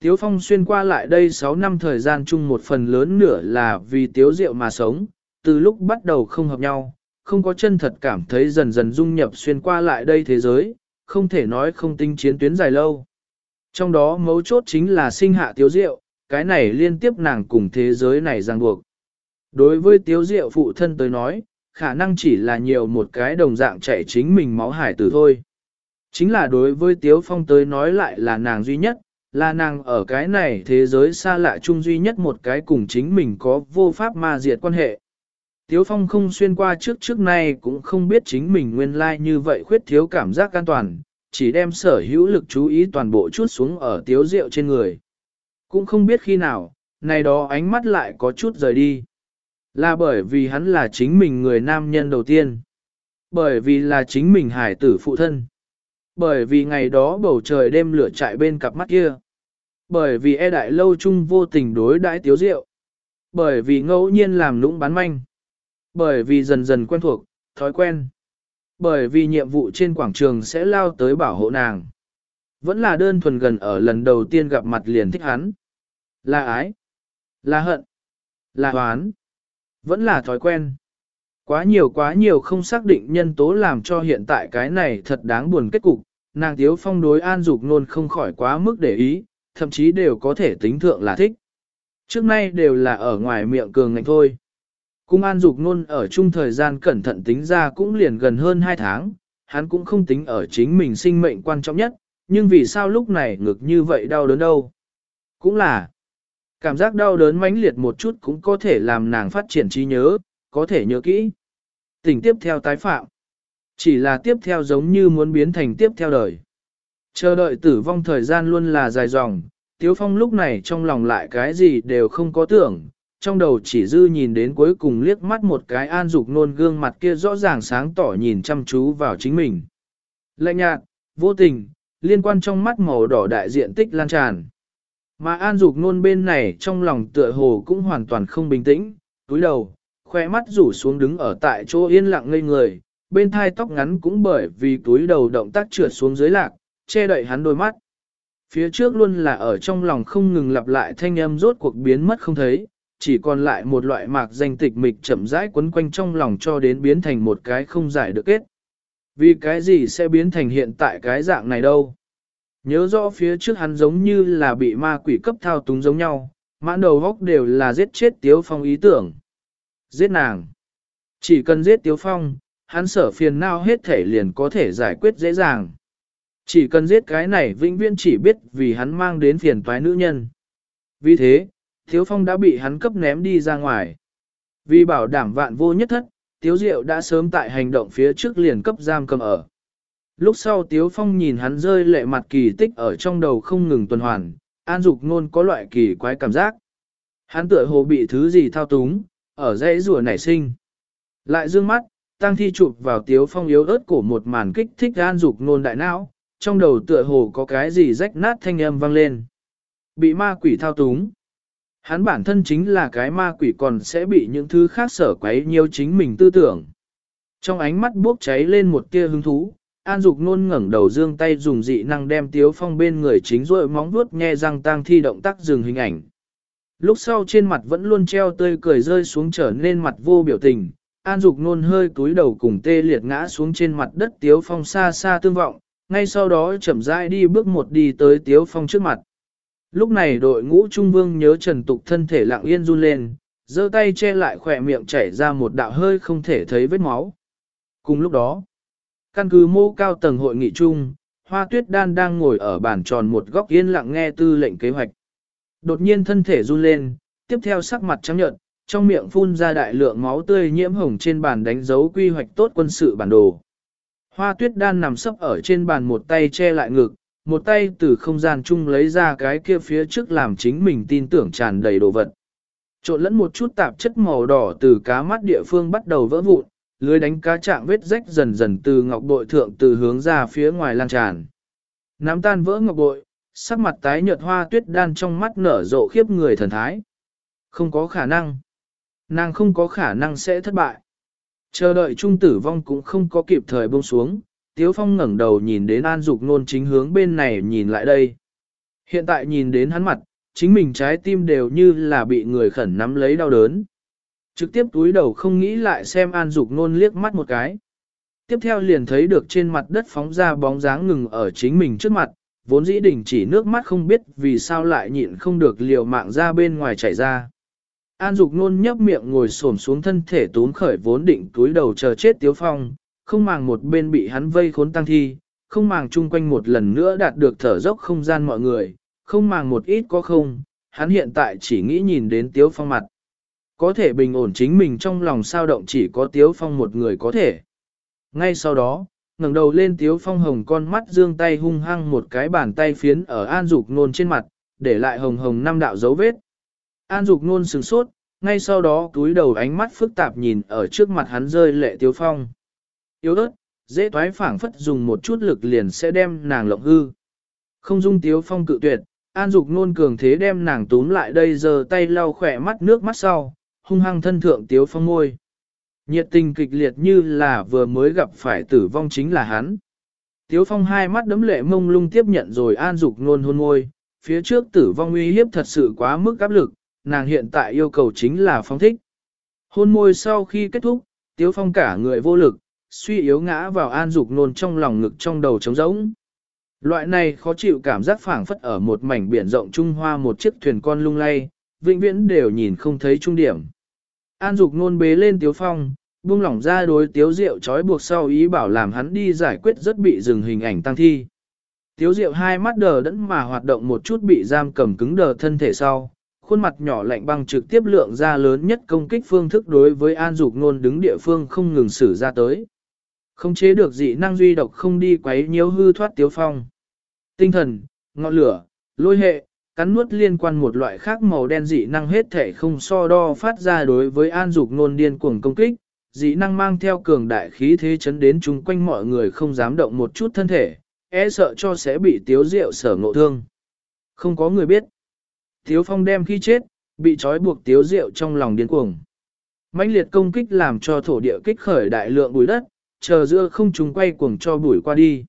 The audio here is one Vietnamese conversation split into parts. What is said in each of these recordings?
Tiếu Phong xuyên qua lại đây 6 năm thời gian chung một phần lớn nửa là vì Tiếu Diệu mà sống, từ lúc bắt đầu không hợp nhau, không có chân thật cảm thấy dần dần dung nhập xuyên qua lại đây thế giới, không thể nói không tinh chiến tuyến dài lâu. Trong đó mấu chốt chính là sinh hạ Tiếu Diệu, cái này liên tiếp nàng cùng thế giới này ràng buộc. Đối với Tiếu Diệu phụ thân tới nói, khả năng chỉ là nhiều một cái đồng dạng chạy chính mình máu hải tử thôi. Chính là đối với Tiếu Phong tới nói lại là nàng duy nhất, là nàng ở cái này thế giới xa lạ chung duy nhất một cái cùng chính mình có vô pháp ma diệt quan hệ. Tiếu Phong không xuyên qua trước trước nay cũng không biết chính mình nguyên lai like như vậy khuyết thiếu cảm giác an toàn, chỉ đem sở hữu lực chú ý toàn bộ chút xuống ở Tiếu rượu trên người. Cũng không biết khi nào, này đó ánh mắt lại có chút rời đi. Là bởi vì hắn là chính mình người nam nhân đầu tiên. Bởi vì là chính mình hải tử phụ thân. Bởi vì ngày đó bầu trời đêm lửa chạy bên cặp mắt kia. Bởi vì e đại lâu chung vô tình đối đãi tiếu rượu. Bởi vì ngẫu nhiên làm lũng bán manh. Bởi vì dần dần quen thuộc, thói quen. Bởi vì nhiệm vụ trên quảng trường sẽ lao tới bảo hộ nàng. Vẫn là đơn thuần gần ở lần đầu tiên gặp mặt liền thích hắn. Là ái. Là hận. Là hoán. Vẫn là thói quen. Quá nhiều quá nhiều không xác định nhân tố làm cho hiện tại cái này thật đáng buồn kết cục, nàng tiếu phong đối an dục nôn không khỏi quá mức để ý, thậm chí đều có thể tính thượng là thích. Trước nay đều là ở ngoài miệng cường ngạnh thôi. Cung an dục nôn ở chung thời gian cẩn thận tính ra cũng liền gần hơn 2 tháng, hắn cũng không tính ở chính mình sinh mệnh quan trọng nhất, nhưng vì sao lúc này ngực như vậy đau đớn đâu? Cũng là, cảm giác đau đớn mãnh liệt một chút cũng có thể làm nàng phát triển trí nhớ, có thể nhớ kỹ. Tình tiếp theo tái phạm. Chỉ là tiếp theo giống như muốn biến thành tiếp theo đời. Chờ đợi tử vong thời gian luôn là dài dòng, Tiếu Phong lúc này trong lòng lại cái gì đều không có tưởng, trong đầu chỉ dư nhìn đến cuối cùng liếc mắt một cái an dục nôn gương mặt kia rõ ràng sáng tỏ nhìn chăm chú vào chính mình. Lạnh nhạt, vô tình, liên quan trong mắt màu đỏ đại diện tích lan tràn. Mà an dục nôn bên này trong lòng tựa hồ cũng hoàn toàn không bình tĩnh, túi đầu, khoe mắt rủ xuống đứng ở tại chỗ yên lặng ngây người, bên thai tóc ngắn cũng bởi vì túi đầu động tác trượt xuống dưới lạc, che đậy hắn đôi mắt. Phía trước luôn là ở trong lòng không ngừng lặp lại thanh âm rốt cuộc biến mất không thấy, chỉ còn lại một loại mạc danh tịch mịch chậm rãi quấn quanh trong lòng cho đến biến thành một cái không giải được kết. Vì cái gì sẽ biến thành hiện tại cái dạng này đâu? Nhớ rõ phía trước hắn giống như là bị ma quỷ cấp thao túng giống nhau, mãn đầu góc đều là giết chết Tiếu Phong ý tưởng. Giết nàng. Chỉ cần giết Tiếu Phong, hắn sở phiền nao hết thể liền có thể giải quyết dễ dàng. Chỉ cần giết cái này vĩnh viễn chỉ biết vì hắn mang đến phiền toái nữ nhân. Vì thế, thiếu Phong đã bị hắn cấp ném đi ra ngoài. Vì bảo đảm vạn vô nhất thất, Tiếu Diệu đã sớm tại hành động phía trước liền cấp giam cầm ở. Lúc sau Tiếu Phong nhìn hắn rơi lệ mặt kỳ tích ở trong đầu không ngừng tuần hoàn, an dục ngôn có loại kỳ quái cảm giác. Hắn tựa hồ bị thứ gì thao túng, ở dãy rùa nảy sinh. Lại dương mắt, tăng thi chụp vào Tiếu Phong yếu ớt cổ một màn kích thích an dục nôn đại não, trong đầu tựa hồ có cái gì rách nát thanh âm vang lên. Bị ma quỷ thao túng. Hắn bản thân chính là cái ma quỷ còn sẽ bị những thứ khác sở quấy nhiều chính mình tư tưởng. Trong ánh mắt bốc cháy lên một tia hứng thú, An Dục nôn ngẩng đầu dương tay dùng dị năng đem Tiếu Phong bên người chính rội móng vuốt nghe răng tang thi động tác dừng hình ảnh. Lúc sau trên mặt vẫn luôn treo tươi cười rơi xuống trở nên mặt vô biểu tình, An Dục nôn hơi cúi đầu cùng tê liệt ngã xuống trên mặt đất Tiếu Phong xa xa tương vọng, ngay sau đó chậm rãi đi bước một đi tới Tiếu Phong trước mặt. Lúc này đội ngũ Trung Vương nhớ Trần Tục thân thể lặng yên run lên, giơ tay che lại khỏe miệng chảy ra một đạo hơi không thể thấy vết máu. Cùng lúc đó, căn cứ mô cao tầng hội nghị chung, Hoa Tuyết Đan đang ngồi ở bàn tròn một góc yên lặng nghe tư lệnh kế hoạch. Đột nhiên thân thể run lên, tiếp theo sắc mặt trắng nhợt, trong miệng phun ra đại lượng máu tươi nhiễm hồng trên bàn đánh dấu quy hoạch tốt quân sự bản đồ. Hoa tuyết đan nằm sấp ở trên bàn một tay che lại ngực, một tay từ không gian chung lấy ra cái kia phía trước làm chính mình tin tưởng tràn đầy đồ vật. Trộn lẫn một chút tạp chất màu đỏ từ cá mắt địa phương bắt đầu vỡ vụn, lưới đánh cá chạm vết rách dần dần từ ngọc bội thượng từ hướng ra phía ngoài lan tràn. Nắm tan vỡ ngọc bội, sắc mặt tái nhợt hoa tuyết đan trong mắt nở rộ khiếp người thần thái. Không có khả năng. Nàng không có khả năng sẽ thất bại. Chờ đợi trung tử vong cũng không có kịp thời buông xuống, Tiếu Phong ngẩng đầu nhìn đến An Dục Nôn chính hướng bên này nhìn lại đây. Hiện tại nhìn đến hắn mặt, chính mình trái tim đều như là bị người khẩn nắm lấy đau đớn. Trực tiếp túi đầu không nghĩ lại xem An Dục Nôn liếc mắt một cái. Tiếp theo liền thấy được trên mặt đất phóng ra bóng dáng ngừng ở chính mình trước mặt, vốn dĩ đỉnh chỉ nước mắt không biết vì sao lại nhịn không được liều mạng ra bên ngoài chảy ra. An Dục Nôn nhấp miệng ngồi xổm xuống thân thể tốn khởi vốn định túi đầu chờ chết Tiếu Phong, không màng một bên bị hắn vây khốn tăng thi, không màng chung quanh một lần nữa đạt được thở dốc không gian mọi người, không màng một ít có không, hắn hiện tại chỉ nghĩ nhìn đến Tiếu Phong mặt. Có thể bình ổn chính mình trong lòng sao động chỉ có Tiếu Phong một người có thể. Ngay sau đó, ngẩng đầu lên Tiếu Phong hồng con mắt dương tay hung hăng một cái bàn tay phiến ở An Dục Nôn trên mặt, để lại hồng hồng năm đạo dấu vết. An Dục Nôn sửng sốt, ngay sau đó túi đầu ánh mắt phức tạp nhìn ở trước mặt hắn rơi lệ Tiếu Phong. Yếu ớt, dễ toái phảng phất dùng một chút lực liền sẽ đem nàng lộng hư. Không dung Tiếu Phong cự tuyệt, An Dục Nôn cường thế đem nàng túm lại đây giờ tay lau khỏe mắt nước mắt sau, hung hăng thân thượng Tiếu Phong môi. Nhiệt tình kịch liệt như là vừa mới gặp phải tử vong chính là hắn. Tiếu Phong hai mắt đấm lệ mông lung tiếp nhận rồi An Dục Nôn hôn môi, phía trước tử vong uy hiếp thật sự quá mức áp lực, nàng hiện tại yêu cầu chính là phong thích. Hôn môi sau khi kết thúc, Tiếu Phong cả người vô lực, suy yếu ngã vào An Dục Nôn trong lòng ngực trong đầu trống rỗng. Loại này khó chịu cảm giác phảng phất ở một mảnh biển rộng Trung Hoa một chiếc thuyền con lung lay, vĩnh viễn đều nhìn không thấy trung điểm. An Dục nôn bế lên Tiếu Phong, buông lỏng ra đối Tiếu Diệu trói buộc sau ý bảo làm hắn đi giải quyết rất bị dừng hình ảnh tăng thi. Tiếu Diệu hai mắt đờ đẫn mà hoạt động một chút bị giam cầm cứng đờ thân thể sau, khuôn mặt nhỏ lạnh băng trực tiếp lượng ra lớn nhất công kích phương thức đối với An Dục nôn đứng địa phương không ngừng xử ra tới. Không chế được dị năng duy độc không đi quấy nhiễu hư thoát Tiếu Phong. Tinh thần, ngọn lửa, lôi hệ, cắn nuốt liên quan một loại khác màu đen dị năng hết thể không so đo phát ra đối với an dục nôn điên cuồng công kích, dị năng mang theo cường đại khí thế chấn đến chung quanh mọi người không dám động một chút thân thể, e sợ cho sẽ bị tiếu rượu sở ngộ thương. Không có người biết. Tiếu phong đem khi chết, bị trói buộc tiếu rượu trong lòng điên cuồng. mãnh liệt công kích làm cho thổ địa kích khởi đại lượng bùi đất, chờ giữa không chúng quay cuồng cho bùi qua đi.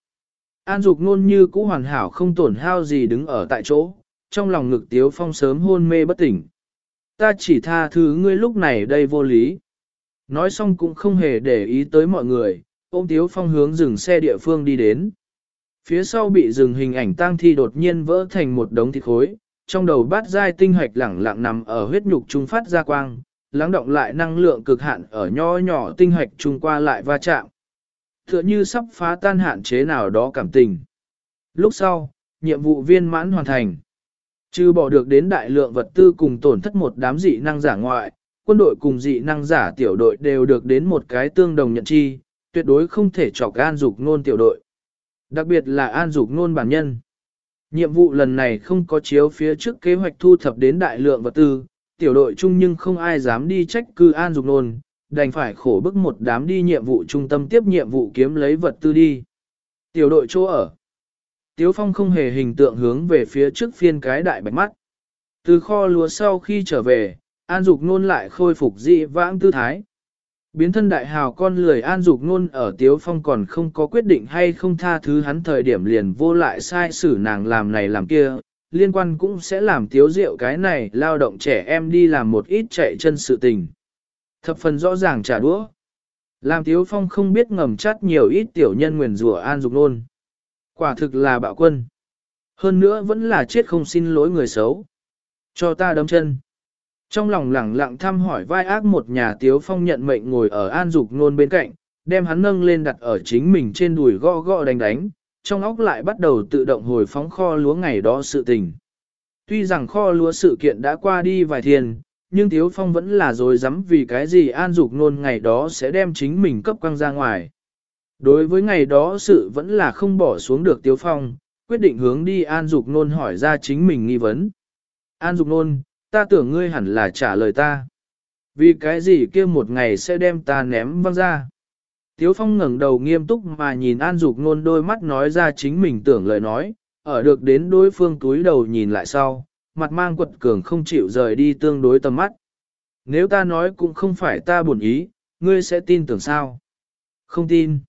An dục nôn như cũ hoàn hảo không tổn hao gì đứng ở tại chỗ, trong lòng ngực Tiếu Phong sớm hôn mê bất tỉnh. Ta chỉ tha thứ ngươi lúc này đây vô lý. Nói xong cũng không hề để ý tới mọi người, ôm Tiếu Phong hướng dừng xe địa phương đi đến. Phía sau bị dừng hình ảnh tang thi đột nhiên vỡ thành một đống thịt khối, trong đầu bát dai tinh hoạch lẳng lặng nằm ở huyết nhục trung phát ra quang, lắng động lại năng lượng cực hạn ở nho nhỏ tinh hoạch trung qua lại va chạm. Tựa như sắp phá tan hạn chế nào đó cảm tình. Lúc sau, nhiệm vụ viên mãn hoàn thành. Trừ bỏ được đến đại lượng vật tư cùng tổn thất một đám dị năng giả ngoại, quân đội cùng dị năng giả tiểu đội đều được đến một cái tương đồng nhận chi, tuyệt đối không thể chọc an dục nôn tiểu đội. Đặc biệt là an dục nôn bản nhân. Nhiệm vụ lần này không có chiếu phía trước kế hoạch thu thập đến đại lượng vật tư, tiểu đội chung nhưng không ai dám đi trách cư an dục nôn, đành phải khổ bức một đám đi nhiệm vụ trung tâm tiếp nhiệm vụ kiếm lấy vật tư đi. Tiểu đội chỗ ở, Tiếu Phong không hề hình tượng hướng về phía trước phiên cái đại bạch mắt. Từ kho lúa sau khi trở về, An Dục Nôn lại khôi phục dị vãng tư thái. Biến thân đại hào con lười An Dục Nôn ở Tiếu Phong còn không có quyết định hay không tha thứ hắn thời điểm liền vô lại sai xử nàng làm này làm kia, liên quan cũng sẽ làm Tiếu Diệu cái này lao động trẻ em đi làm một ít chạy chân sự tình. Thập phần rõ ràng trả đũa. Làm Tiếu Phong không biết ngầm chắt nhiều ít tiểu nhân nguyền rủa An Dục Nôn. Quả thực là bạo quân. Hơn nữa vẫn là chết không xin lỗi người xấu. Cho ta đấm chân. Trong lòng lẳng lặng thăm hỏi vai ác một nhà tiếu phong nhận mệnh ngồi ở an dục nôn bên cạnh, đem hắn nâng lên đặt ở chính mình trên đùi gõ gõ đánh đánh, trong óc lại bắt đầu tự động hồi phóng kho lúa ngày đó sự tình. Tuy rằng kho lúa sự kiện đã qua đi vài thiên, nhưng Tiếu Phong vẫn là rồi dám vì cái gì an dục nôn ngày đó sẽ đem chính mình cấp quăng ra ngoài. Đối với ngày đó sự vẫn là không bỏ xuống được Tiếu Phong, quyết định hướng đi An Dục Nôn hỏi ra chính mình nghi vấn. An Dục Nôn, ta tưởng ngươi hẳn là trả lời ta. Vì cái gì kia một ngày sẽ đem ta ném văng ra. Tiếu Phong ngẩng đầu nghiêm túc mà nhìn An Dục Nôn đôi mắt nói ra chính mình tưởng lời nói, ở được đến đối phương túi đầu nhìn lại sau, mặt mang quật cường không chịu rời đi tương đối tầm mắt. Nếu ta nói cũng không phải ta buồn ý, ngươi sẽ tin tưởng sao? Không tin.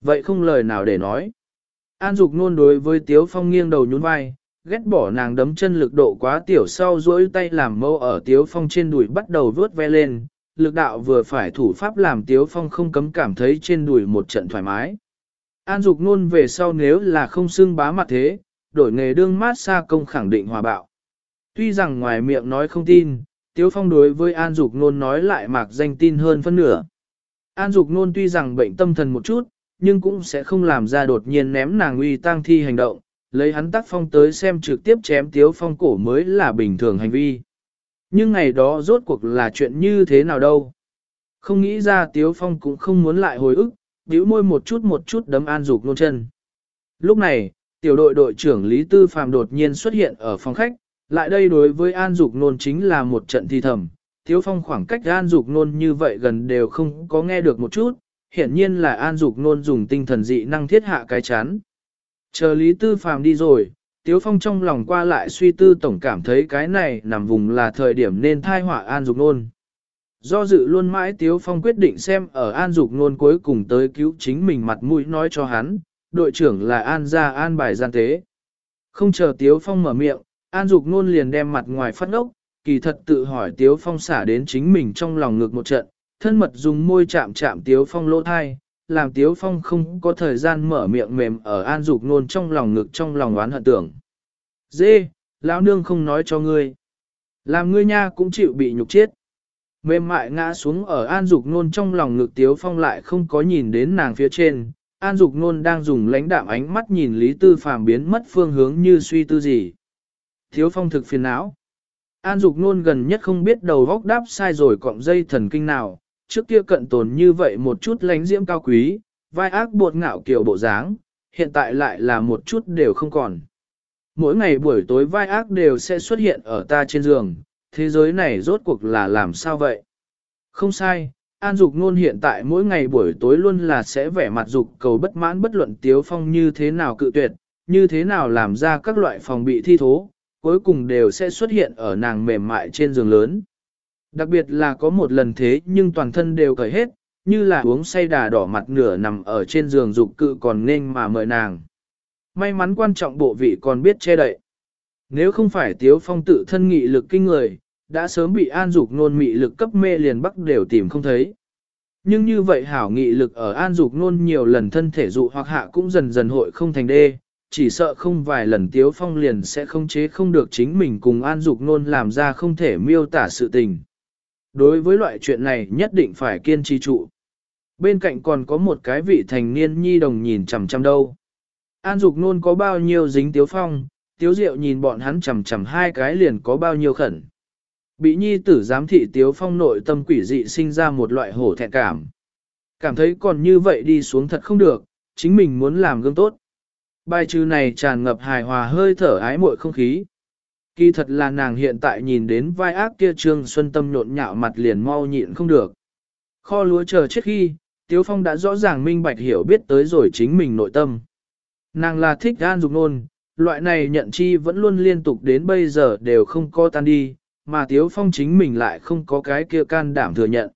Vậy không lời nào để nói. An Dục nôn đối với Tiếu Phong nghiêng đầu nhún vai, ghét bỏ nàng đấm chân lực độ quá tiểu sau duỗi tay làm mâu ở Tiếu Phong trên đùi bắt đầu vớt ve lên, lực đạo vừa phải thủ pháp làm Tiếu Phong không cấm cảm thấy trên đùi một trận thoải mái. An Dục Nôn về sau nếu là không xưng bá mặt thế, đổi nghề đương mát xa công khẳng định hòa bạo. Tuy rằng ngoài miệng nói không tin, Tiếu Phong đối với An Dục Nôn nói lại mạc danh tin hơn phân nửa. An Dục Nôn tuy rằng bệnh tâm thần một chút, nhưng cũng sẽ không làm ra đột nhiên ném nàng uy tang thi hành động, lấy hắn tác phong tới xem trực tiếp chém Tiếu Phong cổ mới là bình thường hành vi. Nhưng ngày đó rốt cuộc là chuyện như thế nào đâu. Không nghĩ ra Tiếu Phong cũng không muốn lại hồi ức, bĩu môi một chút một chút đấm An Dục Nôn chân. Lúc này, tiểu đội đội trưởng Lý Tư Phạm đột nhiên xuất hiện ở phòng khách, lại đây đối với An Dục Nôn chính là một trận thi thầm. Tiếu Phong khoảng cách An Dục Nôn như vậy gần đều không có nghe được một chút, hiển nhiên là An Dục Nôn dùng tinh thần dị năng thiết hạ cái chán. Chờ Lý Tư Phàm đi rồi, Tiếu Phong trong lòng qua lại suy tư tổng cảm thấy cái này nằm vùng là thời điểm nên thai họa An Dục Nôn. Do dự luôn mãi Tiếu Phong quyết định xem ở An Dục Nôn cuối cùng tới cứu chính mình mặt mũi nói cho hắn, đội trưởng là An gia An bài gian tế. Không chờ Tiếu Phong mở miệng, An Dục Nôn liền đem mặt ngoài phát ốc, kỳ thật tự hỏi Tiếu Phong xả đến chính mình trong lòng ngược một trận, thân mật dùng môi chạm chạm Tiếu Phong lỗ thai, làm Tiếu Phong không có thời gian mở miệng mềm ở An Dục Nôn trong lòng ngực trong lòng oán hận tưởng. Dê, lão nương không nói cho ngươi. Làm ngươi nha cũng chịu bị nhục chết. Mềm mại ngã xuống ở An Dục Nôn trong lòng ngực Tiếu Phong lại không có nhìn đến nàng phía trên. An Dục Nôn đang dùng lãnh đạm ánh mắt nhìn Lý Tư Phàm biến mất phương hướng như suy tư gì. Tiếu Phong thực phiền não. An Dục Nôn gần nhất không biết đầu góc đáp sai rồi cọng dây thần kinh nào, trước kia cận tồn như vậy một chút lánh diễm cao quý, vai ác bột ngạo kiểu bộ dáng, hiện tại lại là một chút đều không còn. Mỗi ngày buổi tối vai ác đều sẽ xuất hiện ở ta trên giường, thế giới này rốt cuộc là làm sao vậy? Không sai, An Dục Nôn hiện tại mỗi ngày buổi tối luôn là sẽ vẻ mặt dục cầu bất mãn bất luận Tiếu Phong như thế nào cự tuyệt, như thế nào làm ra các loại phòng bị thi thố, cuối cùng đều sẽ xuất hiện ở nàng mềm mại trên giường lớn. Đặc biệt là có một lần thế nhưng toàn thân đều cởi hết, như là uống say đà đỏ mặt nửa nằm ở trên giường dục cự còn nên mà mời nàng. May mắn quan trọng bộ vị còn biết che đậy. Nếu không phải Tiếu Phong tự thân nghị lực kinh người, đã sớm bị an dục nôn mị lực cấp mê liền bắc đều tìm không thấy. Nhưng như vậy hảo nghị lực ở an dục nôn nhiều lần thân thể dụ hoặc hạ cũng dần dần hội không thành đê, chỉ sợ không vài lần Tiếu Phong liền sẽ không chế không được chính mình cùng an dục nôn làm ra không thể miêu tả sự tình. Đối với loại chuyện này nhất định phải kiên trì trụ. Bên cạnh còn có một cái vị thành niên nhi đồng nhìn chằm chằm đâu. An Dục Nôn có bao nhiêu dính Tiếu Phong, Tiếu Diệu nhìn bọn hắn chằm chằm hai cái liền có bao nhiêu khẩn. Bị nhi tử giám thị Tiếu Phong nội tâm quỷ dị sinh ra một loại hổ thẹn cảm. Cảm thấy còn như vậy đi xuống thật không được, chính mình muốn làm gương tốt. Bài trừ này tràn ngập hài hòa hơi thở ái muội không khí. Kỳ thật là nàng hiện tại nhìn đến vai ác kia trương xuân tâm nhộn nhạo mặt liền mau nhịn không được. Kho lúa chờ chết khi, Tiếu Phong đã rõ ràng minh bạch hiểu biết tới rồi chính mình nội tâm. Nàng là thích gan dục nôn, loại này nhận chi vẫn luôn liên tục đến bây giờ đều không co tan đi, mà Tiếu Phong chính mình lại không có cái kia can đảm thừa nhận.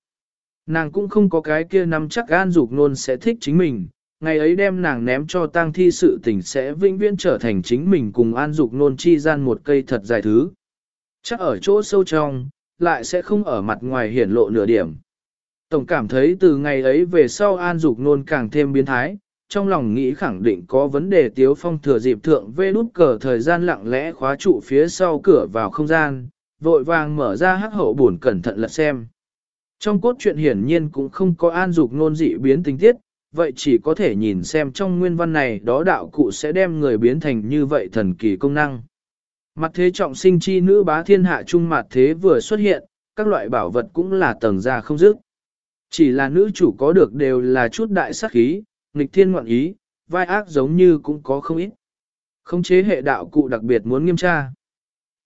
Nàng cũng không có cái kia nắm chắc gan dục nôn sẽ thích chính mình, ngày ấy đem nàng ném cho tang thi sự tình sẽ vĩnh viễn trở thành chính mình cùng an dục nôn chi gian một cây thật dài thứ. Chắc ở chỗ sâu trong, lại sẽ không ở mặt ngoài hiển lộ nửa điểm. Tổng cảm thấy từ ngày ấy về sau an dục nôn càng thêm biến thái, trong lòng nghĩ khẳng định có vấn đề tiếu phong thừa dịp thượng vê nút cờ thời gian lặng lẽ khóa trụ phía sau cửa vào không gian, vội vàng mở ra hắc hậu buồn cẩn thận lật xem. Trong cốt truyện hiển nhiên cũng không có an dục nôn dị biến tình tiết, vậy chỉ có thể nhìn xem trong nguyên văn này đó đạo cụ sẽ đem người biến thành như vậy thần kỳ công năng. Mặt thế trọng sinh chi nữ bá thiên hạ trung mặt thế vừa xuất hiện, các loại bảo vật cũng là tầng ra không dứt. Chỉ là nữ chủ có được đều là chút đại sắc khí, nghịch thiên ngoạn ý, vai ác giống như cũng có không ít. Không chế hệ đạo cụ đặc biệt muốn nghiêm tra.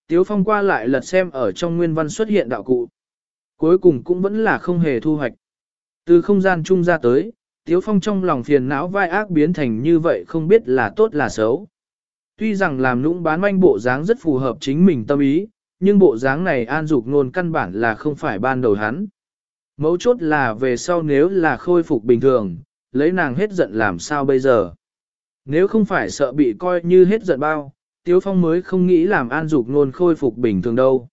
Tiếu phong qua lại lật xem ở trong nguyên văn xuất hiện đạo cụ. Cuối cùng cũng vẫn là không hề thu hoạch. Từ không gian trung ra tới, Tiếu Phong trong lòng phiền não vai ác biến thành như vậy không biết là tốt là xấu. Tuy rằng làm lũng bán manh bộ dáng rất phù hợp chính mình tâm ý, nhưng bộ dáng này an dục nôn căn bản là không phải ban đầu hắn. Mấu chốt là về sau nếu là khôi phục bình thường, lấy nàng hết giận làm sao bây giờ. Nếu không phải sợ bị coi như hết giận bao, Tiếu Phong mới không nghĩ làm An Dục Nôn khôi phục bình thường đâu.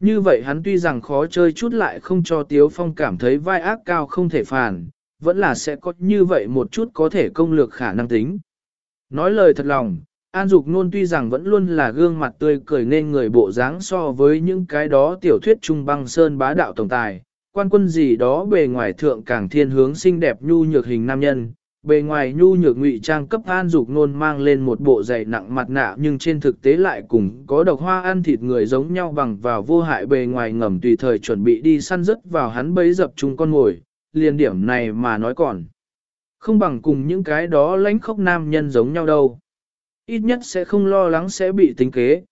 Như vậy hắn tuy rằng khó chơi chút lại không cho Tiếu Phong cảm thấy vai ác cao không thể phản, vẫn là sẽ có như vậy một chút có thể công lược khả năng tính. Nói lời thật lòng, An Dục Nôn tuy rằng vẫn luôn là gương mặt tươi cười nên người bộ dáng so với những cái đó tiểu thuyết trung băng sơn bá đạo tổng tài, quan quân gì đó bề ngoài thượng càng thiên hướng xinh đẹp nhu nhược hình nam nhân, bề ngoài nhu nhược ngụy trang cấp An Dục Nôn mang lên một bộ dày nặng mặt nạ nhưng trên thực tế lại cùng có độc hoa ăn thịt người giống nhau bằng vào vô hại bề ngoài ngầm tùy thời chuẩn bị đi săn rớt vào hắn bấy dập chung con ngồi, liền điểm này mà nói còn. Không bằng cùng những cái đó lãnh khốc nam nhân giống nhau đâu. Ít nhất sẽ không lo lắng sẽ bị tính kế.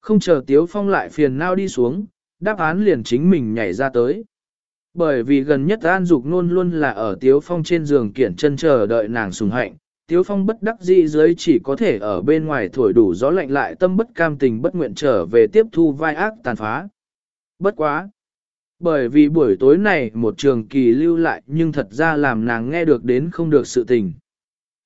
Không chờ Tiếu Phong lại phiền nao đi xuống, đáp án liền chính mình nhảy ra tới. Bởi vì gần nhất An Dục luôn luôn là ở Tiếu Phong trên giường kiển chân chờ đợi nàng sùng hạnh, Tiếu Phong bất đắc dĩ dưới chỉ có thể ở bên ngoài thổi đủ gió lạnh lại tâm bất cam tình bất nguyện trở về tiếp thu vai ác tàn phá. Bất quá! Bởi vì buổi tối này một trường kỳ lưu lại nhưng thật ra làm nàng nghe được đến không được sự tình.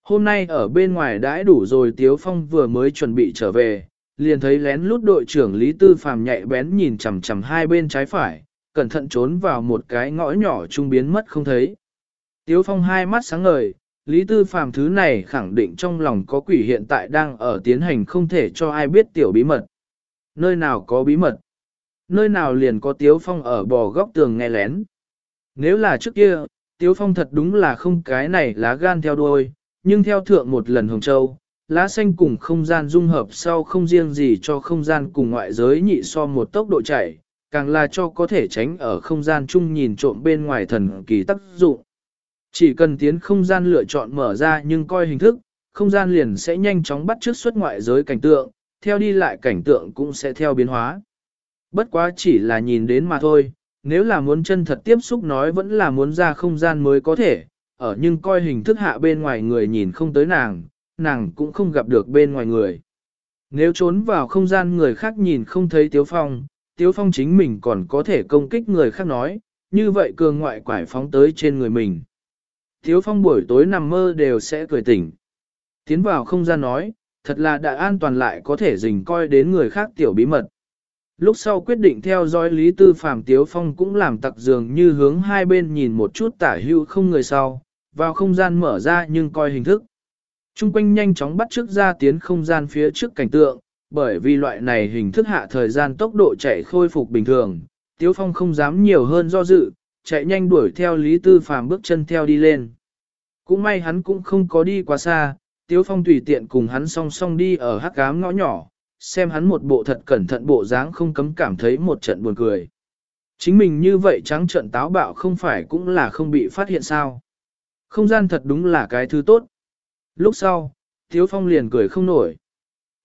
Hôm nay ở bên ngoài đãi đủ rồi Tiếu Phong vừa mới chuẩn bị trở về, liền thấy lén lút đội trưởng Lý Tư Phàm nhạy bén nhìn chằm chằm hai bên trái phải, cẩn thận trốn vào một cái ngõ nhỏ trung biến mất không thấy. Tiếu Phong hai mắt sáng ngời, Lý Tư Phàm thứ này khẳng định trong lòng có quỷ hiện tại đang ở tiến hành không thể cho ai biết tiểu bí mật. Nơi nào có bí mật? Nơi nào liền có Tiếu Phong ở bò góc tường nghe lén? Nếu là trước kia, Tiếu Phong thật đúng là không cái này lá gan theo đuôi, nhưng theo thượng một lần Hồng Châu, lá xanh cùng không gian dung hợp sau không riêng gì cho không gian cùng ngoại giới nhị so một tốc độ chạy, càng là cho có thể tránh ở không gian chung nhìn trộm bên ngoài thần kỳ tác dụng. Chỉ cần tiến không gian lựa chọn mở ra nhưng coi hình thức, không gian liền sẽ nhanh chóng bắt trước xuất ngoại giới cảnh tượng, theo đi lại cảnh tượng cũng sẽ theo biến hóa. Bất quá chỉ là nhìn đến mà thôi, nếu là muốn chân thật tiếp xúc nói vẫn là muốn ra không gian mới có thể, ở nhưng coi hình thức hạ bên ngoài người nhìn không tới nàng, nàng cũng không gặp được bên ngoài người. Nếu trốn vào không gian người khác nhìn không thấy Tiếu Phong, Tiếu Phong chính mình còn có thể công kích người khác nói, như vậy cường ngoại quải phóng tới trên người mình. Tiếu Phong buổi tối nằm mơ đều sẽ cười tỉnh. Tiến vào không gian nói, thật là đã an toàn lại có thể dình coi đến người khác tiểu bí mật. Lúc sau quyết định theo dõi Lý Tư Phạm Tiếu Phong cũng làm tặc dường như hướng hai bên nhìn một chút tả hữu không người sau, vào không gian mở ra nhưng coi hình thức. Trung quanh nhanh chóng bắt trước ra tiến không gian phía trước cảnh tượng, bởi vì loại này hình thức hạ thời gian tốc độ chạy khôi phục bình thường, Tiếu Phong không dám nhiều hơn do dự, chạy nhanh đuổi theo Lý Tư Phàm bước chân theo đi lên. Cũng may hắn cũng không có đi quá xa, Tiếu Phong tùy tiện cùng hắn song song đi ở hắc cám ngõ nhỏ, xem hắn một bộ thật cẩn thận bộ dáng không cấm cảm thấy một trận buồn cười. Chính mình như vậy trắng trận táo bạo không phải cũng là không bị phát hiện sao. Không gian thật đúng là cái thứ tốt. Lúc sau, Tiếu Phong liền cười không nổi.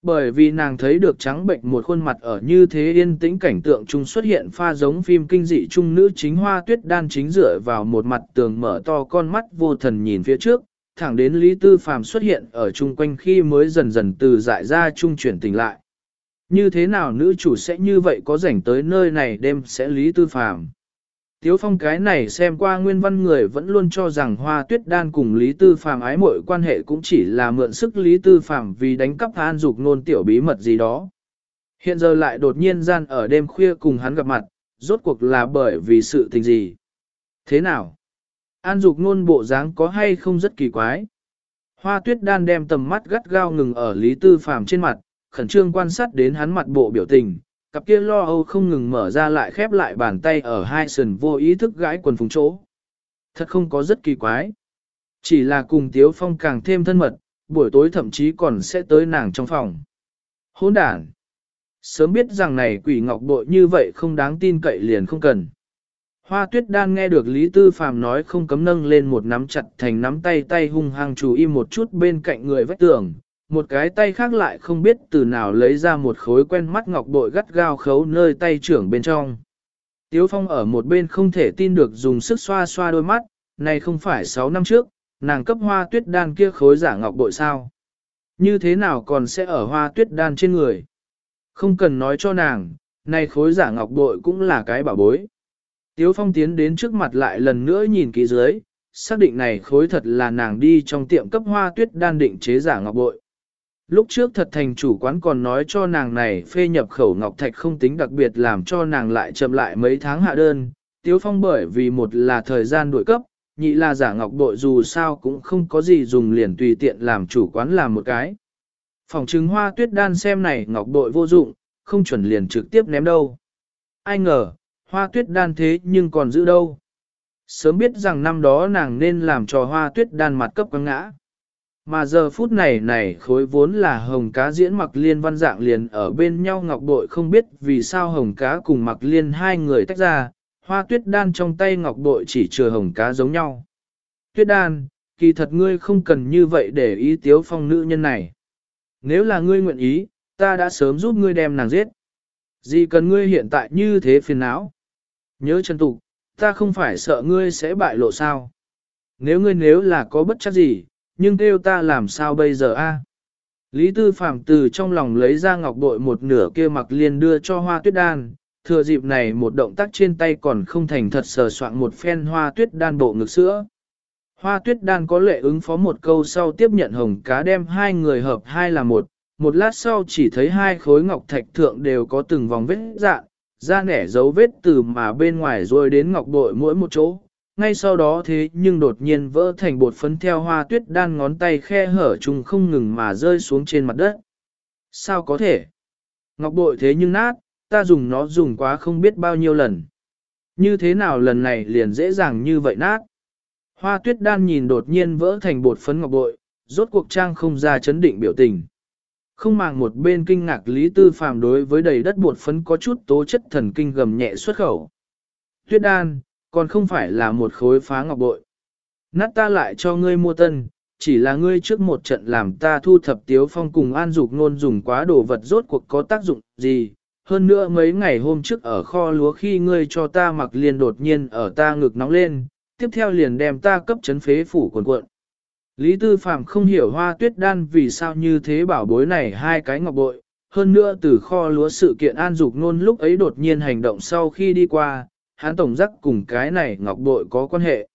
Bởi vì nàng thấy được trắng bệnh một khuôn mặt ở như thế yên tĩnh cảnh tượng chung xuất hiện pha giống phim kinh dị trung nữ chính hoa tuyết đan chính dựa vào một mặt tường mở to con mắt vô thần nhìn phía trước, thẳng đến Lý Tư Phàm xuất hiện ở chung quanh khi mới dần dần từ dại ra trung chuyển tỉnh lại. Như thế nào nữ chủ sẽ như vậy có rảnh tới nơi này đêm sẽ Lý Tư Phàm Tiếu phong cái này xem qua nguyên văn người vẫn luôn cho rằng hoa tuyết đan cùng Lý Tư Phàm ái mội quan hệ cũng chỉ là mượn sức Lý Tư Phàm vì đánh cắp an dục nôn tiểu bí mật gì đó. Hiện giờ lại đột nhiên gian ở đêm khuya cùng hắn gặp mặt, rốt cuộc là bởi vì sự tình gì. Thế nào? An dục nôn bộ dáng có hay không rất kỳ quái. Hoa tuyết đan đem tầm mắt gắt gao ngừng ở Lý Tư Phàm trên mặt, khẩn trương quan sát đến hắn mặt bộ biểu tình, Cặp kia lo âu không ngừng mở ra lại khép lại bàn tay ở hai sườn vô ý thức gãi quần phùng chỗ. Thật không có rất kỳ quái. Chỉ là cùng Tiếu Phong càng thêm thân mật, buổi tối thậm chí còn sẽ tới nàng trong phòng. Hỗn đản. Sớm biết rằng này quỷ ngọc bội như vậy không đáng tin cậy liền không cần. Hoa tuyết đan nghe được Lý Tư Phàm nói không cấm nâng lên một nắm chặt thành nắm tay tay hung hăng chú im một chút bên cạnh người vách tường, một cái tay khác lại không biết từ nào lấy ra một khối quen mắt ngọc bội gắt gao khấu nơi tay trưởng bên trong. Tiếu Phong ở một bên không thể tin được dùng sức xoa xoa đôi mắt, này không phải 6 năm trước, nàng cấp hoa tuyết đan kia khối giả ngọc bội sao. Như thế nào còn sẽ ở hoa tuyết đan trên người? Không cần nói cho nàng, này khối giả ngọc bội cũng là cái bảo bối. Tiếu Phong tiến đến trước mặt lại lần nữa nhìn kỹ dưới, xác định này khối thật là nàng đi trong tiệm cấp hoa tuyết đan định chế giả ngọc bội. Lúc trước thật thành chủ quán còn nói cho nàng này phê nhập khẩu ngọc thạch không tính đặc biệt làm cho nàng lại chậm lại mấy tháng hạ đơn. Tiếu phong bởi vì một là thời gian đổi cấp, nhị là giả ngọc bội dù sao cũng không có gì dùng liền tùy tiện làm chủ quán làm một cái. Phòng trứng hoa tuyết đan xem này ngọc bội vô dụng, không chuẩn liền trực tiếp ném đâu. Ai ngờ, hoa tuyết đan thế nhưng còn giữ đâu. Sớm biết rằng năm đó nàng nên làm cho hoa tuyết đan mặt cấp quăng ngã. Mà giờ phút này này khối vốn là hồng cá diễn mặc liên văn dạng liền ở bên nhau ngọc bội không biết vì sao hồng cá cùng mặc liên hai người tách ra, hoa tuyết đan trong tay ngọc bội chỉ chừa hồng cá giống nhau. Tuyết đan, kỳ thật ngươi không cần như vậy để ý tiếu phong nữ nhân này. Nếu là ngươi nguyện ý, ta đã sớm giúp ngươi đem nàng giết. Gì cần ngươi hiện tại như thế phiền não? Nhớ chân tục, ta không phải sợ ngươi sẽ bại lộ sao. Nếu ngươi nếu là có bất chắc gì, nhưng kêu ta làm sao bây giờ a? Lý Tư Phạm từ trong lòng lấy ra ngọc bội một nửa kia mặc liền đưa cho hoa tuyết đan, thừa dịp này một động tác trên tay còn không thành thật sờ soạn một phen hoa tuyết đan bộ ngực sữa. Hoa tuyết đan có lệ ứng phó một câu sau tiếp nhận hồng cá đem hai người hợp hai là một, một lát sau chỉ thấy hai khối ngọc thạch thượng đều có từng vòng vết dạng, da nẻ dấu vết từ mà bên ngoài rồi đến ngọc bội mỗi một chỗ. Ngay sau đó thế nhưng đột nhiên vỡ thành bột phấn theo hoa tuyết đan ngón tay khe hở trùng không ngừng mà rơi xuống trên mặt đất. Sao có thể? Ngọc bội thế nhưng nát, ta dùng nó dùng quá không biết bao nhiêu lần. Như thế nào lần này liền dễ dàng như vậy nát? Hoa tuyết đan nhìn đột nhiên vỡ thành bột phấn ngọc bội, rốt cuộc trang không ra chấn định biểu tình. Không màng một bên kinh ngạc Lý Tư Phàm đối với đầy đất bột phấn có chút tố chất thần kinh gầm nhẹ xuất khẩu. Tuyết đan, còn không phải là một khối phá ngọc bội. Nát ta lại cho ngươi mua tân, chỉ là ngươi trước một trận làm ta thu thập tiếu phong cùng an dục nôn dùng quá đồ vật rốt cuộc có tác dụng gì. Hơn nữa mấy ngày hôm trước ở kho lúa khi ngươi cho ta mặc liền đột nhiên ở ta ngực nóng lên, tiếp theo liền đem ta cấp chấn phế phủ quần cuộn. Lý Tư Phạm không hiểu hoa tuyết đan vì sao như thế bảo bối này hai cái ngọc bội, hơn nữa từ kho lúa sự kiện an dục nôn lúc ấy đột nhiên hành động sau khi đi qua, hắn tổng giác cùng cái này ngọc bội có quan hệ.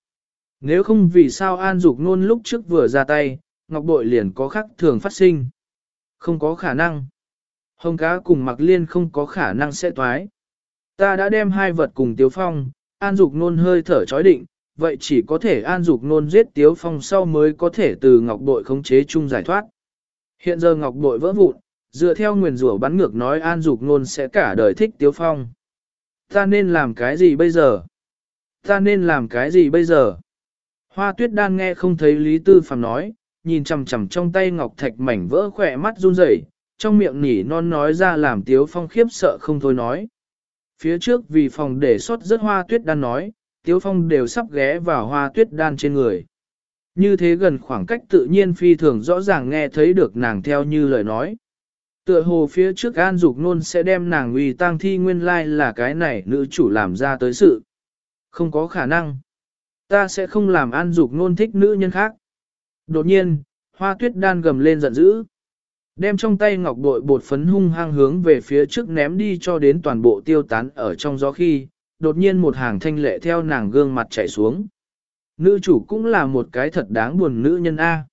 Nếu không vì sao an dục nôn lúc trước vừa ra tay, ngọc bội liền có khắc thường phát sinh. Không có khả năng. Hồng cá cùng mặc liên không có khả năng sẽ toái. Ta đã đem hai vật cùng tiếu phong, an dục nôn hơi thở chói định, vậy chỉ có thể an dục nôn giết tiếu phong sau mới có thể từ ngọc bội khống chế chung giải thoát. Hiện giờ ngọc bội vỡ vụn, dựa theo nguyền rủa bắn ngược nói an dục nôn sẽ cả đời thích tiếu phong. Ta nên làm cái gì bây giờ? Ta nên làm cái gì bây giờ? Hoa tuyết đan nghe không thấy Lý Tư Phạm nói, nhìn chằm chằm trong tay ngọc thạch mảnh vỡ khỏe mắt run rẩy, trong miệng nỉ non nói ra làm tiếu phong khiếp sợ không thôi nói. Phía trước vì phòng để sót rất hoa tuyết đan nói, Tiếu Phong đều sắp ghé vào hoa tuyết đan trên người. Như thế gần khoảng cách tự nhiên phi thường rõ ràng nghe thấy được nàng theo như lời nói. Tựa hồ phía trước An Dục Nôn sẽ đem nàng uy tang thi nguyên lai là cái này nữ chủ làm ra tới sự. Không có khả năng. Ta sẽ không làm An Dục Nôn thích nữ nhân khác. Đột nhiên, hoa tuyết đan gầm lên giận dữ. Đem trong tay ngọc bội bột phấn hung hăng hướng về phía trước ném đi cho đến toàn bộ tiêu tán ở trong gió khi, đột nhiên một hàng thanh lệ theo nàng gương mặt chảy xuống. Nữ chủ cũng là một cái thật đáng buồn nữ nhân A.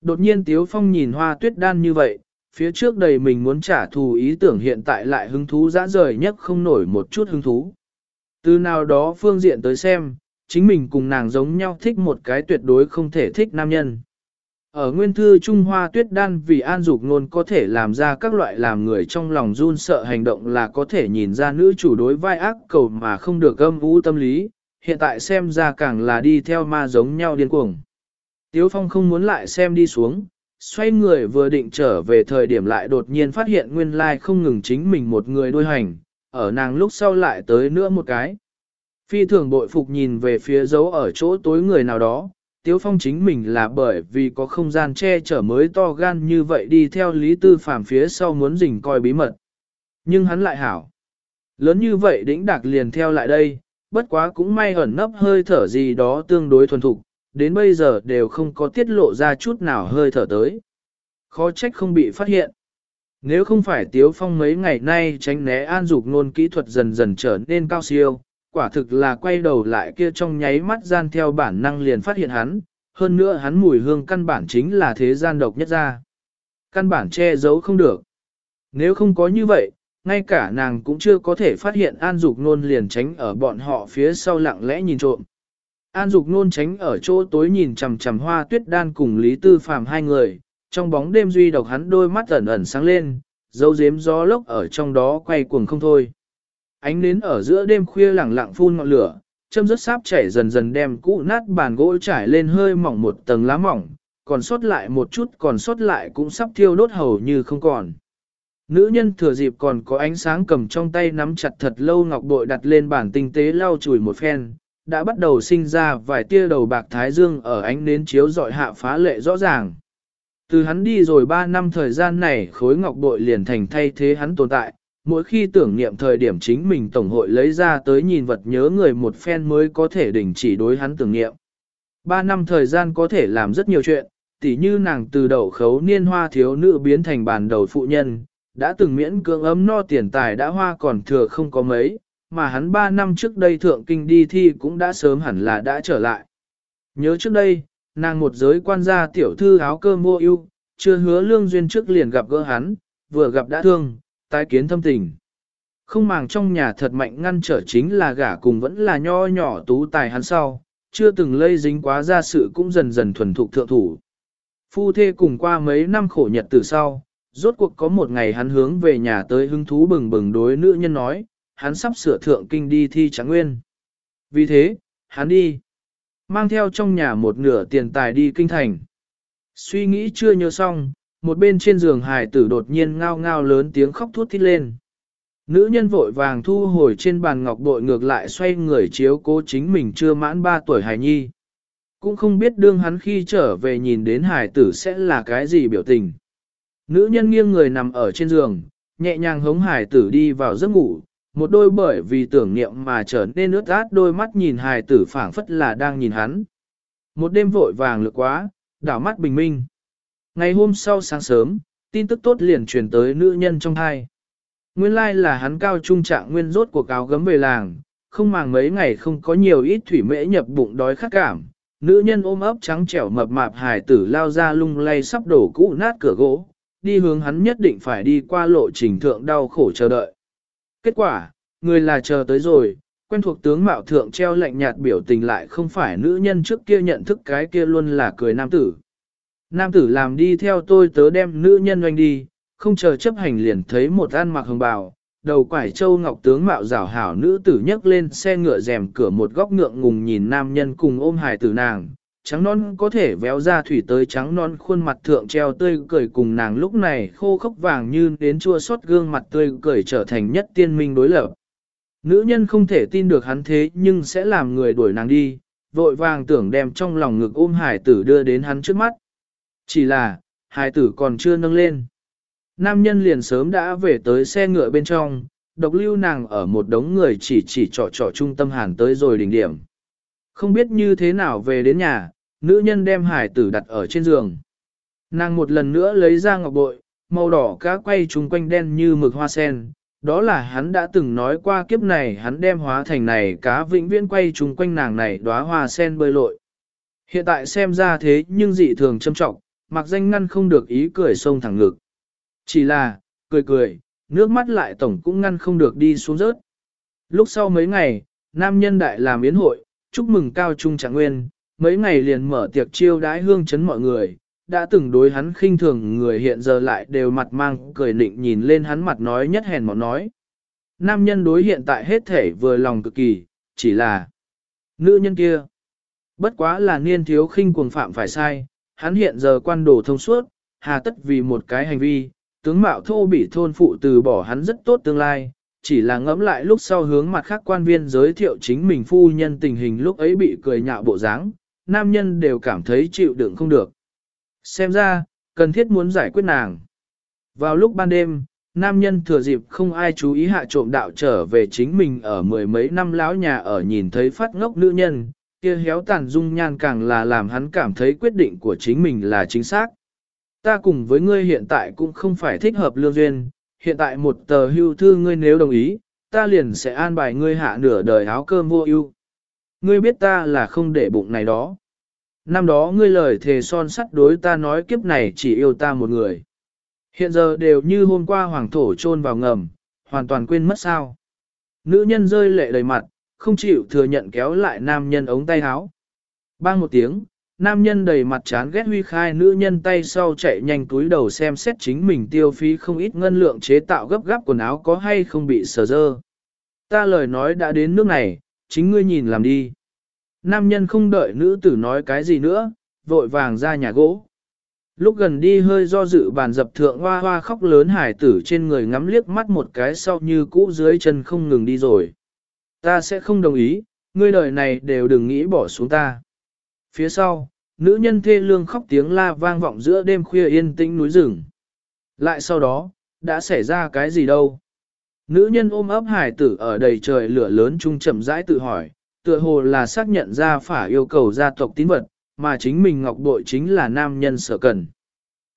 Đột nhiên Tiếu Phong nhìn hoa tuyết đan như vậy, phía trước đầy mình muốn trả thù ý tưởng hiện tại lại hứng thú dã rời nhất không nổi một chút hứng thú. Từ nào đó phương diện tới xem, chính mình cùng nàng giống nhau thích một cái tuyệt đối không thể thích nam nhân. Ở nguyên thư Trung Hoa tuyết đan vì an dục ngôn có thể làm ra các loại làm người trong lòng run sợ hành động là có thể nhìn ra nữ chủ đối vai ác cầu mà không được âm vũ tâm lý, hiện tại xem ra càng là đi theo ma giống nhau điên cuồng. Tiếu Phong không muốn lại xem đi xuống, xoay người vừa định trở về thời điểm lại đột nhiên phát hiện nguyên lai không ngừng chính mình một người đôi hành, ở nàng lúc sau lại tới nữa một cái. Phi thường bội phục nhìn về phía dấu ở chỗ tối người nào đó, Tiếu Phong chính mình là bởi vì có không gian che chở mới to gan như vậy đi theo Lý Tư Phàm phía sau muốn rình coi bí mật. Nhưng hắn lại hảo. Lớn như vậy đĩnh đạc liền theo lại đây, bất quá cũng may ẩn nấp hơi thở gì đó tương đối thuần thục, đến bây giờ đều không có tiết lộ ra chút nào hơi thở tới. Khó trách không bị phát hiện. Nếu không phải Tiếu Phong mấy ngày nay tránh né an dục ngôn kỹ thuật dần dần trở nên cao siêu, quả thực là quay đầu lại kia trong nháy mắt gian theo bản năng liền phát hiện hắn, hơn nữa hắn mùi hương căn bản chính là thế gian độc nhất ra. căn bản che giấu không được. Nếu không có như vậy, ngay cả nàng cũng chưa có thể phát hiện An Dục Nôn liền tránh ở bọn họ phía sau lặng lẽ nhìn trộm. An Dục Nôn tránh ở chỗ tối nhìn chằm chằm hoa tuyết đan cùng Lý Tư Phàm hai người, trong bóng đêm duy độc hắn đôi mắt ẩn ẩn sáng lên, dấu dếm gió lốc ở trong đó quay cuồng không thôi. Ánh nến ở giữa đêm khuya lẳng lặng phun ngọn lửa, châm rất sáp chảy dần dần đem cũ nát bàn gỗ trải lên hơi mỏng một tầng lá mỏng, còn sót lại một chút còn sót lại cũng sắp thiêu đốt hầu như không còn. Nữ nhân thừa dịp còn có ánh sáng cầm trong tay nắm chặt thật lâu ngọc bội đặt lên bàn tinh tế lau chùi một phen, đã bắt đầu sinh ra vài tia đầu bạc thái dương ở ánh nến chiếu dọi hạ phá lệ rõ ràng. Từ hắn đi rồi 3 năm thời gian này khối ngọc bội liền thành thay thế hắn tồn tại, mỗi khi tưởng niệm thời điểm chính mình tổng hội lấy ra tới nhìn vật nhớ người một phen mới có thể đình chỉ đối hắn tưởng niệm. 3 năm thời gian có thể làm rất nhiều chuyện, tỉ như nàng từ đầu khấu niên hoa thiếu nữ biến thành bàn đầu phụ nhân, đã từng miễn cưỡng ấm no tiền tài đã hoa còn thừa không có mấy, mà hắn 3 năm trước đây thượng kinh đi thi cũng đã sớm hẳn là đã trở lại. Nhớ trước đây, nàng một giới quan gia tiểu thư áo cơ mua ưu, chưa hứa lương duyên trước liền gặp gỡ hắn, vừa gặp đã thương, tái kiến thâm tình. Không màng trong nhà thật mạnh ngăn trở chính là gả cùng vẫn là nho nhỏ tú tài hắn sau, chưa từng lây dính quá ra sự cũng dần dần thuần thục thượng thủ. Phu thê cùng qua mấy năm khổ nhật từ sau, rốt cuộc có một ngày hắn hướng về nhà tới hứng thú bừng bừng đối nữ nhân nói, hắn sắp sửa thượng kinh đi thi tráng nguyên. Vì thế, hắn đi, mang theo trong nhà một nửa tiền tài đi kinh thành. Suy nghĩ chưa nhớ xong, một bên trên giường hài tử đột nhiên ngao ngao lớn tiếng khóc thút thít lên. Nữ nhân vội vàng thu hồi trên bàn ngọc bội ngược lại xoay người chiếu cố chính mình chưa mãn 3 tuổi hài nhi. Cũng không biết đương hắn khi trở về nhìn đến hài tử sẽ là cái gì biểu tình. Nữ nhân nghiêng người nằm ở trên giường, nhẹ nhàng hống hài tử đi vào giấc ngủ, một đôi bởi vì tưởng niệm mà trở nên ướt át đôi mắt nhìn hài tử phảng phất là đang nhìn hắn. Một đêm vội vàng lực quá, đảo mắt bình minh. Ngày hôm sau sáng sớm, tin tức tốt liền truyền tới nữ nhân trong hai. Nguyên lai like là hắn cao trung trạng nguyên rốt của cáo gấm về làng, không màng mấy ngày không có nhiều ít thủy mễ nhập bụng đói khát cảm. Nữ nhân ôm ấp trắng trẻo mập mạp hài tử lao ra lung lay sắp đổ cũ nát cửa gỗ, đi hướng hắn nhất định phải đi qua lộ trình thượng đau khổ chờ đợi. Kết quả, người là chờ tới rồi, quen thuộc tướng mạo thượng treo lạnh nhạt biểu tình lại không phải nữ nhân trước kia nhận thức cái kia luôn là cười nam tử. Nam tử làm đi theo tôi tớ đem nữ nhân doanh đi, không chờ chấp hành liền thấy một ăn mặc hồng bào, đầu quải châu ngọc tướng mạo rảo hảo nữ tử nhấc lên xe ngựa rèm cửa một góc ngượng ngùng nhìn nam nhân cùng ôm hài tử nàng, trắng non có thể véo ra thủy tới trắng non khuôn mặt thượng treo tươi cười cùng nàng lúc này khô khốc vàng như đến chua xót gương mặt tươi cười trở thành nhất tiên minh đối lập. Nữ nhân không thể tin được hắn thế nhưng sẽ làm người đuổi nàng đi, vội vàng tưởng đem trong lòng ngực ôm hải tử đưa đến hắn trước mắt. Chỉ là, hải tử còn chưa nâng lên. Nam nhân liền sớm đã về tới xe ngựa bên trong, độc lưu nàng ở một đống người chỉ chỉ trọ trọ trung tâm hàn tới rồi đỉnh điểm. Không biết như thế nào về đến nhà, nữ nhân đem hải tử đặt ở trên giường. Nàng một lần nữa lấy ra ngọc bội, màu đỏ cá quay trúng quanh đen như mực hoa sen. Đó là hắn đã từng nói qua kiếp này hắn đem hóa thành này cá vĩnh viễn quay trúng quanh nàng này đóa hoa sen bơi lội. Hiện tại xem ra thế nhưng dị thường châm trọng, mặc danh ngăn không được ý cười sông thẳng ngực. Chỉ là, cười cười, nước mắt lại tổng cũng ngăn không được đi xuống rớt. Lúc sau mấy ngày, nam nhân đại làm yến hội, chúc mừng cao trung trạng nguyên, mấy ngày liền mở tiệc chiêu đãi hương chấn mọi người, đã từng đối hắn khinh thường người hiện giờ lại đều mặt mang cười nịnh nhìn lên hắn mặt nói nhất hèn mọn nói. Nam nhân đối hiện tại hết thể vừa lòng cực kỳ, chỉ là nữ nhân kia. Bất quá là niên thiếu khinh cuồng phạm phải sai, hắn hiện giờ quan đồ thông suốt, hà tất vì một cái hành vi, tướng mạo thô bị thôn phụ từ bỏ hắn rất tốt tương lai, chỉ là ngẫm lại lúc sau hướng mặt khác quan viên giới thiệu chính mình phu nhân tình hình lúc ấy bị cười nhạo bộ dáng, nam nhân đều cảm thấy chịu đựng không được. Xem ra, cần thiết muốn giải quyết nàng. Vào lúc ban đêm, nam nhân thừa dịp không ai chú ý hạ trộm đạo trở về chính mình ở mười mấy năm lão nhà ở nhìn thấy phát ngốc nữ nhân, kia héo tàn dung nhan càng là làm hắn cảm thấy quyết định của chính mình là chính xác. Ta cùng với ngươi hiện tại cũng không phải thích hợp lương duyên, hiện tại một tờ hưu thư ngươi nếu đồng ý, ta liền sẽ an bài ngươi hạ nửa đời áo cơm vô ưu. Ngươi biết ta là không để bụng này đó. Năm đó ngươi lời thề son sắt đối ta nói kiếp này chỉ yêu ta một người. Hiện giờ đều như hôm qua hoàng thổ trôn vào ngầm, hoàn toàn quên mất sao. Nữ nhân rơi lệ đầy mặt, không chịu thừa nhận kéo lại nam nhân ống tay áo. Bang một tiếng, nam nhân đầy mặt chán ghét huy khai nữ nhân tay sau chạy nhanh túi đầu xem xét chính mình tiêu phí không ít ngân lượng chế tạo gấp gáp quần áo có hay không bị sờ dơ. Ta lời nói đã đến nước này, chính ngươi nhìn làm đi. Nam nhân không đợi nữ tử nói cái gì nữa, vội vàng ra nhà gỗ. Lúc gần đi hơi do dự bàn dập thượng hoa hoa khóc lớn hải tử trên người ngắm liếc mắt một cái sau như cũ dưới chân không ngừng đi rồi. Ta sẽ không đồng ý, ngươi đời này đều đừng nghĩ bỏ xuống ta. Phía sau, nữ nhân thê lương khóc tiếng la vang vọng giữa đêm khuya yên tĩnh núi rừng. Lại sau đó, đã xảy ra cái gì đâu? Nữ nhân ôm ấp hải tử ở đầy trời lửa lớn trung chậm rãi tự hỏi, tựa hồ là xác nhận ra phải yêu cầu gia tộc tín vật, mà chính mình ngọc bội chính là nam nhân sở cần.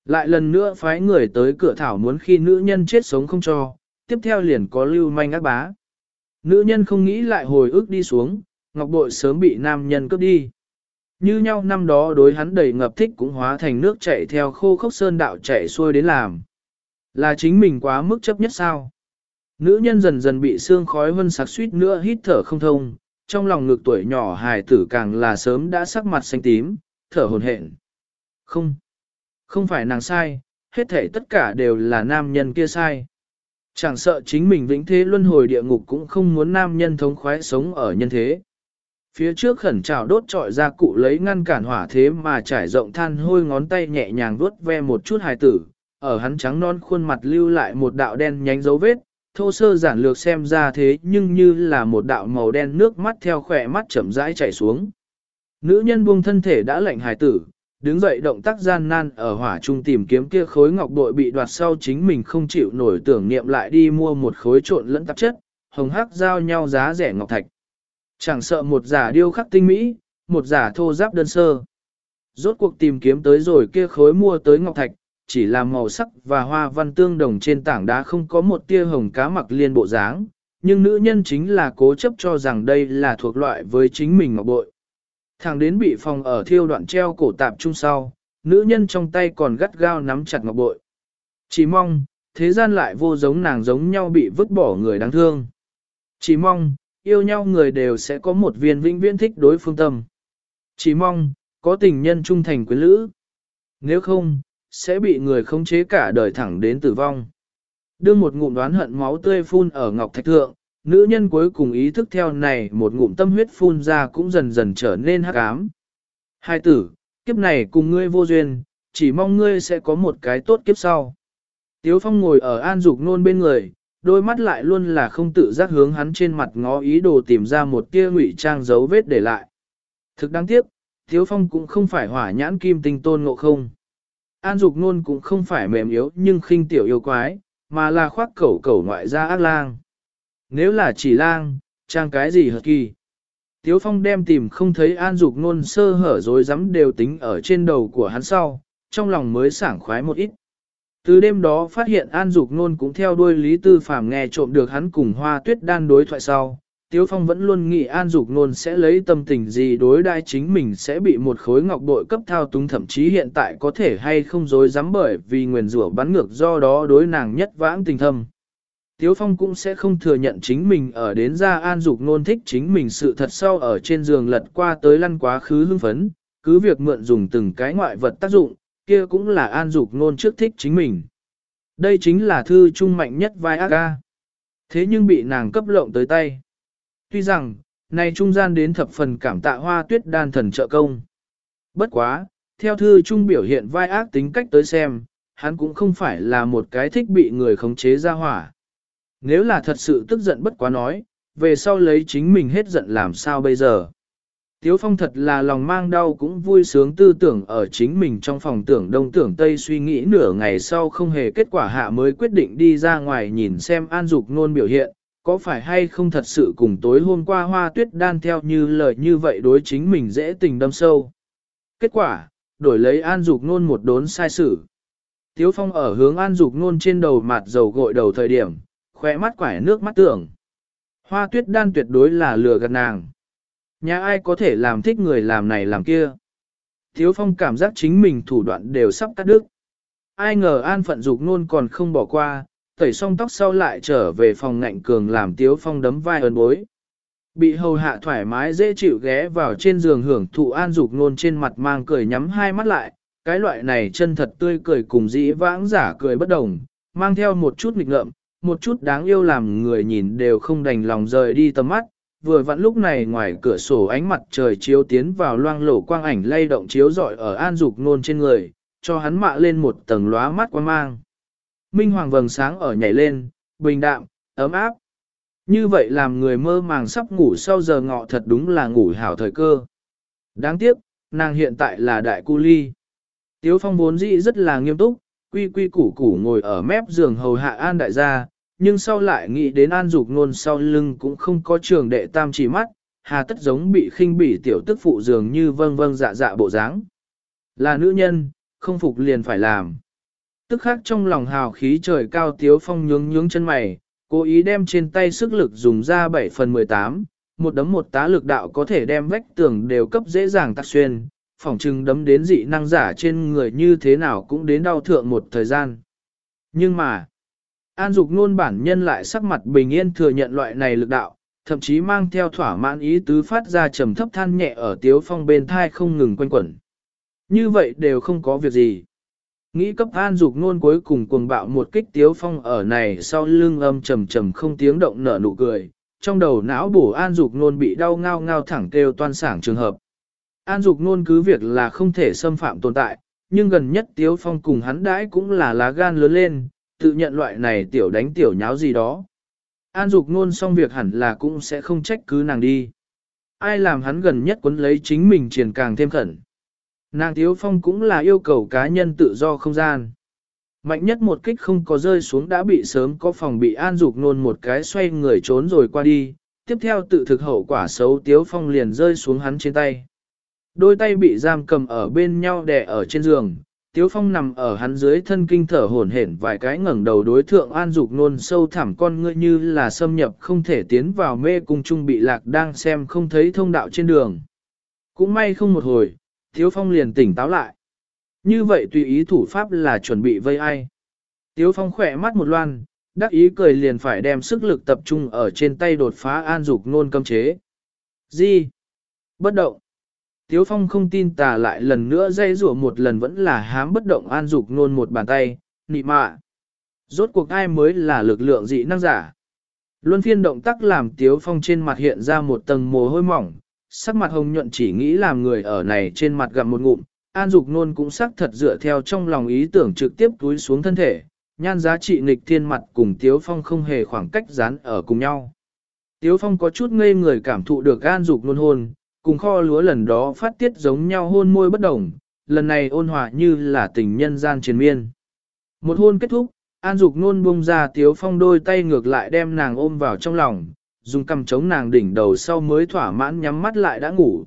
Lại lần nữa phái người tới cửa thảo muốn khi nữ nhân chết sống không cho, tiếp theo liền có lưu manh ác bá. Nữ nhân không nghĩ lại hồi ức đi xuống, ngọc bội sớm bị nam nhân cướp đi. Như nhau năm đó đối hắn đầy ngập thích cũng hóa thành nước chảy theo khô khốc sơn đạo chảy xuôi đến làm. Là chính mình quá mức chấp nhất sao? Nữ nhân dần dần bị xương khói vân sặc suýt nữa hít thở không thông, trong lòng ngực tuổi nhỏ hài tử càng là sớm đã sắc mặt xanh tím, thở hồn hển. Không, không phải nàng sai, hết thể tất cả đều là nam nhân kia sai. Chẳng sợ chính mình vĩnh thế luân hồi địa ngục cũng không muốn nam nhân thống khoái sống ở nhân thế. Phía trước khẩn trào đốt trọi ra cụ lấy ngăn cản hỏa thế mà trải rộng than hôi ngón tay nhẹ nhàng vuốt ve một chút hài tử, ở hắn trắng non khuôn mặt lưu lại một đạo đen nhánh dấu vết, thô sơ giản lược xem ra thế nhưng như là một đạo màu đen nước mắt theo khỏe mắt chậm rãi chảy xuống. Nữ nhân buông thân thể đã lạnh hài tử, đứng dậy động tác gian nan ở hỏa trung tìm kiếm kia khối ngọc bội bị đoạt sau chính mình không chịu nổi tưởng niệm lại đi mua một khối trộn lẫn tạp chất, hồng hắc giao nhau giá rẻ ngọc thạch. Chẳng sợ một giả điêu khắc tinh mỹ, một giả thô giáp đơn sơ. Rốt cuộc tìm kiếm tới rồi kia khối mua tới ngọc thạch, chỉ là màu sắc và hoa văn tương đồng trên tảng đá không có một tia hồng cá mặc liên bộ dáng, nhưng nữ nhân chính là cố chấp cho rằng đây là thuộc loại với chính mình ngọc bội. Thẳng đến bị phòng ở thiêu đoạn treo cổ tạp trung sau, nữ nhân trong tay còn gắt gao nắm chặt ngọc bội. Chỉ mong, thế gian lại vô giống nàng giống nhau bị vứt bỏ người đáng thương. Chỉ mong, yêu nhau người đều sẽ có một viên vĩnh viễn thích đối phương tâm. Chỉ mong, có tình nhân trung thành quyến lữ. Nếu không, sẽ bị người khống chế cả đời thẳng đến tử vong. Đưa một ngụm đoán hận máu tươi phun ở ngọc thạch thượng, nữ nhân cuối cùng ý thức theo này một ngụm tâm huyết phun ra cũng dần dần trở nên hắc ám. Hai tử, kiếp này cùng ngươi vô duyên, chỉ mong ngươi sẽ có một cái tốt kiếp sau. Tiếu Phong ngồi ở an dục nôn bên người, đôi mắt lại luôn là không tự giác hướng hắn trên mặt ngó ý đồ tìm ra một tia ngụy trang dấu vết để lại. Thực đáng tiếc, Tiếu Phong cũng không phải hỏa nhãn kim tinh tôn ngộ không. An dục nôn cũng không phải mềm yếu nhưng khinh tiểu yêu quái, mà là khoác cẩu cẩu ngoại ra ác lang. Nếu là chỉ lang, trang cái gì hợp kỳ. Tiếu Phong đem tìm không thấy an dục nôn sơ hở dối rắm đều tính ở trên đầu của hắn sau, trong lòng mới sảng khoái một ít. Từ đêm đó phát hiện An Dục Nôn cũng theo đuôi Lý Tư Phàm nghe trộm được hắn cùng Hoa Tuyết đan đối thoại sau. Tiếu Phong vẫn luôn nghĩ An Dục Nôn sẽ lấy tâm tình gì đối đai chính mình sẽ bị một khối ngọc bội cấp thao túng thậm chí hiện tại có thể hay không dối dám bởi vì nguyền rủa bắn ngược do đó đối nàng nhất vãng tình thâm. Tiếu Phong cũng sẽ không thừa nhận chính mình ở đến ra An Dục Nôn thích chính mình sự thật sau ở trên giường lật qua tới lăn quá khứ hưng phấn, cứ việc mượn dùng từng cái ngoại vật tác dụng, kia cũng là an dục Nôn trước thích chính mình. Đây chính là thư trung mạnh nhất vai ác ca. Thế nhưng bị nàng cấp lộng tới tay. Tuy rằng, này trung gian đến thập phần cảm tạ hoa tuyết đan thần trợ công. Bất quá, theo thư trung biểu hiện vai ác tính cách tới xem, hắn cũng không phải là một cái thích bị người khống chế ra hỏa. Nếu là thật sự tức giận bất quá nói, về sau lấy chính mình hết giận làm sao bây giờ. Tiếu Phong thật là lòng mang đau cũng vui sướng tư tưởng ở chính mình trong phòng tưởng đông tưởng tây suy nghĩ nửa ngày sau không hề kết quả hạ mới quyết định đi ra ngoài nhìn xem an dục nôn biểu hiện, có phải hay không thật sự cùng tối hôm qua hoa tuyết đan theo như lời như vậy đối chính mình dễ tình đâm sâu. Kết quả, đổi lấy an dục nôn một đốn sai sự. Tiếu Phong ở hướng an dục nôn trên đầu mặt dầu gội đầu thời điểm, khỏe mắt quải nước mắt tưởng. Hoa tuyết đan tuyệt đối là lừa gạt nàng. Nhà ai có thể làm thích người làm này làm kia. Thiếu phong cảm giác chính mình thủ đoạn đều sắp cắt đứt. ai ngờ an phận dục nôn còn không bỏ qua, tẩy xong tóc sau lại trở về phòng ngạnh cường làm tiếu phong đấm vai ơn bối. Bị hầu hạ thoải mái dễ chịu ghé vào trên giường hưởng thụ an dục nôn trên mặt mang cười nhắm hai mắt lại, cái loại này chân thật tươi cười cùng dĩ vãng giả cười bất đồng, mang theo một chút nghịch ngợm, một chút đáng yêu làm người nhìn đều không đành lòng rời đi tầm mắt. Vừa vặn lúc này ngoài cửa sổ ánh mặt trời chiếu tiến vào loang lổ quang ảnh lay động chiếu rọi ở an dục nôn trên người, cho hắn mạ lên một tầng lóa mắt quan mang. Minh hoàng vầng sáng ở nhảy lên, bình đạm, ấm áp. Như vậy làm người mơ màng sắp ngủ sau giờ ngọ thật đúng là ngủ hảo thời cơ. Đáng tiếc, nàng hiện tại là đại cu ly. Tiếu phong vốn dĩ rất là nghiêm túc, quy quy củ củ ngồi ở mép giường hầu hạ an đại gia, nhưng sau lại nghĩ đến an dục nôn sau lưng cũng không có trường đệ tam chỉ mắt, hà tất giống bị khinh bỉ tiểu tức phụ dường như vâng vâng dạ dạ bộ dáng. Là nữ nhân, không phục liền phải làm. Tức khác trong lòng hào khí trời cao tiếu phong nhướng nhướng chân mày, cố ý đem trên tay sức lực dùng ra 7 phần 18, một đấm một tá lực đạo có thể đem vách tường đều cấp dễ dàng tạc xuyên, phỏng chừng đấm đến dị năng giả trên người như thế nào cũng đến đau thượng một thời gian. Nhưng mà, An Dục nôn bản nhân lại sắc mặt bình yên thừa nhận loại này lực đạo, thậm chí mang theo thỏa mãn ý tứ phát ra trầm thấp than nhẹ ở tiếu phong bên thai không ngừng quanh quẩn. Như vậy đều không có việc gì. Nghĩ cấp an dục nôn cuối cùng cuồng bạo một kích tiếu phong ở này sau lưng âm trầm trầm không tiếng động nở nụ cười, trong đầu não bổ an dục nôn bị đau ngao ngao thẳng kêu toan sảng trường hợp. An dục nôn cứ việc là không thể xâm phạm tồn tại, nhưng gần nhất tiếu phong cùng hắn đãi cũng là lá gan lớn lên, tự nhận loại này tiểu đánh tiểu nháo gì đó. An dục nôn xong việc hẳn là cũng sẽ không trách cứ nàng đi. Ai làm hắn gần nhất quấn lấy chính mình triển càng thêm khẩn. Nàng Tiếu Phong cũng là yêu cầu cá nhân tự do không gian. Mạnh nhất một kích không có rơi xuống đã bị sớm có phòng bị an dục nôn một cái xoay người trốn rồi qua đi, tiếp theo tự thực hậu quả xấu Tiếu Phong liền rơi xuống hắn trên tay. Đôi tay bị giam cầm ở bên nhau đè ở trên giường, Tiếu Phong nằm ở hắn dưới thân kinh thở hổn hển vài cái ngẩng đầu đối thượng an dục nôn sâu thẳm con ngươi như là xâm nhập không thể tiến vào mê cung trung bị lạc đang xem không thấy thông đạo trên đường. Cũng may không một hồi, Tiếu Phong liền tỉnh táo lại. Như vậy tùy ý thủ pháp là chuẩn bị vây ai. Tiếu Phong khỏe mắt một loan, đắc ý cười liền phải đem sức lực tập trung ở trên tay đột phá an dục nôn cấm chế. Gì? Bất động. Tiếu Phong không tin tà lại lần nữa dây rủa một lần vẫn là hám bất động an dục nôn một bàn tay, nị mạ. Rốt cuộc ai mới là lực lượng dị năng giả. Luân phiên động tác làm Tiếu Phong trên mặt hiện ra một tầng mồ hôi mỏng, sắc mặt hồng nhuận chỉ nghĩ làm người ở này trên mặt gặp một ngụm, An Dục Nôn cũng sắc thật dựa theo trong lòng ý tưởng trực tiếp túi xuống thân thể, nhan giá trị nghịch thiên mặt cùng Tiếu Phong không hề khoảng cách dán ở cùng nhau. Tiếu Phong có chút ngây người cảm thụ được An Dục Nôn hôn, cùng kho lúa lần đó phát tiết giống nhau hôn môi bất đồng, lần này ôn hòa như là tình nhân gian triền miên. Một hôn kết thúc, An Dục Nôn buông ra Tiếu Phong đôi tay ngược lại đem nàng ôm vào trong lòng, dùng cầm chống nàng đỉnh đầu sau mới thỏa mãn nhắm mắt lại đã ngủ.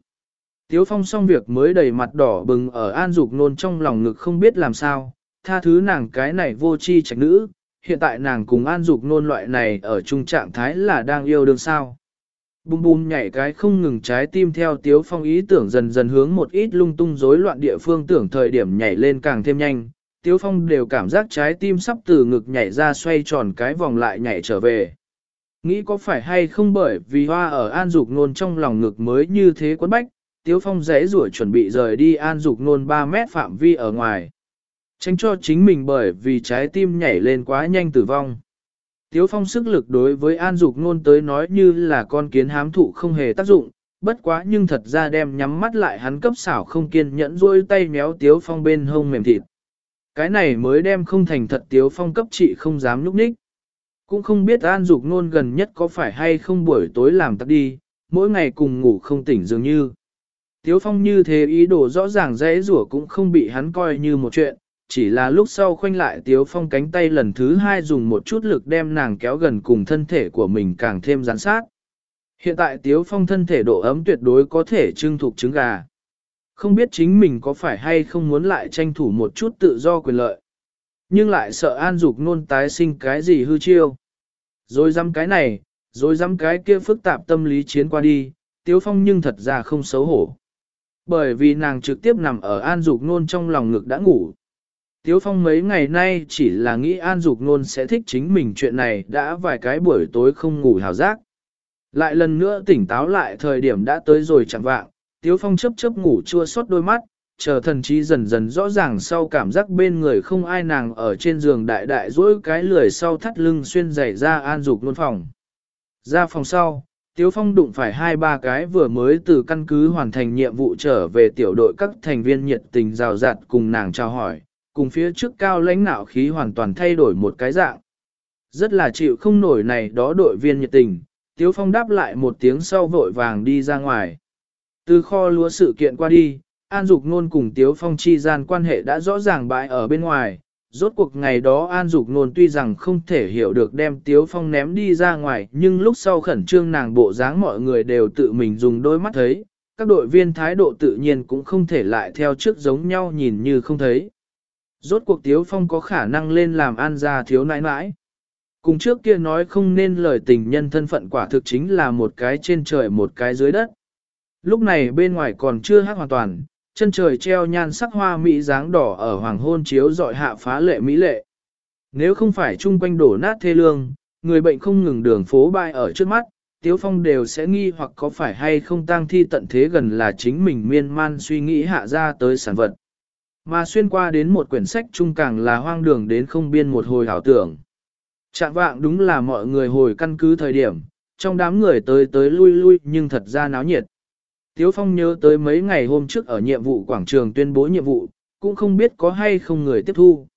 Tiếu phong xong việc mới đầy mặt đỏ bừng ở an dục nôn trong lòng ngực không biết làm sao, tha thứ nàng cái này vô chi trạch nữ, hiện tại nàng cùng an dục nôn loại này ở chung trạng thái là đang yêu đương sao. Bùm bùm nhảy cái không ngừng trái tim theo tiếu phong ý tưởng dần dần hướng một ít lung tung rối loạn địa phương tưởng thời điểm nhảy lên càng thêm nhanh. Tiếu phong đều cảm giác trái tim sắp từ ngực nhảy ra xoay tròn cái vòng lại nhảy trở về. Nghĩ có phải hay không bởi vì hoa ở an dục nôn trong lòng ngực mới như thế quấn bách, Tiếu Phong rẽ rủa chuẩn bị rời đi an dục nôn 3 mét phạm vi ở ngoài. Tránh cho chính mình bởi vì trái tim nhảy lên quá nhanh tử vong. Tiếu Phong sức lực đối với an dục nôn tới nói như là con kiến hám thụ không hề tác dụng, bất quá nhưng thật ra đem nhắm mắt lại hắn cấp xảo không kiên nhẫn rôi tay méo Tiếu Phong bên hông mềm thịt. Cái này mới đem không thành thật Tiếu Phong cấp trị không dám núp ních. Cũng không biết An Dục Nôn gần nhất có phải hay không buổi tối làm tắt đi, mỗi ngày cùng ngủ không tỉnh dường như. Tiếu Phong như thế ý đồ rõ ràng dễ rủa cũng không bị hắn coi như một chuyện, chỉ là lúc sau khoanh lại Tiếu Phong cánh tay lần thứ hai dùng một chút lực đem nàng kéo gần cùng thân thể của mình càng thêm gián sát. Hiện tại Tiếu Phong thân thể độ ấm tuyệt đối có thể trưng thuộc trứng gà. Không biết chính mình có phải hay không muốn lại tranh thủ một chút tự do quyền lợi. Nhưng lại sợ an dục nôn tái sinh cái gì hư chiêu. Rồi dám cái này, rồi dám cái kia phức tạp tâm lý chiến qua đi, Tiếu Phong nhưng thật ra không xấu hổ. Bởi vì nàng trực tiếp nằm ở an dục nôn trong lòng ngực đã ngủ. Tiếu Phong mấy ngày nay chỉ là nghĩ An Dục Nôn sẽ thích chính mình chuyện này đã vài cái buổi tối không ngủ hào giác. Lại lần nữa tỉnh táo lại thời điểm đã tới rồi chẳng vạng, Tiếu Phong chớp chớp ngủ chua xót đôi mắt, chờ thần trí dần dần rõ ràng sau cảm giác bên người không ai nàng ở trên giường đại đại dỗi cái lười sau thắt lưng xuyên giày ra An Dục luôn phòng. Ra phòng sau, Tiếu Phong đụng phải hai ba cái vừa mới từ căn cứ hoàn thành nhiệm vụ trở về tiểu đội các thành viên nhiệt tình rào rạt cùng nàng chào hỏi, cùng phía trước cao lãnh nạo khí hoàn toàn thay đổi một cái dạng. Rất là chịu không nổi này đó đội viên nhiệt tình, Tiếu Phong đáp lại một tiếng sau vội vàng đi ra ngoài. Từ kho lúa sự kiện qua đi, An Dục Nôn cùng Tiếu Phong chi gian quan hệ đã rõ ràng bại ở bên ngoài. Rốt cuộc ngày đó An Dục Nôn tuy rằng không thể hiểu được đem Tiếu Phong ném đi ra ngoài, nhưng lúc sau khẩn trương nàng bộ dáng mọi người đều tự mình dùng đôi mắt thấy, các đội viên thái độ tự nhiên cũng không thể lại theo trước giống nhau nhìn như không thấy. Rốt cuộc Tiếu Phong có khả năng lên làm an gia thiếu nãi nãi. Cùng trước kia nói không nên lời tình nhân thân phận quả thực chính là một cái trên trời một cái dưới đất. Lúc này bên ngoài còn chưa hát hoàn toàn, chân trời treo nhan sắc hoa mỹ dáng đỏ ở hoàng hôn chiếu dọi hạ phá lệ mỹ lệ. Nếu không phải chung quanh đổ nát thê lương, người bệnh không ngừng đường phố bay ở trước mắt, Tiếu Phong đều sẽ nghi hoặc có phải hay không tang thi tận thế gần là chính mình miên man suy nghĩ hạ ra tới sản vật. Mà xuyên qua đến một quyển sách chung càng là hoang đường đến không biên một hồi hảo tưởng. Chạm vạng đúng là mọi người hồi căn cứ thời điểm, trong đám người tới tới lui lui nhưng thật ra náo nhiệt. Tiếu Phong nhớ tới mấy ngày hôm trước ở nhiệm vụ quảng trường tuyên bố nhiệm vụ, cũng không biết có hay không người tiếp thu.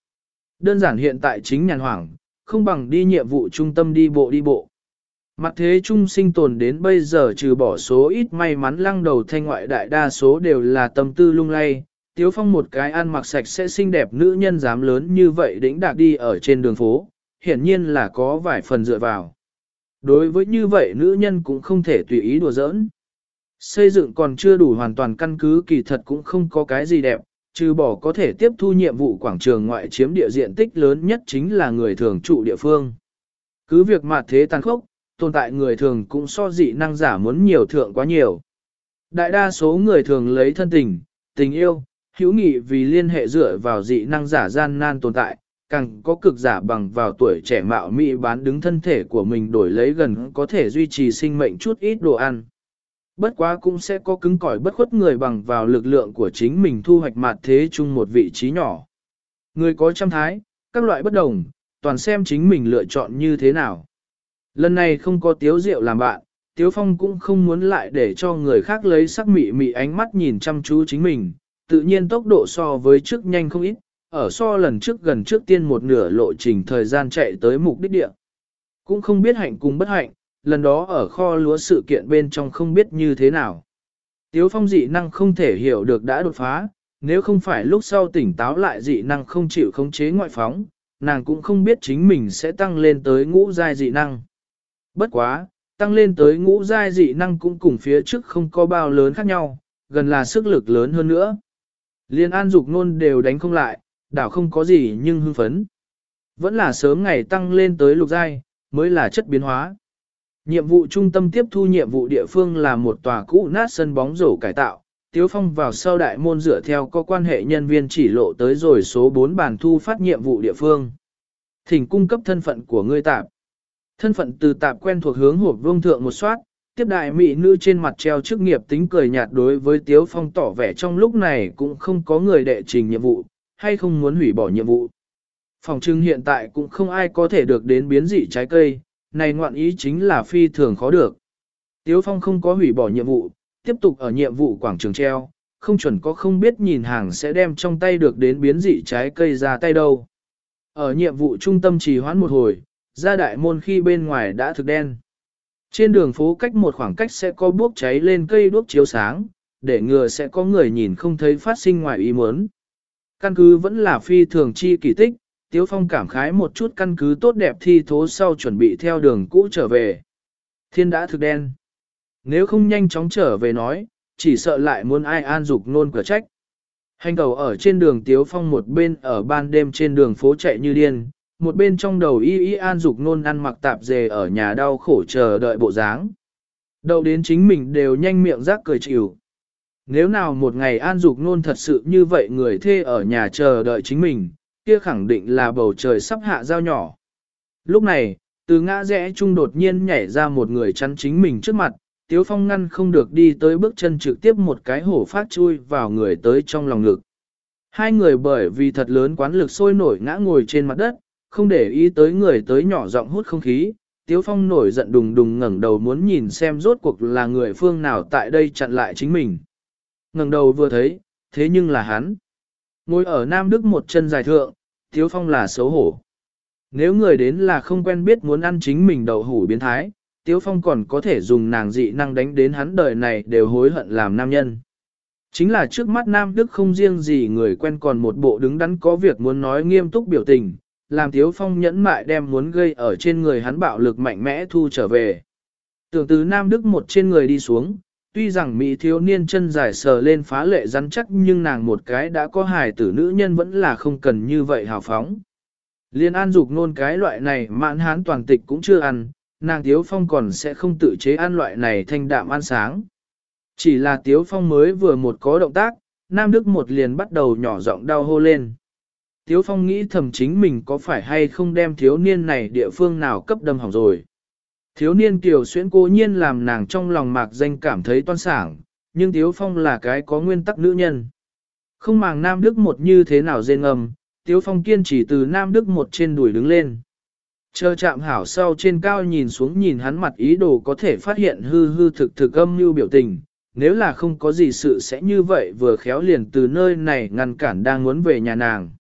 Đơn giản hiện tại chính nhàn hoảng, không bằng đi nhiệm vụ trung tâm đi bộ đi bộ. Mặt thế trung sinh tồn đến bây giờ trừ bỏ số ít may mắn lăng đầu thanh ngoại đại đa số đều là tâm tư lung lay. Tiếu Phong một cái ăn mặc sạch sẽ xinh đẹp nữ nhân dám lớn như vậy đĩnh đạc đi ở trên đường phố, hiển nhiên là có vài phần dựa vào. Đối với như vậy nữ nhân cũng không thể tùy ý đùa giỡn. Xây dựng còn chưa đủ hoàn toàn căn cứ kỳ thật cũng không có cái gì đẹp, trừ bỏ có thể tiếp thu nhiệm vụ quảng trường ngoại chiếm địa diện tích lớn nhất chính là người thường trụ địa phương. Cứ việc mà thế tàn khốc, tồn tại người thường cũng so dị năng giả muốn nhiều thượng quá nhiều. Đại đa số người thường lấy thân tình, tình yêu, hữu nghị vì liên hệ dựa vào dị năng giả gian nan tồn tại, càng có cực giả bằng vào tuổi trẻ mạo mỹ bán đứng thân thể của mình đổi lấy gần có thể duy trì sinh mệnh chút ít đồ ăn. Bất quá cũng sẽ có cứng cỏi bất khuất người bằng vào lực lượng của chính mình thu hoạch mặt thế chung một vị trí nhỏ. Người có trăm thái, các loại bất đồng, toàn xem chính mình lựa chọn như thế nào. Lần này không có tiếu rượu làm bạn, tiếu phong cũng không muốn lại để cho người khác lấy sắc mị mị ánh mắt nhìn chăm chú chính mình, tự nhiên tốc độ so với trước nhanh không ít, ở so lần trước gần trước tiên một nửa lộ trình thời gian chạy tới mục đích địa. Cũng không biết hạnh cùng bất hạnh, lần đó ở kho lúa sự kiện bên trong không biết như thế nào. Tiếu phong dị năng không thể hiểu được đã đột phá, nếu không phải lúc sau tỉnh táo lại dị năng không chịu khống chế ngoại phóng, nàng cũng không biết chính mình sẽ tăng lên tới ngũ giai dị năng. Bất quá, tăng lên tới ngũ giai dị năng cũng cùng phía trước không có bao lớn khác nhau, gần là sức lực lớn hơn nữa. Liên an dục nôn đều đánh không lại, đảo không có gì nhưng hưng phấn. Vẫn là sớm ngày tăng lên tới lục giai, mới là chất biến hóa. Nhiệm vụ trung tâm tiếp thu nhiệm vụ địa phương là một tòa cũ nát sân bóng rổ cải tạo. Tiếu Phong vào sau đại môn dựa theo có quan hệ nhân viên chỉ lộ tới rồi số 4 bàn thu phát nhiệm vụ địa phương. Thỉnh cung cấp thân phận của ngươi tạp. Thân phận từ tạp quen thuộc hướng hộp vương thượng một soát, tiếp đại mỹ nữ trên mặt treo chức nghiệp tính cười nhạt đối với Tiếu Phong tỏ vẻ trong lúc này cũng không có người đệ trình nhiệm vụ, hay không muốn hủy bỏ nhiệm vụ. Phòng trưng hiện tại cũng không ai có thể được đến biến dị trái cây, này ngoạn ý chính là phi thường khó được. Tiếu Phong không có hủy bỏ nhiệm vụ, tiếp tục ở nhiệm vụ quảng trường treo, không chuẩn có không biết nhìn hàng sẽ đem trong tay được đến biến dị trái cây ra tay đâu. Ở nhiệm vụ trung tâm trì hoãn một hồi, ra đại môn khi bên ngoài đã thực đen. Trên đường phố cách một khoảng cách sẽ có bốc cháy lên cây đuốc chiếu sáng, để ngừa sẽ có người nhìn không thấy phát sinh ngoài ý muốn. Căn cứ vẫn là phi thường chi kỳ tích, Tiếu Phong cảm khái một chút căn cứ tốt đẹp thi thố sau chuẩn bị theo đường cũ trở về. Thiên đã thực đen. Nếu không nhanh chóng trở về nói, chỉ sợ lại muốn ai an dục nôn cửa trách. Hành cầu ở trên đường Tiếu Phong một bên ở ban đêm trên đường phố chạy như điên, một bên trong đầu y y an dục nôn ăn mặc tạp dề ở nhà đau khổ chờ đợi bộ dáng. Đầu đến chính mình đều nhanh miệng rác cười chịu. Nếu nào một ngày an dục nôn thật sự như vậy người thê ở nhà chờ đợi chính mình, kia khẳng định là bầu trời sắp hạ giao nhỏ. Lúc này, từ ngã rẽ trung đột nhiên nhảy ra một người chắn chính mình trước mặt, Tiếu Phong ngăn không được đi tới bước chân trực tiếp một cái hổ phát chui vào người tới trong lòng ngực. Hai người bởi vì thật lớn quán lực sôi nổi ngã ngồi trên mặt đất, không để ý tới người tới nhỏ giọng hút không khí. Tiếu Phong nổi giận đùng đùng ngẩng đầu muốn nhìn xem rốt cuộc là người phương nào tại đây chặn lại chính mình. ngẩng đầu vừa thấy, thế nhưng là hắn. Ngồi ở Nam Đức một chân dài thượng, Tiếu Phong là xấu hổ. Nếu người đến là không quen biết muốn ăn chính mình đậu hủ biến thái, Tiếu Phong còn có thể dùng nàng dị năng đánh đến hắn đời này đều hối hận làm nam nhân. Chính là trước mắt Nam Đức không riêng gì người quen còn một bộ đứng đắn có việc muốn nói nghiêm túc biểu tình, làm Tiếu Phong nhẫn mại đem muốn gây ở trên người hắn bạo lực mạnh mẽ thu trở về. Tưởng từ Nam Đức một trên người đi xuống, tuy rằng Mỹ thiếu niên chân dài sờ lên phá lệ rắn chắc nhưng nàng một cái đã có hài tử nữ nhân vẫn là không cần như vậy hào phóng. Liên an dục nôn cái loại này mạn hán toàn tịch cũng chưa ăn, nàng Tiếu Phong còn sẽ không tự chế ăn loại này thanh đạm ăn sáng. Chỉ là Tiếu Phong mới vừa một có động tác, Nam Đức một liền bắt đầu nhỏ giọng đau hô lên. Tiếu Phong nghĩ thầm chính mình có phải hay không đem thiếu niên này địa phương nào cấp đâm hỏng rồi. Thiếu niên kiều xuyễn cố nhiên làm nàng trong lòng mạc danh cảm thấy toan sảng, nhưng Tiếu Phong là cái có nguyên tắc nữ nhân. Không màng Nam Đức một như thế nào dên ngầm, Tiếu Phong kiên trì từ Nam Đức một trên đùi đứng lên. Chờ chạm hảo sau trên cao nhìn xuống nhìn hắn mặt ý đồ có thể phát hiện hư hư thực thực âm như biểu tình, nếu là không có gì sự sẽ như vậy vừa khéo liền từ nơi này ngăn cản đang muốn về nhà nàng.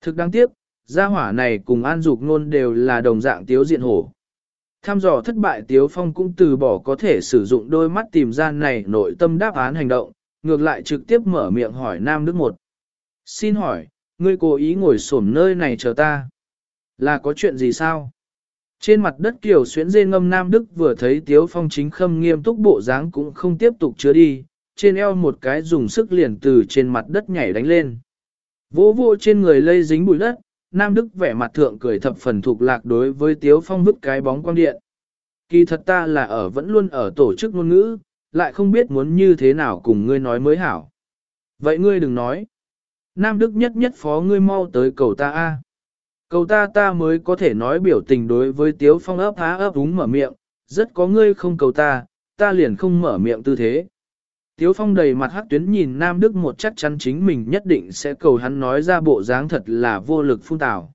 Thực đáng tiếc, gia hỏa này cùng an dục nôn đều là đồng dạng tiếu diện hổ. Tham dò thất bại Tiếu Phong cũng từ bỏ có thể sử dụng đôi mắt tìm ra này nội tâm đáp án hành động, ngược lại trực tiếp mở miệng hỏi Nam Đức một. Xin hỏi, ngươi cố ý ngồi xổm nơi này chờ ta. Là có chuyện gì sao? Trên mặt đất kiểu xuyến dê ngâm Nam Đức vừa thấy Tiếu Phong chính khâm nghiêm túc bộ dáng cũng không tiếp tục chứa đi, trên eo một cái dùng sức liền từ trên mặt đất nhảy đánh lên. Vỗ vô trên người lây dính bụi đất, Nam Đức vẻ mặt thượng cười thập phần thuộc lạc đối với Tiếu Phong vứt cái bóng quang điện. Kỳ thật ta là ở vẫn luôn ở tổ chức ngôn ngữ, lại không biết muốn như thế nào cùng ngươi nói mới hảo. Vậy ngươi đừng nói. Nam Đức nhất nhất phó ngươi mau tới cầu ta a. Cầu ta ta mới có thể nói biểu tình đối với Tiếu Phong ấp há ấp úng mở miệng, rất có ngươi không cầu ta, ta liền không mở miệng tư thế. Tiếu Phong đầy mặt hắc tuyến nhìn Nam Đức một chắc chắn chính mình nhất định sẽ cầu hắn nói ra bộ dáng thật là vô lực phun tào.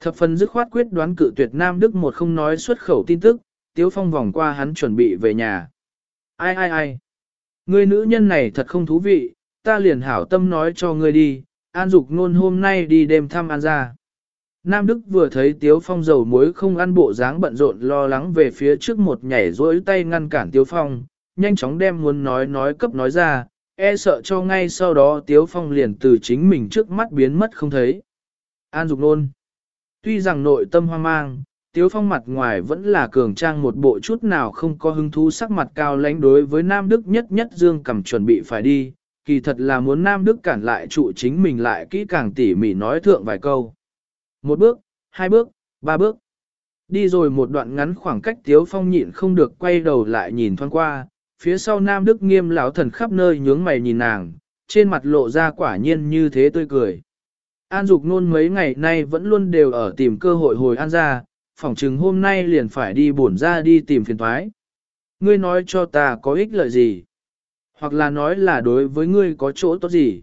Thập phần dứt khoát quyết đoán cự tuyệt Nam Đức một không nói xuất khẩu tin tức, Tiếu Phong vòng qua hắn chuẩn bị về nhà. Ai ai ai? Người nữ nhân này thật không thú vị, ta liền hảo tâm nói cho ngươi đi, An Dục nôn hôm nay đi đêm thăm An ra. Nam Đức vừa thấy Tiếu Phong dầu muối không ăn bộ dáng bận rộn lo lắng về phía trước một nhảy rỗi tay ngăn cản Tiếu Phong, nhanh chóng đem muốn nói nói cấp nói ra, e sợ cho ngay sau đó Tiếu Phong liền từ chính mình trước mắt biến mất không thấy. An Dục nôn. Tuy rằng nội tâm hoang mang, Tiếu Phong mặt ngoài vẫn là cường trang một bộ chút nào không có hứng thú sắc mặt cao lãnh đối với Nam Đức nhất nhất dương cầm chuẩn bị phải đi, kỳ thật là muốn Nam Đức cản lại trụ chính mình lại kỹ càng tỉ mỉ nói thượng vài câu. Một bước, hai bước, ba bước. Đi rồi một đoạn ngắn khoảng cách Tiếu Phong nhịn không được quay đầu lại nhìn thoáng qua, phía sau Nam Đức nghiêm lão thần khắp nơi nhướng mày nhìn nàng, trên mặt lộ ra quả nhiên như thế tươi cười. An Dục nôn mấy ngày nay vẫn luôn đều ở tìm cơ hội hồi an ra, phỏng chừng hôm nay liền phải đi bổn ra đi tìm phiền thoái. Ngươi nói cho ta có ích lợi gì? Hoặc là nói là đối với ngươi có chỗ tốt gì?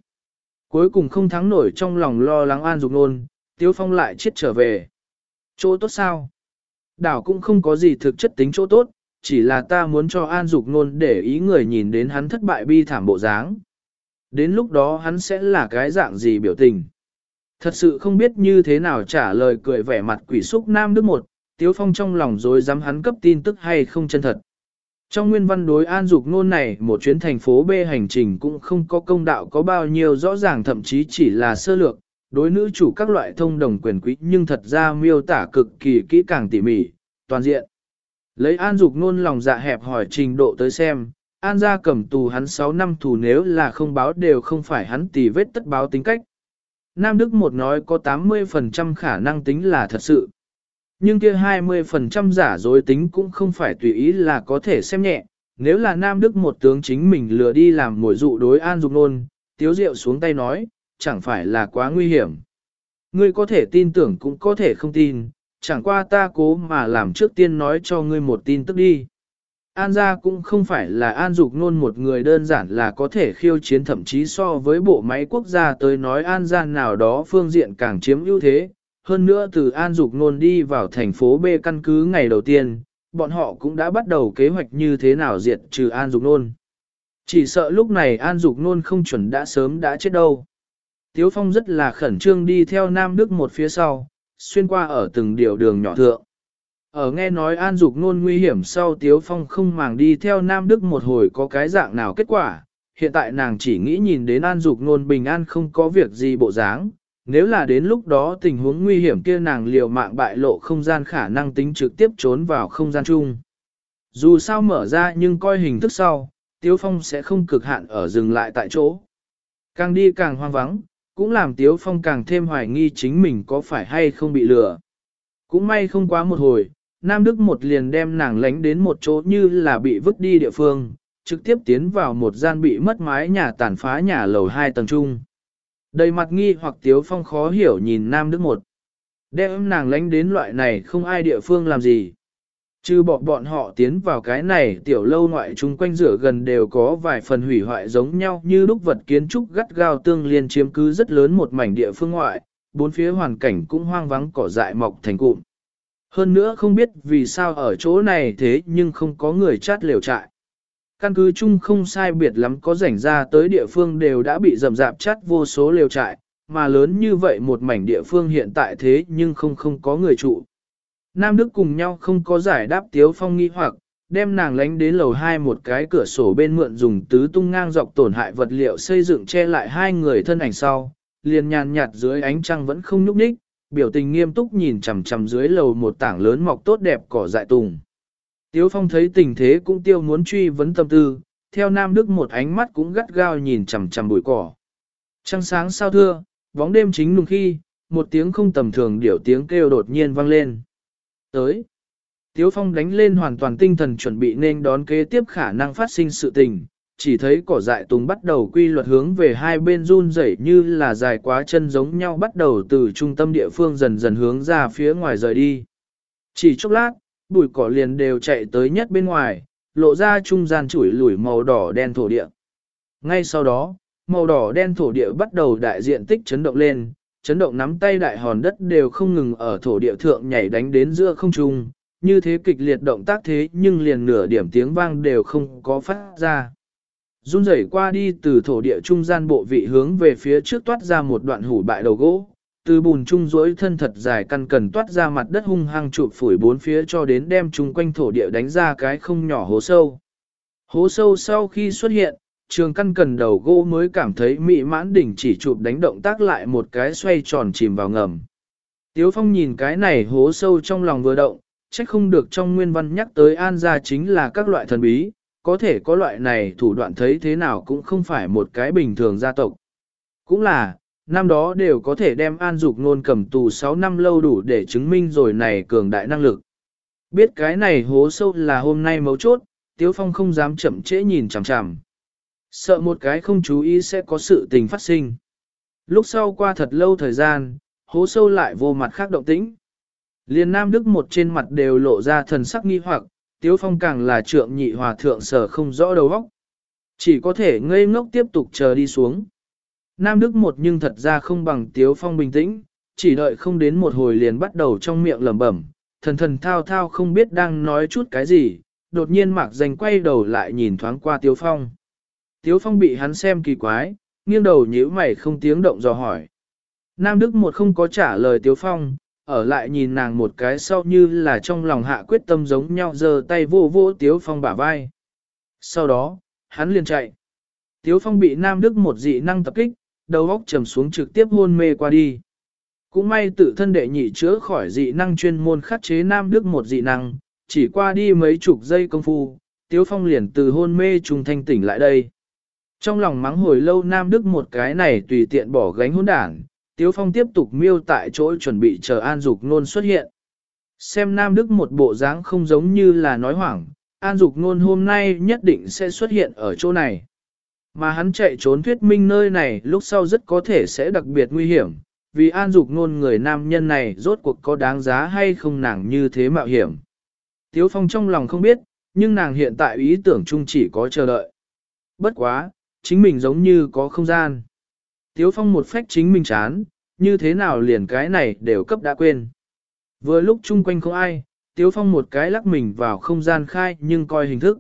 Cuối cùng không thắng nổi trong lòng lo lắng An Dục nôn, Tiếu Phong lại chết trở về. Chỗ tốt sao? Đảo cũng không có gì thực chất tính chỗ tốt, chỉ là ta muốn cho An Dục Nôn để ý người nhìn đến hắn thất bại bi thảm bộ dáng. Đến lúc đó hắn sẽ là cái dạng gì biểu tình. Thật sự không biết như thế nào trả lời cười vẻ mặt quỷ xúc nam đức một, Tiếu Phong trong lòng rồi dám hắn cấp tin tức hay không chân thật. Trong nguyên văn đối an dục nôn này một chuyến thành phố B hành trình cũng không có công đạo có bao nhiêu rõ ràng thậm chí chỉ là sơ lược, đối nữ chủ các loại thông đồng quyền quý nhưng thật ra miêu tả cực kỳ kỹ càng tỉ mỉ, toàn diện. Lấy an dục nôn lòng dạ hẹp hỏi trình độ tới xem, an gia cầm tù hắn 6 năm tù nếu là không báo đều không phải hắn tì vết tất báo tính cách. Nam Đức một nói có 80% khả năng tính là thật sự. Nhưng kia 20% giả dối tính cũng không phải tùy ý là có thể xem nhẹ. Nếu là Nam Đức một tướng chính mình lừa đi làm mồi dụ đối an dục nôn, tiếu diệu xuống tay nói, chẳng phải là quá nguy hiểm. Ngươi có thể tin tưởng cũng có thể không tin, chẳng qua ta cố mà làm trước tiên nói cho ngươi một tin tức đi. An gia cũng không phải là an dục nôn một người đơn giản là có thể khiêu chiến thậm chí so với bộ máy quốc gia tới nói an gia nào đó phương diện càng chiếm ưu thế. Hơn nữa từ an dục nôn đi vào thành phố B căn cứ ngày đầu tiên, bọn họ cũng đã bắt đầu kế hoạch như thế nào diệt trừ an dục nôn. Chỉ sợ lúc này an dục nôn không chuẩn đã sớm đã chết đâu. Tiếu Phong rất là khẩn trương đi theo Nam Đức một phía sau, xuyên qua ở từng điều đường nhỏ thượng. Ở nghe nói an dục nôn nguy hiểm sau Tiếu Phong không màng đi theo Nam Đức một hồi có cái dạng nào kết quả, hiện tại nàng chỉ nghĩ nhìn đến an dục nôn bình an không có việc gì bộ dáng, nếu là đến lúc đó tình huống nguy hiểm kia nàng liều mạng bại lộ không gian khả năng tính trực tiếp trốn vào không gian chung. Dù sao mở ra nhưng coi hình thức sau, Tiếu Phong sẽ không cực hạn ở dừng lại tại chỗ. Càng đi càng hoang vắng, cũng làm Tiếu Phong càng thêm hoài nghi chính mình có phải hay không bị lừa. Cũng may không quá một hồi, Nam Đức một liền đem nàng lánh đến một chỗ như là bị vứt đi địa phương, trực tiếp tiến vào một gian bị mất mái nhà tàn phá nhà lầu hai tầng trung. Đầy mặt nghi hoặc Tiếu Phong khó hiểu nhìn Nam Đức một. Đem nàng lánh đến loại này không ai địa phương làm gì. Chứ bọn bọn họ tiến vào cái này tiểu lâu ngoại chung quanh rửa gần đều có vài phần hủy hoại giống nhau như lúc vật kiến trúc gắt gao tương liên chiếm cứ rất lớn một mảnh địa phương ngoại, bốn phía hoàn cảnh cũng hoang vắng cỏ dại mọc thành cụm. Hơn nữa không biết vì sao ở chỗ này thế nhưng không có người chát liều trại. Căn cứ chung không sai biệt lắm có rảnh ra tới địa phương đều đã bị rầm rạp chát vô số liều trại, mà lớn như vậy một mảnh địa phương hiện tại thế nhưng không không có người trụ. Nam Đức cùng nhau không có giải đáp Tiếu Phong nghi hoặc, đem nàng lánh đến lầu hai một cái cửa sổ bên mượn dùng tứ tung ngang dọc tổn hại vật liệu xây dựng che lại hai người thân ảnh sau, liền nhàn nhạt dưới ánh trăng vẫn không nhúc nhích, biểu tình nghiêm túc nhìn chằm chằm dưới lầu một tảng lớn mọc tốt đẹp cỏ dại tùng. Tiếu Phong thấy tình thế cũng tiêu muốn truy vấn tâm tư, theo Nam Đức một ánh mắt cũng gắt gao nhìn chằm chằm bụi cỏ. Trăng sáng sao thưa, bóng đêm chính nùng khi, một tiếng không tầm thường điểu tiếng kêu đột nhiên vang lên. Tới. Tiếu Phong đánh lên hoàn toàn tinh thần chuẩn bị nên đón kế tiếp khả năng phát sinh sự tình, chỉ thấy cỏ dại tùng bắt đầu quy luật hướng về hai bên run rẩy như là dài quá chân giống nhau bắt đầu từ trung tâm địa phương dần dần hướng ra phía ngoài rời đi. Chỉ chốc lát, bụi cỏ liền đều chạy tới nhất bên ngoài, lộ ra trung gian chuỗi lủi màu đỏ đen thổ địa. Ngay sau đó, màu đỏ đen thổ địa bắt đầu đại diện tích chấn động lên, chấn động nắm tay đại hòn đất đều không ngừng ở thổ địa thượng nhảy đánh đến giữa không trung, như thế kịch liệt động tác thế nhưng liền nửa điểm tiếng vang đều không có phát ra. Run rẩy qua đi từ thổ địa trung gian bộ vị hướng về phía trước toát ra một đoạn hủ bại đầu gỗ, từ bùn trung rỗi thân thật dài căn cần toát ra mặt đất hung hăng chụp phủi bốn phía cho đến đem chung quanh thổ địa đánh ra cái không nhỏ hố sâu. Hố sâu sau khi xuất hiện, trường căn cần đầu gỗ mới cảm thấy mị mãn đỉnh chỉ chụp đánh động tác lại một cái xoay tròn chìm vào ngầm. Tiếu Phong nhìn cái này hố sâu trong lòng vừa động, chắc không được trong nguyên văn nhắc tới an gia chính là các loại thần bí, có thể có loại này thủ đoạn thấy thế nào cũng không phải một cái bình thường gia tộc. Cũng là, năm đó đều có thể đem an dục nôn cầm tù 6 năm lâu đủ để chứng minh rồi này cường đại năng lực. Biết cái này hố sâu là hôm nay mấu chốt, Tiếu Phong không dám chậm trễ nhìn chằm chằm. Sợ một cái không chú ý sẽ có sự tình phát sinh. Lúc sau qua thật lâu thời gian, hố sâu lại vô mặt khác động tĩnh. Liên Nam Đức một trên mặt đều lộ ra thần sắc nghi hoặc, Tiếu Phong càng là trượng nhị hòa thượng sở không rõ đầu óc. Chỉ có thể ngây ngốc tiếp tục chờ đi xuống. Nam Đức một nhưng thật ra không bằng Tiếu Phong bình tĩnh, chỉ đợi không đến một hồi liền bắt đầu trong miệng lẩm bẩm, thần thần thao thao không biết đang nói chút cái gì, đột nhiên mạc danh quay đầu lại nhìn thoáng qua Tiếu Phong. Tiếu Phong bị hắn xem kỳ quái, nghiêng đầu nhíu mày không tiếng động dò hỏi. Nam Đức một không có trả lời Tiếu Phong, ở lại nhìn nàng một cái sau như là trong lòng hạ quyết tâm giống nhau giơ tay vô vô Tiếu Phong bả vai. Sau đó, hắn liền chạy. Tiếu Phong bị Nam Đức một dị năng tập kích, đầu óc trầm xuống trực tiếp hôn mê qua đi. Cũng may tự thân đệ nhị chữa khỏi dị năng chuyên môn khắc chế Nam Đức một dị năng, chỉ qua đi mấy chục giây công phu, Tiếu Phong liền từ hôn mê trùng thanh tỉnh lại đây. Trong lòng mắng hồi lâu Nam Đức một cái này tùy tiện bỏ gánh hỗn đảng, Tiếu Phong tiếp tục miêu tại chỗ chuẩn bị chờ An Dục Nôn xuất hiện. Xem Nam Đức một bộ dáng không giống như là nói hoảng, An Dục Nôn hôm nay nhất định sẽ xuất hiện ở chỗ này. Mà hắn chạy trốn thuyết minh nơi này lúc sau rất có thể sẽ đặc biệt nguy hiểm, vì an dục nôn người nam nhân này rốt cuộc có đáng giá hay không nàng như thế mạo hiểm. Tiếu Phong trong lòng không biết, nhưng nàng hiện tại ý tưởng chung chỉ có chờ đợi. Bất quá, chính mình giống như có không gian. Tiếu Phong một phách chính mình chán, như thế nào liền cái này đều cấp đã quên. Vừa lúc chung quanh không ai, Tiếu Phong một cái lắc mình vào không gian khai nhưng coi hình thức.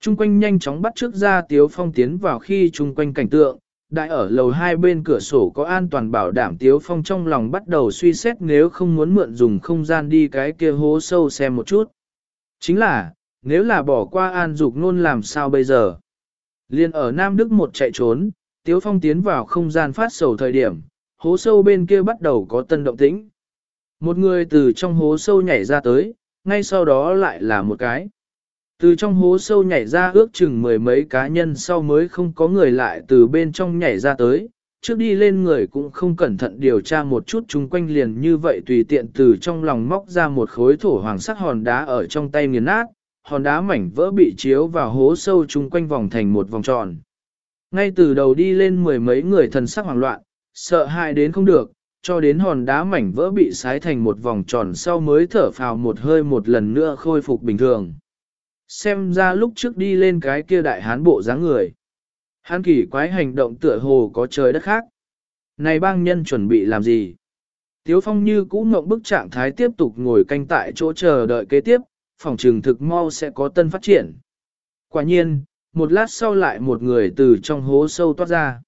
Chung quanh nhanh chóng bắt trước ra Tiếu Phong tiến vào khi chung quanh cảnh tượng, đại ở lầu hai bên cửa sổ có an toàn bảo đảm Tiếu Phong trong lòng bắt đầu suy xét nếu không muốn mượn dùng không gian đi cái kia hố sâu xem một chút. Chính là, nếu là bỏ qua an dục nôn làm sao bây giờ? Liên ở Nam Đức một chạy trốn, Tiếu Phong tiến vào không gian phát sầu thời điểm, hố sâu bên kia bắt đầu có tân động tĩnh. Một người từ trong hố sâu nhảy ra tới, ngay sau đó lại là một cái. Từ trong hố sâu nhảy ra ước chừng mười mấy cá nhân sau mới không có người lại từ bên trong nhảy ra tới, trước đi lên người cũng không cẩn thận điều tra một chút chung quanh liền như vậy tùy tiện từ trong lòng móc ra một khối thổ hoàng sắc hòn đá ở trong tay nghiền nát, hòn đá mảnh vỡ bị chiếu vào hố sâu chung quanh vòng thành một vòng tròn. Ngay từ đầu đi lên mười mấy người thần sắc hoảng loạn, sợ hãi đến không được, cho đến hòn đá mảnh vỡ bị sái thành một vòng tròn sau mới thở phào một hơi một lần nữa khôi phục bình thường. Xem ra lúc trước đi lên cái kia đại hán bộ dáng người. Hán kỳ quái hành động tựa hồ có trời đất khác. Này bang nhân chuẩn bị làm gì? Tiếu phong như cũ ngộng bức trạng thái tiếp tục ngồi canh tại chỗ chờ đợi kế tiếp, phòng trường thực mau sẽ có tân phát triển. Quả nhiên, một lát sau lại một người từ trong hố sâu toát ra.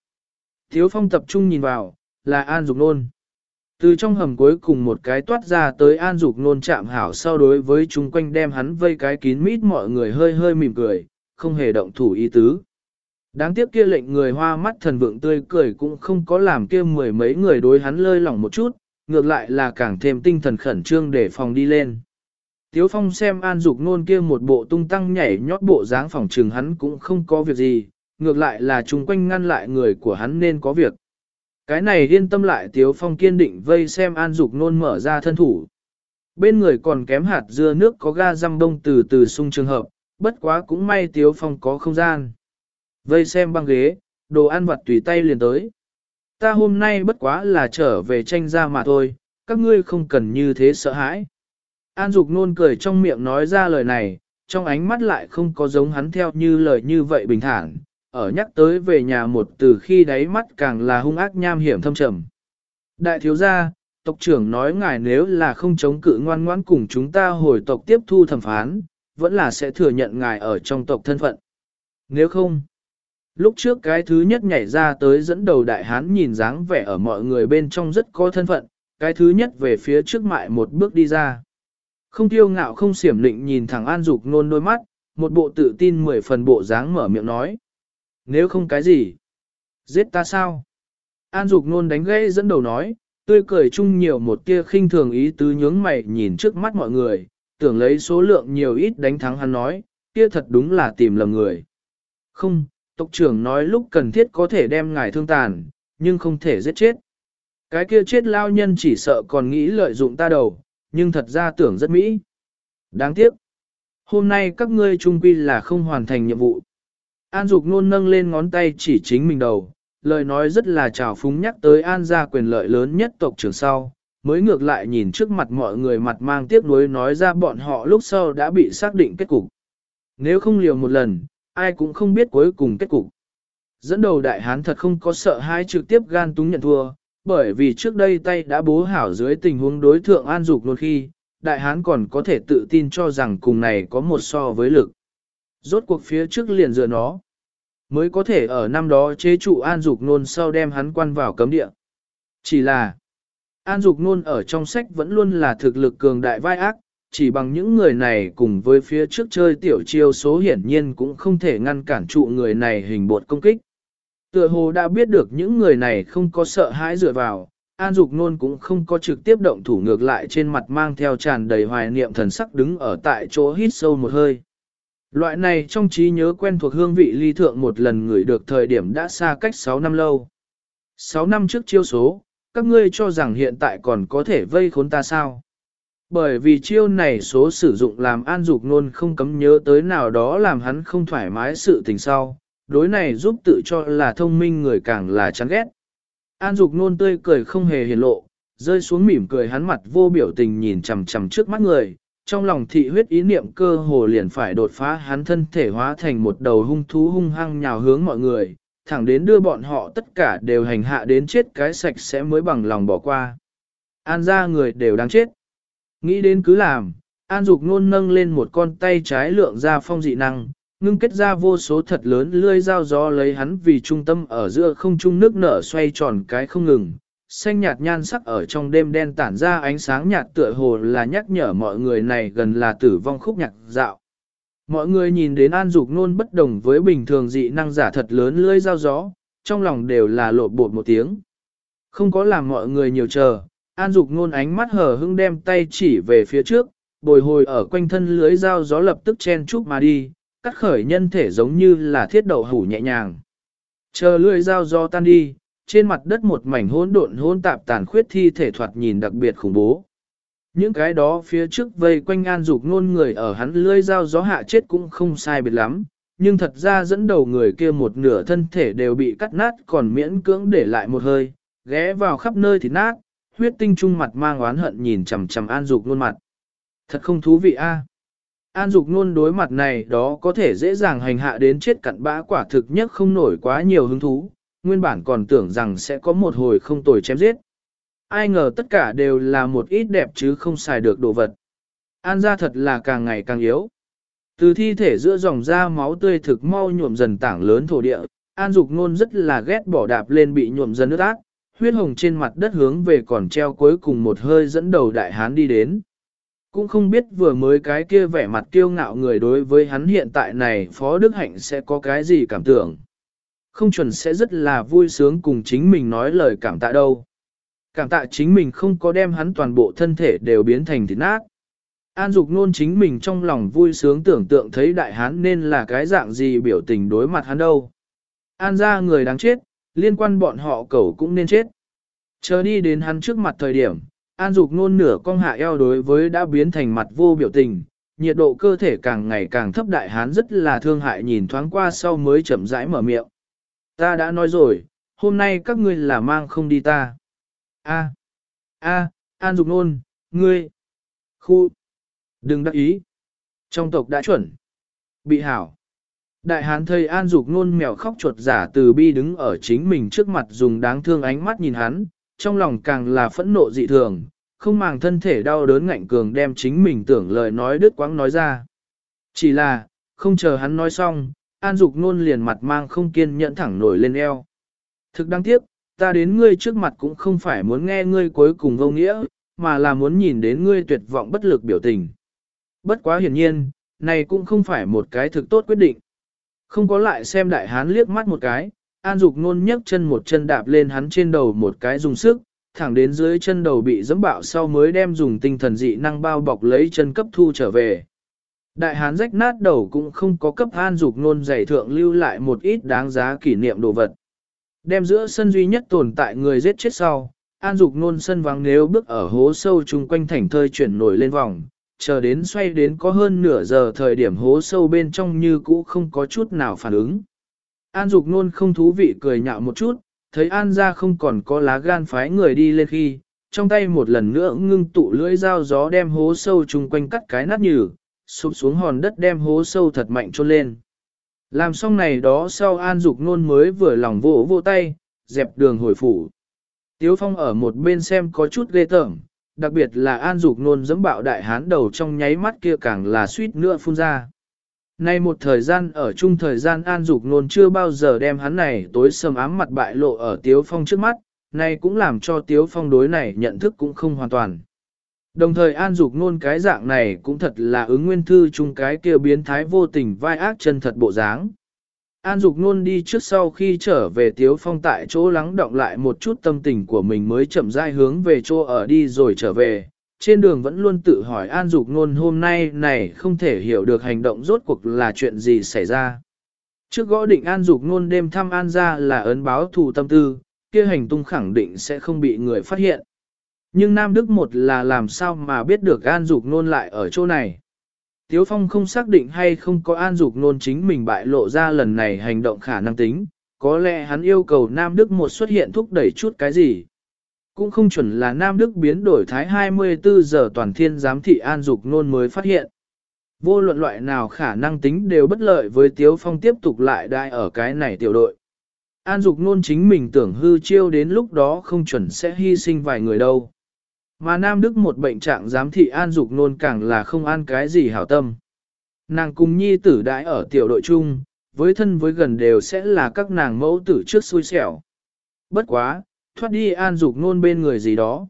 Thiếu phong tập trung nhìn vào, là An Dục Nôn. Từ trong hầm cuối cùng một cái toát ra tới An Dục Nôn chạm hảo sau đối với chúng quanh đem hắn vây cái kín mít mọi người hơi hơi mỉm cười, không hề động thủ ý tứ. Đáng tiếc kia lệnh người hoa mắt thần vượng tươi cười cũng không có làm kia mười mấy người đối hắn lơi lỏng một chút, ngược lại là càng thêm tinh thần khẩn trương để phòng đi lên. Tiếu Phong xem An Dục Nôn kia một bộ tung tăng nhảy nhót bộ dáng phòng trường hắn cũng không có việc gì, ngược lại là chung quanh ngăn lại người của hắn nên có việc. Cái này yên tâm lại Tiếu Phong kiên định vây xem An Dục Nôn mở ra thân thủ. Bên người còn kém hạt dưa nước có ga răm đông từ từ sung trường hợp, bất quá cũng may Tiếu Phong có không gian. Vây xem băng ghế, đồ ăn vặt tùy tay liền tới. Ta hôm nay bất quá là trở về tranh ra mà thôi, các ngươi không cần như thế sợ hãi. An Dục nôn cười trong miệng nói ra lời này, trong ánh mắt lại không có giống hắn theo như lời như vậy bình thản, ở nhắc tới về nhà một từ khi đáy mắt càng là hung ác nham hiểm thâm trầm. Đại thiếu gia, tộc trưởng nói ngài nếu là không chống cự ngoan ngoãn cùng chúng ta hồi tộc tiếp thu thẩm phán, vẫn là sẽ thừa nhận ngài ở trong tộc thân phận. Nếu không, lúc trước cái thứ nhất nhảy ra tới dẫn đầu đại hán nhìn dáng vẻ ở mọi người bên trong rất có thân phận, cái thứ nhất về phía trước mại một bước đi ra. Không tiêu ngạo không xiểm định nhìn thẳng An Dục nôn đôi mắt, một bộ tự tin mười phần bộ dáng mở miệng nói. Nếu không cái gì? Giết ta sao? An Dục nôn đánh gãy dẫn đầu nói, tươi cười chung nhiều một tia khinh thường ý tứ nhướng mày nhìn trước mắt mọi người, tưởng lấy số lượng nhiều ít đánh thắng hắn nói, kia thật đúng là tìm lầm người. Không, tộc trưởng nói lúc cần thiết có thể đem ngài thương tàn, nhưng không thể giết chết. Cái kia chết lao nhân chỉ sợ còn nghĩ lợi dụng ta đầu, nhưng thật ra tưởng rất mỹ. Đáng tiếc. Hôm nay các ngươi trung quy là không hoàn thành nhiệm vụ. An Dục nôn nâng lên ngón tay chỉ chính mình đầu, lời nói rất là trào phúng nhắc tới An gia quyền lợi lớn nhất tộc trưởng sau, mới ngược lại nhìn trước mặt mọi người mặt mang tiếc nuối nói ra bọn họ lúc sau đã bị xác định kết cục. Nếu không liều một lần, ai cũng không biết cuối cùng kết cục. Dẫn đầu đại hán thật không có sợ hai trực tiếp gan túng nhận thua, bởi vì trước đây tay đã bố hảo dưới tình huống đối thượng an dục luôn khi, đại hán còn có thể tự tin cho rằng cùng này có một so với lực. Rốt cuộc phía trước liền dựa nó, mới có thể ở năm đó chế trụ an dục nôn sau đem hắn quan vào cấm địa. Chỉ là, an dục nôn ở trong sách vẫn luôn là thực lực cường đại vai ác, chỉ bằng những người này cùng với phía trước chơi tiểu chiêu số hiển nhiên cũng không thể ngăn cản trụ người này hình bột công kích. Tựa hồ đã biết được những người này không có sợ hãi dựa vào, An Dục Nôn cũng không có trực tiếp động thủ ngược lại trên mặt mang theo tràn đầy hoài niệm thần sắc đứng ở tại chỗ hít sâu một hơi. Loại này trong trí nhớ quen thuộc hương vị ly thượng một lần ngửi được thời điểm đã xa cách 6 năm lâu. 6 năm trước chiêu số, các ngươi cho rằng hiện tại còn có thể vây khốn ta sao? Bởi vì chiêu này số sử dụng làm an dục nôn không cấm nhớ tới nào đó làm hắn không thoải mái sự tình sau, đối này giúp tự cho là thông minh người càng là chán ghét. An Dục nôn tươi cười không hề hiển lộ, rơi xuống mỉm cười hắn mặt vô biểu tình nhìn chằm chằm trước mắt người, trong lòng thị huyết ý niệm cơ hồ liền phải đột phá hắn thân thể hóa thành một đầu hung thú hung hăng nhào hướng mọi người, thẳng đến đưa bọn họ tất cả đều hành hạ đến chết cái sạch sẽ mới bằng lòng bỏ qua. An ra người đều đáng chết. Nghĩ đến cứ làm, An Dục nôn nâng lên một con tay trái lượng ra phong dị năng, ngưng kết ra vô số thật lớn lươi dao gió lấy hắn vì trung tâm ở giữa không trung nước nở xoay tròn cái không ngừng. Xanh nhạt nhan sắc ở trong đêm đen tản ra ánh sáng nhạt tựa hồ là nhắc nhở mọi người này gần là tử vong khúc nhạc dạo. Mọi người nhìn đến An Dục nôn bất đồng với bình thường dị năng giả thật lớn lưỡi dao gió, trong lòng đều là lộ bột một tiếng. Không có làm mọi người nhiều chờ, An Dục nôn ánh mắt hở hững đem tay chỉ về phía trước, bồi hồi ở quanh thân lưới dao gió lập tức chen chúc mà đi, cắt khởi nhân thể giống như là thiết đậu hủ nhẹ nhàng. Chờ lưỡi dao gió tan đi, trên mặt đất một mảnh hỗn độn hỗn tạp tàn khuyết thi thể thoạt nhìn đặc biệt khủng bố. Những cái đó phía trước vây quanh an dục ngôn người ở hắn lưỡi dao gió hạ chết cũng không sai biệt lắm, nhưng thật ra dẫn đầu người kia một nửa thân thể đều bị cắt nát còn miễn cưỡng để lại một hơi, ghé vào khắp nơi thì nát, huyết tinh trung mặt mang oán hận nhìn chằm chằm an dục ngôn mặt. Thật không thú vị a. An dục Nôn đối mặt này đó có thể dễ dàng hành hạ đến chết cặn bã quả thực nhất không nổi quá nhiều hứng thú, nguyên bản còn tưởng rằng sẽ có một hồi không tồi chém giết. Ai ngờ tất cả đều là một ít đẹp chứ không xài được đồ vật. An ra thật là càng ngày càng yếu. Từ thi thể giữa dòng da máu tươi thực mau nhuộm dần tảng lớn thổ địa, An Dục Nôn rất là ghét bỏ đạp lên bị nhuộm dần nước ác, huyết hồng trên mặt đất hướng về còn treo cuối cùng một hơi dẫn đầu đại hán đi đến. Cũng không biết vừa mới cái kia vẻ mặt kiêu ngạo người đối với hắn hiện tại này Phó Đức Hạnh sẽ có cái gì cảm tưởng. Không chuẩn sẽ rất là vui sướng cùng chính mình nói lời cảm tạ đâu. Cảm tạ chính mình không có đem hắn toàn bộ thân thể đều biến thành thịt nát. An Dục nôn chính mình trong lòng vui sướng tưởng tượng thấy đại hán nên là cái dạng gì biểu tình đối mặt hắn đâu. An ra người đáng chết, liên quan bọn họ cẩu cũng nên chết. Chờ đi đến hắn trước mặt thời điểm, An Dục nôn nửa cong hạ eo đối với đã biến thành mặt vô biểu tình, nhiệt độ cơ thể càng ngày càng thấp đại hán rất là thương hại nhìn thoáng qua sau mới chậm rãi mở miệng. Ta đã nói rồi, hôm nay các ngươi là mang không đi ta. A, a, An Dục nôn, ngươi, khu, đừng đắc ý. Trong tộc đã chuẩn, bị hảo. Đại hán thầy An Dục nôn mèo khóc chuột giả từ bi đứng ở chính mình trước mặt dùng đáng thương ánh mắt nhìn hắn, trong lòng càng là phẫn nộ dị thường, không màng thân thể đau đớn ngạnh cường đem chính mình tưởng lời nói đứt quãng nói ra. Chỉ là, không chờ hắn nói xong, An Dục nôn liền mặt mang không kiên nhẫn thẳng nổi lên eo. Thực đáng tiếc, ta đến ngươi trước mặt cũng không phải muốn nghe ngươi cuối cùng vô nghĩa, mà là muốn nhìn đến ngươi tuyệt vọng bất lực biểu tình. Bất quá hiển nhiên, này cũng không phải một cái thực tốt quyết định. Không có lại xem đại hán liếc mắt một cái, An Dục nôn nhấc chân một chân đạp lên hắn trên đầu một cái dùng sức, thẳng đến dưới chân đầu bị dẫm bạo sau mới đem dùng tinh thần dị năng bao bọc lấy chân cấp thu trở về. Đại hán rách nát đầu cũng không có cấp An Dục nôn giải thượng lưu lại một ít đáng giá kỷ niệm đồ vật. Đem giữa sân duy nhất tồn tại người giết chết sau, An Dục nôn sân vắng nếu bước ở hố sâu chung quanh thành thơi chuyển nổi lên vòng, chờ đến xoay đến có hơn nửa giờ thời điểm hố sâu bên trong như cũ không có chút nào phản ứng. An Dục nôn không thú vị cười nhạo một chút, thấy An ra không còn có lá gan phái người đi lên khi, trong tay một lần nữa ngưng tụ lưỡi dao gió đem hố sâu chung quanh cắt cái nát nhừ, sụp xuống hòn đất đem hố sâu thật mạnh trôn lên. Làm xong này đó sau An Dục nôn mới vừa lòng vỗ vỗ tay, dẹp đường hồi phủ. Tiếu Phong ở một bên xem có chút ghê tởm, đặc biệt là An Dục nôn dẫm bạo đại hán đầu trong nháy mắt kia càng là suýt nữa phun ra. Nay một thời gian ở chung thời gian An Dục nôn chưa bao giờ đem hắn này tối sầm ám mặt bại lộ ở Tiếu Phong trước mắt, nay cũng làm cho Tiếu Phong đối này nhận thức cũng không hoàn toàn. Đồng thời An Dục nôn cái dạng này cũng thật là ứng nguyên thư chung cái kia biến thái vô tình vai ác chân thật bộ dáng. An Dục nôn đi trước sau khi trở về Tiếu Phong tại chỗ lắng động lại một chút tâm tình của mình mới chậm rãi hướng về chỗ ở đi rồi trở về. Trên đường vẫn luôn tự hỏi An Dục nôn hôm nay này không thể hiểu được hành động rốt cuộc là chuyện gì xảy ra. Trước gõ định An Dục nôn đêm thăm An ra là ấn báo thù tâm tư, kia hành tung khẳng định sẽ không bị người phát hiện. Nhưng Nam Đức một là làm sao mà biết được An Dục nôn lại ở chỗ này. Tiếu Phong không xác định hay không có An Dục nôn chính mình bại lộ ra lần này hành động khả năng tính, có lẽ hắn yêu cầu Nam Đức một xuất hiện thúc đẩy chút cái gì. Cũng không chuẩn là Nam Đức biến đổi thái 24 giờ toàn thiên giám thị an dục nôn mới phát hiện. Vô luận loại nào khả năng tính đều bất lợi với Tiếu Phong tiếp tục lại đại ở cái này tiểu đội. An dục nôn chính mình tưởng hư chiêu đến lúc đó không chuẩn sẽ hy sinh vài người đâu. Mà Nam Đức một bệnh trạng giám thị an dục nôn càng là không an cái gì hảo tâm. Nàng cùng nhi tử đại ở tiểu đội chung, với thân với gần đều sẽ là các nàng mẫu tử trước xui xẻo. Bất quá, thoát đi an dục nôn bên người gì đó.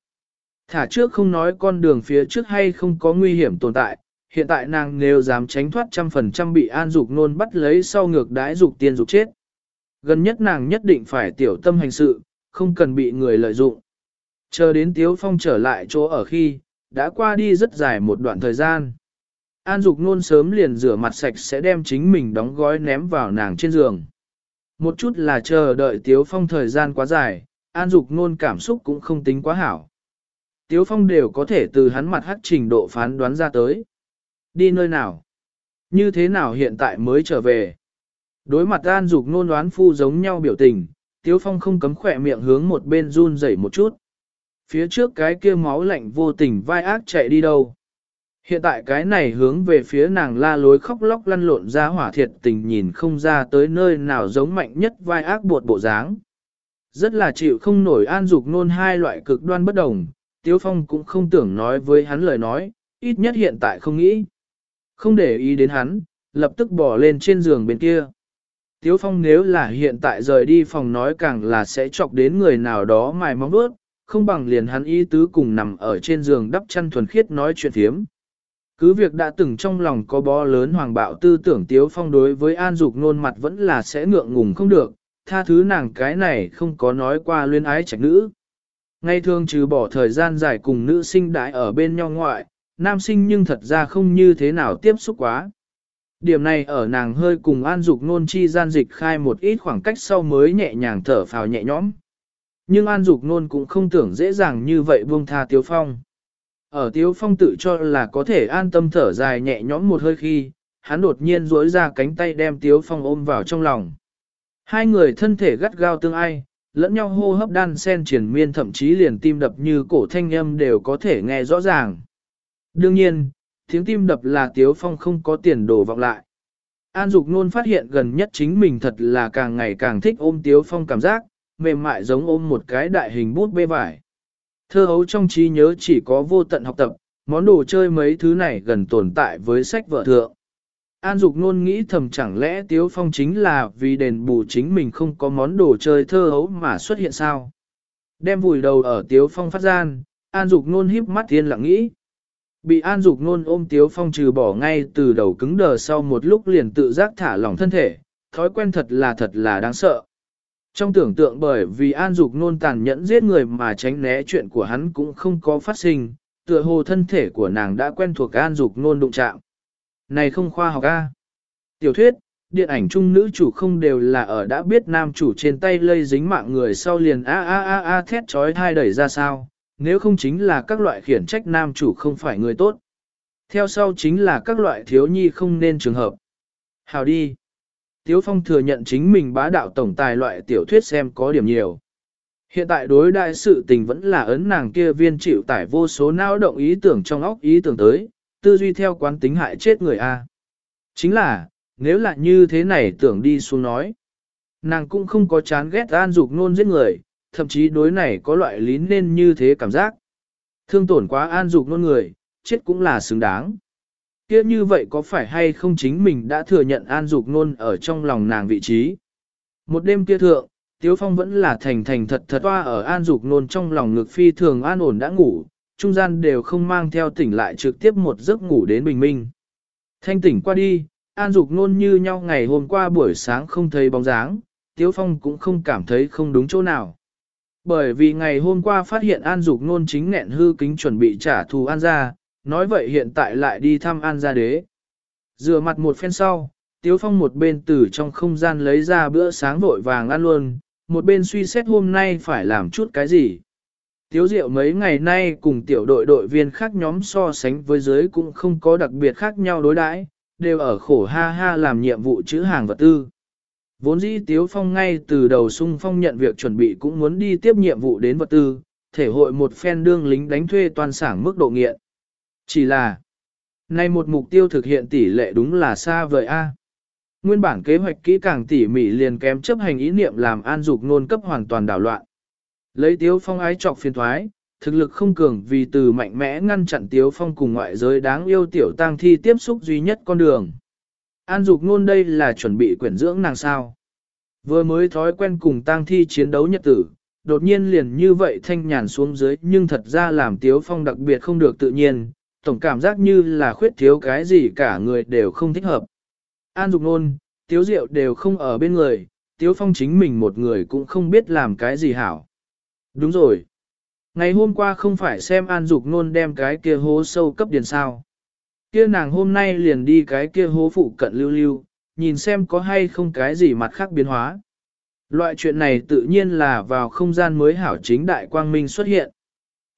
Thả trước không nói con đường phía trước hay không có nguy hiểm tồn tại, hiện tại nàng nếu dám tránh thoát trăm phần trăm bị an dục nôn bắt lấy sau ngược đãi dục tiên dục chết. Gần nhất nàng nhất định phải tiểu tâm hành sự, không cần bị người lợi dụng. Chờ đến Tiếu Phong trở lại chỗ ở khi, đã qua đi rất dài một đoạn thời gian. An Dục Nôn sớm liền rửa mặt sạch sẽ đem chính mình đóng gói ném vào nàng trên giường. Một chút là chờ đợi Tiếu Phong thời gian quá dài, An Dục Nôn cảm xúc cũng không tính quá hảo. Tiếu Phong đều có thể từ hắn mặt hắc trình độ phán đoán ra tới. Đi nơi nào? Như thế nào hiện tại mới trở về? Đối mặt An Dục Nôn đoán phu giống nhau biểu tình, Tiếu Phong không cấm khỏe miệng hướng một bên run rẩy một chút. Phía trước cái kia máu lạnh vô tình vai ác chạy đi đâu? Hiện tại cái này hướng về phía nàng la lối khóc lóc lăn lộn ra hỏa thiệt tình nhìn không ra tới nơi nào giống mạnh nhất vai ác buộc bộ dáng. Rất là chịu không nổi an dục nôn hai loại cực đoan bất đồng, Tiếu Phong cũng không tưởng nói với hắn lời nói, ít nhất hiện tại không nghĩ. Không để ý đến hắn, lập tức bỏ lên trên giường bên kia. Tiếu Phong nếu là hiện tại rời đi phòng nói càng là sẽ chọc đến người nào đó mài móng bước, không bằng liền hắn ý tứ cùng nằm ở trên giường đắp chăn thuần khiết nói chuyện thiếm. Cứ việc đã từng trong lòng có bó lớn hoàng bạo tư tưởng Tiếu Phong đối với An Dục nôn mặt vẫn là sẽ ngượng ngùng không được, tha thứ nàng cái này không có nói qua luyên ái trạch nữ. Ngay thường trừ bỏ thời gian dài cùng nữ sinh đại ở bên nhau ngoại, nam sinh nhưng thật ra không như thế nào tiếp xúc quá. Điểm này ở nàng hơi cùng an dục nôn chi gian dịch khai một ít khoảng cách sau mới nhẹ nhàng thở phào nhẹ nhõm. Nhưng an dục nôn cũng không tưởng dễ dàng như vậy buông tha Tiếu Phong. Ở Tiếu Phong tự cho là có thể an tâm thở dài nhẹ nhõm một hơi khi, hắn đột nhiên duỗi ra cánh tay đem Tiếu Phong ôm vào trong lòng. Hai người thân thể gắt gao tương ai, lẫn nhau hô hấp đan sen triển miên thậm chí liền tim đập như cổ thanh âm đều có thể nghe rõ ràng. Đương nhiên, tiếng tim đập là Tiếu Phong không có tiền đồ vọng lại. An Dục Nôn phát hiện gần nhất chính mình thật là càng ngày càng thích ôm Tiếu Phong cảm giác, mềm mại giống ôm một cái đại hình bút bê vải. Thơ hấu trong trí nhớ chỉ có vô tận học tập, món đồ chơi mấy thứ này gần tồn tại với sách vợ thượng. An Dục Nôn nghĩ thầm chẳng lẽ Tiếu Phong chính là vì đền bù chính mình không có món đồ chơi thơ hấu mà xuất hiện sao? Đem vùi đầu ở Tiếu Phong phát gian, An Dục Nôn híp mắt thiên lặng nghĩ. Bị An Dục Nôn ôm Tiếu Phong trừ bỏ ngay từ đầu cứng đờ sau một lúc liền tự giác thả lỏng thân thể, thói quen thật là thật là đáng sợ. Trong tưởng tượng bởi vì An Dục Nôn tàn nhẫn giết người mà tránh né chuyện của hắn cũng không có phát sinh, tựa hồ thân thể của nàng đã quen thuộc An Dục Nôn đụng chạm. Này không khoa học a. Tiểu thuyết, điện ảnh chung nữ chủ không đều là ở đã biết nam chủ trên tay lây dính mạng người sau liền a a a a thét chói thai đẩy ra sao, nếu không chính là các loại khiển trách nam chủ không phải người tốt. Theo sau chính là các loại thiếu nhi không nên trường hợp. Hào đi. Tiếu Phong thừa nhận chính mình bá đạo tổng tài loại tiểu thuyết xem có điểm nhiều. Hiện tại đối đại sự tình vẫn là ấn nàng kia viên chịu tải vô số não động ý tưởng trong óc ý tưởng tới, tư duy theo quán tính hại chết người A. Chính là, nếu là như thế này tưởng đi xuống nói. Nàng cũng không có chán ghét an dục nôn giết người, thậm chí đối này có loại lý nên như thế cảm giác. Thương tổn quá an dục nôn người, chết cũng là xứng đáng. Kia như vậy có phải hay không chính mình đã thừa nhận an dục nôn ở trong lòng nàng vị trí. Một đêm kia thượng, Tiếu Phong vẫn là thành thành thật thật toa ở an dục nôn trong lòng ngực phi thường an ổn đã ngủ, trung gian đều không mang theo tỉnh lại trực tiếp một giấc ngủ đến bình minh. Thanh tỉnh qua đi, an dục nôn như nhau ngày hôm qua buổi sáng không thấy bóng dáng, Tiếu Phong cũng không cảm thấy không đúng chỗ nào. Bởi vì ngày hôm qua phát hiện an dục nôn chính nghẹn hư kính chuẩn bị trả thù an Gia, nói vậy hiện tại lại đi thăm an gia đế. Rửa mặt một phen sau, Tiếu Phong một bên từ trong không gian lấy ra bữa sáng vội vàng ăn luôn, một bên suy xét hôm nay phải làm chút cái gì. Tiếu Diệu mấy ngày nay cùng tiểu đội đội viên khác nhóm so sánh với giới cũng không có đặc biệt khác nhau đối đãi, đều ở khổ ha ha làm nhiệm vụ chữ hàng vật tư. Vốn dĩ Tiếu Phong ngay từ đầu sung phong nhận việc chuẩn bị cũng muốn đi tiếp nhiệm vụ đến vật tư, thể hội một phen đương lính đánh thuê toàn sản mức độ nghiện. Chỉ là, nay một mục tiêu thực hiện tỷ lệ đúng là xa vời A. Nguyên bản kế hoạch kỹ càng tỉ mỉ liền kém chấp hành ý niệm làm an dục nôn cấp hoàn toàn đảo loạn. Lấy Tiếu Phong ái trọc phiền thoái, thực lực không cường vì từ mạnh mẽ ngăn chặn Tiếu Phong cùng ngoại giới đáng yêu tiểu tang thi tiếp xúc duy nhất con đường. An dục nôn đây là chuẩn bị quyển dưỡng nàng sao. Vừa mới thói quen cùng tang thi chiến đấu nhật tử, đột nhiên liền như vậy thanh nhàn xuống dưới nhưng thật ra làm Tiếu Phong đặc biệt không được tự nhiên, tổng cảm giác như là khuyết thiếu cái gì cả người đều không thích hợp. An dục nôn, Tiếu Diệu đều không ở bên người, Tiếu Phong chính mình một người cũng không biết làm cái gì hảo. Đúng rồi. Ngày hôm qua không phải xem An Dục Nôn đem cái kia hố sâu cấp điền sao. Kia nàng hôm nay liền đi cái kia hố phụ cận lưu lưu, nhìn xem có hay không cái gì mặt khác biến hóa. Loại chuyện này tự nhiên là vào không gian mới hảo chính đại quang minh xuất hiện.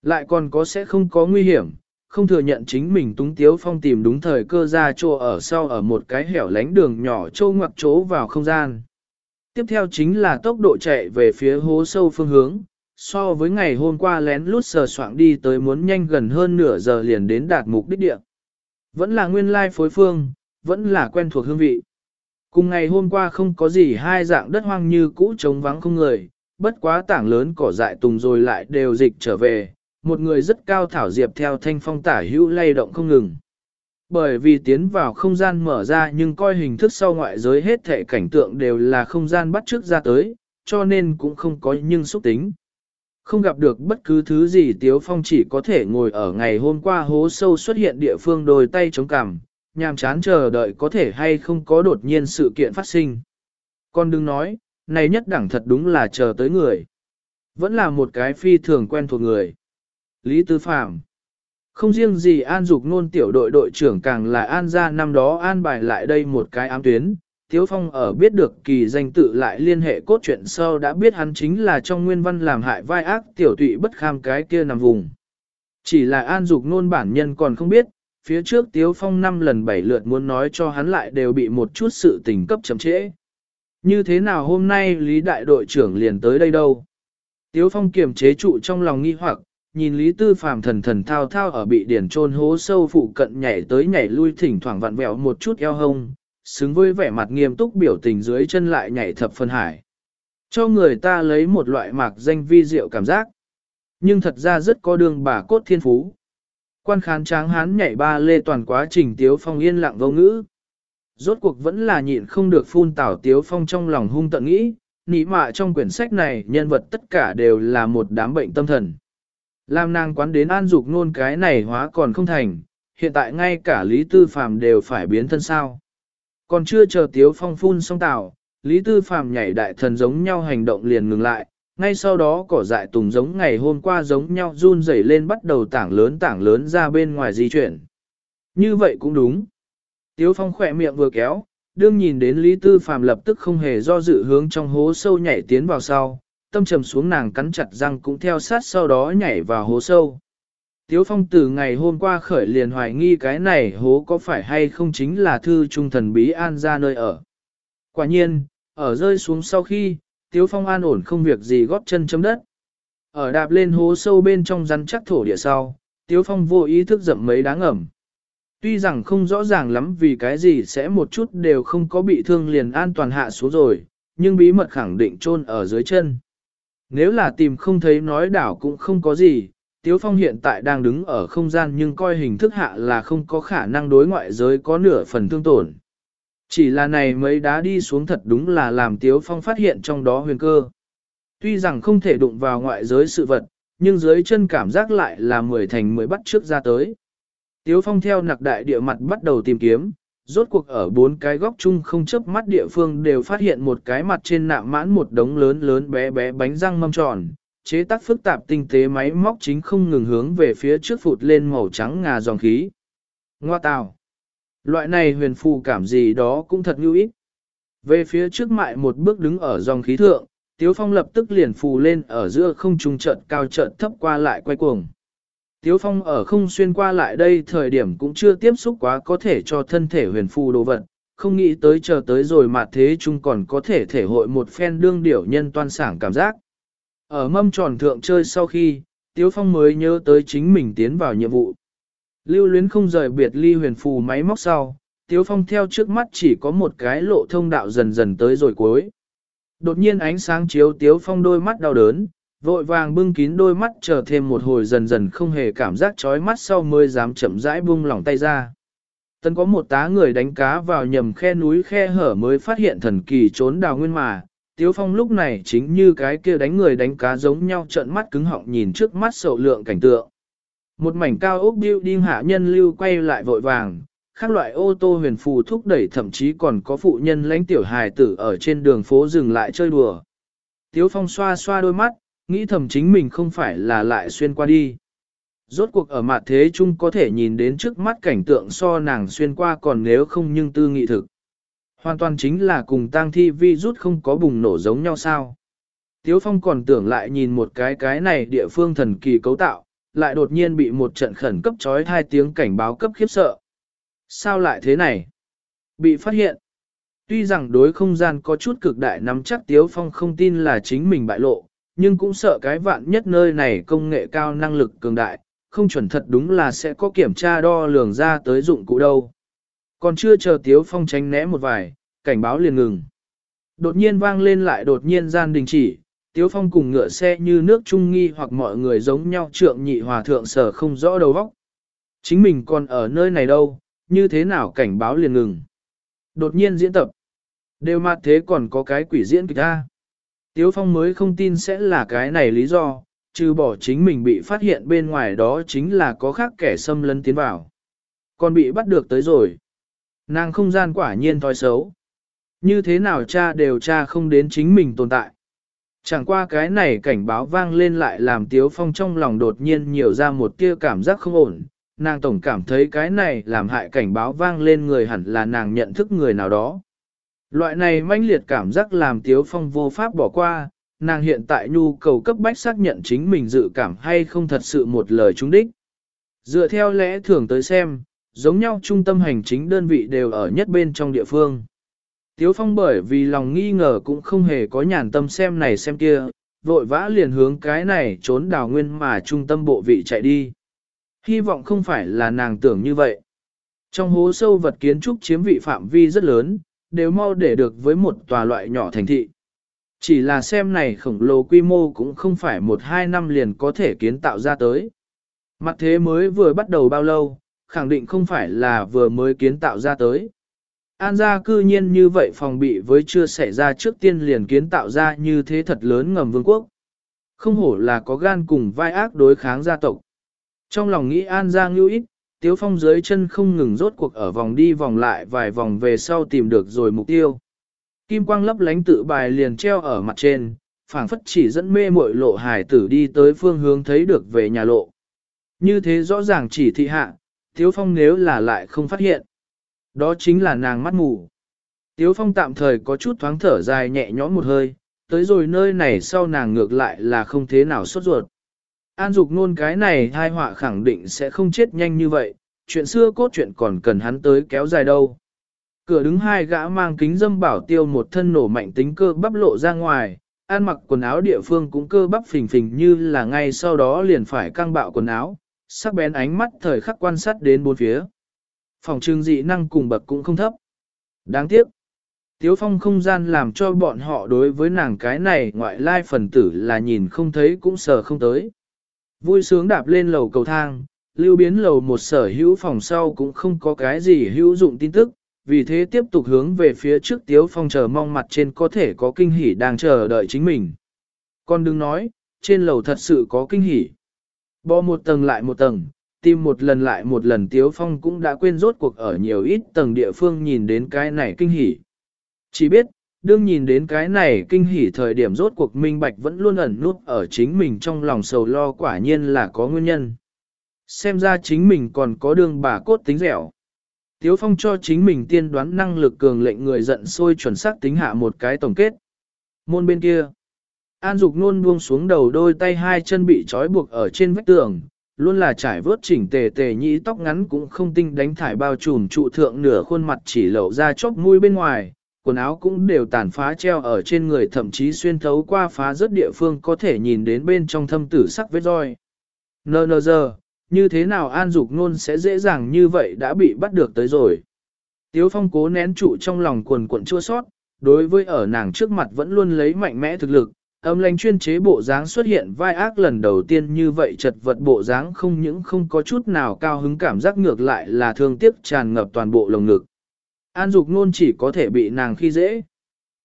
Lại còn có sẽ không có nguy hiểm, không thừa nhận chính mình túng tiếu phong tìm đúng thời cơ ra chỗ ở sau ở một cái hẻo lánh đường nhỏ trô ngoặc chỗ vào không gian. Tiếp theo chính là tốc độ chạy về phía hố sâu phương hướng, so với ngày hôm qua lén lút sờ soạng đi tới muốn nhanh gần hơn nửa giờ liền đến đạt mục đích địa. Vẫn là nguyên lai phối phương, vẫn là quen thuộc hương vị. Cùng ngày hôm qua không có gì hai dạng đất hoang như cũ trống vắng không người, bất quá tảng lớn cỏ dại tùng rồi lại đều dịch trở về, một người rất cao thảo diệp theo thanh phong tả hữu lay động không ngừng. Bởi vì tiến vào không gian mở ra nhưng coi hình thức sau ngoại giới hết thể cảnh tượng đều là không gian bắt trước ra tới, cho nên cũng không có nhưng xúc tính. Không gặp được bất cứ thứ gì Tiếu Phong chỉ có thể ngồi ở ngày hôm qua hố sâu xuất hiện địa phương đôi tay chống cằm, nhàm chán chờ đợi có thể hay không có đột nhiên sự kiện phát sinh. Con đừng nói, này nhất đẳng thật đúng là chờ tới người. Vẫn là một cái phi thường quen thuộc người. Lý Tư Phạm Không riêng gì An Dục nôn tiểu đội đội trưởng càng là An ra năm đó an bài lại đây một cái ám tuyến, Tiếu Phong ở biết được kỳ danh tự lại liên hệ cốt truyện sau đã biết hắn chính là trong nguyên văn làm hại vai ác tiểu tụy bất kham cái kia nằm vùng. Chỉ là an dục nôn bản nhân còn không biết, phía trước Tiếu Phong năm lần bảy lượt muốn nói cho hắn lại đều bị một chút sự tình cấp chậm trễ. Như thế nào hôm nay Lý Đại đội trưởng liền tới đây đâu? Tiếu Phong kiềm chế trụ trong lòng nghi hoặc, nhìn Lý Tư Phàm thần thần thao thao ở bị điển trôn hố sâu phụ cận nhảy tới nhảy lui thỉnh thoảng vặn vẹo một chút eo hông, xứng với vẻ mặt nghiêm túc biểu tình dưới chân lại nhảy thập phân hải. Cho người ta lấy một loại mạc danh vi diệu cảm giác. Nhưng thật ra rất có đường bà cốt thiên phú. Quan khán tráng hán nhảy ba lê toàn quá trình tiếu phong yên lặng vô ngữ. Rốt cuộc vẫn là nhịn không được phun tảo tiếu phong trong lòng hung tận nghĩ, nỉ mạ trong quyển sách này nhân vật tất cả đều là một đám bệnh tâm thần. Làm nàng quán đến an dục nôn cái này hóa còn không thành, hiện tại ngay cả Lý Tư Phàm đều phải biến thân sao. Còn chưa chờ Tiếu Phong phun xong tảo, Lý Tư Phàm nhảy đại thần giống nhau hành động liền ngừng lại, ngay sau đó cỏ dại tùng giống ngày hôm qua giống nhau run rẩy lên bắt đầu tảng lớn tảng lớn ra bên ngoài di chuyển. Như vậy cũng đúng. Tiếu Phong khỏe miệng vừa kéo, đương nhìn đến Lý Tư Phàm lập tức không hề do dự hướng trong hố sâu nhảy tiến vào sau, tâm trầm xuống nàng cắn chặt răng cũng theo sát sau đó nhảy vào hố sâu. Tiếu Phong từ ngày hôm qua khởi liền hoài nghi cái này hố có phải hay không chính là thư trung thần bí an ra nơi ở. Quả nhiên, ở rơi xuống sau khi, Tiếu Phong an ổn không việc gì góp chân chấm đất. Ở đạp lên hố sâu bên trong rắn chắc thổ địa sau, Tiếu Phong vô ý thức dậm mấy đáng ẩm. Tuy rằng không rõ ràng lắm vì cái gì sẽ một chút đều không có bị thương liền an toàn hạ xuống rồi, nhưng bí mật khẳng định chôn ở dưới chân. Nếu là tìm không thấy nói đảo cũng không có gì, Tiếu Phong hiện tại đang đứng ở không gian nhưng coi hình thức hạ là không có khả năng đối ngoại giới có nửa phần thương tổn. Chỉ là này mấy đá đi xuống thật đúng là làm Tiếu Phong phát hiện trong đó huyền cơ. Tuy rằng không thể đụng vào ngoại giới sự vật, nhưng dưới chân cảm giác lại là mười thành mới bắt trước ra tới. Tiếu Phong theo nặc đại địa mặt bắt đầu tìm kiếm, rốt cuộc ở bốn cái góc chung không chấp mắt địa phương đều phát hiện một cái mặt trên nạm mãn một đống lớn lớn bé bé bánh răng mâm tròn, chế tác phức tạp tinh tế máy móc chính không ngừng hướng về phía trước phụt lên màu trắng ngà dòng khí. Ngoa tào. Loại này huyền phù cảm gì đó cũng thật như ít. Về phía trước mại một bước đứng ở dòng khí thượng, Tiếu Phong lập tức liền phù lên ở giữa không trung trận cao trận thấp qua lại quay cuồng. Tiếu Phong ở không xuyên qua lại đây thời điểm cũng chưa tiếp xúc quá có thể cho thân thể huyền phù đồ vật, không nghĩ tới chờ tới rồi mà thế chung còn có thể thể hội một phen đương điểu nhân toan sảng cảm giác. Ở mâm tròn thượng chơi sau khi, Tiếu Phong mới nhớ tới chính mình tiến vào nhiệm vụ. Lưu luyến không rời biệt ly huyền phù máy móc sau, Tiếu Phong theo trước mắt chỉ có một cái lộ thông đạo dần dần tới rồi cuối. Đột nhiên ánh sáng chiếu Tiếu Phong đôi mắt đau đớn, vội vàng bưng kín đôi mắt chờ thêm một hồi dần dần không hề cảm giác chói mắt sau mới dám chậm rãi buông lỏng tay ra. Tân có một tá người đánh cá vào nhầm khe núi khe hở mới phát hiện thần kỳ trốn đào nguyên mà. Tiếu Phong lúc này chính như cái kia đánh người đánh cá giống nhau trợn mắt cứng họng nhìn trước mắt sầu lượng cảnh tượng. Một mảnh cao ốc building hạ nhân lưu quay lại vội vàng, các loại ô tô huyền phù thúc đẩy thậm chí còn có phụ nhân lãnh tiểu hài tử ở trên đường phố dừng lại chơi đùa. Tiếu Phong xoa xoa đôi mắt, nghĩ thầm chính mình không phải là lại xuyên qua đi. Rốt cuộc ở mặt thế chung có thể nhìn đến trước mắt cảnh tượng so nàng xuyên qua còn nếu không nhưng tư nghị thực. Hoàn toàn chính là cùng tang thi vi rút không có bùng nổ giống nhau sao. Tiếu Phong còn tưởng lại nhìn một cái cái này địa phương thần kỳ cấu tạo, lại đột nhiên bị một trận khẩn cấp trói hai tiếng cảnh báo cấp khiếp sợ. Sao lại thế này? Bị phát hiện. Tuy rằng đối không gian có chút cực đại nắm chắc Tiếu Phong không tin là chính mình bại lộ, nhưng cũng sợ cái vạn nhất nơi này công nghệ cao năng lực cường đại, không chuẩn thật đúng là sẽ có kiểm tra đo lường ra tới dụng cụ đâu. Còn chưa chờ Tiếu Phong tránh né một vài, cảnh báo liền ngừng. Đột nhiên vang lên lại đột nhiên gian đình chỉ, Tiếu Phong cùng ngựa xe như nước trung nghi hoặc mọi người giống nhau trượng nhị hòa thượng sở không rõ đầu óc. Chính mình còn ở nơi này đâu, như thế nào cảnh báo liền ngừng. Đột nhiên diễn tập. Đều mặt thế còn có cái quỷ diễn kịch ta. Tiếu Phong mới không tin sẽ là cái này lý do, trừ bỏ chính mình bị phát hiện bên ngoài đó chính là có khác kẻ xâm lấn tiến vào. Còn bị bắt được tới rồi. Nàng không gian quả nhiên thói xấu. Như thế nào cha đều cha không đến chính mình tồn tại. Chẳng qua cái này cảnh báo vang lên lại làm Tiếu Phong trong lòng đột nhiên nhiều ra một tia cảm giác không ổn. Nàng tổng cảm thấy cái này làm hại cảnh báo vang lên người hẳn là nàng nhận thức người nào đó. Loại này manh liệt cảm giác làm Tiếu Phong vô pháp bỏ qua, nàng hiện tại nhu cầu cấp bách xác nhận chính mình dự cảm hay không thật sự một lời trúng đích. Dựa theo lẽ thường tới xem, giống nhau trung tâm hành chính đơn vị đều ở nhất bên trong địa phương. Tiếu Phong bởi vì lòng nghi ngờ cũng không hề có nhàn tâm xem này xem kia, vội vã liền hướng cái này trốn đào nguyên mà trung tâm bộ vị chạy đi. Hy vọng không phải là nàng tưởng như vậy. Trong hố sâu vật kiến trúc chiếm vị phạm vi rất lớn, đều mau để được với một tòa loại nhỏ thành thị. Chỉ là xem này khổng lồ quy mô cũng không phải một hai năm liền có thể kiến tạo ra tới. Mặt thế mới vừa bắt đầu bao lâu, khẳng định không phải là vừa mới kiến tạo ra tới. An gia cư nhiên như vậy phòng bị với chưa xảy ra trước tiên liền kiến tạo ra như thế thật lớn ngầm vương quốc. Không hổ là có gan cùng vai ác đối kháng gia tộc. Trong lòng nghĩ An gia ngưu ít, Tiếu Phong dưới chân không ngừng rốt cuộc ở vòng đi vòng lại vài vòng về sau tìm được rồi mục tiêu. Kim quang lấp lánh tự bài liền treo ở mặt trên, phảng phất chỉ dẫn mê muội lộ hải tử đi tới phương hướng thấy được về nhà lộ. Như thế rõ ràng chỉ thị hạ, Tiếu Phong nếu là lại không phát hiện. Đó chính là nàng mắt mù. Tiếu Phong tạm thời có chút thoáng thở dài nhẹ nhõm một hơi, tới rồi nơi này sau nàng ngược lại là không thế nào sốt ruột. An dục nôn cái này hai họa khẳng định sẽ không chết nhanh như vậy, chuyện xưa cốt chuyện còn cần hắn tới kéo dài đâu. Cửa đứng hai gã mang kính dâm bảo tiêu một thân nổ mạnh tính cơ bắp lộ ra ngoài, an mặc quần áo địa phương cũng cơ bắp phình phình như là ngay sau đó liền phải căng bạo quần áo, sắc bén ánh mắt thời khắc quan sát đến bốn phía. Phòng trưng dị năng cùng bậc cũng không thấp. Đáng tiếc. Tiếu phong không gian làm cho bọn họ đối với nàng cái này ngoại lai phần tử là nhìn không thấy cũng sờ không tới. Vui sướng đạp lên lầu cầu thang, lưu biến lầu một sở hữu phòng sau cũng không có cái gì hữu dụng tin tức, vì thế tiếp tục hướng về phía trước Tiếu Phong chờ mong mặt trên có thể có kinh hỉ đang chờ đợi chính mình. Con đừng nói, trên lầu thật sự có kinh hỉ. Bò một tầng lại một tầng, tìm một lần lại một lần Tiếu Phong cũng đã quên rốt cuộc ở nhiều ít tầng địa phương nhìn đến cái này kinh hỉ. Chỉ biết, đương nhìn đến cái này kinh hỉ thời điểm rốt cuộc minh bạch vẫn luôn ẩn nút ở chính mình trong lòng sầu lo quả nhiên là có nguyên nhân. Xem ra chính mình còn có đường bà cốt tính dẻo. Tiếu Phong cho chính mình tiên đoán năng lực cường lệnh người giận sôi chuẩn xác tính hạ một cái tổng kết. Môn bên kia. An Dục nôn buông xuống đầu đôi tay hai chân bị trói buộc ở trên vách tường, Luôn là trải vớt chỉnh tề tề nhĩ tóc ngắn cũng không tinh đánh thải bao trùm trụ thượng nửa khuôn mặt chỉ lộ ra chóp mũi bên ngoài, quần áo cũng đều tàn phá treo ở trên người thậm chí xuyên thấu qua phá rất địa phương có thể nhìn đến bên trong thâm tử sắc vết roi. Nờ nờ giờ, như thế nào An Dục Nôn sẽ dễ dàng như vậy đã bị bắt được tới rồi. Tiếu Phong cố nén trụ trong lòng quần quận chua sót, đối với ở nàng trước mặt vẫn luôn lấy mạnh mẽ thực lực, âm lãnh chuyên chế bộ dáng xuất hiện vai ác lần đầu tiên như vậy chật vật bộ dáng không những không có chút nào cao hứng cảm giác ngược lại là thương tiếc tràn ngập toàn bộ lồng ngực. An Dục Nôn chỉ có thể bị nàng khi dễ.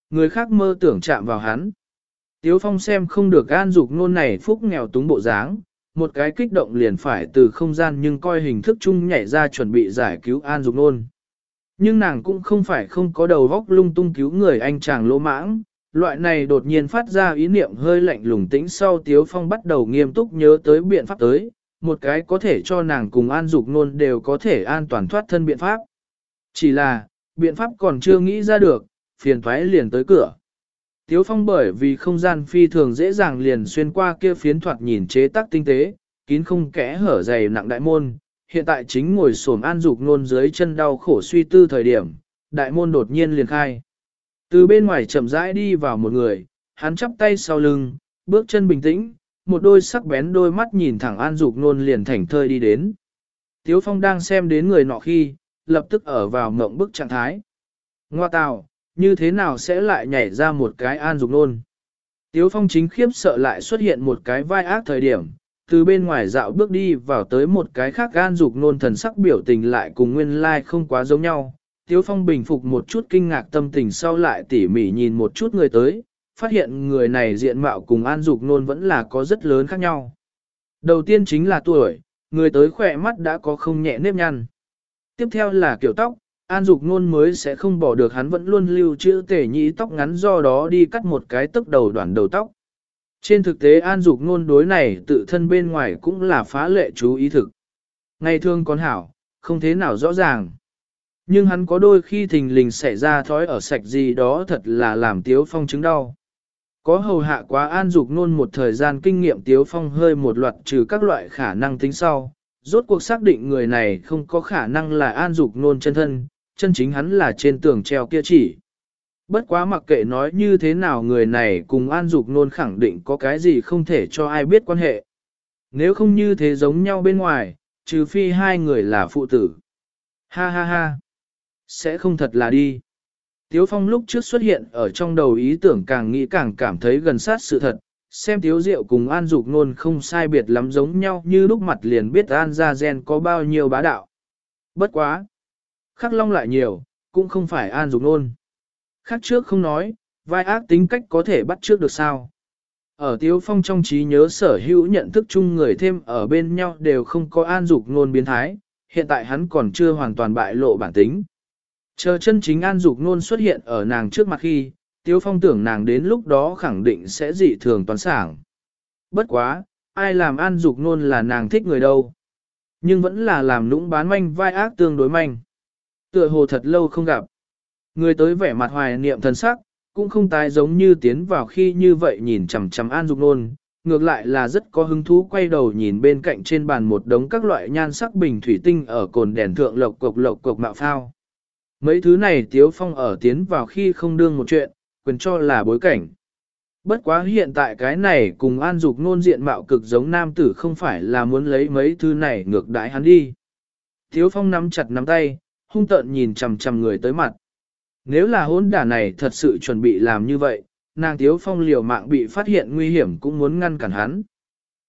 Người khác mơ tưởng chạm vào hắn. Tiếu Phong xem không được An Dục Nôn này phúc nghèo túng bộ dáng, một cái kích động liền phải từ không gian nhưng coi hình thức chung nhảy ra chuẩn bị giải cứu An Dục Nôn. Nhưng nàng cũng không phải không có đầu vóc lung tung cứu người anh chàng lỗ mãng, loại này đột nhiên phát ra ý niệm hơi lạnh lùng tĩnh sau Tiếu Phong bắt đầu nghiêm túc nhớ tới biện pháp tới, một cái có thể cho nàng cùng An Dục Nôn đều có thể an toàn thoát thân biện pháp. Chỉ là, biện pháp còn chưa nghĩ ra được, phiền thoái liền tới cửa. Tiếu Phong bởi vì không gian phi thường dễ dàng liền xuyên qua kia phiến thoạt nhìn chế tác tinh tế, kín không kẽ hở dày nặng đại môn, hiện tại chính ngồi xổm an dục nôn dưới chân đau khổ suy tư thời điểm, đại môn đột nhiên liền khai. Từ bên ngoài chậm rãi đi vào một người, hắn chắp tay sau lưng, bước chân bình tĩnh, một đôi sắc bén đôi mắt nhìn thẳng an dục nôn liền thảnh thơi đi đến. Tiếu Phong đang xem đến người nọ khi, lập tức ở vào mộng bức trạng thái. Ngoa tào, như thế nào sẽ lại nhảy ra một cái an dục nôn? Tiếu Phong chính khiếp sợ lại xuất hiện một cái vai ác thời điểm, từ bên ngoài dạo bước đi vào tới một cái khác gan dục nôn thần sắc biểu tình lại cùng nguyên lai like không quá giống nhau. Tiếu Phong bình phục một chút kinh ngạc tâm tình sau lại tỉ mỉ nhìn một chút người tới, phát hiện người này diện mạo cùng an dục nôn vẫn là có rất lớn khác nhau. Đầu tiên chính là tuổi, người tới khỏe mắt đã có không nhẹ nếp nhăn. Tiếp theo là kiểu tóc, An Dục Nôn mới sẽ không bỏ được hắn vẫn luôn lưu trữ tể nhĩ tóc ngắn do đó đi cắt một cái tức đầu đoạn đầu tóc. Trên thực tế An Dục Nôn đối này tự thân bên ngoài cũng là phá lệ chú ý thực. Ngày thương con hảo, không thế nào rõ ràng. Nhưng hắn có đôi khi thình lình xảy ra thói ở sạch gì đó thật là làm Tiếu Phong chứng đau. Có hầu hạ quá An Dục Nôn một thời gian kinh nghiệm Tiếu Phong hơi một loạt trừ các loại khả năng tính sau, rốt cuộc xác định người này không có khả năng là An Dục Nôn chân thân, chân chính hắn là trên tường treo kia chỉ. Bất quá mặc kệ nói như thế nào người này cùng An Dục Nôn khẳng định có cái gì không thể cho ai biết quan hệ. Nếu không như thế giống nhau bên ngoài, trừ phi hai người là phụ tử. Ha ha ha. Sẽ không thật là đi. Tiếu Phong lúc trước xuất hiện ở trong đầu ý tưởng càng nghĩ càng cảm thấy gần sát sự thật, xem Tiếu Diệu cùng An Dục Nôn không sai biệt lắm giống nhau như lúc mặt liền biết An Gia Gen có bao nhiêu bá đạo. Bất quá. Khắc long lại nhiều, cũng không phải An Dục Nôn. Khác trước không nói, vai ác tính cách có thể bắt trước được sao. Ở Tiếu Phong trong trí nhớ sở hữu nhận thức chung người thêm ở bên nhau đều không có an dục nôn biến thái, hiện tại hắn còn chưa hoàn toàn bại lộ bản tính. Chờ chân chính an dục nôn xuất hiện ở nàng trước mặt khi, Tiếu Phong tưởng nàng đến lúc đó khẳng định sẽ dị thường toán sảng. Bất quá, ai làm an dục nôn là nàng thích người đâu. Nhưng vẫn là làm nũng bán manh vai ác tương đối manh. Tựa hồ thật lâu không gặp. Người tới vẻ mặt hoài niệm thần sắc, cũng không tái giống như tiến vào khi như vậy nhìn chằm chằm An Dục Nôn, ngược lại là rất có hứng thú quay đầu nhìn bên cạnh trên bàn một đống các loại nhan sắc bình thủy tinh ở cồn đèn thượng lộc cục lộc cục mạo phao. Mấy thứ này Tiếu Phong ở tiến vào khi không đương một chuyện, quyền cho là bối cảnh. Bất quá hiện tại cái này cùng An Dục Nôn diện mạo cực giống nam tử không phải là muốn lấy mấy thứ này ngược đãi hắn đi. Tiếu Phong nắm chặt nắm tay, hung tợn nhìn chằm chằm người tới mặt. Nếu là hôn đả này thật sự chuẩn bị làm như vậy, nàng Tiếu Phong liều mạng bị phát hiện nguy hiểm cũng muốn ngăn cản hắn.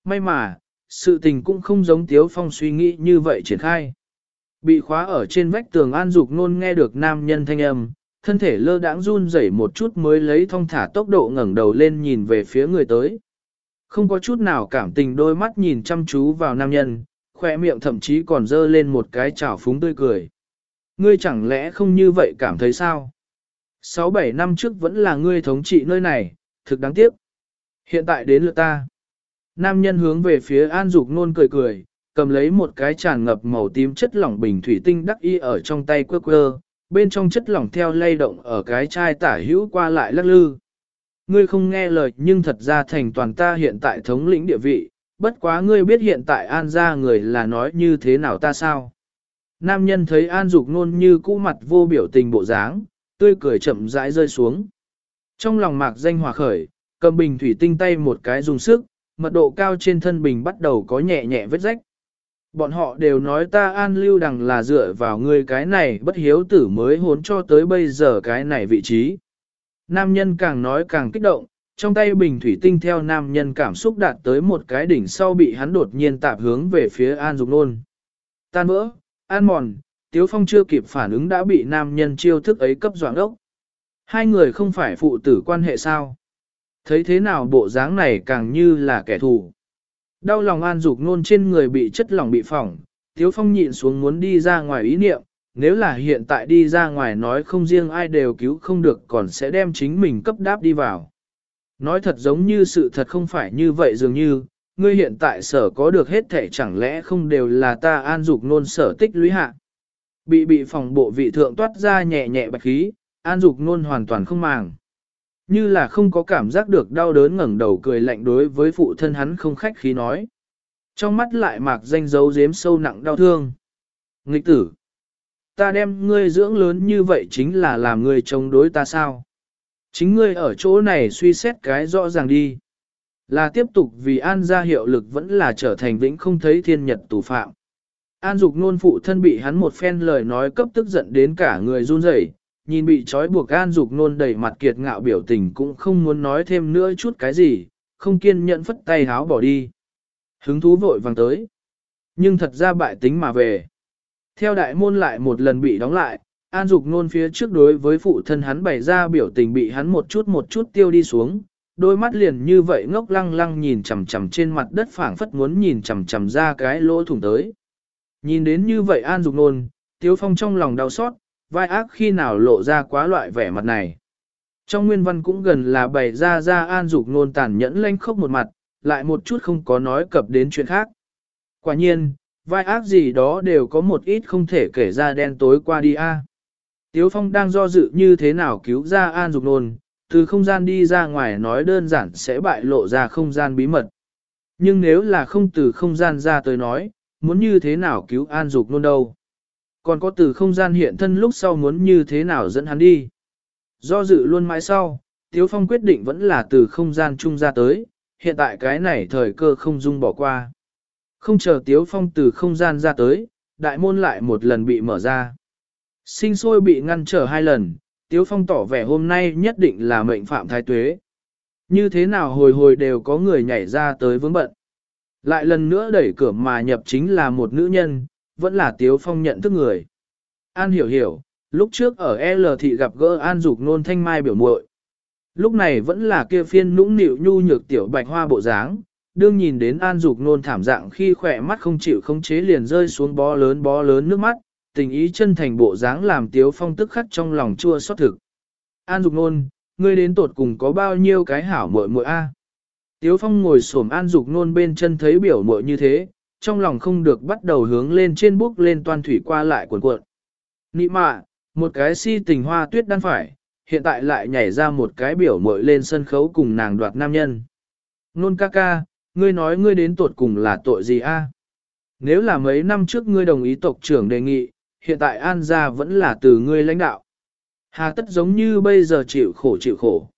May mà, sự tình cũng không giống Tiếu Phong suy nghĩ như vậy triển khai. Bị khóa ở trên vách tường an dục nôn nghe được nam nhân thanh âm, thân thể lơ đãng run rẩy một chút mới lấy thong thả tốc độ ngẩng đầu lên nhìn về phía người tới. Không có chút nào cảm tình đôi mắt nhìn chăm chú vào nam nhân, khoe miệng thậm chí còn dơ lên một cái chảo phúng tươi cười. Ngươi chẳng lẽ không như vậy cảm thấy sao? 6-7 năm trước vẫn là ngươi thống trị nơi này, thực đáng tiếc. Hiện tại đến lượt ta. Nam nhân hướng về phía An Dục nôn cười cười, cầm lấy một cái tràn ngập màu tím chất lỏng bình thủy tinh đắc y ở trong tay quơ quơ, bên trong chất lỏng theo lay động ở cái chai tả hữu qua lại lắc lư. Ngươi không nghe lời nhưng thật ra thành toàn ta hiện tại thống lĩnh địa vị, bất quá ngươi biết hiện tại An ra người là nói như thế nào ta sao? Nam nhân thấy An Dục nôn như cũ mặt vô biểu tình bộ dáng, tươi cười chậm rãi rơi xuống. Trong lòng mạc danh hòa khởi, cầm bình thủy tinh tay một cái dùng sức, mật độ cao trên thân bình bắt đầu có nhẹ nhẹ vết rách. Bọn họ đều nói ta an lưu đằng là dựa vào ngươi cái này bất hiếu tử mới hốn cho tới bây giờ cái này vị trí. Nam nhân càng nói càng kích động, trong tay bình thủy tinh theo nam nhân cảm xúc đạt tới một cái đỉnh sau bị hắn đột nhiên tạp hướng về phía an dục nôn. Tan vỡ, an mòn, tiếu phong chưa kịp phản ứng đã bị nam nhân chiêu thức ấy cấp doạng ốc. Hai người không phải phụ tử quan hệ sao? Thấy thế nào bộ dáng này càng như là kẻ thù. Đau lòng an dục nôn trên người bị chất lỏng bị phỏng, Tiếu Phong nhịn xuống muốn đi ra ngoài ý niệm, nếu là hiện tại đi ra ngoài nói không riêng ai đều cứu không được còn sẽ đem chính mình cấp đáp đi vào. Nói thật giống như sự thật không phải như vậy dường như, ngươi hiện tại sở có được hết thể chẳng lẽ không đều là ta an dục nôn sở tích lũy hạ. Bị bị phòng bộ vị thượng toát ra nhẹ nhẹ bạch khí, an dục nôn hoàn toàn không màng. Như là không có cảm giác được đau đớn ngẩng đầu cười lạnh đối với phụ thân hắn không khách khí nói. Trong mắt lại mạc danh dấu giếm sâu nặng đau thương. Nghịch tử! Ta đem ngươi dưỡng lớn như vậy chính là làm ngươi chống đối ta sao? Chính ngươi ở chỗ này suy xét cái rõ ràng đi. Là tiếp tục vì an gia hiệu lực vẫn là trở thành vĩnh không thấy thiên nhật tù phạm. An dục nôn phụ thân bị hắn một phen lời nói cấp tức giận đến cả người run rẩy, nhìn bị trói buộc An Dục nôn đầy mặt kiệt ngạo biểu tình cũng không muốn nói thêm nữa chút cái gì, không kiên nhẫn phất tay háo bỏ đi. Hứng thú vội vàng tới. Nhưng thật ra bại tính mà về. Theo đại môn lại một lần bị đóng lại, An Dục nôn phía trước đối với phụ thân hắn bày ra biểu tình bị hắn một chút một chút tiêu đi xuống, đôi mắt liền như vậy ngốc lăng lăng nhìn chằm chằm trên mặt đất phảng phất muốn nhìn chằm chằm ra cái lỗ thủng tới. Nhìn đến như vậy An Dục nôn, Tiếu Phong trong lòng đau xót, vai ác khi nào lộ ra quá loại vẻ mặt này. Trong nguyên văn cũng gần là bày ra ra an dục nôn tàn nhẫn lanh khốc một mặt, lại một chút không có nói cập đến chuyện khác. Quả nhiên, vai ác gì đó đều có một ít không thể kể ra đen tối qua đi a. À. Tiếu Phong đang do dự như thế nào cứu ra an dục nôn, từ không gian đi ra ngoài nói đơn giản sẽ bại lộ ra không gian bí mật. Nhưng nếu là không từ không gian ra tới nói, muốn như thế nào cứu an dục nôn đâu. Còn có từ không gian hiện thân lúc sau muốn như thế nào dẫn hắn đi. Do dự luôn mãi sau, Tiếu Phong quyết định vẫn là từ không gian chung ra tới, hiện tại cái này thời cơ không dung bỏ qua. Không chờ Tiếu Phong từ không gian ra tới, đại môn lại một lần bị mở ra. Sinh sôi bị ngăn trở hai lần, Tiếu Phong tỏ vẻ hôm nay nhất định là mệnh phạm thái tuế. Như thế nào hồi hồi đều có người nhảy ra tới vướng bận. Lại lần nữa đẩy cửa mà nhập chính là một nữ nhân, vẫn là Tiếu Phong nhận thức người. An hiểu hiểu, lúc trước ở L thị gặp gỡ An Dục nôn thanh mai biểu muội. Lúc này vẫn là kia phiên nũng nịu nhu nhược tiểu bạch hoa bộ dáng, đương nhìn đến An Dục nôn thảm dạng khi khỏe mắt không chịu khống chế liền rơi xuống bó lớn bó lớn nước mắt, tình ý chân thành bộ dáng làm Tiếu Phong tức khắc trong lòng chua xót thực. An Dục nôn, ngươi đến tột cùng có bao nhiêu cái hảo muội muội a? Tiếu Phong ngồi xổm An Dục nôn bên chân thấy biểu muội như thế, trong lòng không được bắt đầu hướng lên trên bước lên toan thủy qua lại cuộn cuộn. Nị mạ, một cái si tình hoa tuyết đan phải, hiện tại lại nhảy ra một cái biểu mội lên sân khấu cùng nàng đoạt nam nhân. Nôn ca ca, ngươi nói ngươi đến tuột cùng là tội gì a? Nếu là mấy năm trước ngươi đồng ý tộc trưởng đề nghị, hiện tại An gia vẫn là từ ngươi lãnh đạo. Hà tất giống như bây giờ chịu khổ chịu khổ.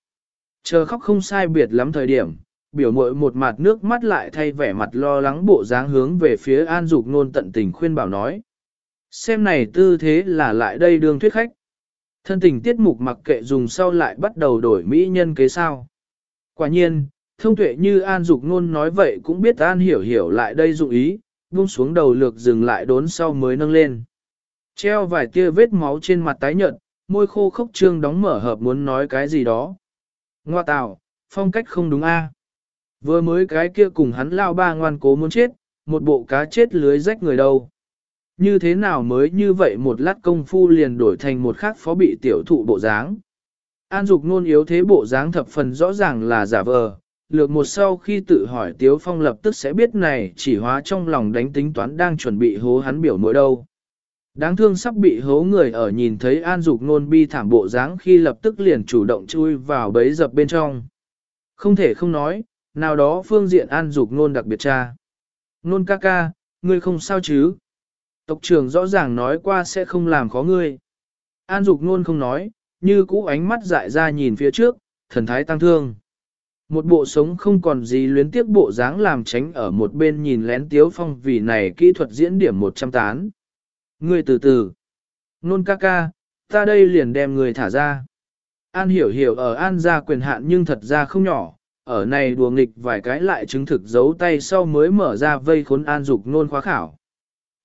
Chờ khóc không sai biệt lắm thời điểm, biểu mội một mặt nước mắt lại thay vẻ mặt lo lắng bộ dáng hướng về phía An Dục nôn tận tình khuyên bảo nói. Xem này tư thế là lại đây đương thuyết khách. Thân tình tiết mục mặc kệ dùng sau lại bắt đầu đổi mỹ nhân kế sao. Quả nhiên, thông tuệ như An Dục nôn nói vậy cũng biết An hiểu hiểu lại đây dụng ý, buông xuống đầu lược dừng lại đốn sau mới nâng lên. Treo vài tia vết máu trên mặt tái nhợt, môi khô khốc trương đóng mở hợp muốn nói cái gì đó. Ngoa tạo, phong cách không đúng a. Vừa mới cái kia cùng hắn lao ba ngoan cố muốn chết, một bộ cá chết lưới rách người đâu. Như thế nào mới như vậy một lát công phu liền đổi thành một khác phó bị tiểu thụ bộ dáng. An dục nôn yếu thế bộ dáng thập phần rõ ràng là giả vờ, lược một sau khi tự hỏi Tiếu Phong lập tức sẽ biết này chỉ hóa trong lòng đánh tính toán đang chuẩn bị hố hắn biểu mỗi đâu. Đáng thương sắp bị hố người ở nhìn thấy An Dục nôn bi thảm bộ dáng khi lập tức liền chủ động chui vào bấy dập bên trong. Không thể không nói, nào đó phương diện an dục nôn đặc biệt cha. Nôn ca ca, ngươi không sao chứ? Tộc trưởng rõ ràng nói qua sẽ không làm khó ngươi. An dục nôn không nói, như cũ ánh mắt dại ra nhìn phía trước, thần thái tăng thương. Một bộ sống không còn gì luyến tiếc bộ dáng làm tránh ở một bên nhìn lén tiếu phong vì này kỹ thuật diễn điểm 100 tán. Ngươi từ từ. Nôn ca ca, ta đây liền đem người thả ra. An hiểu hiểu ở An gia quyền hạn nhưng thật ra không nhỏ, ở này đùa nghịch vài cái lại chứng thực giấu tay sau mới mở ra vây khốn An Dục nôn khóa khảo.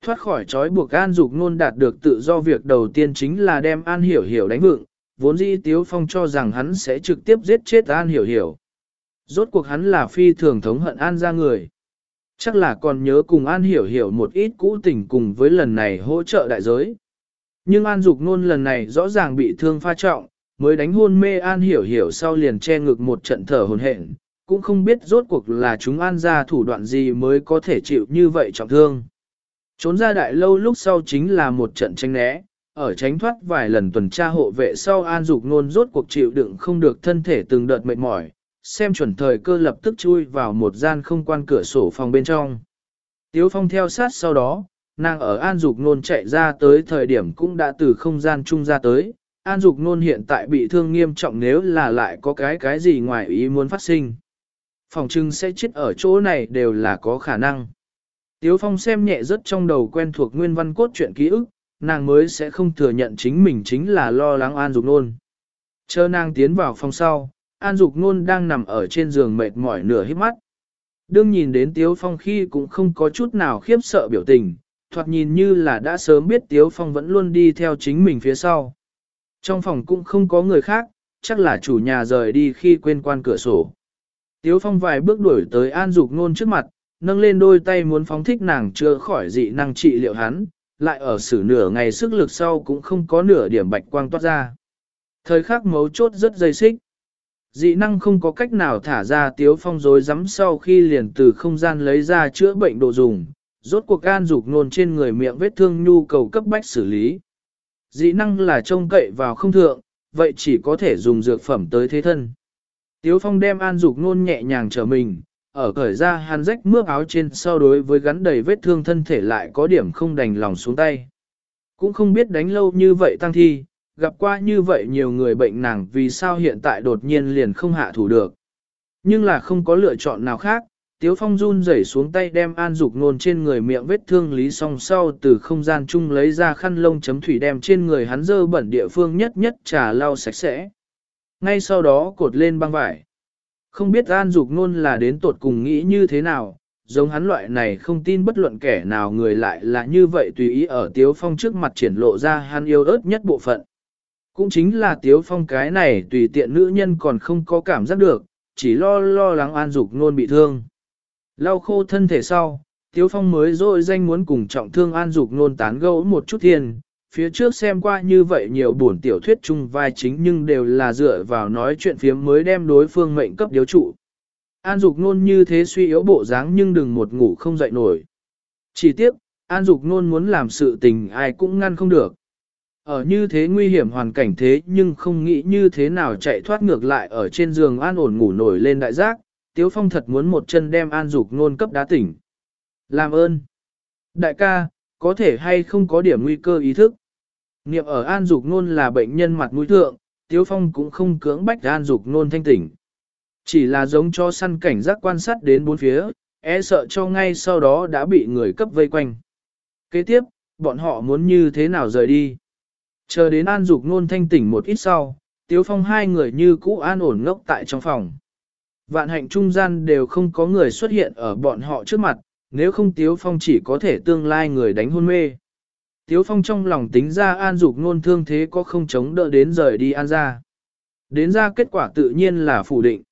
Thoát khỏi trói buộc An Dục nôn đạt được tự do việc đầu tiên chính là đem An hiểu hiểu đánh vượng vốn dĩ Tiếu Phong cho rằng hắn sẽ trực tiếp giết chết An hiểu hiểu. Rốt cuộc hắn là phi thường thống hận An ra người. Chắc là còn nhớ cùng An hiểu hiểu một ít cũ tình cùng với lần này hỗ trợ đại giới. Nhưng An Dục nôn lần này rõ ràng bị thương pha trọng, mới đánh hôn mê An Hiểu Hiểu sau liền che ngực một trận thở hồn hển, cũng không biết rốt cuộc là chúng An ra thủ đoạn gì mới có thể chịu như vậy trọng thương. Trốn ra đại lâu lúc sau chính là một trận tranh né, ở tránh thoát vài lần tuần tra hộ vệ sau An Dục Nôn rốt cuộc chịu đựng không được thân thể từng đợt mệt mỏi, xem chuẩn thời cơ lập tức chui vào một gian không quan cửa sổ phòng bên trong. Tiếu Phong theo sát sau đó, nàng ở An Dục Nôn chạy ra tới thời điểm cũng đã từ không gian chung ra tới, An Dục Nôn hiện tại bị thương nghiêm trọng nếu là lại có cái cái gì ngoài ý muốn phát sinh. Phòng trưng sẽ chết ở chỗ này đều là có khả năng. Tiếu Phong xem nhẹ rất trong đầu quen thuộc nguyên văn cốt truyện ký ức, nàng mới sẽ không thừa nhận chính mình chính là lo lắng An Dục Nôn. Chờ nàng tiến vào phòng sau, An Dục Nôn đang nằm ở trên giường mệt mỏi nửa hít mắt. Đương nhìn đến Tiếu Phong khi cũng không có chút nào khiếp sợ biểu tình, thoạt nhìn như là đã sớm biết Tiếu Phong vẫn luôn đi theo chính mình phía sau. Trong phòng cũng không có người khác, chắc là chủ nhà rời đi khi quên quan cửa sổ. Tiếu phong vài bước đuổi tới an dục nôn trước mặt, nâng lên đôi tay muốn phóng thích nàng chưa khỏi dị năng trị liệu hắn, lại ở xử nửa ngày sức lực sau cũng không có nửa điểm bạch quang toát ra. Thời khắc mấu chốt rất dây xích. Dị năng không có cách nào thả ra tiếu phong rối rắm sau khi liền từ không gian lấy ra chữa bệnh đồ dùng, rốt cuộc an dục nôn trên người miệng vết thương nhu cầu cấp bách xử lý. Dị năng là trông cậy vào không thượng, vậy chỉ có thể dùng dược phẩm tới thế thân. Tiếu Phong đem an dục nôn nhẹ nhàng trở mình, ở cởi ra hắn rách mướp áo trên sau đối với gắn đầy vết thương thân thể lại có điểm không đành lòng xuống tay. Cũng không biết đánh lâu như vậy tăng thi, gặp qua như vậy nhiều người bệnh nàng vì sao hiện tại đột nhiên liền không hạ thủ được. Nhưng là không có lựa chọn nào khác, Tiếu Phong run rẩy xuống tay đem An Dục Nôn trên người miệng vết thương lý song sau từ không gian chung lấy ra khăn lông chấm thủy đem trên người hắn dơ bẩn địa phương nhất nhất trà lau sạch sẽ. Ngay sau đó cột lên băng vải. Không biết An Dục Nôn là đến tột cùng nghĩ như thế nào, giống hắn loại này không tin bất luận kẻ nào người lại là như vậy tùy ý ở Tiếu Phong trước mặt triển lộ ra hắn yêu ớt nhất bộ phận. Cũng chính là Tiếu Phong cái này tùy tiện nữ nhân còn không có cảm giác được, chỉ lo lo lắng An Dục Nôn bị thương. Lau khô thân thể sau, Tiếu Phong mới dội danh muốn cùng trọng thương an dục nôn tán gẫu một chút tiền, phía trước xem qua như vậy nhiều buồn tiểu thuyết chung vai chính nhưng đều là dựa vào nói chuyện phiếm mới đem đối phương mệnh cấp điếu trụ. An dục nôn như thế suy yếu bộ dáng nhưng đừng một ngủ không dậy nổi. Chỉ tiếp, an dục nôn muốn làm sự tình ai cũng ngăn không được. Ở như thế nguy hiểm hoàn cảnh thế nhưng không nghĩ như thế nào chạy thoát ngược lại ở trên giường an ổn ngủ nổi lên đại giác, Tiếu Phong thật muốn một chân đem An Dục nôn cấp đá tỉnh. Làm ơn. Đại ca, có thể hay không có điểm nguy cơ ý thức. Niệm ở An Dục nôn là bệnh nhân mặt mũi thượng, Tiếu Phong cũng không cưỡng bách An Dục nôn thanh tỉnh. Chỉ là giống cho săn cảnh giác quan sát đến bốn phía, e sợ cho ngay sau đó đã bị người cấp vây quanh. Kế tiếp, bọn họ muốn như thế nào rời đi. Chờ đến An Dục nôn thanh tỉnh một ít sau, Tiếu Phong hai người như cũ an ổn ngốc tại trong phòng. Vạn hạnh trung gian đều không có người xuất hiện ở bọn họ trước mặt, nếu không Tiếu Phong chỉ có thể tương lai người đánh hôn mê. Tiếu Phong trong lòng tính ra an dục ngôn thương thế có không chống đỡ đến rời đi an ra. Đến ra kết quả tự nhiên là phủ định.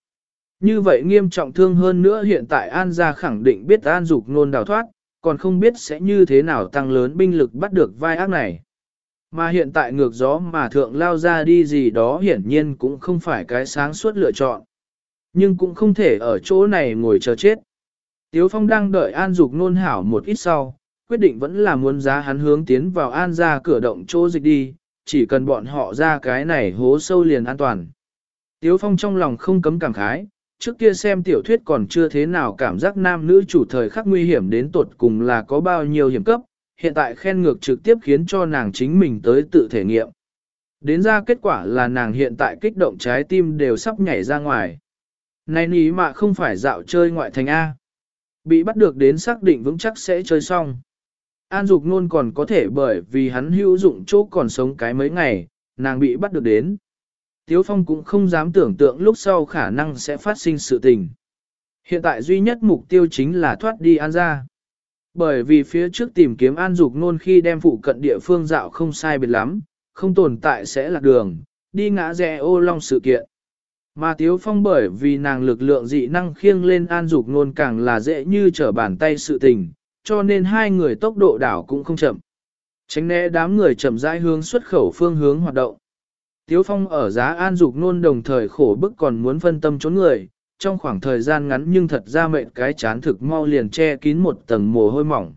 Như vậy nghiêm trọng thương hơn nữa hiện tại an gia khẳng định biết an dục ngôn đào thoát, còn không biết sẽ như thế nào tăng lớn binh lực bắt được vai ác này. Mà hiện tại ngược gió mà thượng lao ra đi gì đó hiển nhiên cũng không phải cái sáng suốt lựa chọn. Nhưng cũng không thể ở chỗ này ngồi chờ chết. Tiếu Phong đang đợi An Dục nôn hảo một ít sau, quyết định vẫn là muốn giá hắn hướng tiến vào An ra cửa động chỗ dịch đi, chỉ cần bọn họ ra cái này hố sâu liền an toàn. Tiếu Phong trong lòng không cấm cảm khái, trước kia xem tiểu thuyết còn chưa thế nào cảm giác nam nữ chủ thời khắc nguy hiểm đến tột cùng là có bao nhiêu hiểm cấp, hiện tại khen ngược trực tiếp khiến cho nàng chính mình tới tự thể nghiệm. Đến ra kết quả là nàng hiện tại kích động trái tim đều sắp nhảy ra ngoài. Này ní mà không phải dạo chơi ngoại thành A. Bị bắt được đến xác định vững chắc sẽ chơi xong. An Dục Nôn còn có thể bởi vì hắn hữu dụng chỗ còn sống cái mấy ngày, nàng bị bắt được đến. Tiếu Phong cũng không dám tưởng tượng lúc sau khả năng sẽ phát sinh sự tình. Hiện tại duy nhất mục tiêu chính là thoát đi An ra. Bởi vì phía trước tìm kiếm An Dục Nôn khi đem phụ cận địa phương dạo không sai biệt lắm, không tồn tại sẽ là đường, đi ngã rẽ ô long sự kiện. Mà Tiếu Phong bởi vì nàng lực lượng dị năng khiêng lên An Dục Nôn càng là dễ như trở bàn tay sự tình, cho nên hai người tốc độ đảo cũng không chậm. Tránh né đám người chậm rãi hướng xuất khẩu phương hướng hoạt động. Tiếu Phong ở giá An Dục Nôn đồng thời khổ bức còn muốn phân tâm trốn người, trong khoảng thời gian ngắn nhưng thật ra mệt cái chán thực mau liền che kín một tầng mồ hôi mỏng.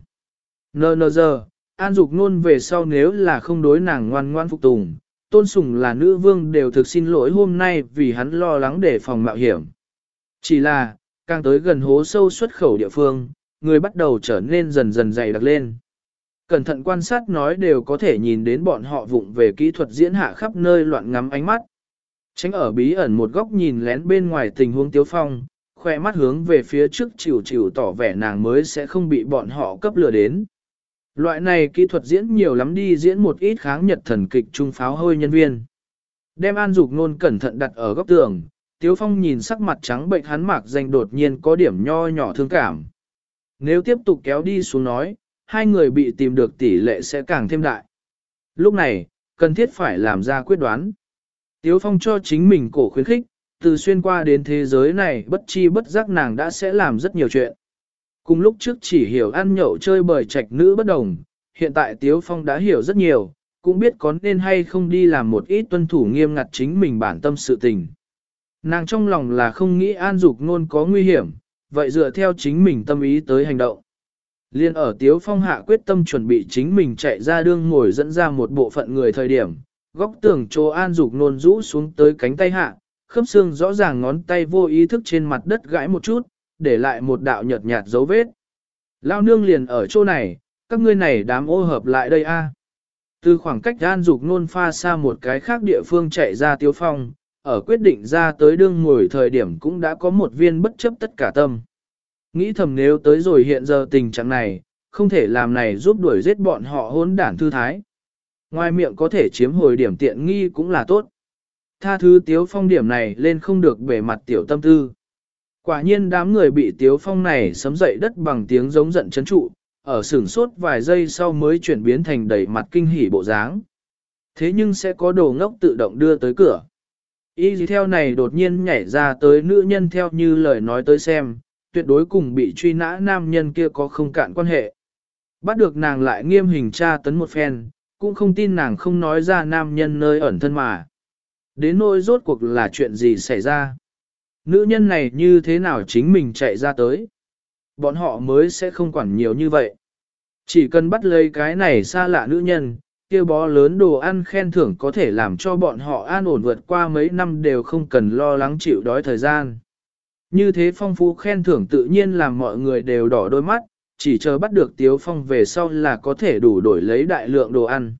Nơ nơ giờ, An Dục Nôn về sau nếu là không đối nàng ngoan ngoan phục tùng, tôn sùng là nữ vương đều thực xin lỗi hôm nay vì hắn lo lắng để phòng mạo hiểm. Chỉ là, càng tới gần hố sâu xuất khẩu địa phương, người bắt đầu trở nên dần dần dày đặc lên. Cẩn thận quan sát nói đều có thể nhìn đến bọn họ vụng về kỹ thuật diễn hạ khắp nơi loạn ngắm ánh mắt. Tránh ở bí ẩn một góc nhìn lén bên ngoài tình huống tiếu phong, khoe mắt hướng về phía trước chịu chịu tỏ vẻ nàng mới sẽ không bị bọn họ cấp lừa đến. Loại này kỹ thuật diễn nhiều lắm đi diễn một ít kháng nhật thần kịch trung pháo hơi nhân viên. Đem an dục nôn cẩn thận đặt ở góc tường, Tiếu Phong nhìn sắc mặt trắng bệnh hắn mạc danh đột nhiên có điểm nho nhỏ thương cảm. Nếu tiếp tục kéo đi xuống nói, hai người bị tìm được tỷ lệ sẽ càng thêm đại. Lúc này, cần thiết phải làm ra quyết đoán. Tiếu Phong cho chính mình cổ khuyến khích, từ xuyên qua đến thế giới này bất chi bất giác nàng đã sẽ làm rất nhiều chuyện. Cùng lúc trước chỉ hiểu ăn nhậu chơi bời trạch nữ bất đồng, hiện tại Tiếu Phong đã hiểu rất nhiều, cũng biết có nên hay không đi làm một ít tuân thủ nghiêm ngặt chính mình bản tâm sự tình. Nàng trong lòng là không nghĩ an dục nôn có nguy hiểm, vậy dựa theo chính mình tâm ý tới hành động. Liên ở Tiếu Phong hạ quyết tâm chuẩn bị chính mình chạy ra đương ngồi dẫn ra một bộ phận người thời điểm, góc tường chỗ an dục nôn rũ xuống tới cánh tay hạ, khớp xương rõ ràng ngón tay vô ý thức trên mặt đất gãi một chút, để lại một đạo nhợt nhạt dấu vết. Lao nương liền ở chỗ này, các ngươi này đám ô hợp lại đây a. À. Từ khoảng cách an dục nôn pha xa một cái khác địa phương chạy ra Tiếu Phong, ở quyết định ra tới đương ngồi thời điểm cũng đã có một viên bất chấp tất cả tâm. Nghĩ thầm nếu tới rồi hiện giờ tình trạng này, không thể làm này giúp đuổi giết bọn họ hôn đản thư thái. Ngoài miệng có thể chiếm hồi điểm tiện nghi cũng là tốt. Tha thứ tiếu phong điểm này lên không được bề mặt tiểu tâm tư. Quả nhiên đám người bị tiếu phong này sấm dậy đất bằng tiếng giống giận chấn trụ, ở sửng sốt vài giây sau mới chuyển biến thành đầy mặt kinh hỉ bộ dáng. Thế nhưng sẽ có đồ ngốc tự động đưa tới cửa. Y gì theo này đột nhiên nhảy ra tới nữ nhân theo như lời nói tới xem, tuyệt đối cùng bị truy nã nam nhân kia có không cạn quan hệ. Bắt được nàng lại nghiêm hình tra tấn một phen, cũng không tin nàng không nói ra nam nhân nơi ẩn thân mà. Đến nỗi rốt cuộc là chuyện gì xảy ra. Nữ nhân này như thế nào chính mình chạy ra tới. Bọn họ mới sẽ không quản nhiều như vậy. Chỉ cần bắt lấy cái này xa lạ nữ nhân, kia bó lớn đồ ăn khen thưởng có thể làm cho bọn họ an ổn vượt qua mấy năm đều không cần lo lắng chịu đói thời gian. Như thế phong phú khen thưởng tự nhiên làm mọi người đều đỏ đôi mắt, chỉ chờ bắt được Tiếu Phong về sau là có thể đủ đổi lấy đại lượng đồ ăn.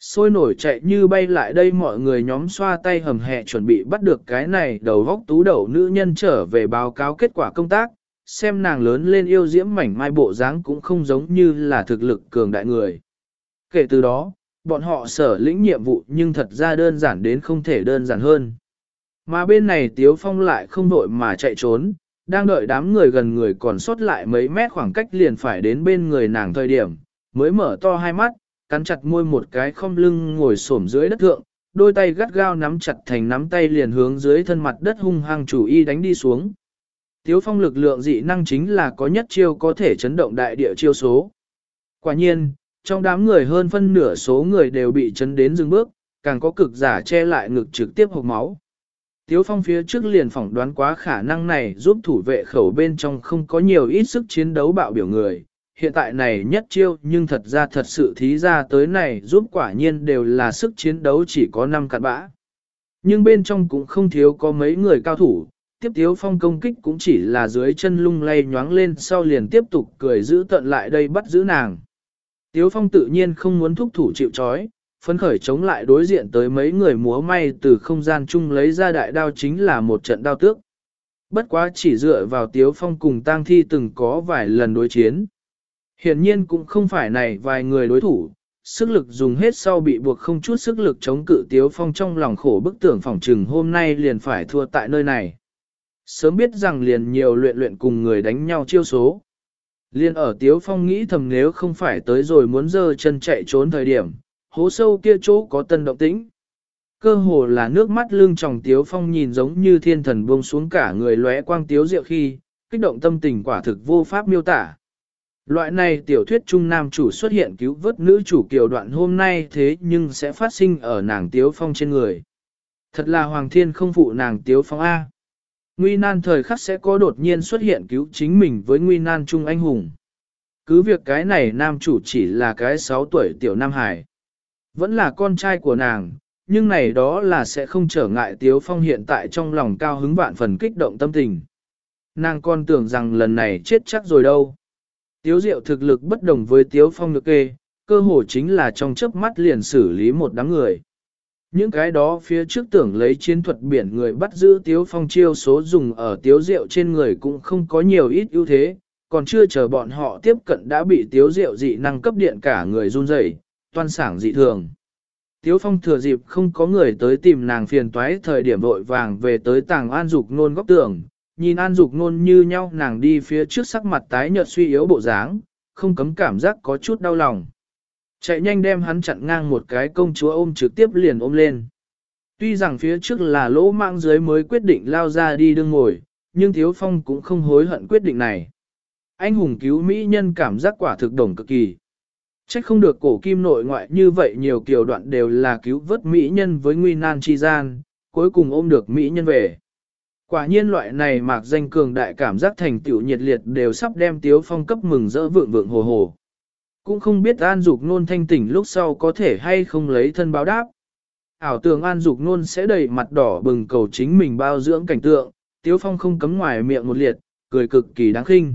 Sôi nổi chạy như bay lại đây mọi người nhóm xoa tay hầm hẹ chuẩn bị bắt được cái này đầu góc tú đầu nữ nhân trở về báo cáo kết quả công tác, xem nàng lớn lên yêu diễm mảnh mai bộ dáng cũng không giống như là thực lực cường đại người. Kể từ đó, bọn họ sở lĩnh nhiệm vụ nhưng thật ra đơn giản đến không thể đơn giản hơn. Mà bên này Tiếu Phong lại không đội mà chạy trốn, đang đợi đám người gần người còn sót lại mấy mét khoảng cách liền phải đến bên người nàng thời điểm, mới mở to hai mắt, cắn chặt môi một cái không lưng ngồi xổm dưới đất thượng, đôi tay gắt gao nắm chặt thành nắm tay liền hướng dưới thân mặt đất hung hăng chủ y đánh đi xuống. Tiếu Phong lực lượng dị năng chính là có nhất chiêu có thể chấn động đại địa chiêu số. Quả nhiên, trong đám người hơn phân nửa số người đều bị chấn đến dừng bước, càng có cực giả che lại ngực trực tiếp hộc máu. Tiếu phong phía trước liền phỏng đoán quá khả năng này giúp thủ vệ khẩu bên trong không có nhiều ít sức chiến đấu bạo biểu người. Hiện tại này nhất chiêu nhưng thật ra thật sự thí ra tới này giúp quả nhiên đều là sức chiến đấu chỉ có 5 cạn bã. Nhưng bên trong cũng không thiếu có mấy người cao thủ, tiếp thiếu phong công kích cũng chỉ là dưới chân lung lay nhoáng lên sau liền tiếp tục cười giữ tận lại đây bắt giữ nàng. Tiếu phong tự nhiên không muốn thúc thủ chịu chói, phấn khởi chống lại đối diện tới mấy người múa may từ không gian chung lấy ra đại đao chính là một trận đao tước. Bất quá chỉ dựa vào tiếu phong cùng tang thi từng có vài lần đối chiến. Hiển nhiên cũng không phải này vài người đối thủ, sức lực dùng hết sau bị buộc không chút sức lực chống cự tiếu phong trong lòng khổ bức tưởng phỏng trừng hôm nay liền phải thua tại nơi này. Sớm biết rằng liền nhiều luyện luyện cùng người đánh nhau chiêu số. Liên ở tiếu phong nghĩ thầm nếu không phải tới rồi muốn dơ chân chạy trốn thời điểm, hố sâu kia chỗ có tân động tĩnh. Cơ hồ là nước mắt lưng tròng tiếu phong nhìn giống như thiên thần buông xuống cả người lóe quang tiếu diệu khi, kích động tâm tình quả thực vô pháp miêu tả. Loại này tiểu thuyết trung nam chủ xuất hiện cứu vớt nữ chủ kiều đoạn hôm nay thế nhưng sẽ phát sinh ở nàng tiếu phong trên người. Thật là hoàng thiên không phụ nàng tiếu phong A. Nguy nan thời khắc sẽ có đột nhiên xuất hiện cứu chính mình với nguy nan trung anh hùng. Cứ việc cái này nam chủ chỉ là cái 6 tuổi tiểu nam hải. Vẫn là con trai của nàng, nhưng này đó là sẽ không trở ngại Tiếu Phong hiện tại trong lòng cao hứng vạn phần kích động tâm tình. Nàng con tưởng rằng lần này chết chắc rồi đâu. Tiếu Diệu thực lực bất đồng với Tiếu Phong được kê, cơ hồ chính là trong chớp mắt liền xử lý một đám người. Những cái đó phía trước tưởng lấy chiến thuật biển người bắt giữ Tiếu Phong chiêu số dùng ở Tiếu Diệu trên người cũng không có nhiều ít ưu thế, còn chưa chờ bọn họ tiếp cận đã bị Tiếu Diệu dị năng cấp điện cả người run rẩy, toan sảng dị thường. Tiếu Phong thừa dịp không có người tới tìm nàng phiền toái thời điểm vội vàng về tới tàng An Dục nôn góc tường, nhìn An Dục nôn như nhau nàng đi phía trước sắc mặt tái nhợt suy yếu bộ dáng, không cấm cảm giác có chút đau lòng. Chạy nhanh đem hắn chặn ngang một cái công chúa ôm trực tiếp liền ôm lên. Tuy rằng phía trước là lỗ mạng dưới mới quyết định lao ra đi đương ngồi, nhưng Thiếu Phong cũng không hối hận quyết định này. Anh hùng cứu Mỹ nhân cảm giác quả thực đồng cực kỳ. Trách không được cổ kim nội ngoại như vậy nhiều kiều đoạn đều là cứu vớt Mỹ nhân với nguy nan chi gian, cuối cùng ôm được Mỹ nhân về. Quả nhiên loại này mạc danh cường đại cảm giác thành tựu nhiệt liệt đều sắp đem tiếu phong cấp mừng rỡ vượng vượng hồ hồ. Cũng không biết an dục nôn thanh tỉnh lúc sau có thể hay không lấy thân báo đáp. Ảo tưởng an dục nôn sẽ đầy mặt đỏ bừng cầu chính mình bao dưỡng cảnh tượng, tiếu phong không cấm ngoài miệng một liệt, cười cực kỳ đáng khinh.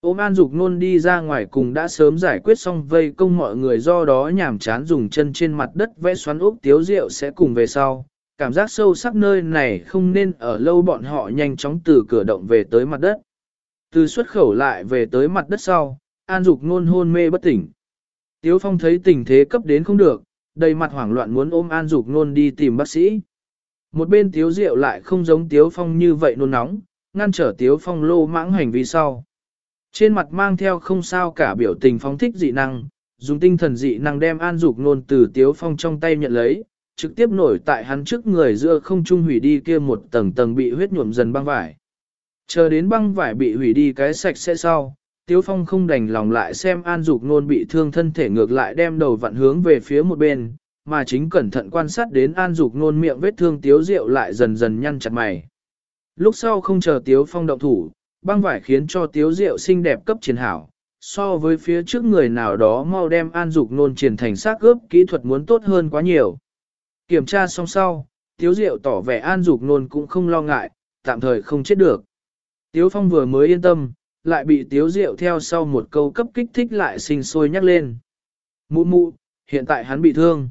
Ôm An Dục Nôn đi ra ngoài cùng đã sớm giải quyết xong vây công mọi người do đó nhảm chán dùng chân trên mặt đất vẽ xoắn úp tiếu rượu sẽ cùng về sau. Cảm giác sâu sắc nơi này không nên ở lâu bọn họ nhanh chóng từ cửa động về tới mặt đất. Từ xuất khẩu lại về tới mặt đất sau, An Dục Nôn hôn mê bất tỉnh. Tiếu Phong thấy tình thế cấp đến không được, đầy mặt hoảng loạn muốn ôm An Dục Nôn đi tìm bác sĩ. Một bên Tiếu Diệu lại không giống Tiếu Phong như vậy nôn nóng, ngăn trở Tiếu Phong lô mãng hành vi sau. Trên mặt mang theo không sao cả biểu tình phóng thích dị năng, dùng tinh thần dị năng đem an dục nôn từ tiếu phong trong tay nhận lấy, trực tiếp nổi tại hắn trước người giữa không trung hủy đi kia một tầng tầng bị huyết nhuộm dần băng vải. Chờ đến băng vải bị hủy đi cái sạch sẽ sau, tiếu phong không đành lòng lại xem an dục nôn bị thương thân thể ngược lại đem đầu vặn hướng về phía một bên, mà chính cẩn thận quan sát đến an dục nôn miệng vết thương tiếu Diệu lại dần dần nhăn chặt mày. Lúc sau không chờ tiếu phong động thủ, băng vải khiến cho tiếu Diệu xinh đẹp cấp triển hảo, so với phía trước người nào đó mau đem an dục nôn triển thành xác ướp kỹ thuật muốn tốt hơn quá nhiều. Kiểm tra xong sau, tiếu Diệu tỏ vẻ an dục nôn cũng không lo ngại, tạm thời không chết được. Tiếu phong vừa mới yên tâm, lại bị tiếu Diệu theo sau một câu cấp kích thích lại sinh sôi nhắc lên. Mụ mụ, hiện tại hắn bị thương.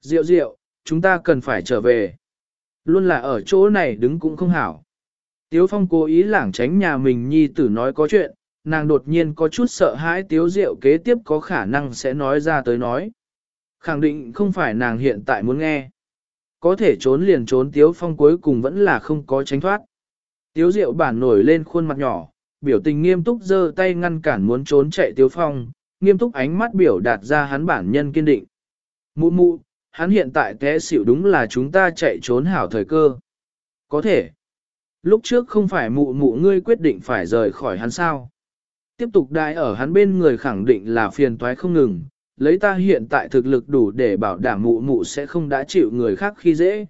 Diệu Diệu, chúng ta cần phải trở về. Luôn là ở chỗ này đứng cũng không hảo. Tiếu Phong cố ý lảng tránh nhà mình nhi tử nói có chuyện, nàng đột nhiên có chút sợ hãi Tiếu Diệu kế tiếp có khả năng sẽ nói ra tới nói. Khẳng định không phải nàng hiện tại muốn nghe. Có thể trốn liền trốn Tiếu Phong cuối cùng vẫn là không có tránh thoát. Tiếu Diệu bản nổi lên khuôn mặt nhỏ, biểu tình nghiêm túc giơ tay ngăn cản muốn trốn chạy Tiếu Phong, nghiêm túc ánh mắt biểu đạt ra hắn bản nhân kiên định. Mụ mụ, hắn hiện tại té xỉu đúng là chúng ta chạy trốn hảo thời cơ. Có thể. Lúc trước không phải mụ mụ ngươi quyết định phải rời khỏi hắn sao. Tiếp tục đại ở hắn bên người khẳng định là phiền toái không ngừng, lấy ta hiện tại thực lực đủ để bảo đảm mụ mụ sẽ không đã chịu người khác khi dễ.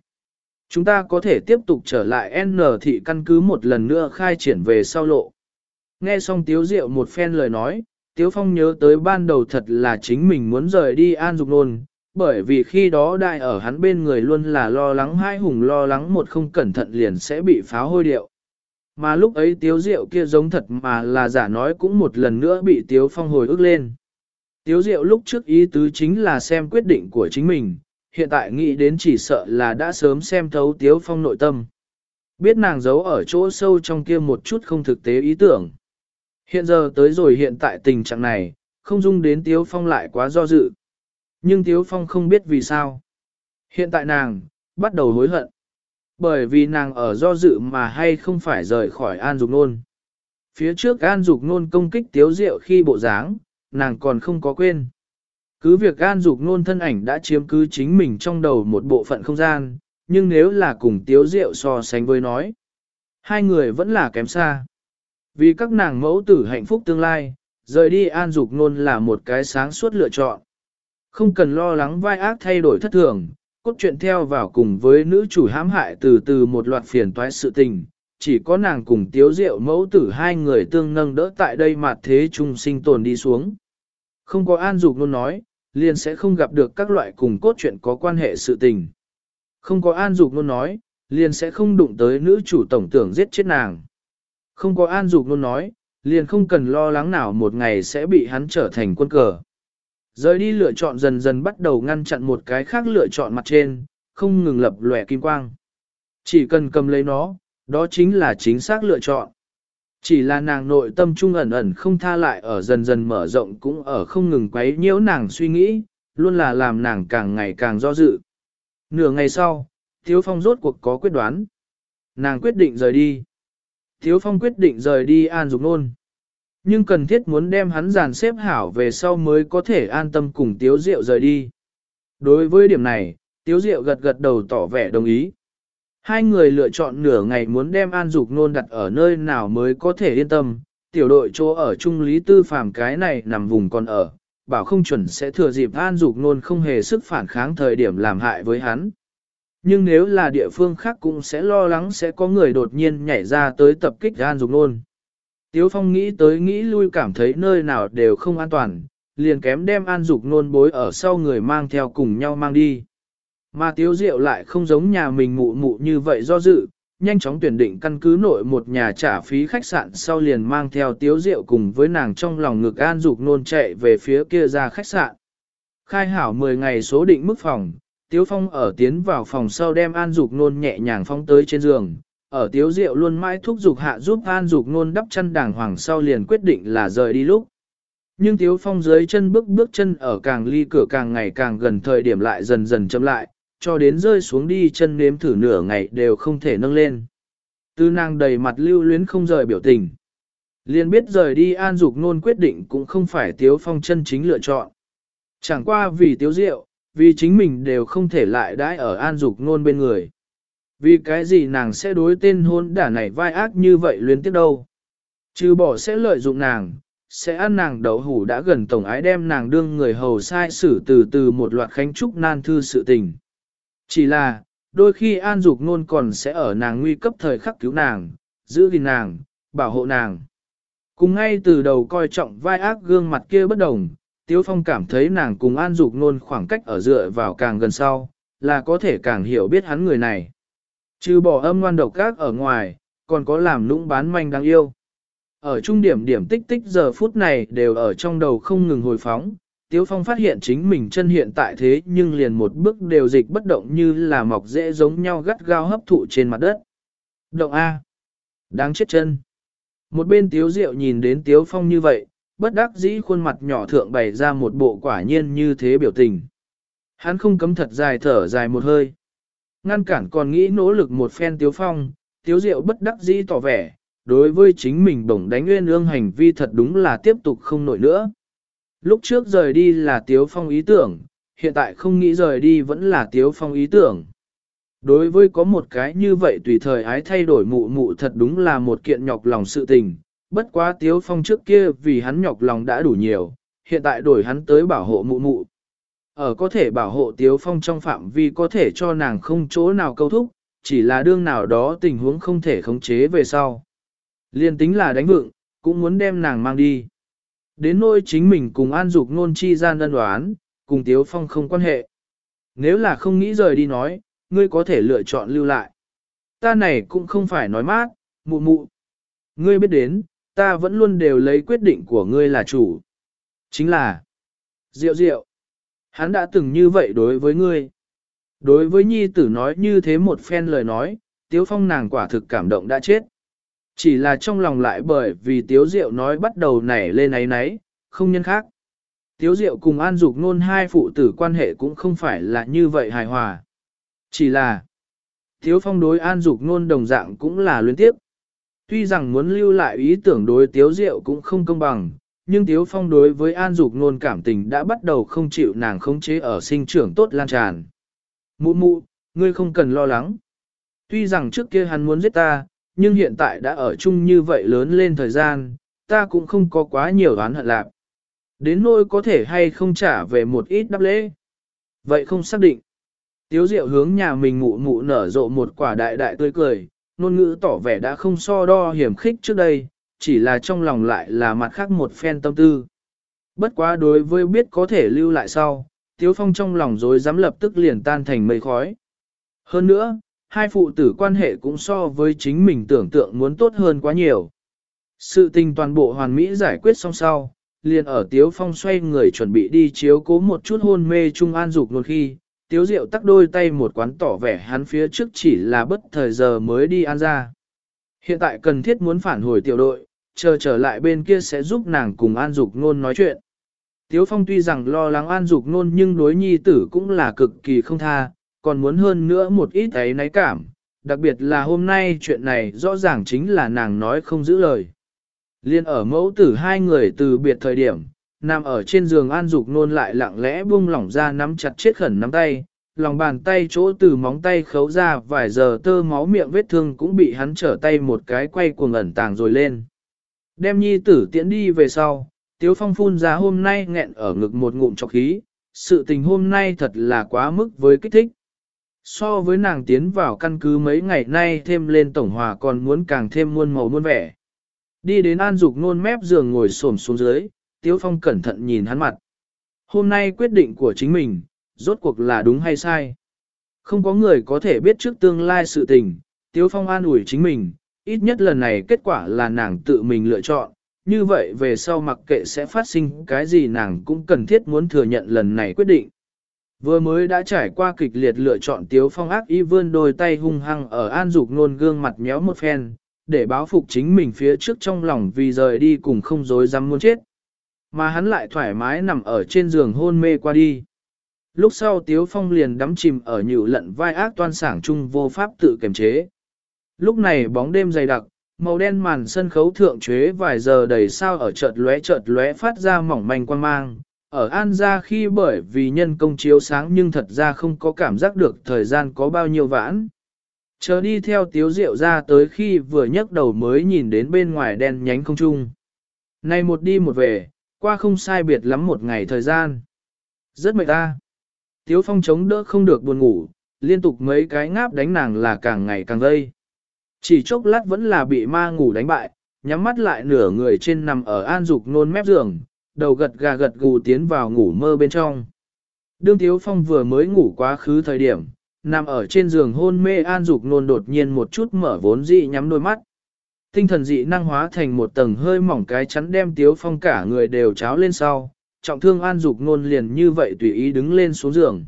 Chúng ta có thể tiếp tục trở lại N thị căn cứ một lần nữa khai triển về sau lộ. Nghe xong Tiếu Diệu một phen lời nói, Tiếu Phong nhớ tới ban đầu thật là chính mình muốn rời đi An Dục Nôn, bởi vì khi đó đại ở hắn bên người luôn là lo lắng hai hùng lo lắng một không cẩn thận liền sẽ bị pháo hôi điệu. Mà lúc ấy tiếu diệu kia giống thật mà là giả nói cũng một lần nữa bị tiếu phong hồi ức lên. Tiếu diệu lúc trước ý tứ chính là xem quyết định của chính mình, hiện tại nghĩ đến chỉ sợ là đã sớm xem thấu tiếu phong nội tâm. Biết nàng giấu ở chỗ sâu trong kia một chút không thực tế ý tưởng. Hiện giờ tới rồi hiện tại tình trạng này, không dung đến tiếu phong lại quá do dự. Nhưng tiếu phong không biết vì sao. Hiện tại nàng, bắt đầu hối hận bởi vì nàng ở do dự mà hay không phải rời khỏi An Dục Nôn. Phía trước An Dục Nôn công kích tiếu diệu khi bộ dáng, nàng còn không có quên. Cứ việc An Dục Nôn thân ảnh đã chiếm cứ chính mình trong đầu một bộ phận không gian, nhưng nếu là cùng tiếu rượu so sánh với nói, hai người vẫn là kém xa. Vì các nàng mẫu tử hạnh phúc tương lai, rời đi An Dục Nôn là một cái sáng suốt lựa chọn. Không cần lo lắng vai ác thay đổi thất thường, cốt truyện theo vào cùng với nữ chủ hãm hại từ từ một loạt phiền toái sự tình, chỉ có nàng cùng tiếu rượu mẫu tử hai người tương nâng đỡ tại đây mà thế chung sinh tồn đi xuống. Không có an dục luôn nói, liền sẽ không gặp được các loại cùng cốt truyện có quan hệ sự tình. Không có an dục luôn nói, liền sẽ không đụng tới nữ chủ tổng tưởng giết chết nàng. Không có an dục luôn nói, liền không cần lo lắng nào một ngày sẽ bị hắn trở thành quân cờ. Rời đi lựa chọn dần dần bắt đầu ngăn chặn một cái khác lựa chọn mặt trên, không ngừng lập lòe kim quang. Chỉ cần cầm lấy nó, đó chính là chính xác lựa chọn. Chỉ là nàng nội tâm trung ẩn ẩn không tha lại ở dần dần mở rộng cũng ở không ngừng quấy nhiễu nàng suy nghĩ, luôn là làm nàng càng ngày càng do dự. Nửa ngày sau, Thiếu Phong rốt cuộc có quyết đoán. Nàng quyết định rời đi. Thiếu Phong quyết định rời đi An Dục Nôn. Nhưng cần thiết muốn đem hắn dàn xếp hảo về sau mới có thể an tâm cùng Tiếu Diệu rời đi. Đối với điểm này, Tiếu Diệu gật gật đầu tỏ vẻ đồng ý. Hai người lựa chọn nửa ngày muốn đem An Dục Nôn đặt ở nơi nào mới có thể yên tâm. Tiểu đội chỗ ở Trung Lý Tư Phàm cái này nằm vùng còn ở, bảo không chuẩn sẽ thừa dịp An Dục Nôn không hề sức phản kháng thời điểm làm hại với hắn. Nhưng nếu là địa phương khác cũng sẽ lo lắng sẽ có người đột nhiên nhảy ra tới tập kích An Dục Nôn. Tiếu Phong nghĩ tới nghĩ lui cảm thấy nơi nào đều không an toàn, liền kém đem an dục nôn bối ở sau người mang theo cùng nhau mang đi. Mà Tiếu Diệu lại không giống nhà mình mụ mụ như vậy do dự, nhanh chóng tuyển định căn cứ nội một nhà trả phí khách sạn sau liền mang theo Tiếu Diệu cùng với nàng trong lòng ngực an dục nôn chạy về phía kia ra khách sạn. Khai hảo 10 ngày số định mức phòng, Tiếu Phong ở tiến vào phòng sau đem an dục nôn nhẹ nhàng phong tới trên giường, ở tiếu diệu luôn mãi thúc giục hạ giúp an dục nôn đắp chân đàng hoàng sau liền quyết định là rời đi lúc. Nhưng tiếu phong dưới chân bước bước chân ở càng ly cửa càng ngày càng gần thời điểm lại dần dần chậm lại, cho đến rơi xuống đi chân nếm thử nửa ngày đều không thể nâng lên. Tư nàng đầy mặt lưu luyến không rời biểu tình. Liền biết rời đi an dục nôn quyết định cũng không phải tiếu phong chân chính lựa chọn. Chẳng qua vì tiếu diệu, vì chính mình đều không thể lại đãi ở an dục nôn bên người. Vì cái gì nàng sẽ đối tên hôn đả này vai ác như vậy luyến tiếc đâu. Trừ bỏ sẽ lợi dụng nàng, sẽ ăn nàng đậu hủ đã gần tổng ái đem nàng đương người hầu sai xử từ từ một loạt khánh trúc nan thư sự tình. Chỉ là, đôi khi an dục nôn còn sẽ ở nàng nguy cấp thời khắc cứu nàng, giữ gìn nàng, bảo hộ nàng. Cùng ngay từ đầu coi trọng vai ác gương mặt kia bất đồng, Tiếu Phong cảm thấy nàng cùng an dục nôn khoảng cách ở dựa vào càng gần sau, là có thể càng hiểu biết hắn người này. Trừ bỏ âm ngoan độc các ở ngoài, còn có làm lũng bán manh đáng yêu. Ở trung điểm điểm tích tích giờ phút này đều ở trong đầu không ngừng hồi phóng, Tiếu Phong phát hiện chính mình chân hiện tại thế nhưng liền một bước đều dịch bất động như là mọc dễ giống nhau gắt gao hấp thụ trên mặt đất. Động A. Đáng chết chân. Một bên Tiếu Diệu nhìn đến Tiếu Phong như vậy, bất đắc dĩ khuôn mặt nhỏ thượng bày ra một bộ quả nhiên như thế biểu tình. Hắn không cấm thật dài thở dài một hơi. Ngăn cản còn nghĩ nỗ lực một phen tiếu phong, tiếu diệu bất đắc dĩ tỏ vẻ, đối với chính mình bổng đánh nguyên ương hành vi thật đúng là tiếp tục không nổi nữa. Lúc trước rời đi là tiếu phong ý tưởng, hiện tại không nghĩ rời đi vẫn là tiếu phong ý tưởng. Đối với có một cái như vậy tùy thời ái thay đổi mụ mụ thật đúng là một kiện nhọc lòng sự tình, bất quá tiếu phong trước kia vì hắn nhọc lòng đã đủ nhiều, hiện tại đổi hắn tới bảo hộ mụ mụ, ở có thể bảo hộ Tiếu Phong trong phạm vi có thể cho nàng không chỗ nào câu thúc, chỉ là đương nào đó tình huống không thể khống chế về sau. Liên tính là đánh vựng, cũng muốn đem nàng mang đi. Đến nỗi chính mình cùng an dục nôn chi gian đơn đoán, cùng Tiếu Phong không quan hệ. nếu là không nghĩ rời đi nói, ngươi có thể lựa chọn lưu lại. Ta này cũng không phải nói mát, mụ mụ. Ngươi biết đến, ta vẫn luôn đều lấy quyết định của ngươi là chủ. Chính là, Diệu Diệu, hắn đã từng như vậy đối với ngươi. Đối với nhi tử nói như thế một phen lời nói, Tiếu Phong nàng quả thực cảm động đã chết. Chỉ là trong lòng lại bởi vì Tiếu Diệu nói bắt đầu nảy lên ấy nấy, không nhân khác. Tiếu Diệu cùng An Dục Nôn hai phụ tử quan hệ cũng không phải là như vậy hài hòa. Chỉ là, Tiếu Phong đối An Dục Nôn đồng dạng cũng là luyến tiếp. Tuy rằng muốn lưu lại ý tưởng đối Tiếu Diệu cũng không công bằng, nhưng Tiếu Phong đối với An Dục Nôn cảm tình đã bắt đầu không chịu nàng khống chế ở sinh trưởng tốt lan tràn. Mụ mụ, ngươi không cần lo lắng. Tuy rằng trước kia hắn muốn giết ta, nhưng hiện tại đã ở chung như vậy lớn lên thời gian, ta cũng không có quá nhiều oán hận lạc. Đến nỗi có thể hay không trả về một ít đáp lễ. Vậy không xác định. Tiếu diệu hướng nhà mình mụ mụ nở rộ một quả đại đại tươi cười, ngôn ngữ tỏ vẻ đã không so đo hiểm khích trước đây, chỉ là trong lòng lại là mặt khác một phen tâm tư. Bất quá đối với biết có thể lưu lại sau, Tiếu Phong trong lòng dối dám lập tức liền tan thành mây khói. Hơn nữa, hai phụ tử quan hệ cũng so với chính mình tưởng tượng muốn tốt hơn quá nhiều. Sự tình toàn bộ hoàn mỹ giải quyết xong sau, liền ở Tiếu Phong xoay người chuẩn bị đi chiếu cố một chút hôn mê trung an dục một khi, Tiếu Diệu tắc đôi tay một quán tỏ vẻ hắn phía trước chỉ là bất thời giờ mới đi an ra. Hiện tại cần thiết muốn phản hồi tiểu đội, chờ trở lại bên kia sẽ giúp nàng cùng an dục nôn nói chuyện. Tiếu Phong tuy rằng lo lắng an dục nôn nhưng đối nhi tử cũng là cực kỳ không tha, còn muốn hơn nữa một ít ấy náy cảm, đặc biệt là hôm nay chuyện này rõ ràng chính là nàng nói không giữ lời. Liên ở mẫu tử hai người từ biệt thời điểm, nằm ở trên giường an dục nôn lại lặng lẽ buông lỏng ra nắm chặt chết khẩn nắm tay, lòng bàn tay chỗ từ móng tay khấu ra vài giờ tơ máu miệng vết thương cũng bị hắn trở tay một cái quay cuồng ẩn tàng rồi lên. Đem nhi tử tiễn đi về sau, tiếu phong phun ra hôm nay nghẹn ở ngực một ngụm chọc khí, sự tình hôm nay thật là quá mức với kích thích. So với nàng tiến vào căn cứ mấy ngày nay thêm lên tổng hòa còn muốn càng thêm muôn màu muôn vẻ. Đi đến an dục nôn mép giường ngồi xổm xuống dưới, Tiếu Phong cẩn thận nhìn hắn mặt. Hôm nay quyết định của chính mình, rốt cuộc là đúng hay sai. Không có người có thể biết trước tương lai sự tình, Tiếu Phong an ủi chính mình, ít nhất lần này kết quả là nàng tự mình lựa chọn, như vậy về sau mặc kệ sẽ phát sinh cái gì nàng cũng cần thiết muốn thừa nhận lần này quyết định. Vừa mới đã trải qua kịch liệt lựa chọn Tiếu Phong ác y vươn đôi tay hung hăng ở an dục nôn gương mặt méo một phen, để báo phục chính mình phía trước trong lòng vì rời đi cùng không dối dám muốn chết. Mà hắn lại thoải mái nằm ở trên giường hôn mê qua đi. Lúc sau Tiếu Phong liền đắm chìm ở nhựu lận vai ác toan sảng chung vô pháp tự kiềm chế. Lúc này bóng đêm dày đặc, màu đen màn sân khấu thượng chế vài giờ đầy sao ở chợt lóe chợt lóe phát ra mỏng manh quang mang. Ở An gia khi bởi vì nhân công chiếu sáng nhưng thật ra không có cảm giác được thời gian có bao nhiêu vãn. Chờ đi theo tiếu rượu ra tới khi vừa nhấc đầu mới nhìn đến bên ngoài đen nhánh không trung. Này một đi một về, qua không sai biệt lắm một ngày thời gian. Rất mệt ta. Tiếu phong chống đỡ không được buồn ngủ, liên tục mấy cái ngáp đánh nàng là càng ngày càng gây. Chỉ chốc lát vẫn là bị ma ngủ đánh bại, nhắm mắt lại nửa người trên nằm ở an dục nôn mép giường, đầu gật gà gật gù tiến vào ngủ mơ bên trong. Đương Tiếu Phong vừa mới ngủ quá khứ thời điểm, nằm ở trên giường hôn mê an dục nôn đột nhiên một chút mở vốn dị nhắm đôi mắt. Tinh thần dị năng hóa thành một tầng hơi mỏng cái chắn đem tiếu phong cả người đều cháo lên sau, trọng thương an dục nôn liền như vậy tùy ý đứng lên xuống giường.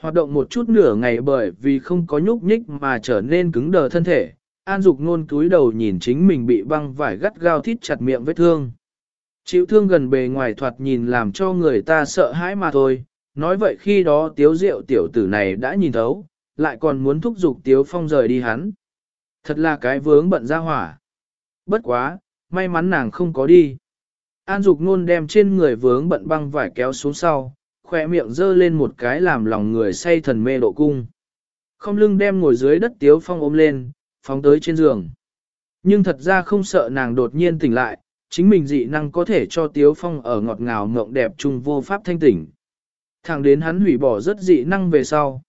Hoạt động một chút nửa ngày bởi vì không có nhúc nhích mà trở nên cứng đờ thân thể, an dục nôn cúi đầu nhìn chính mình bị băng vải gắt gao thít chặt miệng vết thương. Chịu thương gần bề ngoài thoạt nhìn làm cho người ta sợ hãi mà thôi, nói vậy khi đó tiếu rượu tiểu tử này đã nhìn thấu, lại còn muốn thúc giục tiếu phong rời đi hắn. Thật là cái vướng bận ra hỏa. Bất quá, may mắn nàng không có đi. An Dục Nôn đem trên người vướng bận băng vải kéo xuống sau, khỏe miệng dơ lên một cái làm lòng người say thần mê độ cung. Không lưng đem ngồi dưới đất Tiếu Phong ôm lên, phóng tới trên giường. Nhưng thật ra không sợ nàng đột nhiên tỉnh lại, chính mình dị năng có thể cho Tiếu Phong ở ngọt ngào ngộng đẹp chung vô pháp thanh tỉnh. Thẳng đến hắn hủy bỏ rất dị năng về sau.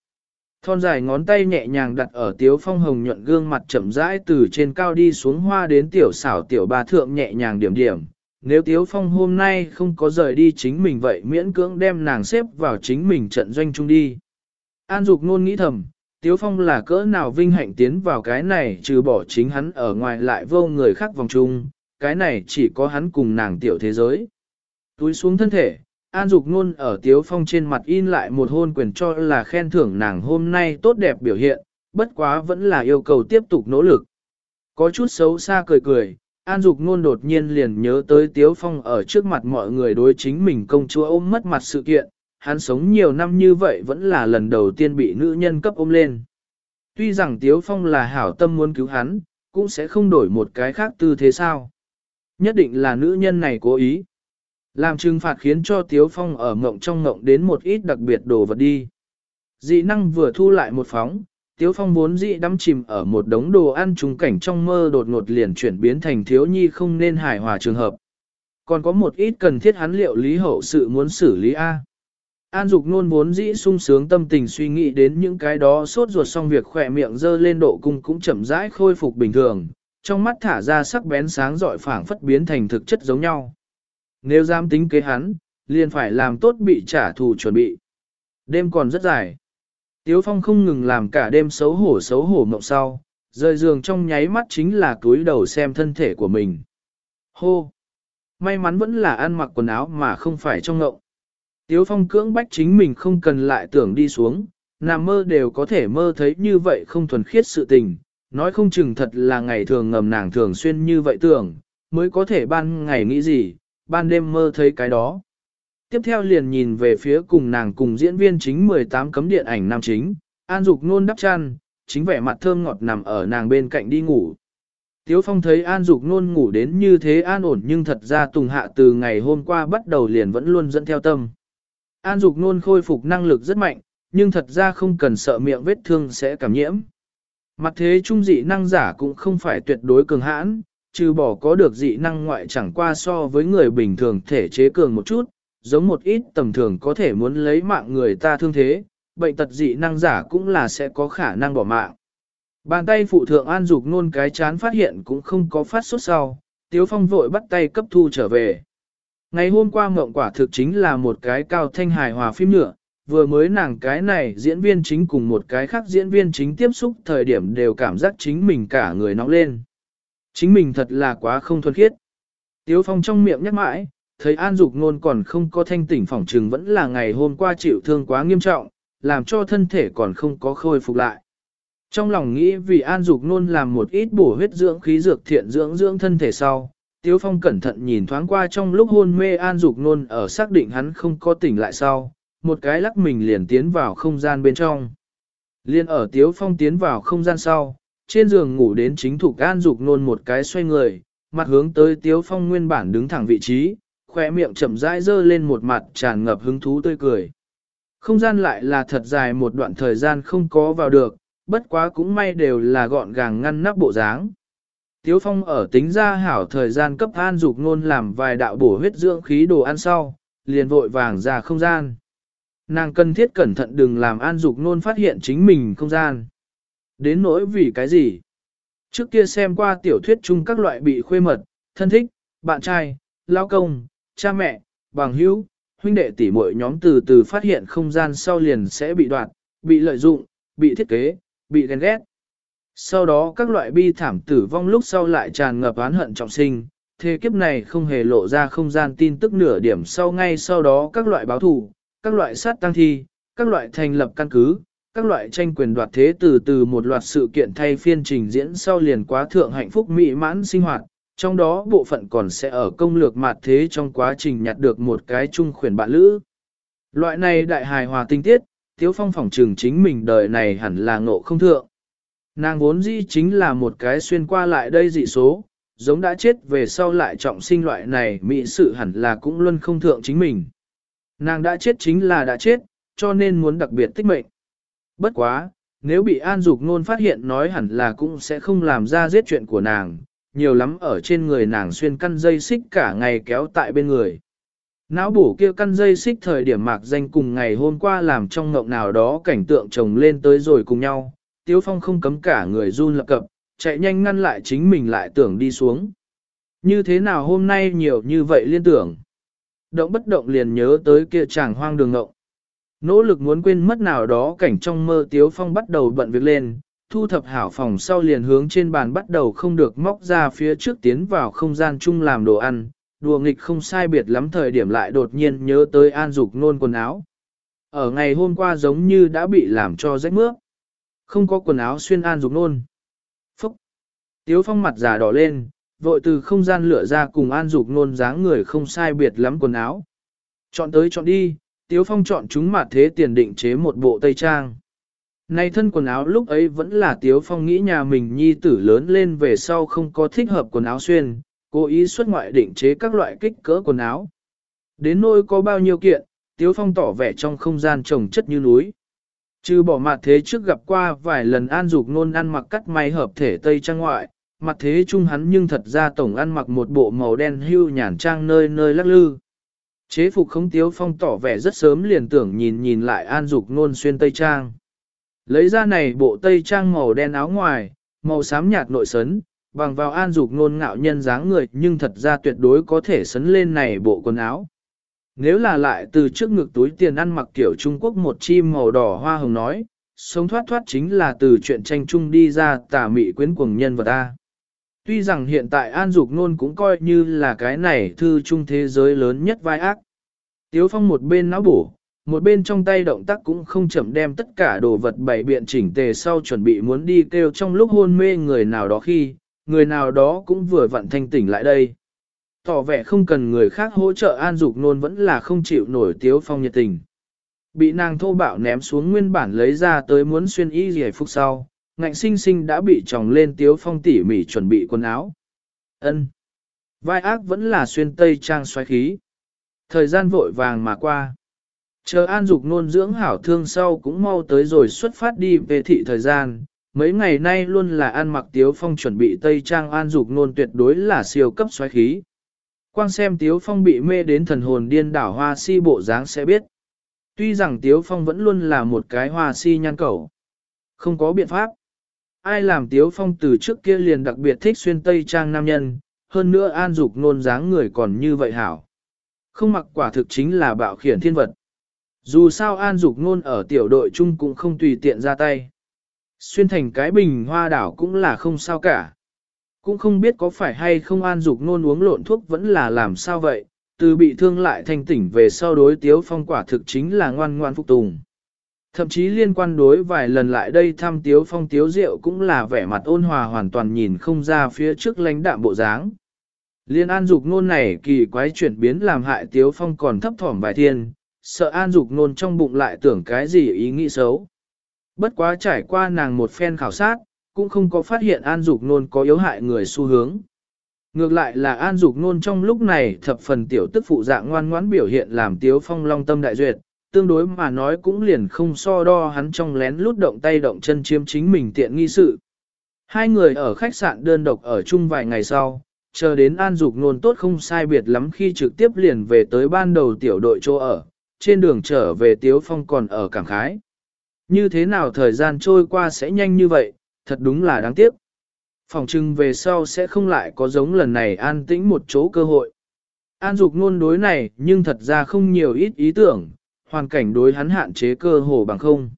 Thon dài ngón tay nhẹ nhàng đặt ở tiếu phong hồng nhuận gương mặt chậm rãi từ trên cao đi xuống hoa đến tiểu xảo tiểu ba thượng nhẹ nhàng điểm điểm. Nếu tiếu phong hôm nay không có rời đi chính mình vậy miễn cưỡng đem nàng xếp vào chính mình trận doanh chung đi. An Dục nôn nghĩ thầm, Tiếu Phong là cỡ nào vinh hạnh tiến vào cái này trừ bỏ chính hắn ở ngoài lại vô người khác vòng chung, cái này chỉ có hắn cùng nàng tiểu thế giới. Túi xuống thân thể, An Dục Nôn ở Tiếu Phong trên mặt in lại một hôn quyền cho là khen thưởng nàng hôm nay tốt đẹp biểu hiện, bất quá vẫn là yêu cầu tiếp tục nỗ lực. Có chút xấu xa cười cười, An Dục Nôn đột nhiên liền nhớ tới Tiếu Phong ở trước mặt mọi người đối chính mình công chúa ôm mất mặt sự kiện, hắn sống nhiều năm như vậy vẫn là lần đầu tiên bị nữ nhân cấp ôm lên. Tuy rằng Tiếu Phong là hảo tâm muốn cứu hắn, cũng sẽ không đổi một cái khác tư thế sao. Nhất định là nữ nhân này cố ý. Làm trừng phạt khiến cho Tiếu Phong ở ngộng trong ngộng đến một ít đặc biệt đồ vật đi. Dị năng vừa thu lại một phóng, Tiếu Phong vốn dị đắm chìm ở một đống đồ ăn trùng cảnh trong mơ đột ngột liền chuyển biến thành thiếu nhi không nên hài hòa trường hợp. Còn có một ít cần thiết hắn liệu lý hậu sự muốn xử lý A. An Dục nôn vốn dĩ sung sướng tâm tình suy nghĩ đến những cái đó sốt ruột xong việc khỏe miệng dơ lên độ cung cũng chậm rãi khôi phục bình thường, trong mắt thả ra sắc bén sáng rọi phảng phất biến thành thực chất giống nhau. Nếu dám tính kế hắn, liền phải làm tốt bị trả thù chuẩn bị. Đêm còn rất dài. Tiếu Phong không ngừng làm cả đêm xấu hổ xấu hổ mộng sau, rời giường trong nháy mắt chính là túi đầu xem thân thể của mình. Hô! May mắn vẫn là ăn mặc quần áo mà không phải trong ngộng. Tiếu Phong cưỡng bách chính mình không cần lại tưởng đi xuống, nằm mơ đều có thể mơ thấy như vậy không thuần khiết sự tình, nói không chừng thật là ngày thường ngầm nàng thường xuyên như vậy tưởng, mới có thể ban ngày nghĩ gì, ban đêm mơ thấy cái đó. Tiếp theo liền nhìn về phía cùng nàng cùng diễn viên chính 18 cấm điện ảnh nam chính, An Dục nôn đắp chăn, chính vẻ mặt thơm ngọt nằm ở nàng bên cạnh đi ngủ. Tiếu Phong thấy An Dục nôn ngủ đến như thế an ổn nhưng thật ra Tùng Hạ từ ngày hôm qua bắt đầu liền vẫn luôn dẫn theo tâm. An Dục nôn khôi phục năng lực rất mạnh, nhưng thật ra không cần sợ miệng vết thương sẽ cảm nhiễm. Mặt thế trung dị năng giả cũng không phải tuyệt đối cường hãn, trừ bỏ có được dị năng ngoại chẳng qua so với người bình thường thể chế cường một chút, giống một ít tầm thường có thể muốn lấy mạng người ta thương thế, bệnh tật dị năng giả cũng là sẽ có khả năng bỏ mạng. Bàn tay phụ thượng an dục nôn cái chán phát hiện cũng không có phát sốt sau, Tiếu Phong vội bắt tay cấp thu trở về. Ngày hôm qua mộng quả thực chính là một cái cao thanh hài hòa phim nhựa, vừa mới nàng cái này diễn viên chính cùng một cái khác diễn viên chính tiếp xúc thời điểm đều cảm giác chính mình cả người nóng lên. Chính mình thật là quá không thuần khiết. Tiếu Phong trong miệng nhắc mãi, thấy An Dục Nôn còn không có thanh tỉnh phỏng trừng vẫn là ngày hôm qua chịu thương quá nghiêm trọng, làm cho thân thể còn không có khôi phục lại. Trong lòng nghĩ vì An Dục Nôn làm một ít bổ huyết dưỡng khí dược thiện dưỡng dưỡng thân thể sau, Tiếu Phong cẩn thận nhìn thoáng qua trong lúc hôn mê An Dục Nôn ở xác định hắn không có tỉnh lại sau, một cái lắc mình liền tiến vào không gian bên trong. Liên ở Tiếu Phong tiến vào không gian sau, trên giường ngủ đến chính thủ Gan Dục Nôn một cái xoay người, mặt hướng tới Tiếu Phong nguyên bản đứng thẳng vị trí, khỏe miệng chậm rãi dơ lên một mặt tràn ngập hứng thú tươi cười. Không gian lại là thật dài một đoạn thời gian không có vào được, bất quá cũng may đều là gọn gàng ngăn nắp bộ dáng. Tiếu Phong ở tính ra hảo thời gian cấp an dục ngôn làm vài đạo bổ huyết dưỡng khí đồ ăn sau, liền vội vàng ra không gian. Nàng cần thiết cẩn thận đừng làm an dục nôn phát hiện chính mình không gian. Đến nỗi vì cái gì? Trước kia xem qua tiểu thuyết chung các loại bị khuê mật, thân thích, bạn trai, lao công, cha mẹ, bằng hữu, huynh đệ tỷ muội nhóm từ từ phát hiện không gian sau liền sẽ bị đoạt, bị lợi dụng, bị thiết kế, bị ghen ghét. Sau đó các loại bi thảm tử vong lúc sau lại tràn ngập oán hận trọng sinh, thế kiếp này không hề lộ ra không gian tin tức nửa điểm sau ngay sau đó các loại báo thù, các loại sát tăng thi, các loại thành lập căn cứ, các loại tranh quyền đoạt thế từ từ một loạt sự kiện thay phiên trình diễn sau liền quá thượng hạnh phúc mỹ mãn sinh hoạt, trong đó bộ phận còn sẽ ở công lược mặt thế trong quá trình nhặt được một cái chung khuyển bạn lữ. Loại này đại hài hòa tinh tiết, Tiếu Phong phỏng trường chính mình đời này hẳn là ngộ không thượng. Nàng vốn dĩ chính là một cái xuyên qua lại đây dị số, giống đã chết về sau lại trọng sinh loại này mỹ sự hẳn là cũng luôn không thượng chính mình. Nàng đã chết chính là đã chết, cho nên muốn đặc biệt tích mệnh. Bất quá, nếu bị An Dục Nôn phát hiện nói hẳn là cũng sẽ không làm ra giết chuyện của nàng, nhiều lắm ở trên người nàng xuyên căn dây xích cả ngày kéo tại bên người. Não bổ kia căn dây xích thời điểm mạc danh cùng ngày hôm qua làm trong ngộng nào đó cảnh tượng chồng lên tới rồi cùng nhau, Tiếu Phong không cấm cả người run lập cập, chạy nhanh ngăn lại chính mình lại tưởng đi xuống. Như thế nào hôm nay nhiều như vậy liên tưởng. Động bất động liền nhớ tới kia chàng hoang đường ngộng. Nỗ lực muốn quên mất nào đó cảnh trong mơ Tiếu Phong bắt đầu bận việc lên, thu thập hảo phòng sau liền hướng trên bàn bắt đầu không được móc ra phía trước tiến vào không gian chung làm đồ ăn, đùa nghịch không sai biệt lắm thời điểm lại đột nhiên nhớ tới an dục nôn quần áo. Ở ngày hôm qua giống như đã bị làm cho rách mướp. Không có quần áo xuyên an dục nôn. Phúc! Tiếu phong mặt giả đỏ lên, vội từ không gian lựa ra cùng an dục nôn dáng người không sai biệt lắm quần áo. Chọn tới chọn đi, Tiếu phong chọn chúng mà thế tiền định chế một bộ tây trang. Này thân quần áo lúc ấy vẫn là Tiếu Phong nghĩ nhà mình nhi tử lớn lên về sau không có thích hợp quần áo xuyên, cố ý xuất ngoại định chế các loại kích cỡ quần áo. Đến nỗi có bao nhiêu kiện, Tiếu Phong tỏ vẻ trong không gian trồng chất như núi. Trừ bỏ mặt thế trước gặp qua vài lần an dục nôn ăn mặc cắt may hợp thể tây trang ngoại, mặt thế chung hắn nhưng thật ra tổng ăn mặc một bộ màu đen hưu nhàn trang nơi nơi lắc lư. Chế phục không Tiếu Phong tỏ vẻ rất sớm liền tưởng nhìn nhìn lại an dục nôn xuyên tây trang. Lấy ra này bộ tây trang màu đen áo ngoài, màu xám nhạt nội sấn, bằng vào an dục nôn ngạo nhân dáng người nhưng thật ra tuyệt đối có thể sấn lên này bộ quần áo. Nếu là lại từ trước ngực túi tiền ăn mặc kiểu Trung Quốc một chim màu đỏ hoa hồng nói, sống thoát thoát chính là từ chuyện tranh chung đi ra tà mị quyến cuồng nhân vật ta. Tuy rằng hiện tại An Dục Nôn cũng coi như là cái này thư trung thế giới lớn nhất vai ác. Tiếu Phong một bên não bổ, một bên trong tay động tác cũng không chậm đem tất cả đồ vật bày biện chỉnh tề sau chuẩn bị muốn đi kêu trong lúc hôn mê người nào đó khi, người nào đó cũng vừa vặn thanh tỉnh lại đây. Tỏ vẻ không cần người khác hỗ trợ an dục nôn vẫn là không chịu nổi tiếu phong nhiệt tình. Bị nàng thô bạo ném xuống nguyên bản lấy ra tới muốn xuyên y giải phúc sau, ngạnh sinh sinh đã bị tròng lên tiếu phong tỉ mỉ chuẩn bị quần áo. ân Vai ác vẫn là xuyên tây trang xoáy khí. Thời gian vội vàng mà qua. Chờ an dục nôn dưỡng hảo thương sau cũng mau tới rồi xuất phát đi về thị thời gian, mấy ngày nay luôn là an mặc tiếu phong chuẩn bị tây trang an dục nôn tuyệt đối là siêu cấp xoáy khí. Quang xem tiếu phong bị mê đến thần hồn điên đảo hoa si bộ dáng sẽ biết. Tuy rằng tiếu phong vẫn luôn là một cái hoa si nhan cầu. Không có biện pháp. Ai làm tiếu phong từ trước kia liền đặc biệt thích xuyên tây trang nam nhân, hơn nữa an dục nôn dáng người còn như vậy hảo. Không mặc quả thực chính là bạo khiển thiên vật. Dù sao An Dục Nôn ở tiểu đội chung cũng không tùy tiện ra tay. Xuyên thành cái bình hoa đảo cũng là không sao cả. Cũng không biết có phải hay không An Dục Nôn uống lộn thuốc vẫn là làm sao vậy, từ bị thương lại thanh tỉnh về sau đối tiếu phong quả thực chính là ngoan ngoan phục tùng. Thậm chí liên quan đối vài lần lại đây thăm tiếu phong tiếu rượu cũng là vẻ mặt ôn hòa hoàn toàn nhìn không ra phía trước lãnh đạm bộ dáng. Liên an dục nôn này kỳ quái chuyển biến làm hại tiếu phong còn thấp thỏm vài thiên, sợ an dục nôn trong bụng lại tưởng cái gì ý nghĩ xấu. Bất quá trải qua nàng một phen khảo sát, cũng không có phát hiện an dục nôn có yếu hại người xu hướng. Ngược lại là an dục nôn trong lúc này thập phần tiểu tức phụ dạng ngoan ngoãn biểu hiện làm tiếu phong long tâm đại duyệt, tương đối mà nói cũng liền không so đo hắn trong lén lút động tay động chân chiếm chính mình tiện nghi sự. Hai người ở khách sạn đơn độc ở chung vài ngày sau, chờ đến an dục nôn tốt không sai biệt lắm khi trực tiếp liền về tới ban đầu tiểu đội chỗ ở, trên đường trở về Tiếu Phong còn ở cảng khái. Như thế nào thời gian trôi qua sẽ nhanh như vậy, thật đúng là đáng tiếc. Phòng trưng về sau sẽ không lại có giống lần này an tĩnh một chỗ cơ hội. An dục ngôn đối này nhưng thật ra không nhiều ít ý tưởng, hoàn cảnh đối hắn hạn chế cơ hồ bằng không.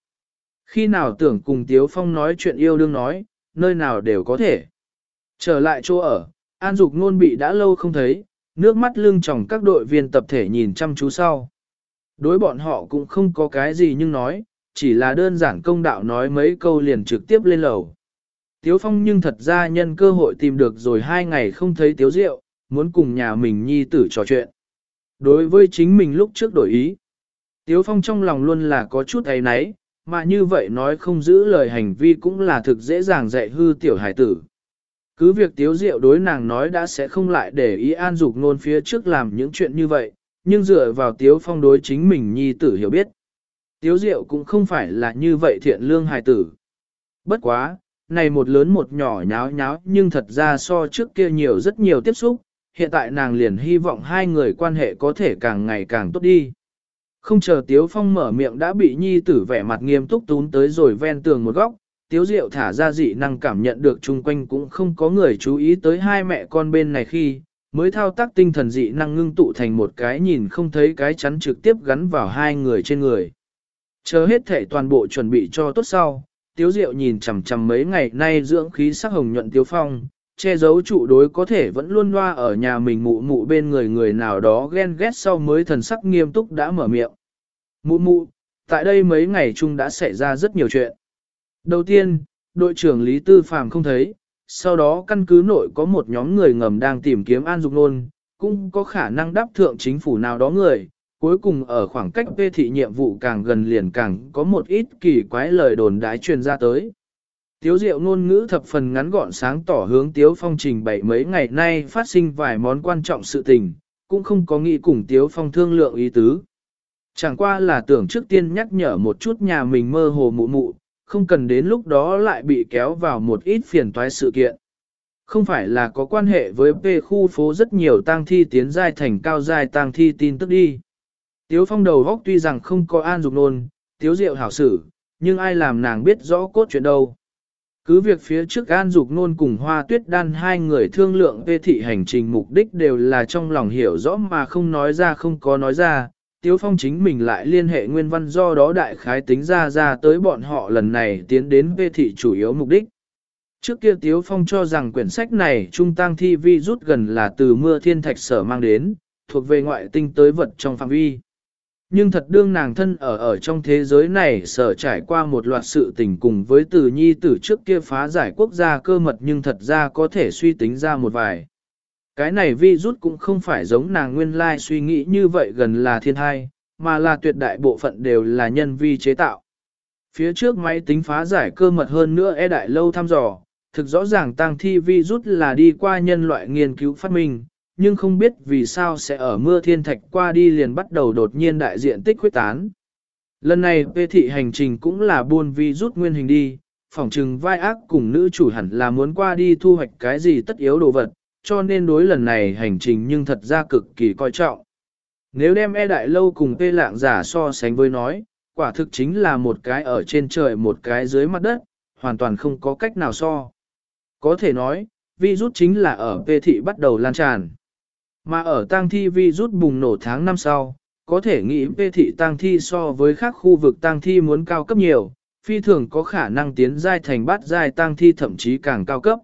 Khi nào tưởng cùng Tiếu Phong nói chuyện yêu đương nói, nơi nào đều có thể. Trở lại chỗ ở, An dục nôn bị đã lâu không thấy, nước mắt lưng tròng các đội viên tập thể nhìn chăm chú sau. Đối bọn họ cũng không có cái gì nhưng nói, chỉ là đơn giản công đạo nói mấy câu liền trực tiếp lên lầu. Tiếu Phong nhưng thật ra nhân cơ hội tìm được rồi hai ngày không thấy Tiếu Diệu, muốn cùng nhà mình nhi tử trò chuyện. Đối với chính mình lúc trước đổi ý, Tiếu Phong trong lòng luôn là có chút ấy náy, mà như vậy nói không giữ lời hành vi cũng là thực dễ dàng dạy hư tiểu hải tử. Cứ việc Tiếu Diệu đối nàng nói đã sẽ không lại để ý an dục nôn phía trước làm những chuyện như vậy, nhưng dựa vào Tiếu Phong đối chính mình nhi tử hiểu biết. Tiếu Diệu cũng không phải là như vậy thiện lương Hải tử. Bất quá, này một lớn một nhỏ nháo nháo nhưng thật ra so trước kia nhiều rất nhiều tiếp xúc, hiện tại nàng liền hy vọng hai người quan hệ có thể càng ngày càng tốt đi. Không chờ Tiếu Phong mở miệng đã bị nhi tử vẻ mặt nghiêm túc tún tới rồi ven tường một góc, Tiếu Diệu thả ra dị năng cảm nhận được chung quanh cũng không có người chú ý tới hai mẹ con bên này khi, mới thao tác tinh thần dị năng ngưng tụ thành một cái nhìn không thấy cái chắn trực tiếp gắn vào hai người trên người. Chờ hết thể toàn bộ chuẩn bị cho tốt sau, Tiếu Diệu nhìn chằm chằm mấy ngày nay dưỡng khí sắc hồng nhuận Tiếu Phong, che giấu trụ đối có thể vẫn luôn loa ở nhà mình mụ mụ bên người người nào đó ghen ghét sau mới thần sắc nghiêm túc đã mở miệng. Mụ mụ, tại đây mấy ngày chung đã xảy ra rất nhiều chuyện. Đầu tiên, đội trưởng Lý Tư Phàm không thấy, sau đó căn cứ nội có một nhóm người ngầm đang tìm kiếm An Dục Nôn, cũng có khả năng đáp thượng chính phủ nào đó người, cuối cùng ở khoảng cách phê thị nhiệm vụ càng gần liền càng có một ít kỳ quái lời đồn đái truyền ra tới. Tiếu diệu ngôn ngữ thập phần ngắn gọn sáng tỏ hướng Tiếu Phong trình bày mấy ngày nay phát sinh vài món quan trọng sự tình, cũng không có nghĩ cùng Tiếu Phong thương lượng ý tứ. Chẳng qua là tưởng trước tiên nhắc nhở một chút nhà mình mơ hồ mụ mụ, không cần đến lúc đó lại bị kéo vào một ít phiền toái sự kiện. Không phải là có quan hệ với P khu phố rất nhiều tang thi tiến giai thành cao giai tang thi tin tức đi. Tiếu phong đầu góc tuy rằng không có an dục nôn, tiếu diệu hảo xử, nhưng ai làm nàng biết rõ cốt chuyện đâu. Cứ việc phía trước an dục nôn cùng hoa tuyết đan hai người thương lượng về thị hành trình mục đích đều là trong lòng hiểu rõ mà không nói ra không có nói ra, Tiếu Phong chính mình lại liên hệ nguyên văn do đó đại khái tính ra ra tới bọn họ lần này tiến đến về thị chủ yếu mục đích. Trước kia Tiếu Phong cho rằng quyển sách này trung tăng thi vi rút gần là từ mưa thiên thạch sở mang đến, thuộc về ngoại tinh tới vật trong phạm vi. Nhưng thật đương nàng thân ở ở trong thế giới này sở trải qua một loạt sự tình cùng với từ nhi tử trước kia phá giải quốc gia cơ mật nhưng thật ra có thể suy tính ra một vài. Cái này vi rút cũng không phải giống nàng nguyên lai suy nghĩ như vậy gần là thiên hai, mà là tuyệt đại bộ phận đều là nhân vi chế tạo. Phía trước máy tính phá giải cơ mật hơn nữa e đại lâu thăm dò, thực rõ ràng tăng thi vi rút là đi qua nhân loại nghiên cứu phát minh, nhưng không biết vì sao sẽ ở mưa thiên thạch qua đi liền bắt đầu đột nhiên đại diện tích huyết tán. Lần này phê thị hành trình cũng là buôn vi rút nguyên hình đi, phỏng trừng vai ác cùng nữ chủ hẳn là muốn qua đi thu hoạch cái gì tất yếu đồ vật, cho nên đối lần này hành trình nhưng thật ra cực kỳ coi trọng. Nếu đem e đại lâu cùng tê lạng giả so sánh với nói, quả thực chính là một cái ở trên trời một cái dưới mặt đất, hoàn toàn không có cách nào so. Có thể nói, virus chính là ở tê thị bắt đầu lan tràn. Mà ở tang thi vi rút bùng nổ tháng năm sau, có thể nghĩ phê thị tang thi so với các khu vực tang thi muốn cao cấp nhiều, phi thường có khả năng tiến giai thành bát giai tang thi thậm chí càng cao cấp.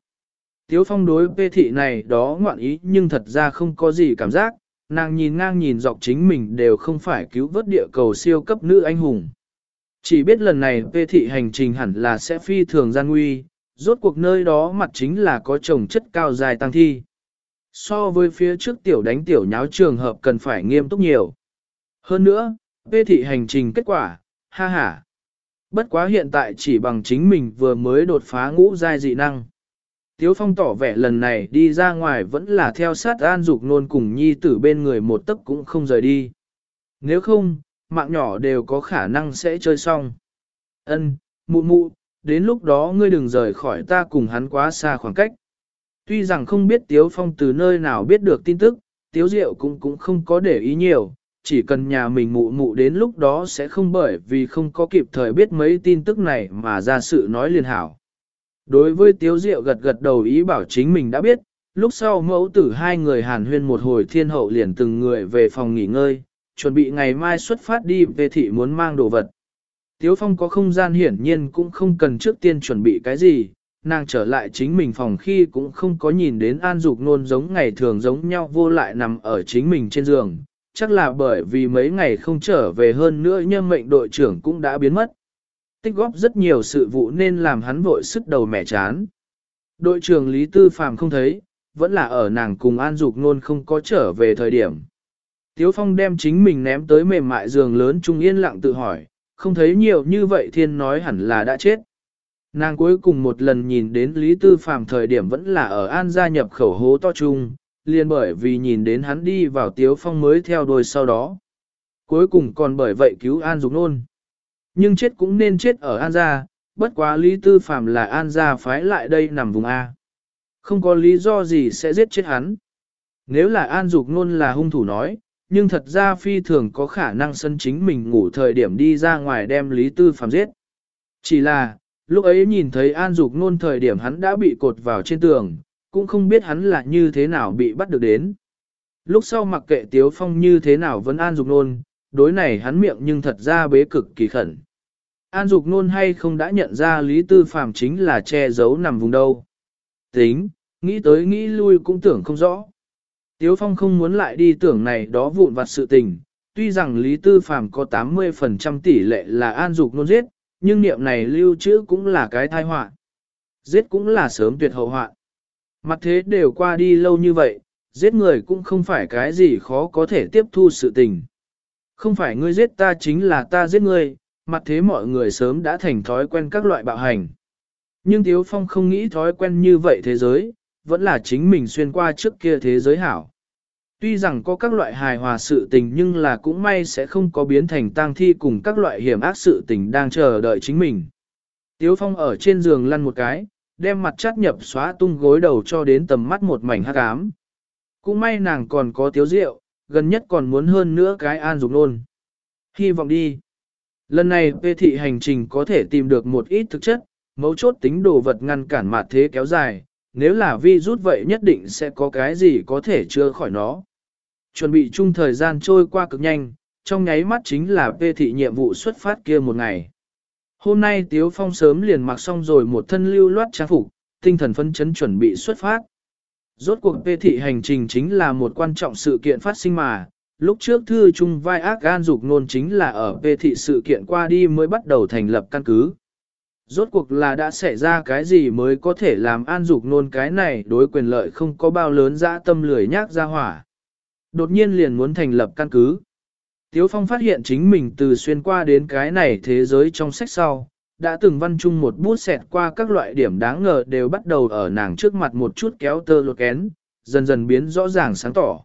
Tiếu phong đối phê thị này đó ngoạn ý nhưng thật ra không có gì cảm giác, nàng nhìn ngang nhìn dọc chính mình đều không phải cứu vớt địa cầu siêu cấp nữ anh hùng. Chỉ biết lần này phê thị hành trình hẳn là sẽ phi thường gian nguy, rốt cuộc nơi đó mặt chính là có trồng chất cao dài tăng thi. So với phía trước tiểu đánh tiểu nháo trường hợp cần phải nghiêm túc nhiều. Hơn nữa, bê thị hành trình kết quả, ha ha. Bất quá hiện tại chỉ bằng chính mình vừa mới đột phá ngũ giai dị năng. Tiếu Phong tỏ vẻ lần này đi ra ngoài vẫn là theo sát an dục nôn cùng nhi tử bên người một tấc cũng không rời đi. Nếu không, mạng nhỏ đều có khả năng sẽ chơi xong. Ân, mụ mụ, đến lúc đó ngươi đừng rời khỏi ta cùng hắn quá xa khoảng cách. Tuy rằng không biết Tiếu Phong từ nơi nào biết được tin tức, Tiếu Diệu cũng cũng không có để ý nhiều, chỉ cần nhà mình mụ mụ đến lúc đó sẽ không bởi vì không có kịp thời biết mấy tin tức này mà ra sự nói liền hảo. Đối với Tiếu Diệu gật gật đầu ý bảo chính mình đã biết, lúc sau mẫu tử hai người hàn huyên một hồi thiên hậu liền từng người về phòng nghỉ ngơi, chuẩn bị ngày mai xuất phát đi về thị muốn mang đồ vật. Tiếu Phong có không gian hiển nhiên cũng không cần trước tiên chuẩn bị cái gì, nàng trở lại chính mình phòng khi cũng không có nhìn đến An Dục Nôn giống ngày thường giống nhau vô lại nằm ở chính mình trên giường, chắc là bởi vì mấy ngày không trở về hơn nữa nhân mệnh đội trưởng cũng đã biến mất. Tích góp rất nhiều sự vụ nên làm hắn vội sức đầu mẻ chán. Đội trưởng Lý Tư Phàm không thấy, vẫn là ở nàng cùng An Dục Nôn không có trở về thời điểm. Tiếu Phong đem chính mình ném tới mềm mại giường lớn trung yên lặng tự hỏi, không thấy nhiều như vậy thiên nói hẳn là đã chết. Nàng cuối cùng một lần nhìn đến Lý Tư Phạm thời điểm vẫn là ở An gia nhập khẩu hố to chung, liền bởi vì nhìn đến hắn đi vào Tiếu Phong mới theo đuôi sau đó. Cuối cùng còn bởi vậy cứu An Dục Nôn. Nhưng chết cũng nên chết ở An gia, bất quá Lý Tư Phạm là An gia phái lại đây nằm vùng A. Không có lý do gì sẽ giết chết hắn. Nếu là An Dục Nôn là hung thủ nói, nhưng thật ra phi thường có khả năng sân chính mình ngủ thời điểm đi ra ngoài đem Lý Tư Phạm giết. Chỉ là, lúc ấy nhìn thấy An Dục Nôn thời điểm hắn đã bị cột vào trên tường, cũng không biết hắn là như thế nào bị bắt được đến. Lúc sau mặc kệ Tiếu Phong như thế nào vẫn An Dục Nôn, đối này hắn miệng nhưng thật ra bế cực kỳ khẩn. An Dục nôn hay không đã nhận ra Lý Tư Phàm chính là che giấu nằm vùng đâu. Tính, nghĩ tới nghĩ lui cũng tưởng không rõ. Tiếu Phong không muốn lại đi tưởng này đó vụn vặt sự tình, tuy rằng Lý Tư Phàm có 80% tỷ lệ là An Dục nôn giết, nhưng niệm này lưu trữ cũng là cái tai họa. Giết cũng là sớm tuyệt hậu họa. Mặt thế đều qua đi lâu như vậy, giết người cũng không phải cái gì khó có thể tiếp thu sự tình. Không phải ngươi giết ta chính là ta giết ngươi, mặt thế mọi người sớm đã thành thói quen các loại bạo hành. Nhưng Tiếu Phong không nghĩ thói quen như vậy thế giới, vẫn là chính mình xuyên qua trước kia thế giới hảo. Tuy rằng có các loại hài hòa sự tình nhưng là cũng may sẽ không có biến thành tang thi cùng các loại hiểm ác sự tình đang chờ đợi chính mình. Tiếu Phong ở trên giường lăn một cái, đem mặt chát nhập xóa tung gối đầu cho đến tầm mắt một mảnh hắc ám. Cũng may nàng còn có tiếu rượu, gần nhất còn muốn hơn nữa cái an dục nôn. Hy vọng đi. Lần này về thị hành trình có thể tìm được một ít thực chất, mấu chốt tính đồ vật ngăn cản mặt thế kéo dài, nếu là vi rút vậy nhất định sẽ có cái gì có thể chữa khỏi nó. Chuẩn bị chung thời gian trôi qua cực nhanh, trong nháy mắt chính là về thị nhiệm vụ xuất phát kia một ngày. Hôm nay Tiếu Phong sớm liền mặc xong rồi một thân lưu loát trang phục, tinh thần phân chấn chuẩn bị xuất phát. Rốt cuộc về thị hành trình chính là một quan trọng sự kiện phát sinh mà, lúc trước thư chung vai ác gan dục nôn chính là ở về thị sự kiện qua đi mới bắt đầu thành lập căn cứ. Rốt cuộc là đã xảy ra cái gì mới có thể làm an dục nôn cái này đối quyền lợi không có bao lớn dã tâm lười nhác ra hỏa. Đột nhiên liền muốn thành lập căn cứ. Tiếu Phong phát hiện chính mình từ xuyên qua đến cái này thế giới trong sách sau, đã từng văn chung một bút xẹt qua các loại điểm đáng ngờ đều bắt đầu ở nàng trước mặt một chút kéo tơ lột kén, dần dần biến rõ ràng sáng tỏ.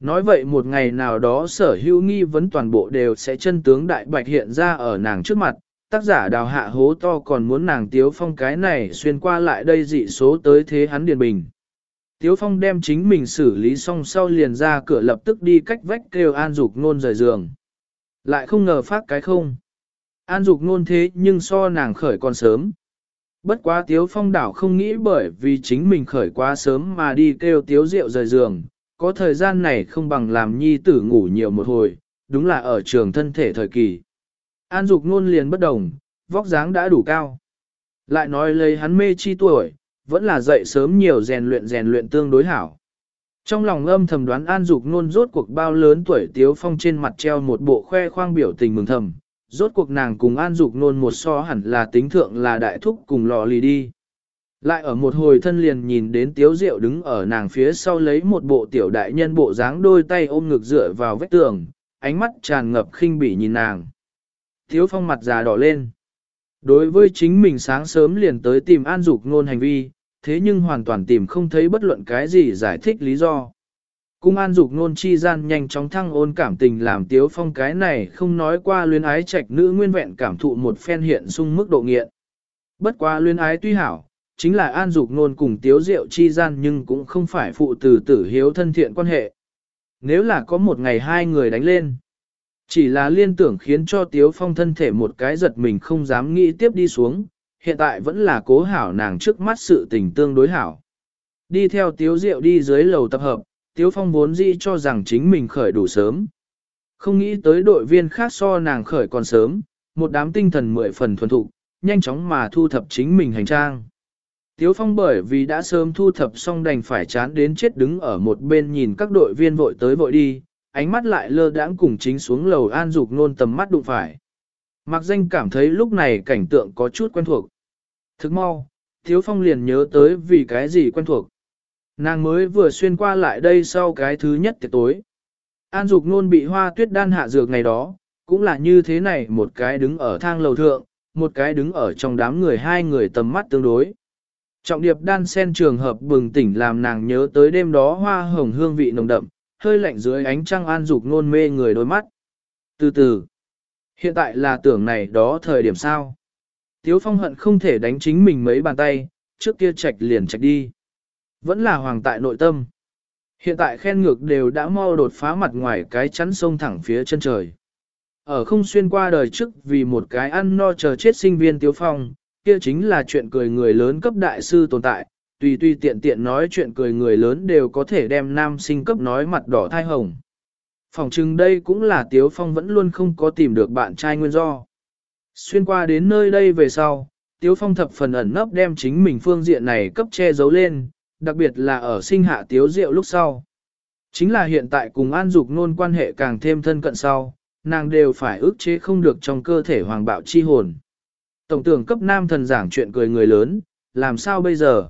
Nói vậy một ngày nào đó sở hữu nghi vấn toàn bộ đều sẽ chân tướng đại bạch hiện ra ở nàng trước mặt, tác giả đào hạ hố to còn muốn nàng tiếu phong cái này xuyên qua lại đây dị số tới thế hắn điền bình. Tiếu phong đem chính mình xử lý xong sau liền ra cửa lập tức đi cách vách kêu an dục nôn rời giường. Lại không ngờ phát cái không. An dục nôn thế nhưng so nàng khởi còn sớm. Bất quá tiếu phong đảo không nghĩ bởi vì chính mình khởi quá sớm mà đi kêu tiếu Diệu rời giường, có thời gian này không bằng làm nhi tử ngủ nhiều một hồi, đúng là ở trường thân thể thời kỳ. An dục nôn liền bất đồng, vóc dáng đã đủ cao. Lại nói lấy hắn mê chi tuổi, vẫn là dậy sớm nhiều rèn luyện rèn luyện tương đối hảo. Trong lòng âm thầm đoán An Dục nôn rốt cuộc bao lớn tuổi Tiếu Phong trên mặt treo một bộ khoe khoang biểu tình mừng thầm, rốt cuộc nàng cùng An Dục nôn một so hẳn là tính thượng là đại thúc cùng lò lì đi. Lại ở một hồi thân liền nhìn đến Tiếu Diệu đứng ở nàng phía sau lấy một bộ tiểu đại nhân bộ dáng đôi tay ôm ngực dựa vào vách tường, ánh mắt tràn ngập khinh bỉ nhìn nàng. Tiếu Phong mặt già đỏ lên. Đối với chính mình sáng sớm liền tới tìm An Dục nôn hành vi, thế nhưng hoàn toàn tìm không thấy bất luận cái gì giải thích lý do. Cung an dục nôn chi gian nhanh chóng thăng ôn cảm tình làm tiếu phong cái này không nói qua luyến ái trạch nữ nguyên vẹn cảm thụ một phen hiện sung mức độ nghiện. Bất qua luyến ái tuy hảo, chính là an dục nôn cùng tiếu diệu chi gian nhưng cũng không phải phụ từ tử hiếu thân thiện quan hệ. Nếu là có một ngày hai người đánh lên, chỉ là liên tưởng khiến cho tiếu phong thân thể một cái giật mình không dám nghĩ tiếp đi xuống, hiện tại vẫn là cố hảo nàng trước mắt sự tình tương đối hảo. Đi theo Tiếu Diệu đi dưới lầu tập hợp, Tiếu Phong vốn dĩ cho rằng chính mình khởi đủ sớm. Không nghĩ tới đội viên khác so nàng khởi còn sớm, một đám tinh thần mười phần thuần thục, nhanh chóng mà thu thập chính mình hành trang. Tiếu Phong bởi vì đã sớm thu thập xong đành phải chán đến chết đứng ở một bên nhìn các đội viên vội tới vội đi, ánh mắt lại lơ đãng cùng chính xuống lầu an dục nôn tầm mắt đụng phải. Mạc danh cảm thấy lúc này cảnh tượng có chút quen thuộc. Thức mau, Thiếu Phong liền nhớ tới vì cái gì quen thuộc. Nàng mới vừa xuyên qua lại đây sau cái thứ nhất tiệc tối. An Dục Nôn bị hoa tuyết đan hạ dược ngày đó, cũng là như thế này một cái đứng ở thang lầu thượng, một cái đứng ở trong đám người hai người tầm mắt tương đối. Trọng điệp đan sen trường hợp bừng tỉnh làm nàng nhớ tới đêm đó hoa hồng hương vị nồng đậm, hơi lạnh dưới ánh trăng An Dục Nôn mê người đôi mắt. Từ từ, hiện tại là tưởng này đó thời điểm sao. Tiếu phong hận không thể đánh chính mình mấy bàn tay, trước kia chạch liền chạch đi. Vẫn là hoàng tại nội tâm. Hiện tại khen ngược đều đã mau đột phá mặt ngoài cái chắn sông thẳng phía chân trời. Ở không xuyên qua đời trước vì một cái ăn no chờ chết sinh viên tiếu phong, kia chính là chuyện cười người lớn cấp đại sư tồn tại, tùy tùy tiện tiện nói chuyện cười người lớn đều có thể đem nam sinh cấp nói mặt đỏ thai hồng. Phòng chừng đây cũng là Tiếu Phong vẫn luôn không có tìm được bạn trai nguyên do. Xuyên qua đến nơi đây về sau, Tiếu Phong thập phần ẩn nấp đem chính mình phương diện này cấp che giấu lên, đặc biệt là ở sinh hạ Tiếu Diệu lúc sau. Chính là hiện tại cùng An Dục nôn quan hệ càng thêm thân cận sau, nàng đều phải ức chế không được trong cơ thể hoàng bạo chi hồn. Tổng tưởng cấp nam thần giảng chuyện cười người lớn, làm sao bây giờ?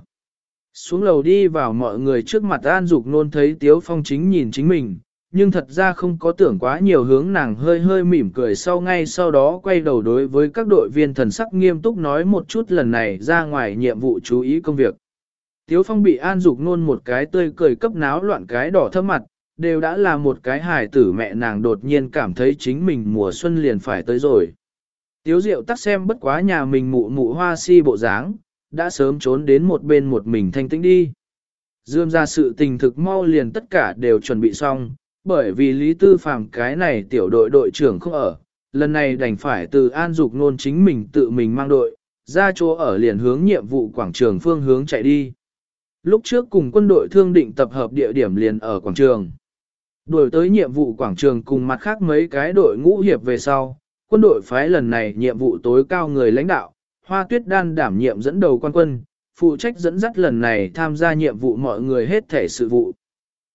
Xuống lầu đi vào mọi người trước mặt An Dục nôn thấy Tiếu Phong chính nhìn chính mình, nhưng thật ra không có tưởng quá nhiều hướng nàng hơi hơi mỉm cười sau ngay sau đó quay đầu đối với các đội viên thần sắc nghiêm túc nói một chút lần này ra ngoài nhiệm vụ chú ý công việc. Tiếu Phong bị An Dục nôn một cái tươi cười cấp náo loạn cái đỏ thơm mặt, đều đã là một cái hài tử mẹ nàng đột nhiên cảm thấy chính mình mùa xuân liền phải tới rồi. Tiếu Diệu tắt xem bất quá nhà mình mụ mụ hoa si bộ dáng, đã sớm trốn đến một bên một mình thanh tĩnh đi. Dương ra sự tình thực mau liền tất cả đều chuẩn bị xong, bởi vì Lý Tư Phàm cái này tiểu đội đội trưởng không ở, lần này đành phải từ An Dục Nôn chính mình tự mình mang đội, ra chỗ ở liền hướng nhiệm vụ quảng trường phương hướng chạy đi. Lúc trước cùng quân đội thương định tập hợp địa điểm liền ở quảng trường. Đuổi tới nhiệm vụ quảng trường cùng mặt khác mấy cái đội ngũ hiệp về sau, quân đội phái lần này nhiệm vụ tối cao người lãnh đạo, Hoa Tuyết Đan đảm nhiệm dẫn đầu quan quân, phụ trách dẫn dắt lần này tham gia nhiệm vụ mọi người hết thể sự vụ.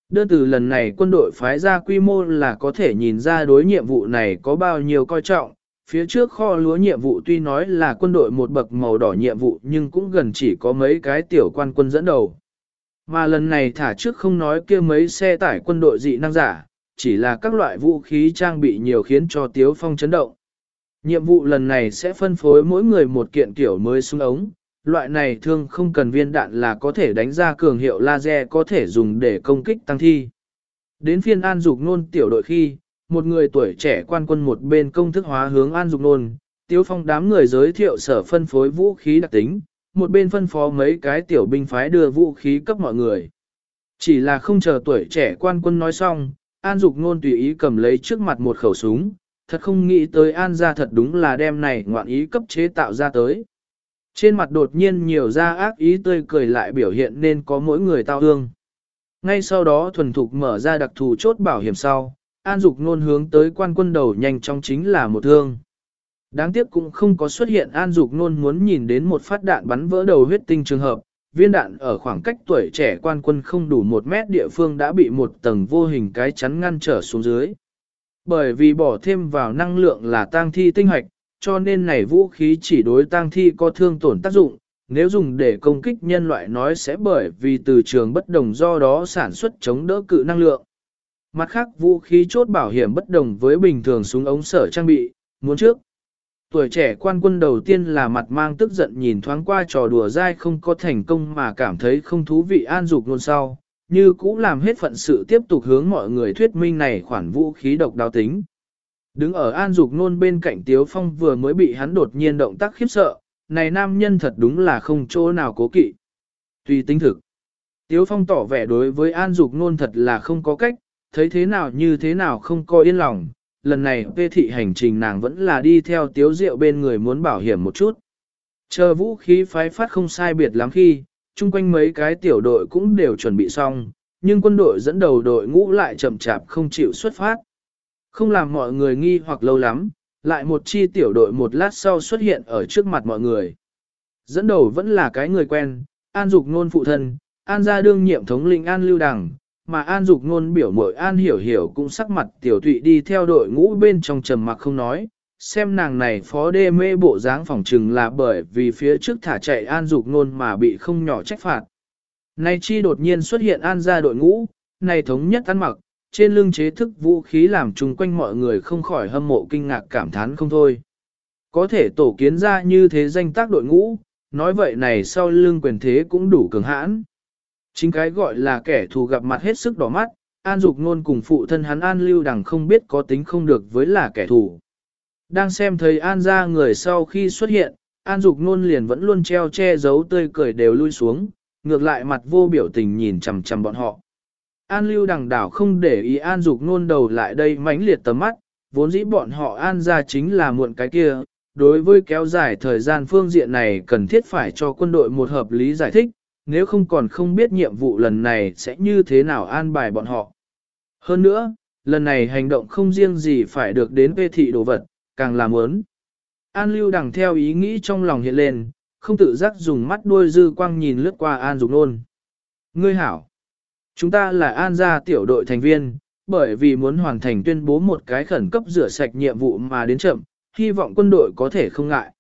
Đơn từ lần này quân đội phái ra quy mô là có thể nhìn ra đối nhiệm vụ này có bao nhiêu coi trọng. Phía trước kho lúa nhiệm vụ tuy nói là quân đội một bậc màu đỏ nhiệm vụ nhưng cũng gần chỉ có mấy cái tiểu quan quân dẫn đầu. Mà lần này thả trước không nói kia mấy xe tải quân đội dị năng giả, chỉ là các loại vũ khí trang bị nhiều khiến cho Tiếu Phong chấn động. Nhiệm vụ lần này sẽ phân phối mỗi người một kiện kiểu mới súng ống, loại này thương không cần viên đạn là có thể đánh ra cường hiệu laser có thể dùng để công kích tăng thi. Đến phiên An Dục Nôn tiểu đội khi, một người tuổi trẻ quan quân một bên công thức hóa hướng An Dục Nôn, Tiếu Phong đám người giới thiệu sở phân phối vũ khí đặc tính, một bên phân phó mấy cái tiểu binh phái đưa vũ khí cấp mọi người. Chỉ là không chờ tuổi trẻ quan quân nói xong, An Dục Nôn tùy ý cầm lấy trước mặt một khẩu súng, thật không nghĩ tới An gia thật đúng là đem này ngoạn ý cấp chế tạo ra tới. Trên mặt đột nhiên nhiều ra ác ý tươi cười lại biểu hiện nên có mỗi người tao hương. Ngay sau đó thuần thục mở ra đặc thù chốt bảo hiểm sau, An Dục Nôn hướng tới quan quân đầu nhanh chóng chính là một thương. Đáng tiếc cũng không có xuất hiện An Dục Nôn muốn nhìn đến một phát đạn bắn vỡ đầu huyết tinh trường hợp, viên đạn ở khoảng cách tuổi trẻ quan quân không đủ một mét địa phương đã bị một tầng vô hình cái chắn ngăn trở xuống dưới. Bởi vì bỏ thêm vào năng lượng là tang thi tinh hoạch, cho nên này vũ khí chỉ đối tang thi có thương tổn tác dụng, nếu dùng để công kích nhân loại nói sẽ bởi vì từ trường bất đồng do đó sản xuất chống đỡ cự năng lượng. Mặt khác vũ khí chốt bảo hiểm bất đồng với bình thường súng ống sở trang bị, muốn trước. Tuổi trẻ quan quân đầu tiên là mặt mang tức giận nhìn thoáng qua trò đùa dai không có thành công mà cảm thấy không thú vị an dục luôn sau, như cũ làm hết phận sự tiếp tục hướng mọi người thuyết minh này khoản vũ khí độc đáo tính. Đứng ở an dục nôn bên cạnh Tiếu Phong vừa mới bị hắn đột nhiên động tác khiếp sợ, này nam nhân thật đúng là không chỗ nào cố kỵ. Tùy tính thực. Tiếu Phong tỏ vẻ đối với an dục nôn thật là không có cách, thấy thế nào như thế nào không có yên lòng, lần này về thị hành trình nàng vẫn là đi theo tiếu Diệu bên người muốn bảo hiểm một chút. Chờ vũ khí phái phát không sai biệt lắm khi, chung quanh mấy cái tiểu đội cũng đều chuẩn bị xong, nhưng quân đội dẫn đầu đội ngũ lại chậm chạp không chịu xuất phát. Không làm mọi người nghi hoặc lâu lắm, lại một chi tiểu đội một lát sau xuất hiện ở trước mặt mọi người. Dẫn đầu vẫn là cái người quen, An Dục Nôn phụ thân, An gia đương nhiệm thống lĩnh An Lưu Đằng, mà An Dục Nôn biểu mội An Hiểu Hiểu cũng sắc mặt tiểu tụy đi theo đội ngũ bên trong trầm mặc không nói, xem nàng này phó đê mê bộ dáng phòng trừng là bởi vì phía trước thả chạy An Dục Nôn mà bị không nhỏ trách phạt. nay chi đột nhiên xuất hiện An gia đội ngũ, này thống nhất ăn mặc, trên lưng chế thức vũ khí làm chung quanh mọi người không khỏi hâm mộ kinh ngạc cảm thán không thôi. Có thể tổ kiến ra như thế danh tác đội ngũ, nói vậy này sau lưng quyền thế cũng đủ cường hãn. Chính cái gọi là kẻ thù gặp mặt hết sức đỏ mắt, An Dục Nôn cùng phụ thân hắn An Lưu Đằng không biết có tính không được với là kẻ thù. Đang xem thấy An ra người sau khi xuất hiện, An Dục Nôn liền vẫn luôn treo che giấu tươi cười đều lui xuống, ngược lại mặt vô biểu tình nhìn chằm chằm bọn họ. An lưu đằng đảo không để ý an dục nôn đầu lại đây mãnh liệt tầm mắt, vốn dĩ bọn họ an ra chính là muộn cái kia. Đối với kéo dài thời gian phương diện này cần thiết phải cho quân đội một hợp lý giải thích, nếu không còn không biết nhiệm vụ lần này sẽ như thế nào an bài bọn họ. Hơn nữa, lần này hành động không riêng gì phải được đến về thị đồ vật, càng làm muốn. An lưu đằng theo ý nghĩ trong lòng hiện lên, không tự giác dùng mắt đuôi dư quang nhìn lướt qua An Dục Nôn. Ngươi hảo, chúng ta là An gia tiểu đội thành viên, bởi vì muốn hoàn thành tuyên bố một cái khẩn cấp rửa sạch nhiệm vụ mà đến chậm, hy vọng quân đội có thể không ngại.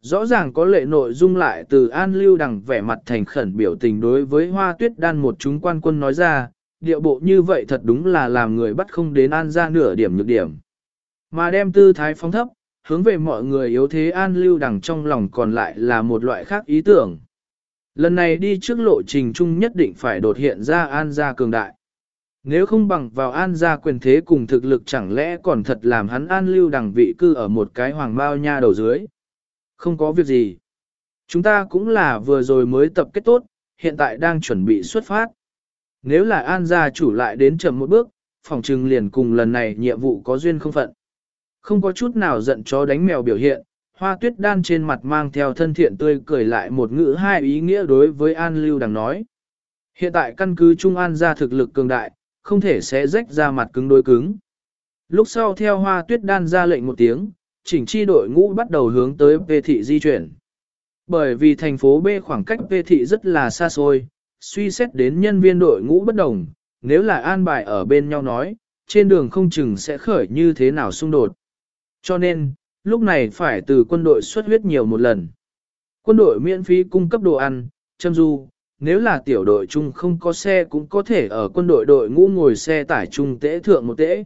Rõ ràng có lệ nội dung lại từ An Lưu đằng vẻ mặt thành khẩn biểu tình đối với hoa tuyết đan một chúng quan quân nói ra, điệu bộ như vậy thật đúng là làm người bắt không đến An ra nửa điểm nhược điểm. Mà đem tư thái phóng thấp, hướng về mọi người yếu thế An Lưu đằng trong lòng còn lại là một loại khác ý tưởng. Lần này đi trước lộ trình chung nhất định phải đột hiện ra An gia cường đại. Nếu không bằng vào An gia quyền thế cùng thực lực chẳng lẽ còn thật làm hắn An Lưu đằng vị cư ở một cái hoàng bao nha đầu dưới. Không có việc gì. Chúng ta cũng là vừa rồi mới tập kết tốt, hiện tại đang chuẩn bị xuất phát. Nếu là An gia chủ lại đến chậm một bước, phòng trừng liền cùng lần này nhiệm vụ có duyên không phận. Không có chút nào giận chó đánh mèo biểu hiện, hoa tuyết đan trên mặt mang theo thân thiện tươi cười lại một ngữ hai ý nghĩa đối với An Lưu đang nói. Hiện tại căn cứ Trung An gia thực lực cường đại, không thể sẽ rách ra mặt cứng đối cứng. Lúc sau theo hoa tuyết đan ra lệnh một tiếng, chỉnh chi đội ngũ bắt đầu hướng tới về thị di chuyển. Bởi vì thành phố B khoảng cách về thị rất là xa xôi, suy xét đến nhân viên đội ngũ bất đồng, nếu là an bài ở bên nhau nói, trên đường không chừng sẽ khởi như thế nào xung đột. Cho nên, lúc này phải từ quân đội xuất huyết nhiều một lần. Quân đội miễn phí cung cấp đồ ăn, châm du, nếu là tiểu đội chung không có xe cũng có thể ở quân đội đội ngũ ngồi xe tải chung tễ thượng một tễ.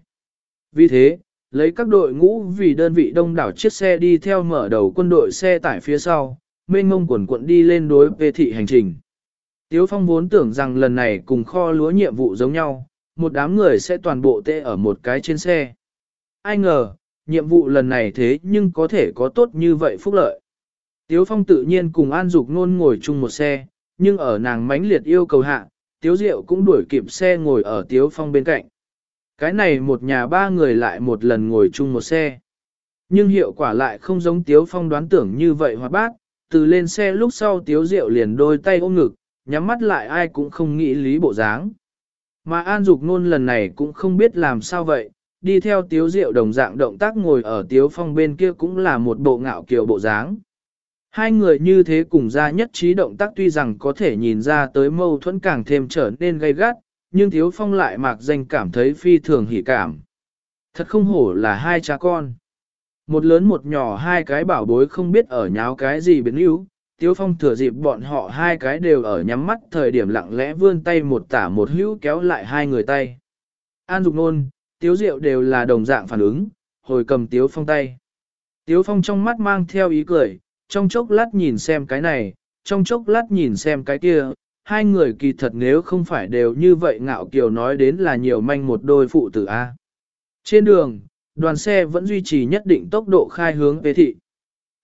Vì thế, lấy các đội ngũ vì đơn vị đông đảo chiếc xe đi theo mở đầu quân đội xe tải phía sau, mênh ngông quần quận đi lên đối về thị hành trình. Tiếu Phong vốn tưởng rằng lần này cùng kho lúa nhiệm vụ giống nhau, một đám người sẽ toàn bộ tê ở một cái trên xe. Ai ngờ, nhiệm vụ lần này thế nhưng có thể có tốt như vậy phúc lợi. Tiếu Phong tự nhiên cùng An Dục Nôn ngồi chung một xe, nhưng ở nàng mãnh liệt yêu cầu hạ, Tiếu Diệu cũng đuổi kịp xe ngồi ở Tiếu Phong bên cạnh. Cái này một nhà ba người lại một lần ngồi chung một xe. Nhưng hiệu quả lại không giống Tiếu Phong đoán tưởng như vậy hoặc bát, từ lên xe lúc sau Tiếu Diệu liền đôi tay ôm ngực, nhắm mắt lại ai cũng không nghĩ lý bộ dáng. Mà An Dục Nôn lần này cũng không biết làm sao vậy, đi theo Tiếu Diệu đồng dạng động tác ngồi ở Tiếu Phong bên kia cũng là một bộ ngạo kiều bộ dáng. Hai người như thế cùng ra nhất trí động tác tuy rằng có thể nhìn ra tới mâu thuẫn càng thêm trở nên gay gắt, nhưng Tiếu Phong lại mạc danh cảm thấy phi thường hỉ cảm. Thật không hổ là hai cha con. Một lớn một nhỏ hai cái bảo bối không biết ở nháo cái gì biến yếu, Tiếu Phong thừa dịp bọn họ hai cái đều ở nhắm mắt thời điểm lặng lẽ vươn tay một tả một hữu kéo lại hai người tay. An Dục Nôn, Tiếu Diệu đều là đồng dạng phản ứng, hồi cầm Tiếu Phong tay. Tiếu Phong trong mắt mang theo ý cười, trong chốc lát nhìn xem cái này, trong chốc lát nhìn xem cái kia, hai người kỳ thật nếu không phải đều như vậy ngạo kiều nói đến là nhiều manh một đôi phụ tử A. Trên đường, đoàn xe vẫn duy trì nhất định tốc độ khai hướng về thị.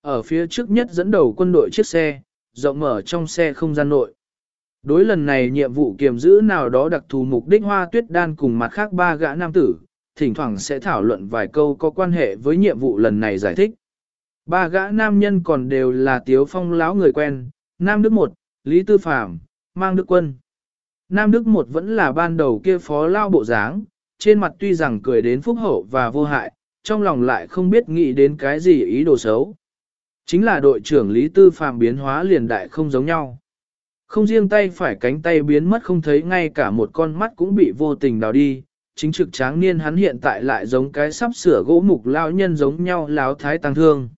Ở phía trước nhất dẫn đầu quân đội chiếc xe, rộng mở trong xe không gian nội. Đối lần này nhiệm vụ kiềm giữ nào đó đặc thù mục đích hoa tuyết đan cùng mặt khác ba gã nam tử, thỉnh thoảng sẽ thảo luận vài câu có quan hệ với nhiệm vụ lần này giải thích. Ba gã nam nhân còn đều là tiếu phong lão người quen, Nam Đức một, Lý Tư Phạm, Mang Đức Quân. Nam Đức một vẫn là ban đầu kia phó lao bộ dáng, trên mặt tuy rằng cười đến phúc hậu và vô hại, trong lòng lại không biết nghĩ đến cái gì ý đồ xấu. Chính là đội trưởng Lý Tư Phạm biến hóa liền đại không giống nhau. Không riêng tay phải cánh tay biến mất không thấy ngay cả một con mắt cũng bị vô tình đào đi, chính trực tráng niên hắn hiện tại lại giống cái sắp sửa gỗ mục lao nhân giống nhau láo thái tăng thương.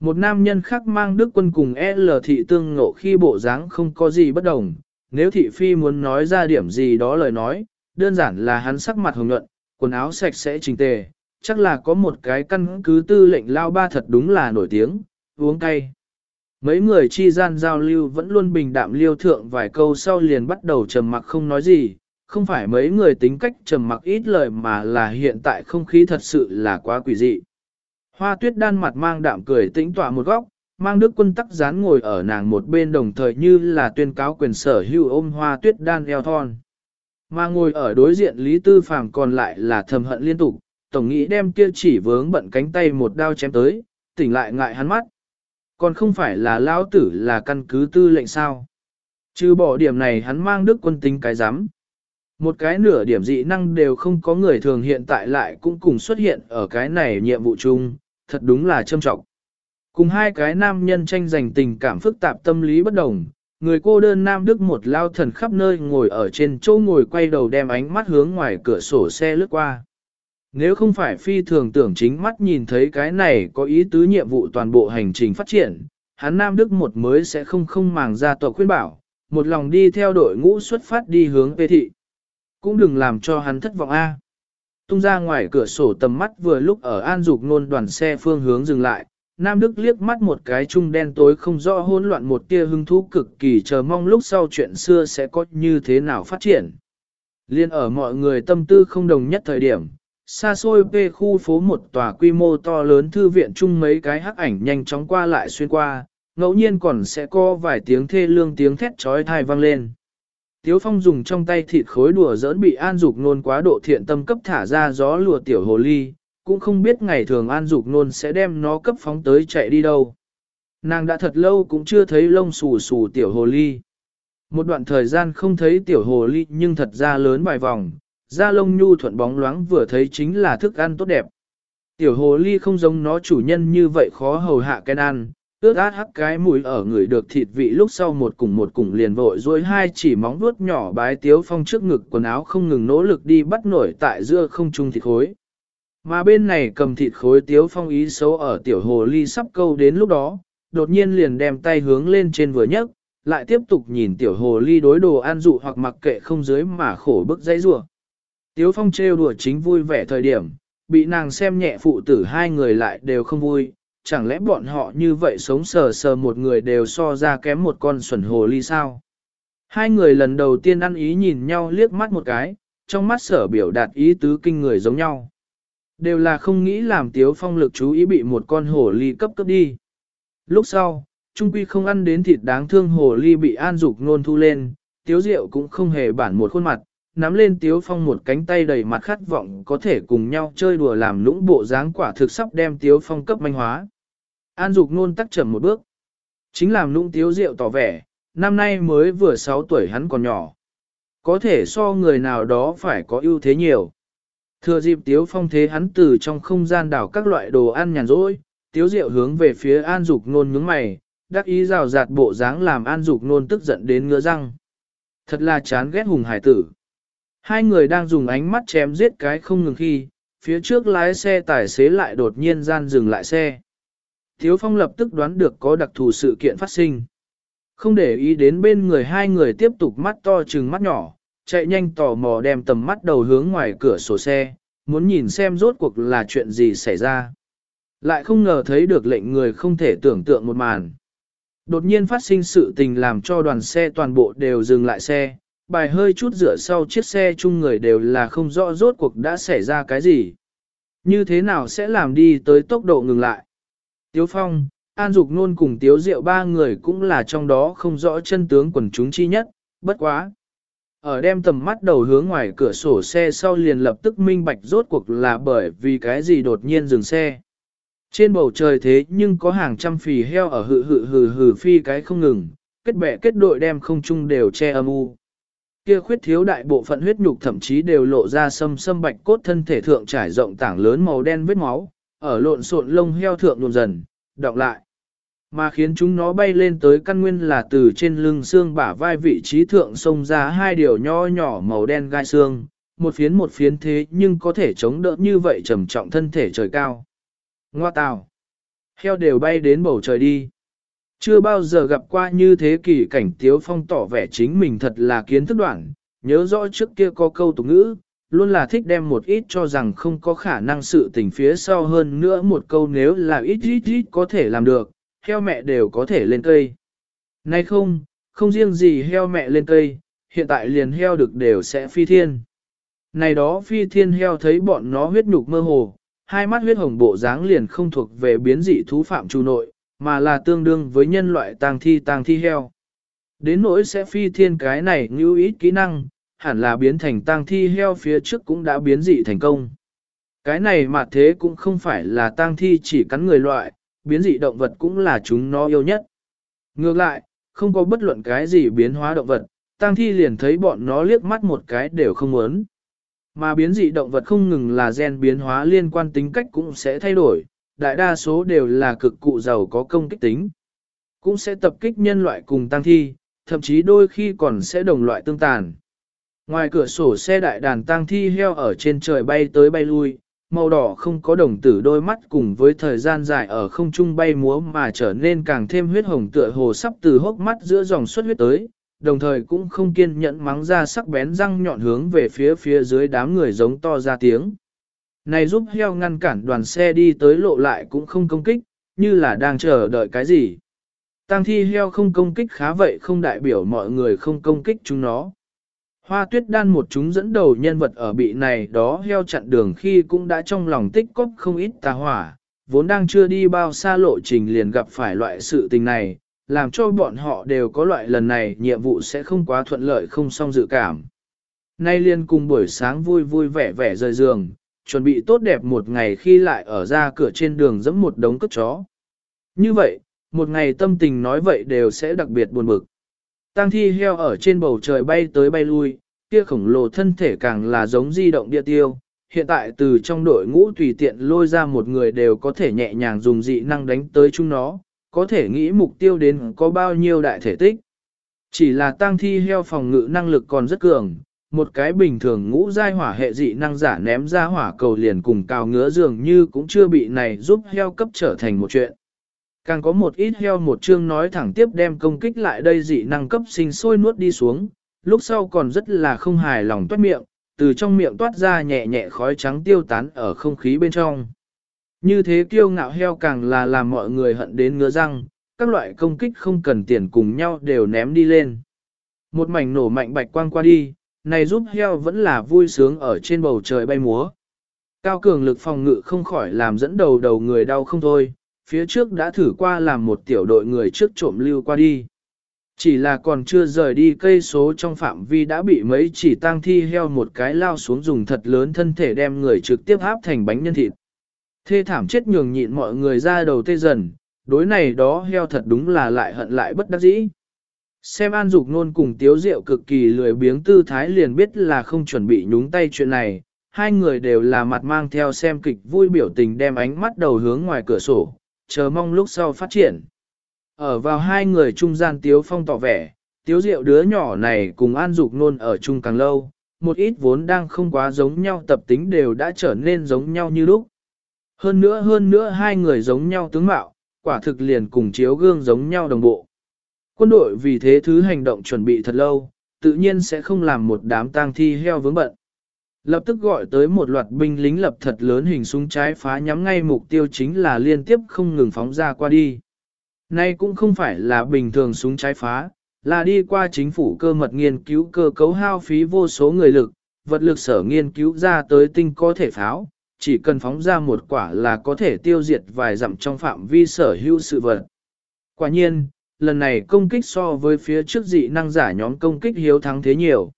Một nam nhân khác mang đức quân cùng L thị tương ngộ khi bộ dáng không có gì bất đồng, nếu thị phi muốn nói ra điểm gì đó lời nói, đơn giản là hắn sắc mặt hồng nhuận, quần áo sạch sẽ chỉnh tề, chắc là có một cái căn cứ tư lệnh lao ba thật đúng là nổi tiếng, uống cay. Mấy người chi gian giao lưu vẫn luôn bình đạm liêu thượng vài câu sau liền bắt đầu trầm mặc không nói gì, không phải mấy người tính cách trầm mặc ít lời mà là hiện tại không khí thật sự là quá quỷ dị. Hoa tuyết đan mặt mang đạm cười tĩnh tọa một góc, mang đức quân tắc dán ngồi ở nàng một bên đồng thời như là tuyên cáo quyền sở hữu ôm hoa tuyết đan eo thon. Mà ngồi ở đối diện Lý Tư Phàm còn lại là thầm hận liên tục, tổng nghĩ đem kia chỉ vướng bận cánh tay một đao chém tới, tỉnh lại ngại hắn mắt. Còn không phải là lão tử là căn cứ tư lệnh sao. Chứ bỏ điểm này hắn mang đức quân tính cái giám. Một cái nửa điểm dị năng đều không có người thường hiện tại lại cũng cùng xuất hiện ở cái này nhiệm vụ chung, thật đúng là châm trọng. Cùng hai cái nam nhân tranh giành tình cảm phức tạp tâm lý bất đồng, người cô đơn nam đức một lao thần khắp nơi ngồi ở trên chỗ ngồi quay đầu đem ánh mắt hướng ngoài cửa sổ xe lướt qua. Nếu không phải phi thường tưởng chính mắt nhìn thấy cái này có ý tứ nhiệm vụ toàn bộ hành trình phát triển, hắn Nam Đức một mới sẽ không không màng ra tòa khuyên bảo, một lòng đi theo đội ngũ xuất phát đi hướng về thị. Cũng đừng làm cho hắn thất vọng A. Tung ra ngoài cửa sổ tầm mắt vừa lúc ở an dục nôn đoàn xe phương hướng dừng lại, Nam Đức liếc mắt một cái trung đen tối không rõ hỗn loạn một tia hứng thú cực kỳ chờ mong lúc sau chuyện xưa sẽ có như thế nào phát triển. Liên ở mọi người tâm tư không đồng nhất thời điểm, xa xôi về khu phố một tòa quy mô to lớn thư viện chung mấy cái hắc ảnh nhanh chóng qua lại xuyên qua, ngẫu nhiên còn sẽ có vài tiếng thê lương tiếng thét trói thai vang lên. Tiếu Phong dùng trong tay thịt khối đùa giỡn bị An Dục nôn quá độ thiện tâm cấp thả ra gió lùa tiểu hồ ly, cũng không biết ngày thường An Dục nôn sẽ đem nó cấp phóng tới chạy đi đâu. Nàng đã thật lâu cũng chưa thấy lông xù xù tiểu hồ ly. Một đoạn thời gian không thấy tiểu hồ ly nhưng thật ra lớn vài vòng, da lông nhu thuận bóng loáng vừa thấy chính là thức ăn tốt đẹp. Tiểu hồ ly không giống nó chủ nhân như vậy khó hầu hạ cái ăn, ướt át hắc cái mũi ở người được thịt vị lúc sau một cùng một cùng liền vội dối hai chỉ móng vuốt nhỏ bái tiếu phong trước ngực quần áo không ngừng nỗ lực đi bắt nổi tại giữa không trung thịt khối. Mà bên này cầm thịt khối tiếu phong ý xấu ở tiểu hồ ly sắp câu đến lúc đó, đột nhiên liền đem tay hướng lên trên vừa nhấc, lại tiếp tục nhìn tiểu hồ ly đối đồ an dụ hoặc mặc kệ không dưới mà khổ bức dãy rủa. Tiếu phong trêu đùa chính vui vẻ thời điểm, bị nàng xem nhẹ phụ tử hai người lại đều không vui, chẳng lẽ bọn họ như vậy sống sờ sờ một người đều so ra kém một con xuẩn hồ ly sao? Hai người lần đầu tiên ăn ý nhìn nhau liếc mắt một cái, trong mắt sở biểu đạt ý tứ kinh người giống nhau. Đều là không nghĩ làm tiếu phong lực chú ý bị một con hồ ly cấp cấp đi. Lúc sau, Trung Quy không ăn đến thịt đáng thương hồ ly bị an dục nôn thu lên, tiếu rượu cũng không hề bản một khuôn mặt, nắm lên tiếu phong một cánh tay đầy mặt khát vọng có thể cùng nhau chơi đùa làm lũng bộ dáng quả thực sắp đem tiếu phong cấp manh hóa. An dục nôn tắc trầm một bước. Chính làm lũng tiếu diệu tỏ vẻ, năm nay mới vừa 6 tuổi hắn còn nhỏ. Có thể so người nào đó phải có ưu thế nhiều. Thừa dịp tiếu phong thế hắn từ trong không gian đảo các loại đồ ăn nhàn rỗi, tiếu diệu hướng về phía an dục nôn nhướng mày, đắc ý rào rạt bộ dáng làm an dục nôn tức giận đến ngứa răng. Thật là chán ghét hùng hải tử. Hai người đang dùng ánh mắt chém giết cái không ngừng khi, phía trước lái xe tài xế lại đột nhiên gian dừng lại xe. Thiếu Phong lập tức đoán được có đặc thù sự kiện phát sinh. Không để ý đến bên người hai người tiếp tục mắt to trừng mắt nhỏ, chạy nhanh tò mò đem tầm mắt đầu hướng ngoài cửa sổ xe, muốn nhìn xem rốt cuộc là chuyện gì xảy ra. Lại không ngờ thấy được lệnh người không thể tưởng tượng một màn. Đột nhiên phát sinh sự tình làm cho đoàn xe toàn bộ đều dừng lại xe, bài hơi chút rửa sau chiếc xe chung người đều là không rõ rốt cuộc đã xảy ra cái gì. Như thế nào sẽ làm đi tới tốc độ ngừng lại. Tiếu Phong, An Dục Nôn cùng Tiếu Diệu ba người cũng là trong đó không rõ chân tướng quần chúng chi nhất, bất quá. Ở đem tầm mắt đầu hướng ngoài cửa sổ xe sau liền lập tức minh bạch rốt cuộc là bởi vì cái gì đột nhiên dừng xe. Trên bầu trời thế nhưng có hàng trăm phì heo ở hự hự hừ hừ phi cái không ngừng, kết bè kết đội đem không chung đều che âm u. Kia khuyết thiếu đại bộ phận huyết nhục thậm chí đều lộ ra sâm sâm bạch cốt thân thể thượng trải rộng tảng lớn màu đen vết máu, ở lộn xộn lông heo thượng luồn dần, đọc lại. Mà khiến chúng nó bay lên tới căn nguyên là từ trên lưng xương bả vai vị trí thượng xông ra hai điều nho nhỏ màu đen gai xương, một phiến một phiến thế nhưng có thể chống đỡ như vậy trầm trọng thân thể trời cao. Ngoa tào! Heo đều bay đến bầu trời đi. Chưa bao giờ gặp qua như thế kỷ cảnh Tiếu Phong tỏ vẻ chính mình thật là kiến thức đoạn, nhớ rõ trước kia có câu tục ngữ, luôn là thích đem một ít cho rằng không có khả năng sự tình phía sau hơn nữa một câu nếu là ít ít ít có thể làm được, heo mẹ đều có thể lên cây. Nay không, không riêng gì heo mẹ lên cây, hiện tại liền heo được đều sẽ phi thiên. Này đó phi thiên heo thấy bọn nó huyết nhục mơ hồ, hai mắt huyết hồng bộ dáng liền không thuộc về biến dị thú phạm trù nội, mà là tương đương với nhân loại tang thi tang thi heo. Đến nỗi sẽ phi thiên cái này như ít kỹ năng, hẳn là biến thành tang thi heo phía trước cũng đã biến dị thành công. Cái này mà thế cũng không phải là tang thi chỉ cắn người loại, biến dị động vật cũng là chúng nó yêu nhất. Ngược lại, không có bất luận cái gì biến hóa động vật, tang thi liền thấy bọn nó liếc mắt một cái đều không muốn. Mà biến dị động vật không ngừng là gen biến hóa liên quan tính cách cũng sẽ thay đổi, đại đa số đều là cực cụ giàu có công kích tính. Cũng sẽ tập kích nhân loại cùng tăng thi, thậm chí đôi khi còn sẽ đồng loại tương tàn. Ngoài cửa sổ xe đại đàn tăng thi heo ở trên trời bay tới bay lui, màu đỏ không có đồng tử đôi mắt cùng với thời gian dài ở không trung bay múa mà trở nên càng thêm huyết hồng tựa hồ sắp từ hốc mắt giữa dòng xuất huyết tới, đồng thời cũng không kiên nhẫn mắng ra sắc bén răng nhọn hướng về phía phía dưới đám người giống to ra tiếng. Này giúp heo ngăn cản đoàn xe đi tới lộ lại cũng không công kích, như là đang chờ đợi cái gì. Tăng thi heo không công kích khá vậy không đại biểu mọi người không công kích chúng nó. Hoa tuyết đan một chúng dẫn đầu nhân vật ở bị này đó heo chặn đường khi cũng đã trong lòng tích cóp không ít tà hỏa, vốn đang chưa đi bao xa lộ trình liền gặp phải loại sự tình này, làm cho bọn họ đều có loại lần này nhiệm vụ sẽ không quá thuận lợi không song dự cảm. Nay liên cùng buổi sáng vui vui vẻ vẻ rời giường, chuẩn bị tốt đẹp một ngày khi lại ở ra cửa trên đường dẫm một đống cất chó. Như vậy, một ngày tâm tình nói vậy đều sẽ đặc biệt buồn bực. Tăng thi heo ở trên bầu trời bay tới bay lui, kia khổng lồ thân thể càng là giống di động địa tiêu. Hiện tại từ trong đội ngũ tùy tiện lôi ra một người đều có thể nhẹ nhàng dùng dị năng đánh tới chúng nó, có thể nghĩ mục tiêu đến có bao nhiêu đại thể tích. Chỉ là tăng thi heo phòng ngự năng lực còn rất cường, một cái bình thường ngũ giai hỏa hệ dị năng giả ném ra hỏa cầu liền cùng cao ngứa dường như cũng chưa bị này giúp heo cấp trở thành một chuyện. Càng có một ít heo một chương nói thẳng tiếp đem công kích lại đây dị năng cấp sinh sôi nuốt đi xuống, lúc sau còn rất là không hài lòng toát miệng, từ trong miệng toát ra nhẹ nhẹ khói trắng tiêu tán ở không khí bên trong. Như thế kiêu ngạo heo càng là làm mọi người hận đến ngứa răng, các loại công kích không cần tiền cùng nhau đều ném đi lên. Một mảnh nổ mạnh bạch quang qua đi, này giúp heo vẫn là vui sướng ở trên bầu trời bay múa. Cao cường lực phòng ngự không khỏi làm dẫn đầu đầu người đau không thôi, phía trước đã thử qua làm một tiểu đội người trước trộm lưu qua đi. Chỉ là còn chưa rời đi cây số trong phạm vi đã bị mấy chỉ tang thi heo một cái lao xuống dùng thật lớn thân thể đem người trực tiếp áp thành bánh nhân thịt. Thê thảm chết nhường nhịn mọi người ra đầu tê dần, đối này đó heo thật đúng là lại hận lại bất đắc dĩ. Xem an dục nôn cùng tiếu Diệu cực kỳ lười biếng tư thái liền biết là không chuẩn bị nhúng tay chuyện này, hai người đều là mặt mang theo xem kịch vui biểu tình đem ánh mắt đầu hướng ngoài cửa sổ, chờ mong lúc sau phát triển. Ở vào hai người trung gian tiếu phong tỏ vẻ, tiếu Diệu đứa nhỏ này cùng an dục nôn ở chung càng lâu, một ít vốn đang không quá giống nhau tập tính đều đã trở nên giống nhau như lúc. Hơn nữa hơn nữa hai người giống nhau tướng mạo, quả thực liền cùng chiếu gương giống nhau đồng bộ. Quân đội vì thế thứ hành động chuẩn bị thật lâu, tự nhiên sẽ không làm một đám tang thi heo vướng bận. Lập tức gọi tới một loạt binh lính lập thật lớn hình súng trái phá nhắm ngay mục tiêu chính là liên tiếp không ngừng phóng ra qua đi. Nay cũng không phải là bình thường súng trái phá, là đi qua chính phủ cơ mật nghiên cứu cơ cấu hao phí vô số người lực, vật lực sở nghiên cứu ra tới tinh có thể pháo, chỉ cần phóng ra một quả là có thể tiêu diệt vài dặm trong phạm vi sở hữu sự vật. Quả nhiên, lần này công kích so với phía trước dị năng giả nhóm công kích hiếu thắng thế nhiều.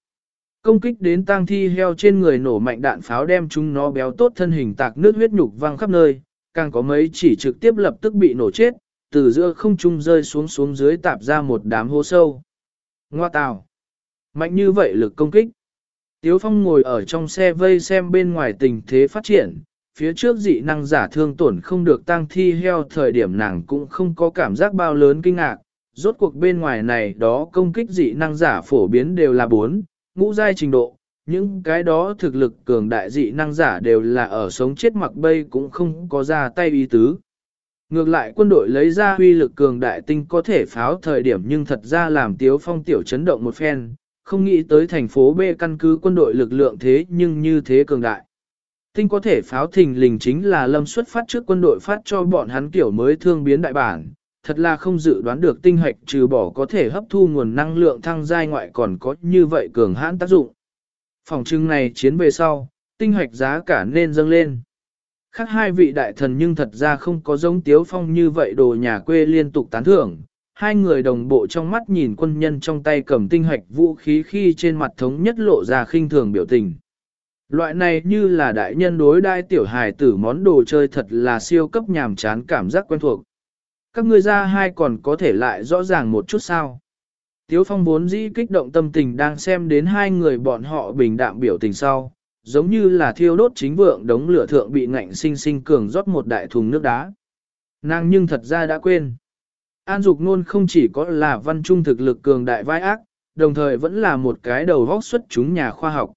Công kích đến tang thi heo trên người nổ mạnh đạn pháo đem chúng nó béo tốt thân hình tạc nước huyết nhục văng khắp nơi, càng có mấy chỉ trực tiếp lập tức bị nổ chết, từ giữa không trung rơi xuống xuống dưới tạp ra một đám hô sâu. Ngoa tào! Mạnh như vậy lực công kích. Tiếu Phong ngồi ở trong xe vây xem bên ngoài tình thế phát triển, phía trước dị năng giả thương tổn không được tăng thi heo thời điểm nàng cũng không có cảm giác bao lớn kinh ngạc, rốt cuộc bên ngoài này đó công kích dị năng giả phổ biến đều là 4, ngũ giai trình độ, những cái đó thực lực cường đại dị năng giả đều là ở sống chết mặc bay cũng không có ra tay ý tứ. Ngược lại quân đội lấy ra huy lực cường đại tinh có thể pháo thời điểm nhưng thật ra làm tiếu phong tiểu chấn động một phen, không nghĩ tới thành phố B căn cứ quân đội lực lượng thế nhưng như thế cường đại. Tinh có thể pháo thình lình chính là lâm xuất phát trước quân đội phát cho bọn hắn kiểu mới thương biến đại bản, thật là không dự đoán được tinh hoạch trừ bỏ có thể hấp thu nguồn năng lượng thăng giai ngoại còn có như vậy cường hãn tác dụng. Phòng trưng này chiến về sau, tinh hoạch giá cả nên dâng lên. Khác hai vị đại thần nhưng thật ra không có giống tiếu phong như vậy đồ nhà quê liên tục tán thưởng. Hai người đồng bộ trong mắt nhìn quân nhân trong tay cầm tinh hoạch vũ khí khi trên mặt thống nhất lộ ra khinh thường biểu tình. Loại này như là đại nhân đối đai tiểu hài tử món đồ chơi thật là siêu cấp nhàm chán cảm giác quen thuộc. Các ngươi ra hai còn có thể lại rõ ràng một chút sao. Tiếu Phong vốn dĩ kích động tâm tình đang xem đến hai người bọn họ bình đạm biểu tình sau, giống như là thiêu đốt chính vượng đống lửa thượng bị ngạnh sinh sinh cường rót một đại thùng nước đá. Nàng nhưng thật ra đã quên. An Dục Nôn không chỉ có là văn trung thực lực cường đại vai ác, đồng thời vẫn là một cái đầu vóc xuất chúng nhà khoa học.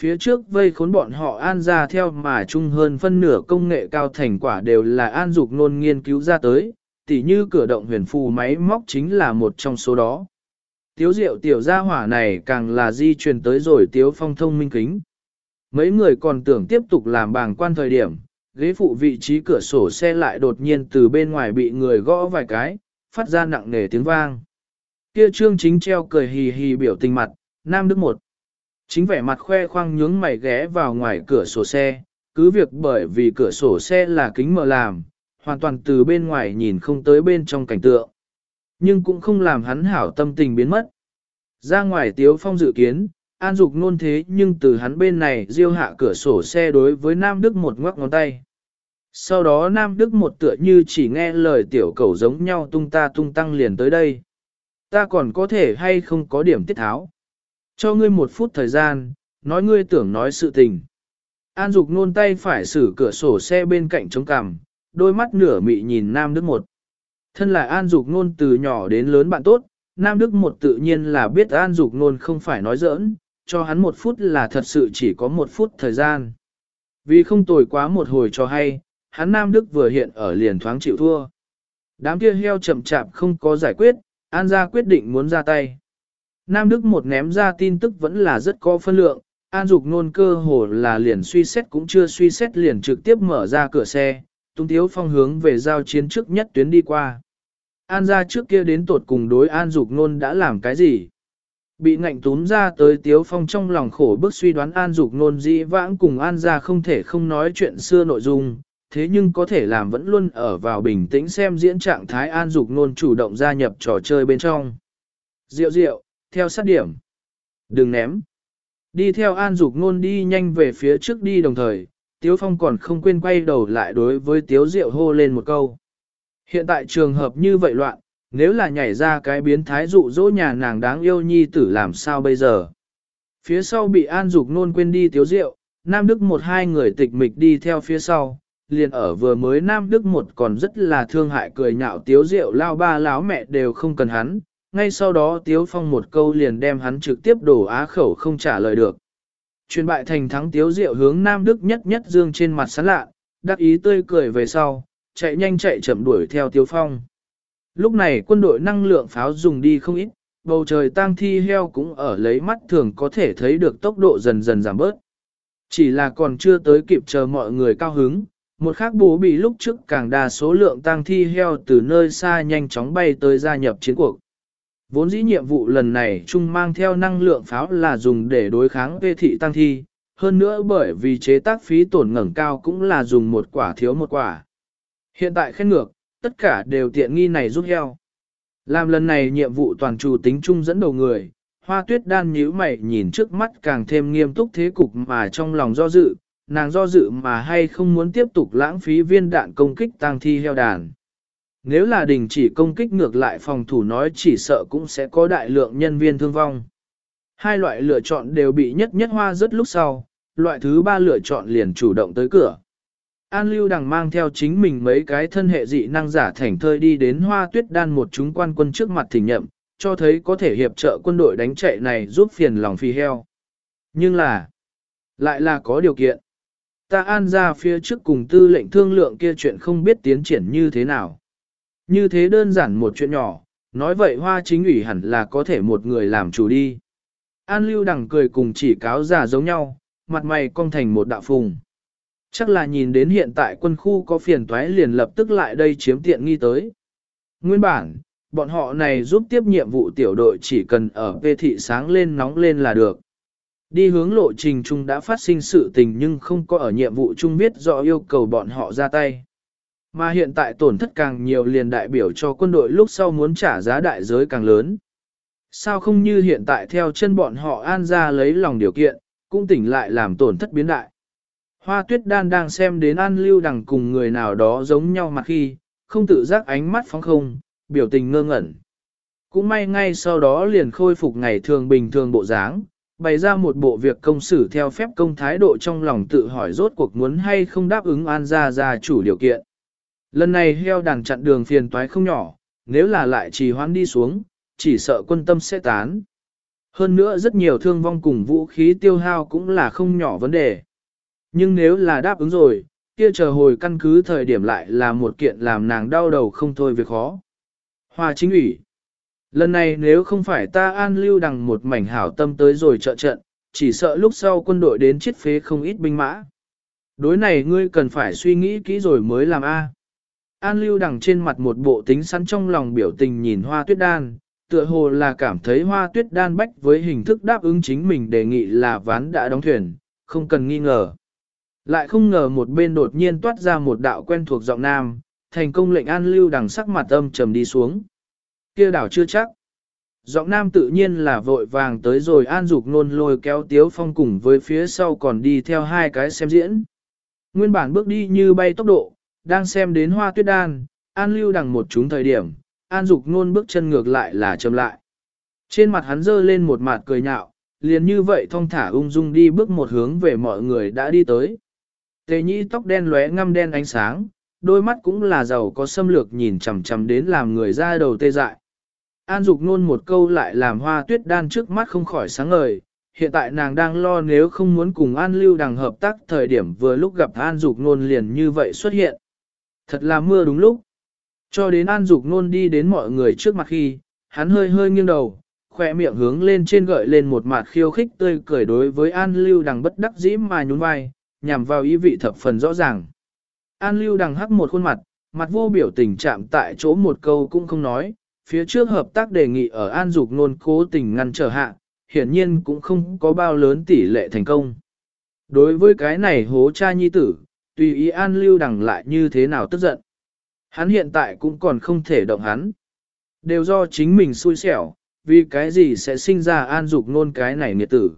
Phía trước vây khốn bọn họ An ra theo mà chung hơn phân nửa công nghệ cao thành quả đều là An Dục Nôn nghiên cứu ra tới, tỉ như cửa động huyền phù máy móc chính là một trong số đó. Tiếu diệu tiểu gia hỏa này càng là di truyền tới rồi tiếu phong thông minh kính. Mấy người còn tưởng tiếp tục làm bàng quan thời điểm, ghế phụ vị trí cửa sổ xe lại đột nhiên từ bên ngoài bị người gõ vài cái, phát ra nặng nề tiếng vang. Kia trương chính treo cười hì hì biểu tình mặt, nam đức một. Chính vẻ mặt khoe khoang nhướng mày ghé vào ngoài cửa sổ xe, cứ việc bởi vì cửa sổ xe là kính mờ làm, hoàn toàn từ bên ngoài nhìn không tới bên trong cảnh tượng. Nhưng cũng không làm hắn hảo tâm tình biến mất. Ra ngoài tiếu phong dự kiến, an dục nôn thế nhưng từ hắn bên này diêu hạ cửa sổ xe đối với Nam Đức một ngoắc ngón tay. Sau đó Nam Đức một tựa như chỉ nghe lời tiểu cầu giống nhau tung ta tung tăng liền tới đây. Ta còn có thể hay không có điểm tiết tháo. Cho ngươi một phút thời gian, nói ngươi tưởng nói sự tình. An Dục nôn tay phải xử cửa sổ xe bên cạnh chống cằm, đôi mắt nửa mị nhìn Nam Đức một. Thân là An Dục nôn từ nhỏ đến lớn bạn tốt, Nam Đức một tự nhiên là biết An Dục nôn không phải nói giỡn, cho hắn một phút là thật sự chỉ có một phút thời gian. Vì không tồi quá một hồi cho hay, hắn Nam Đức vừa hiện ở liền thoáng chịu thua. Đám kia heo chậm chạp không có giải quyết, An gia quyết định muốn ra tay. Nam Đức một ném ra tin tức vẫn là rất có phân lượng, An Dục nôn cơ hồ là liền suy xét cũng chưa suy xét liền trực tiếp mở ra cửa xe, tung tiếu phong hướng về giao chiến trước nhất tuyến đi qua. An gia trước kia đến tột cùng đối An Dục nôn đã làm cái gì? Bị ngạnh túm ra tới tiếu phong trong lòng khổ bức suy đoán An Dục nôn dĩ vãng cùng An gia không thể không nói chuyện xưa nội dung, thế nhưng có thể làm vẫn luôn ở vào bình tĩnh xem diễn trạng thái An Dục nôn chủ động gia nhập trò chơi bên trong. Diệu diệu, theo sát điểm. Đừng ném. Đi theo An Dục nôn đi nhanh về phía trước đi đồng thời, Tiếu Phong còn không quên quay đầu lại đối với Tiếu Diệu hô lên một câu. Hiện tại trường hợp như vậy loạn, nếu là nhảy ra cái biến thái dụ dỗ nhà nàng đáng yêu nhi tử làm sao bây giờ. Phía sau bị An Dục nôn quên đi Tiếu Diệu, Nam Đức một hai người tịch mịch đi theo phía sau, liền ở vừa mới Nam Đức một còn rất là thương hại cười nhạo Tiếu Diệu lao ba láo mẹ đều không cần hắn, ngay sau đó Tiếu Phong một câu liền đem hắn trực tiếp đổ á khẩu không trả lời được. Truyền bại thành thắng Tiếu Diệu hướng Nam Đức nhất nhất dương trên mặt sán lạ, đắc ý tươi cười về sau, chạy nhanh chạy chậm đuổi theo Tiếu Phong. Lúc này quân đội năng lượng pháo dùng đi không ít, bầu trời tang thi heo cũng ở lấy mắt thường có thể thấy được tốc độ dần dần giảm bớt. Chỉ là còn chưa tới kịp chờ mọi người cao hứng, một khác bố bị lúc trước càng đa số lượng tang thi heo từ nơi xa nhanh chóng bay tới gia nhập chiến cuộc. Vốn dĩ nhiệm vụ lần này chung mang theo năng lượng pháo là dùng để đối kháng vê thị tăng thi, hơn nữa bởi vì chế tác phí tổn ngẩng cao cũng là dùng một quả thiếu một quả. Hiện tại khen ngược, tất cả đều tiện nghi này rút heo. Làm lần này nhiệm vụ toàn chủ tính chung dẫn đầu người, hoa tuyết đan nhíu mày nhìn trước mắt càng thêm nghiêm túc thế cục mà trong lòng do dự, nàng do dự mà hay không muốn tiếp tục lãng phí viên đạn công kích tăng thi heo đàn. Nếu là đình chỉ công kích ngược lại phòng thủ nói chỉ sợ cũng sẽ có đại lượng nhân viên thương vong. Hai loại lựa chọn đều bị nhất nhất hoa rất lúc sau, loại thứ ba lựa chọn liền chủ động tới cửa. An Lưu Đằng mang theo chính mình mấy cái thân hệ dị năng giả thành thơi đi đến hoa tuyết đan một chúng quan quân trước mặt thỉnh nhậm, cho thấy có thể hiệp trợ quân đội đánh chạy này giúp phiền lòng phi heo. Nhưng là, lại là có điều kiện. Ta an ra phía trước cùng tư lệnh thương lượng kia chuyện không biết tiến triển như thế nào. Như thế đơn giản một chuyện nhỏ, nói vậy hoa chính ủy hẳn là có thể một người làm chủ đi. An lưu đằng cười cùng chỉ cáo giả giống nhau, mặt mày cong thành một đạo phùng. Chắc là nhìn đến hiện tại quân khu có phiền toái liền lập tức lại đây chiếm tiện nghi tới. Nguyên bản, bọn họ này giúp tiếp nhiệm vụ tiểu đội chỉ cần ở về thị sáng lên nóng lên là được. Đi hướng lộ trình chung đã phát sinh sự tình nhưng không có ở nhiệm vụ chung biết rõ yêu cầu bọn họ ra tay. Mà hiện tại tổn thất càng nhiều liền đại biểu cho quân đội lúc sau muốn trả giá đại giới càng lớn. Sao không như hiện tại theo chân bọn họ an ra lấy lòng điều kiện, cũng tỉnh lại làm tổn thất biến đại. Hoa tuyết đan đang xem đến an lưu đằng cùng người nào đó giống nhau mặt khi, không tự giác ánh mắt phóng không, biểu tình ngơ ngẩn. cũng may ngay sau đó liền khôi phục ngày thường bình thường bộ dáng, bày ra một bộ việc công xử theo phép công thái độ trong lòng tự hỏi rốt cuộc muốn hay không đáp ứng an gia gia chủ điều kiện. Lần này heo đàn chặn đường phiền toái không nhỏ, nếu là lại trì hoãn đi xuống, chỉ sợ quân tâm sẽ tán. Hơn nữa rất nhiều thương vong cùng vũ khí tiêu hao cũng là không nhỏ vấn đề. Nhưng nếu là đáp ứng rồi, kia chờ hồi căn cứ thời điểm lại là một kiện làm nàng đau đầu không thôi việc khó. hòa chính ủy. Lần này nếu không phải ta an lưu đằng một mảnh hảo tâm tới rồi trợ trận, chỉ sợ lúc sau quân đội đến chiết phế không ít binh mã. Đối này ngươi cần phải suy nghĩ kỹ rồi mới làm A. An lưu đằng trên mặt một bộ tính sẵn trong lòng biểu tình nhìn hoa tuyết đan, tựa hồ là cảm thấy hoa tuyết đan bách với hình thức đáp ứng chính mình đề nghị là ván đã đóng thuyền, không cần nghi ngờ. Lại không ngờ một bên đột nhiên toát ra một đạo quen thuộc giọng nam, thành công lệnh an lưu đằng sắc mặt âm trầm đi xuống. kia đảo chưa chắc. Giọng nam tự nhiên là vội vàng tới rồi an dục nôn lôi kéo tiếu phong cùng với phía sau còn đi theo hai cái xem diễn. Nguyên bản bước đi như bay tốc độ, đang xem đến hoa tuyết đan, an lưu đằng một chúng thời điểm, an dục nôn bước chân ngược lại là chậm lại. Trên mặt hắn dơ lên một mặt cười nhạo, liền như vậy thong thả ung dung đi bước một hướng về mọi người đã đi tới. Tề nhĩ tóc đen lóe ngăm đen ánh sáng, đôi mắt cũng là giàu có xâm lược nhìn chằm chằm đến làm người ra đầu tê dại. An Dục nôn một câu lại làm hoa tuyết đan trước mắt không khỏi sáng ngời, hiện tại nàng đang lo nếu không muốn cùng An Lưu Đằng hợp tác thời điểm vừa lúc gặp An Dục nôn liền như vậy xuất hiện. Thật là mưa đúng lúc. Cho đến An Dục nôn đi đến mọi người trước mặt khi, hắn hơi hơi nghiêng đầu, khỏe miệng hướng lên trên gợi lên một mặt khiêu khích tươi cười đối với An Lưu Đằng bất đắc dĩ mà nhún vai, nhằm vào ý vị thập phần rõ ràng. An Lưu Đằng hắc một khuôn mặt, mặt vô biểu tình chạm tại chỗ một câu cũng không nói, phía trước hợp tác đề nghị ở An Dục nôn cố tình ngăn trở hạ, hiển nhiên cũng không có bao lớn tỷ lệ thành công. Đối với cái này hố cha nhi tử, tùy ý An Lưu Đằng lại như thế nào tức giận. Hắn hiện tại cũng còn không thể động hắn. Đều do chính mình xui xẻo, vì cái gì sẽ sinh ra An Dục nôn cái này nghiệt tử.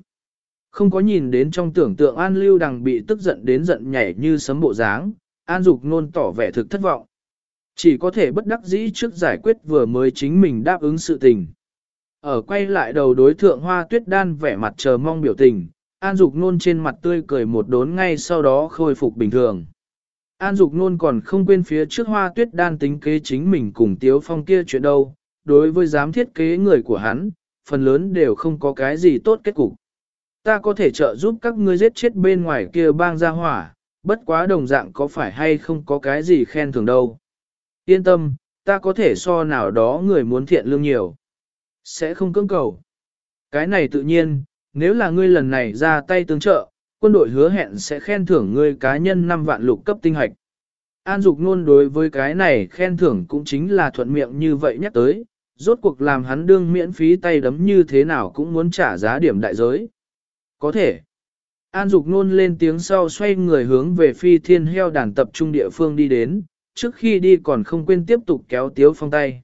Không có nhìn đến trong tưởng tượng An Lưu Đằng bị tức giận đến giận nhảy như sấm bộ dáng, An Dục nôn tỏ vẻ thực thất vọng. Chỉ có thể bất đắc dĩ trước giải quyết vừa mới chính mình đáp ứng sự tình. Ở quay lại đầu đối thượng hoa tuyết đan vẻ mặt chờ mong biểu tình, An Dục nôn trên mặt tươi cười một đốn ngay sau đó khôi phục bình thường. An Dục nôn còn không quên phía trước hoa tuyết đan tính kế chính mình cùng Tiếu Phong kia chuyện đâu, đối với giám thiết kế người của hắn, phần lớn đều không có cái gì tốt kết cục. Ta có thể trợ giúp các ngươi giết chết bên ngoài kia bang gia hỏa, bất quá đồng dạng có phải hay không có cái gì khen thưởng đâu. Yên tâm, ta có thể so nào đó người muốn thiện lương nhiều. Sẽ không cưỡng cầu. Cái này tự nhiên, nếu là ngươi lần này ra tay tương trợ, quân đội hứa hẹn sẽ khen thưởng ngươi cá nhân 5 vạn lục cấp tinh hạch. An Dục Nôn đối với cái này khen thưởng cũng chính là thuận miệng như vậy nhắc tới, rốt cuộc làm hắn đương miễn phí tay đấm như thế nào cũng muốn trả giá điểm đại giới. Có thể. An Dục Nôn lên tiếng sau xoay người hướng về phi thiên heo đàn tập trung địa phương đi đến, trước khi đi còn không quên tiếp tục kéo Tiếu Phong tay.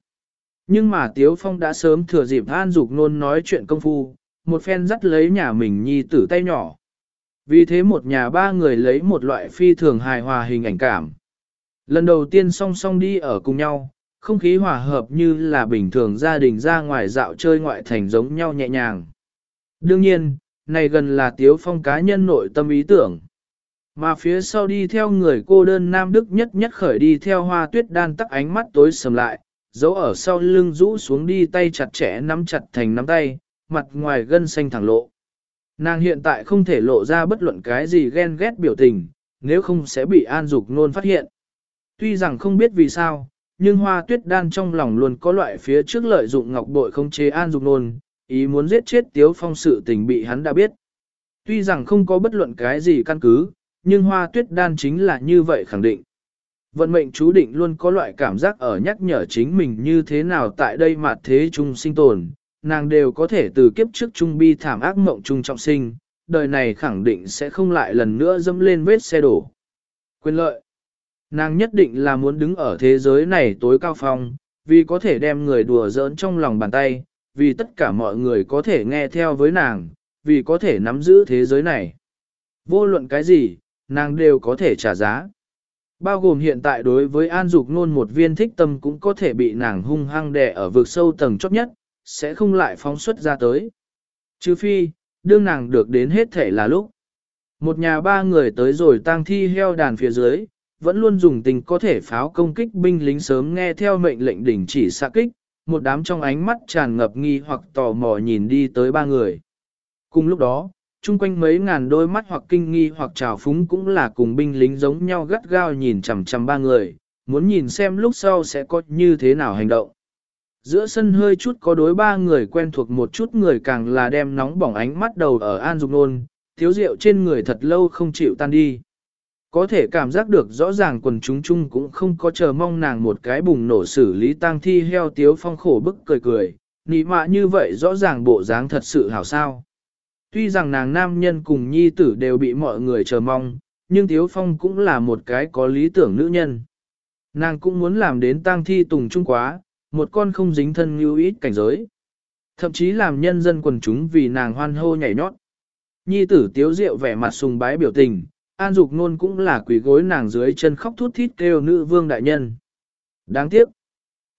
Nhưng mà Tiếu Phong đã sớm thừa dịp An Dục Nôn nói chuyện công phu, một phen dắt lấy nhà mình nhi tử tay nhỏ. Vì thế một nhà ba người lấy một loại phi thường hài hòa hình ảnh cảm. Lần đầu tiên song song đi ở cùng nhau, không khí hòa hợp như là bình thường gia đình ra ngoài dạo chơi ngoại thành giống nhau nhẹ nhàng. Đương nhiên, này gần là Tiếu Phong cá nhân nội tâm ý tưởng. Mà phía sau đi theo người cô đơn Nam Đức nhất nhất khởi đi theo hoa tuyết đan tắc ánh mắt tối sầm lại, giấu ở sau lưng rũ xuống đi tay chặt chẽ nắm chặt thành nắm tay, mặt ngoài gân xanh thẳng lộ. Nàng hiện tại không thể lộ ra bất luận cái gì ghen ghét biểu tình, nếu không sẽ bị an dục nôn phát hiện. Tuy rằng không biết vì sao, nhưng hoa tuyết đan trong lòng luôn có loại phía trước lợi dụng ngọc bội không chế an dục nôn, ý muốn giết chết tiếu phong sự tình bị hắn đã biết. Tuy rằng không có bất luận cái gì căn cứ, nhưng hoa tuyết đan chính là như vậy khẳng định. Vận mệnh chú định luôn có loại cảm giác ở nhắc nhở chính mình như thế nào tại đây mà thế chung sinh tồn, nàng đều có thể từ kiếp trước trung bi thảm ác mộng trung trọng sinh, đời này khẳng định sẽ không lại lần nữa dẫm lên vết xe đổ. Quyền lợi Nàng nhất định là muốn đứng ở thế giới này tối cao phong, vì có thể đem người đùa giỡn trong lòng bàn tay, vì tất cả mọi người có thể nghe theo với nàng, vì có thể nắm giữ thế giới này. Vô luận cái gì, nàng đều có thể trả giá. Bao gồm hiện tại đối với An Dục Nôn một viên thích tâm cũng có thể bị nàng hung hăng đè ở vực sâu tầng chót nhất, sẽ không lại phóng xuất ra tới. Chứ phi, đương nàng được đến hết thể là lúc. Một nhà ba người tới rồi tang thi heo đàn phía dưới, vẫn luôn dùng tình có thể pháo công kích binh lính sớm nghe theo mệnh lệnh đỉnh chỉ xạ kích, một đám trong ánh mắt tràn ngập nghi hoặc tò mò nhìn đi tới ba người. Cùng lúc đó, chung quanh mấy ngàn đôi mắt hoặc kinh nghi hoặc trào phúng cũng là cùng binh lính giống nhau gắt gao nhìn chằm chằm ba người, muốn nhìn xem lúc sau sẽ có như thế nào hành động. Giữa sân hơi chút có đối ba người quen thuộc một chút người càng là đem nóng bỏng ánh mắt đầu ở An Dục Nôn, thiếu rượu trên người thật lâu không chịu tan đi. Có thể cảm giác được rõ ràng quần chúng chung cũng không có chờ mong nàng một cái bùng nổ xử lý tang thi heo tiếu phong khổ bức cười cười, nị mạ như vậy rõ ràng bộ dáng thật sự hảo sao. Tuy rằng nàng nam nhân cùng nhi tử đều bị mọi người chờ mong, nhưng tiếu phong cũng là một cái có lý tưởng nữ nhân. Nàng cũng muốn làm đến tang thi tùng trung quá, một con không dính thân như ít cảnh giới. Thậm chí làm nhân dân quần chúng vì nàng hoan hô nhảy nhót. Nhi tử tiếu rượu vẻ mặt sùng bái biểu tình, an dục nôn cũng là quỷ gối nàng dưới chân khóc thút thít kêu nữ vương đại nhân. Đáng tiếc,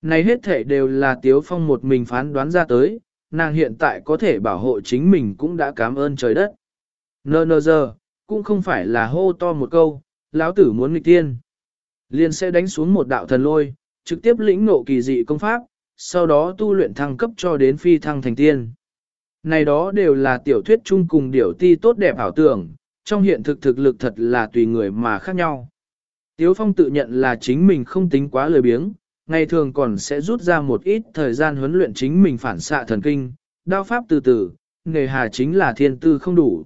này hết thể đều là tiếu phong một mình phán đoán ra tới, nàng hiện tại có thể bảo hộ chính mình cũng đã cảm ơn trời đất. Nơ nơ giờ, cũng không phải là hô to một câu, lão tử muốn nghịch tiên. Liền sẽ đánh xuống một đạo thần lôi, trực tiếp lĩnh ngộ kỳ dị công pháp, sau đó tu luyện thăng cấp cho đến phi thăng thành tiên. Này đó đều là tiểu thuyết chung cùng điểu ti tốt đẹp ảo tưởng, trong hiện thực thực lực thật là tùy người mà khác nhau. Tiếu Phong tự nhận là chính mình không tính quá lười biếng, ngày thường còn sẽ rút ra một ít thời gian huấn luyện chính mình phản xạ thần kinh, đao pháp từ từ, nghề hà chính là thiên tư không đủ.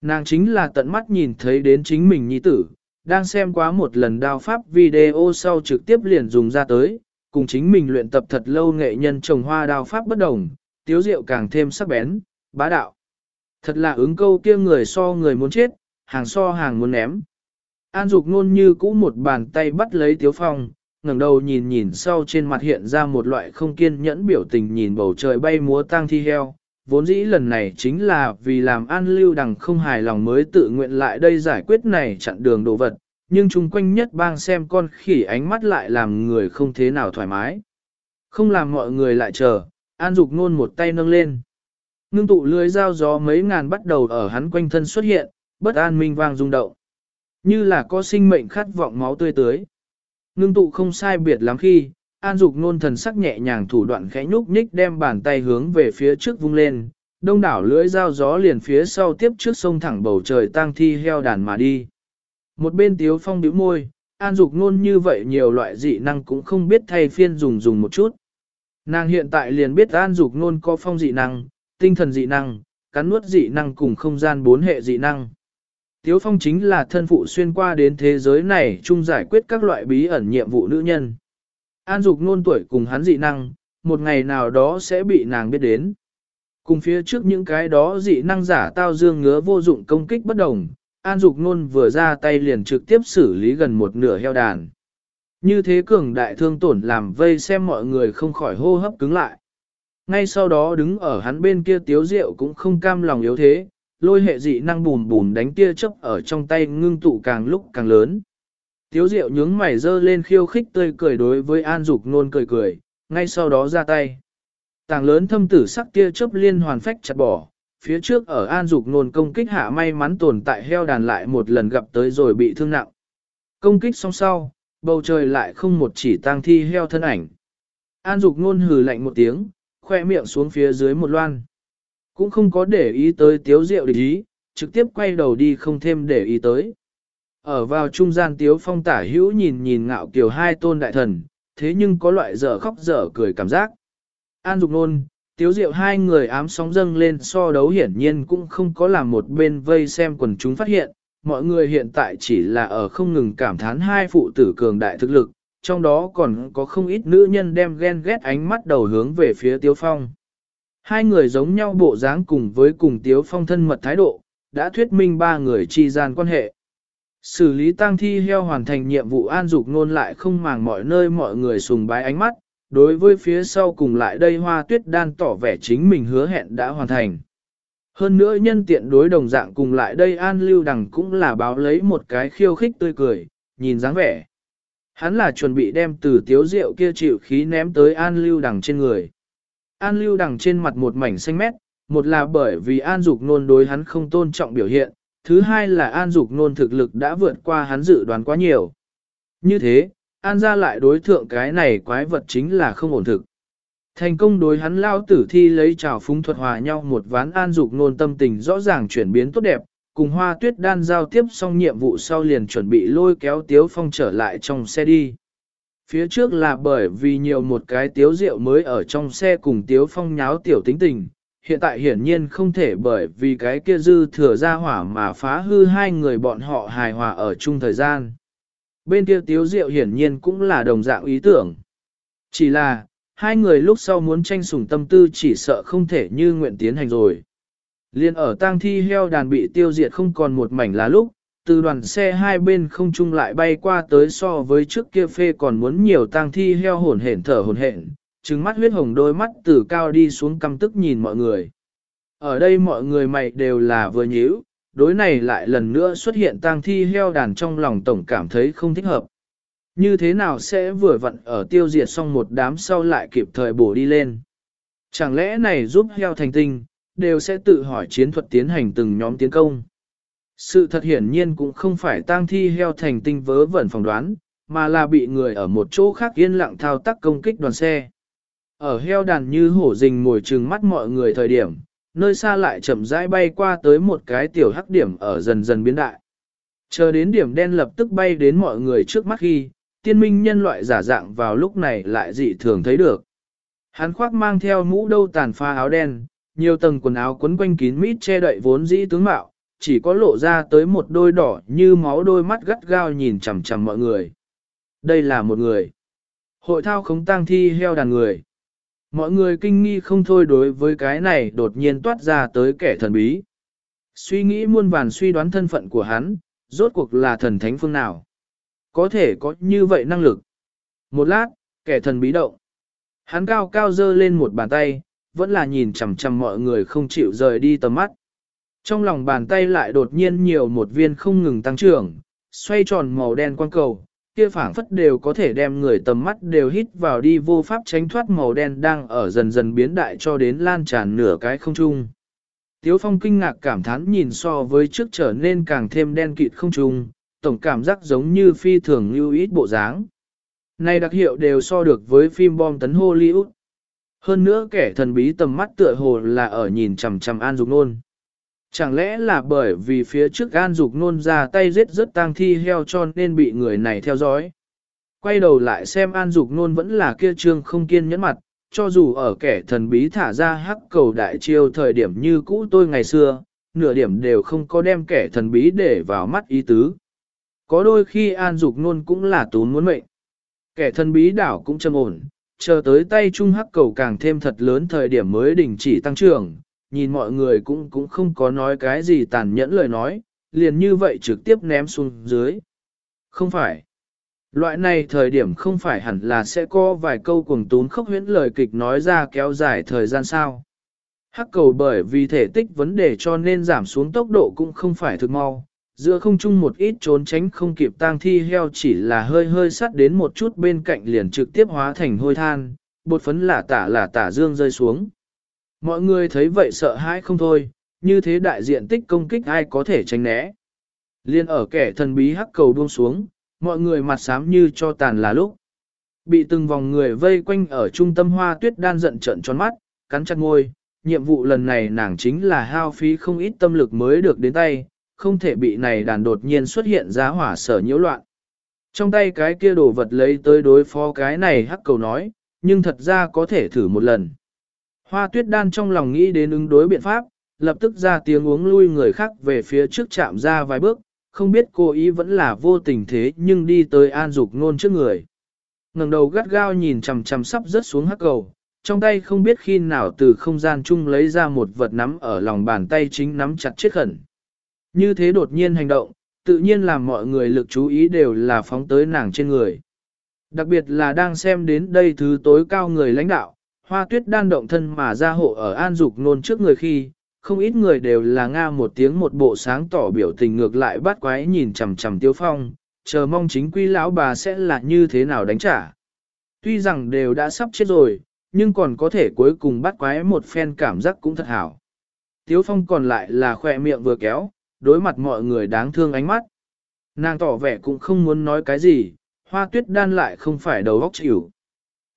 Nàng chính là tận mắt nhìn thấy đến chính mình nhi tử, đang xem quá một lần đao pháp video sau trực tiếp liền dùng ra tới, cùng chính mình luyện tập thật lâu nghệ nhân trồng hoa đao pháp bất đồng, tiếu diệu càng thêm sắc bén, bá đạo. Thật là ứng câu kia người so người muốn chết, hàng so hàng muốn ném. An Dục nôn như cũ một bàn tay bắt lấy Tiếu Phong, ngẩng đầu nhìn nhìn sau trên mặt hiện ra một loại không kiên nhẫn biểu tình nhìn bầu trời bay múa tang thi heo. Vốn dĩ lần này chính là vì làm An Lưu Đằng không hài lòng mới tự nguyện lại đây giải quyết này chặn đường đồ vật, nhưng chung quanh nhất bang xem con khỉ ánh mắt lại làm người không thế nào thoải mái. Không làm mọi người lại chờ, An Dục nôn một tay nâng lên. Ngưng tụ lưới dao gió mấy ngàn bắt đầu ở hắn quanh thân xuất hiện, bất an minh vang rung động. Như là có sinh mệnh khát vọng máu tươi tưới. Ngưng tụ không sai biệt lắm khi, an dục nôn thần sắc nhẹ nhàng thủ đoạn khẽ nhúc nhích đem bàn tay hướng về phía trước vung lên, đông đảo lưỡi dao gió liền phía sau tiếp trước sông thẳng bầu trời tang thi heo đàn mà đi. Một bên tiếu phong bĩu môi, an dục nôn như vậy nhiều loại dị năng cũng không biết thay phiên dùng dùng một chút. Nàng hiện tại liền biết an dục nôn có phong dị năng, tinh thần dị năng, cắn nuốt dị năng cùng không gian bốn hệ dị năng. Tiếu Phong chính là thân phụ xuyên qua đến thế giới này chung giải quyết các loại bí ẩn nhiệm vụ nữ nhân. An dục nôn tuổi cùng hắn dị năng, một ngày nào đó sẽ bị nàng biết đến. Cùng phía trước những cái đó dị năng giả tao dương ngứa vô dụng công kích bất đồng, An dục nôn vừa ra tay liền trực tiếp xử lý gần một nửa heo đàn. Như thế cường đại thương tổn làm vây xem mọi người không khỏi hô hấp cứng lại. Ngay sau đó đứng ở hắn bên kia tiếu rượu cũng không cam lòng yếu thế, lôi hệ dị năng bùn bùn đánh tia chớp ở trong tay ngưng tụ càng lúc càng lớn. Tiếu diệu nhướng mày dơ lên khiêu khích tươi cười đối với An Dục nôn cười cười, ngay sau đó ra tay. Tàng lớn thâm tử sắc tia chớp liên hoàn phách chặt bỏ, phía trước ở An Dục nôn công kích hạ may mắn tồn tại heo đàn lại một lần gặp tới rồi bị thương nặng. Công kích xong sau, bầu trời lại không một chỉ tang thi heo thân ảnh. An Dục nôn hừ lạnh một tiếng, khoe miệng xuống phía dưới một loan. Cũng không có để ý tới tiếu Diệu địch ý, trực tiếp quay đầu đi không thêm để ý tới. Ở vào trung gian tiếu phong tả hữu nhìn nhìn ngạo kiều hai tôn đại thần, thế nhưng có loại dở khóc dở cười cảm giác. An dục nôn, tiếu Diệu hai người ám sóng dâng lên so đấu hiển nhiên cũng không có làm một bên vây xem quần chúng phát hiện, mọi người hiện tại chỉ là ở không ngừng cảm thán hai phụ tử cường đại thực lực, trong đó còn có không ít nữ nhân đem ghen ghét ánh mắt đầu hướng về phía tiếu phong. Hai người giống nhau bộ dáng cùng với cùng Tiếu Phong thân mật thái độ, đã thuyết minh ba người chi gian quan hệ. Xử lý tang thi heo hoàn thành nhiệm vụ an dục nôn lại không màng mọi nơi mọi người sùng bái ánh mắt, đối với phía sau cùng lại đây hoa tuyết đan tỏ vẻ chính mình hứa hẹn đã hoàn thành. Hơn nữa nhân tiện đối đồng dạng cùng lại đây an lưu đằng cũng là báo lấy một cái khiêu khích tươi cười, nhìn dáng vẻ. Hắn là chuẩn bị đem từ tiếu rượu kia chịu khí ném tới an lưu đằng trên người. An lưu đằng trên mặt một mảnh xanh mét, một là bởi vì An Dục Nôn đối hắn không tôn trọng biểu hiện, thứ hai là An Dục Nôn thực lực đã vượt qua hắn dự đoán quá nhiều. Như thế, An ra lại đối thượng cái này quái vật chính là không ổn thực. Thành công đối hắn lao tử thi lấy trào phúng thuật hòa nhau một ván An Dục Nôn tâm tình rõ ràng chuyển biến tốt đẹp, cùng hoa tuyết đan giao tiếp xong nhiệm vụ sau liền chuẩn bị lôi kéo Tiếu Phong trở lại trong xe đi. Phía trước là bởi vì nhiều một cái tiếu rượu mới ở trong xe cùng Tiếu Phong nháo tiểu tính tình, hiện tại hiển nhiên không thể bởi vì cái kia dư thừa ra hỏa mà phá hư hai người bọn họ hài hòa ở chung thời gian. Bên kia tiếu diệu hiển nhiên cũng là đồng dạng ý tưởng. Chỉ là, hai người lúc sau muốn tranh sủng tâm tư chỉ sợ không thể như nguyện tiến hành rồi. Liên ở tang thi heo đàn bị tiêu diệt không còn một mảnh là lúc, từ đoàn xe hai bên không chung lại bay qua tới so với trước kia phê còn muốn nhiều tang thi heo hồn hển thở hồn hển, trừng mắt huyết hồng đôi mắt từ cao đi xuống căm tức nhìn mọi người. Ở đây mọi người mày đều là vừa nhíu, đối này lại lần nữa xuất hiện tang thi heo đàn trong lòng tổng cảm thấy không thích hợp. Như thế nào sẽ vừa vặn ở tiêu diệt xong một đám sau lại kịp thời bổ đi lên. Chẳng lẽ này giúp heo thành tinh, đều sẽ tự hỏi chiến thuật tiến hành từng nhóm tiến công. Sự thật hiển nhiên cũng không phải tang thi heo thành tinh vớ vẩn phỏng đoán, mà là bị người ở một chỗ khác yên lặng thao tác công kích đoàn xe. Ở heo đàn như hổ rình ngồi trừng mắt mọi người thời điểm, nơi xa lại chậm rãi bay qua tới một cái tiểu hắc điểm ở dần dần biến đại. Chờ đến điểm đen lập tức bay đến mọi người trước mắt khi, tiên minh nhân loại giả dạng vào lúc này lại dị thường thấy được. Hắn khoác mang theo mũ đâu tàn pha áo đen, nhiều tầng quần áo quấn quanh kín mít che đậy vốn dĩ tướng mạo, chỉ có lộ ra tới một đôi đỏ như máu đôi mắt gắt gao nhìn chằm chằm mọi người. Đây là một người. Hội thao khống tang thi heo đàn người. Mọi người kinh nghi không thôi đối với cái này đột nhiên toát ra tới kẻ thần bí. Suy nghĩ muôn vàn suy đoán thân phận của hắn, rốt cuộc là thần thánh phương nào. Có thể có như vậy năng lực. Một lát, kẻ thần bí động. Hắn cao cao dơ lên một bàn tay, vẫn là nhìn chằm chằm mọi người không chịu rời đi tầm mắt. Trong lòng bàn tay lại đột nhiên nhiều một viên không ngừng tăng trưởng, xoay tròn màu đen quang cầu, kia phảng phất đều có thể đem người tầm mắt đều hít vào đi vô pháp tránh thoát màu đen đang ở dần dần biến đại cho đến lan tràn nửa cái không trung. Tiếu phong kinh ngạc cảm thán nhìn so với trước trở nên càng thêm đen kịt không trung, tổng cảm giác giống như phi thường lưu ít bộ dáng. Này đặc hiệu đều so được với phim bom tấn Hollywood. Hơn nữa kẻ thần bí tầm mắt tựa hồ là ở nhìn chằm chằm An Dục Nôn. Chẳng lẽ là bởi vì phía trước An Dục Nôn ra tay giết rất tang thi heo cho nên bị người này theo dõi. Quay đầu lại xem An Dục Nôn vẫn là kia trương không kiên nhẫn mặt, cho dù ở kẻ thần bí thả ra hắc cầu đại chiêu thời điểm như cũ tôi ngày xưa, nửa điểm đều không có đem kẻ thần bí để vào mắt ý tứ. Có đôi khi An Dục Nôn cũng là tốn muốn mệnh. Kẻ thần bí đảo cũng châm ổn, chờ tới tay trung hắc cầu càng thêm thật lớn thời điểm mới đình chỉ tăng trưởng, nhìn mọi người cũng cũng không có nói cái gì tàn nhẫn lời nói, liền như vậy trực tiếp ném xuống dưới. Không phải. Loại này thời điểm không phải hẳn là sẽ có vài câu cuồng tún khốc huyễn lời kịch nói ra kéo dài thời gian sao. Hắc cầu bởi vì thể tích vấn đề cho nên giảm xuống tốc độ cũng không phải thực mau, giữa không chung một ít trốn tránh không kịp tang thi heo chỉ là hơi hơi sắt đến một chút bên cạnh liền trực tiếp hóa thành hôi than, bột phấn là tả là tả dương rơi xuống. Mọi người thấy vậy sợ hãi không thôi, như thế đại diện tích công kích ai có thể tránh né. Liên ở kẻ thần bí hắc cầu buông xuống, mọi người mặt xám như cho tàn là lúc. Bị từng vòng người vây quanh ở trung tâm hoa tuyết đan giận trận tròn mắt, cắn chặt ngôi, nhiệm vụ lần này nàng chính là hao phí không ít tâm lực mới được đến tay, không thể bị này đàn đột nhiên xuất hiện ra hỏa sở nhiễu loạn. Trong tay cái kia đồ vật lấy tới đối phó cái này hắc cầu nói, nhưng thật ra có thể thử một lần. Hoa tuyết đan trong lòng nghĩ đến ứng đối biện pháp, lập tức ra tiếng uống lui người khác về phía trước chạm ra vài bước, không biết cô ý vẫn là vô tình thế nhưng đi tới an dục nôn trước người. ngẩng đầu gắt gao nhìn chằm chằm sắp rớt xuống hắc cầu, trong tay không biết khi nào từ không gian chung lấy ra một vật nắm ở lòng bàn tay chính nắm chặt chết khẩn. Như thế đột nhiên hành động, tự nhiên làm mọi người lực chú ý đều là phóng tới nàng trên người. Đặc biệt là đang xem đến đây thứ tối cao người lãnh đạo, hoa tuyết đan động thân mà ra hộ ở an dục nôn trước người khi, không ít người đều là nga một tiếng một bộ sáng tỏ biểu tình ngược lại bắt quái nhìn chằm chằm tiêu phong, chờ mong chính quy lão bà sẽ là như thế nào đánh trả. Tuy rằng đều đã sắp chết rồi, nhưng còn có thể cuối cùng bắt quái một phen cảm giác cũng thật hảo. Tiếu Phong còn lại là khỏe miệng vừa kéo, đối mặt mọi người đáng thương ánh mắt. Nàng tỏ vẻ cũng không muốn nói cái gì, hoa tuyết đan lại không phải đầu óc chịu.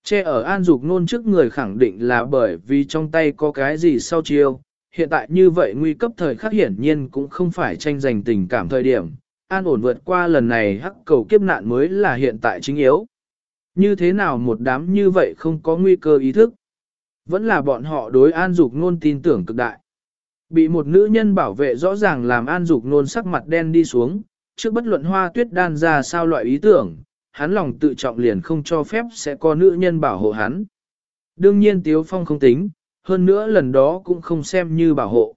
Che ở an dục nôn trước người khẳng định là bởi vì trong tay có cái gì sau chiêu, hiện tại như vậy nguy cấp thời khắc hiển nhiên cũng không phải tranh giành tình cảm thời điểm, an ổn vượt qua lần này hắc cầu kiếp nạn mới là hiện tại chính yếu. Như thế nào một đám như vậy không có nguy cơ ý thức? Vẫn là bọn họ đối an dục nôn tin tưởng cực đại. Bị một nữ nhân bảo vệ rõ ràng làm an dục nôn sắc mặt đen đi xuống, trước bất luận hoa tuyết đan ra sao loại ý tưởng, hắn lòng tự trọng liền không cho phép sẽ có nữ nhân bảo hộ hắn. Đương nhiên Tiếu Phong không tính, hơn nữa lần đó cũng không xem như bảo hộ.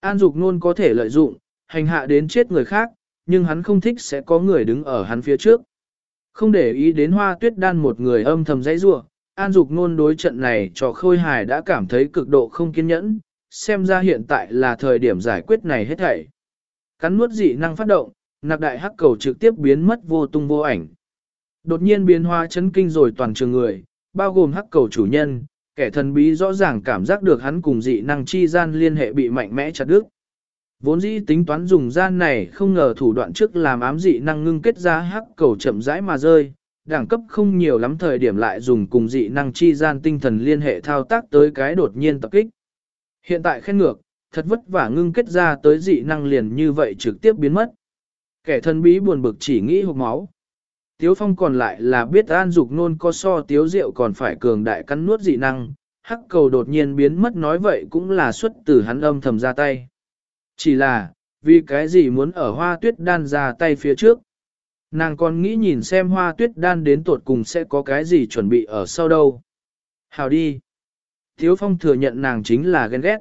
An dục nôn có thể lợi dụng, hành hạ đến chết người khác, nhưng hắn không thích sẽ có người đứng ở hắn phía trước. Không để ý đến hoa tuyết đan một người âm thầm dãy rua, an dục nôn đối trận này cho khôi hài đã cảm thấy cực độ không kiên nhẫn, xem ra hiện tại là thời điểm giải quyết này hết thảy. Cắn nuốt dị năng phát động, nạc đại hắc cầu trực tiếp biến mất vô tung vô ảnh. Đột nhiên biến hoa chấn kinh rồi toàn trường người, bao gồm hắc cầu chủ nhân, kẻ thần bí rõ ràng cảm giác được hắn cùng dị năng chi gian liên hệ bị mạnh mẽ chặt đứt. Vốn dĩ tính toán dùng gian này không ngờ thủ đoạn trước làm ám dị năng ngưng kết ra hắc cầu chậm rãi mà rơi, đẳng cấp không nhiều lắm thời điểm lại dùng cùng dị năng chi gian tinh thần liên hệ thao tác tới cái đột nhiên tập kích. Hiện tại khen ngược, thật vất vả ngưng kết ra tới dị năng liền như vậy trực tiếp biến mất. Kẻ thần bí buồn bực chỉ nghĩ hộp máu. Tiếu phong còn lại là biết an dục nôn có so tiếu rượu còn phải cường đại cắn nuốt dị năng, hắc cầu đột nhiên biến mất nói vậy cũng là xuất từ hắn âm thầm ra tay. Chỉ là, vì cái gì muốn ở hoa tuyết đan ra tay phía trước. Nàng còn nghĩ nhìn xem hoa tuyết đan đến tuột cùng sẽ có cái gì chuẩn bị ở sau đâu. Hào đi. Tiếu phong thừa nhận nàng chính là ghen ghét.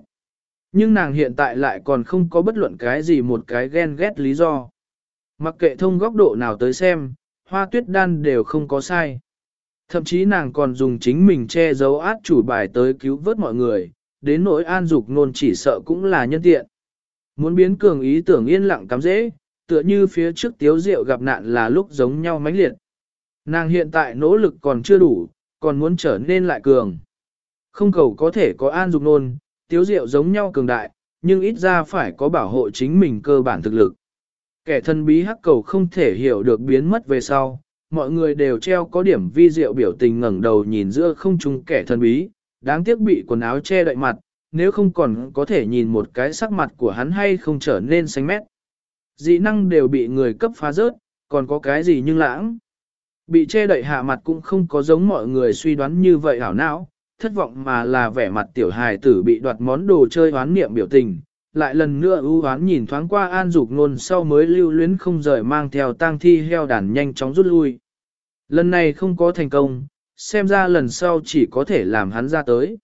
Nhưng nàng hiện tại lại còn không có bất luận cái gì một cái ghen ghét lý do. Mặc kệ thông góc độ nào tới xem, hoa tuyết đan đều không có sai. Thậm chí nàng còn dùng chính mình che giấu át chủ bài tới cứu vớt mọi người, đến nỗi an dục nôn chỉ sợ cũng là nhân tiện. Muốn biến cường ý tưởng yên lặng cắm dễ, tựa như phía trước tiếu rượu gặp nạn là lúc giống nhau mãnh liệt. Nàng hiện tại nỗ lực còn chưa đủ, còn muốn trở nên lại cường. Không cầu có thể có an dục nôn, tiếu rượu giống nhau cường đại, nhưng ít ra phải có bảo hộ chính mình cơ bản thực lực. Kẻ thân bí hắc cầu không thể hiểu được biến mất về sau, mọi người đều treo có điểm vi diệu biểu tình ngẩng đầu nhìn giữa không trung kẻ thân bí, đáng tiếc bị quần áo che đậy mặt, nếu không còn có thể nhìn một cái sắc mặt của hắn hay không trở nên xanh mét. Dị năng đều bị người cấp phá rớt, còn có cái gì nhưng lãng. Bị che đậy hạ mặt cũng không có giống mọi người suy đoán như vậy hảo não, thất vọng mà là vẻ mặt tiểu hài tử bị đoạt món đồ chơi hoán niệm biểu tình. Lại lần nữa ưu hoán nhìn thoáng qua an dục nôn sau mới lưu luyến không rời mang theo tang thi heo đàn nhanh chóng rút lui. Lần này không có thành công, xem ra lần sau chỉ có thể làm hắn ra tới.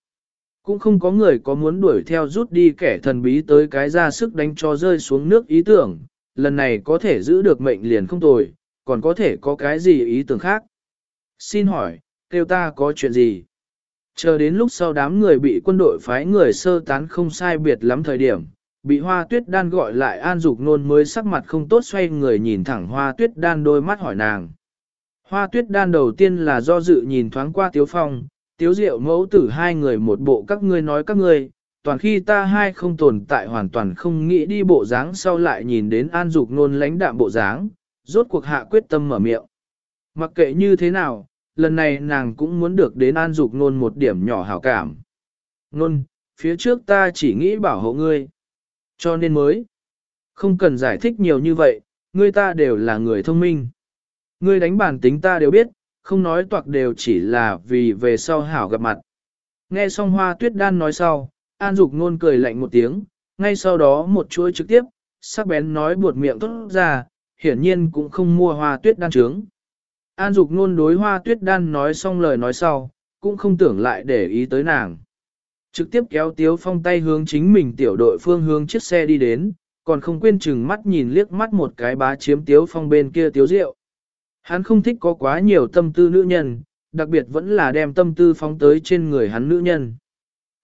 Cũng không có người có muốn đuổi theo rút đi kẻ thần bí tới cái ra sức đánh cho rơi xuống nước ý tưởng, lần này có thể giữ được mệnh liền không tồi, còn có thể có cái gì ý tưởng khác. Xin hỏi, kêu ta có chuyện gì? Chờ đến lúc sau đám người bị quân đội phái người sơ tán không sai biệt lắm thời điểm, bị hoa tuyết đan gọi lại an dục nôn mới sắc mặt không tốt xoay người nhìn thẳng hoa tuyết đan đôi mắt hỏi nàng. Hoa tuyết đan đầu tiên là do dự nhìn thoáng qua tiếu phong, tiếu diệu mẫu tử hai người một bộ các ngươi nói các ngươi, toàn khi ta hai không tồn tại hoàn toàn không nghĩ đi bộ dáng sau lại nhìn đến an dục nôn lãnh đạm bộ dáng, rốt cuộc hạ quyết tâm mở miệng. Mặc kệ như thế nào, lần này nàng cũng muốn được đến an dục nôn một điểm nhỏ hảo cảm. Nôn, phía trước ta chỉ nghĩ bảo hộ ngươi. Cho nên mới, không cần giải thích nhiều như vậy, ngươi ta đều là người thông minh. Ngươi đánh bản tính ta đều biết, không nói toạc đều chỉ là vì về sau hảo gặp mặt. Nghe xong hoa tuyết đan nói sau, An Dục Nôn cười lạnh một tiếng, ngay sau đó một chuỗi trực tiếp, sắc bén nói buột miệng tốt ra, hiển nhiên cũng không mua hoa tuyết đan trướng. An Dục Nôn đối hoa tuyết đan nói xong lời nói sau, cũng không tưởng lại để ý tới nàng. Trực tiếp kéo Tiếu Phong tay hướng chính mình tiểu đội phương hướng chiếc xe đi đến, còn không quên chừng mắt nhìn liếc mắt một cái bá chiếm Tiếu Phong bên kia Tiếu Diệu. Hắn không thích có quá nhiều tâm tư nữ nhân, đặc biệt vẫn là đem tâm tư phóng tới trên người hắn nữ nhân.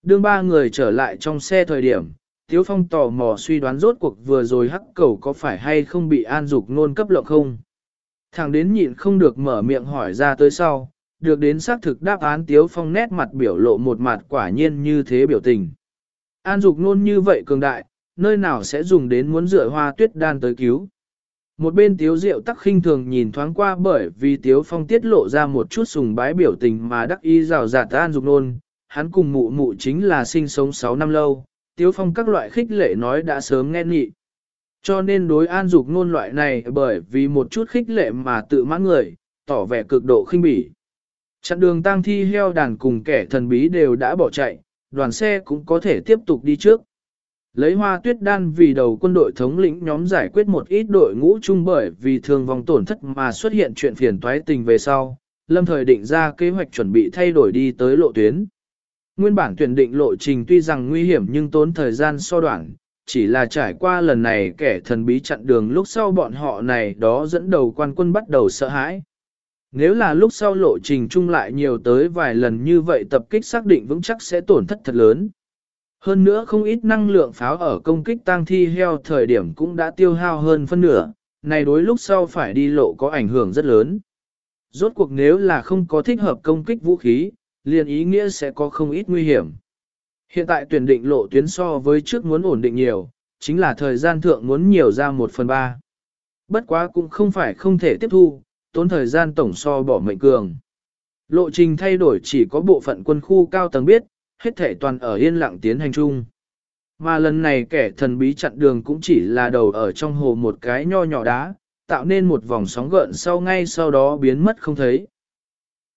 Đương ba người trở lại trong xe thời điểm, Tiếu Phong tò mò suy đoán rốt cuộc vừa rồi hắc cầu có phải hay không bị an dục nôn cấp lộng không. Thằng đến nhịn không được mở miệng hỏi ra tới sau, được đến xác thực đáp án Tiếu Phong nét mặt biểu lộ một mặt quả nhiên như thế biểu tình. An dục nôn như vậy cường đại, nơi nào sẽ dùng đến muốn rửa hoa tuyết đan tới cứu. Một bên Tiếu Diệu tắc khinh thường nhìn thoáng qua bởi vì Tiếu Phong tiết lộ ra một chút sùng bái biểu tình mà đắc Y rào rạt An dục nôn, hắn cùng mụ mụ chính là sinh sống 6 năm lâu, Tiếu Phong các loại khích lệ nói đã sớm nghe nghị. Cho nên đối an dục ngôn loại này bởi vì một chút khích lệ mà tự mãn người, tỏ vẻ cực độ khinh bỉ. Chặn đường tang thi heo đàn cùng kẻ thần bí đều đã bỏ chạy, đoàn xe cũng có thể tiếp tục đi trước. Lấy hoa tuyết đan vì đầu quân đội thống lĩnh nhóm giải quyết một ít đội ngũ chung bởi vì thương vong tổn thất mà xuất hiện chuyện phiền toái tình về sau, lâm thời định ra kế hoạch chuẩn bị thay đổi đi tới lộ tuyến. Nguyên bản tuyển định lộ trình tuy rằng nguy hiểm nhưng tốn thời gian so đoạn, chỉ là trải qua lần này kẻ thần bí chặn đường lúc sau bọn họ này đó dẫn đầu quan quân bắt đầu sợ hãi. Nếu là lúc sau lộ trình chung lại nhiều tới vài lần như vậy tập kích xác định vững chắc sẽ tổn thất thật lớn. Hơn nữa không ít năng lượng pháo ở công kích tăng thi heo thời điểm cũng đã tiêu hao hơn phân nửa, này đối lúc sau phải đi lộ có ảnh hưởng rất lớn. Rốt cuộc nếu là không có thích hợp công kích vũ khí, liền ý nghĩa sẽ có không ít nguy hiểm. Hiện tại tuyển định lộ tuyến so với trước muốn ổn định nhiều, chính là thời gian thượng muốn nhiều ra 1 phần 3. Bất quá cũng không phải không thể tiếp thu, tốn thời gian tổng so bỏ mệnh cường. Lộ trình thay đổi chỉ có bộ phận quân khu cao tầng biết, hết thể toàn ở yên lặng tiến hành chung. Mà lần này kẻ thần bí chặn đường cũng chỉ là đầu ở trong hồ một cái nho nhỏ đá, tạo nên một vòng sóng gợn sau ngay sau đó biến mất không thấy.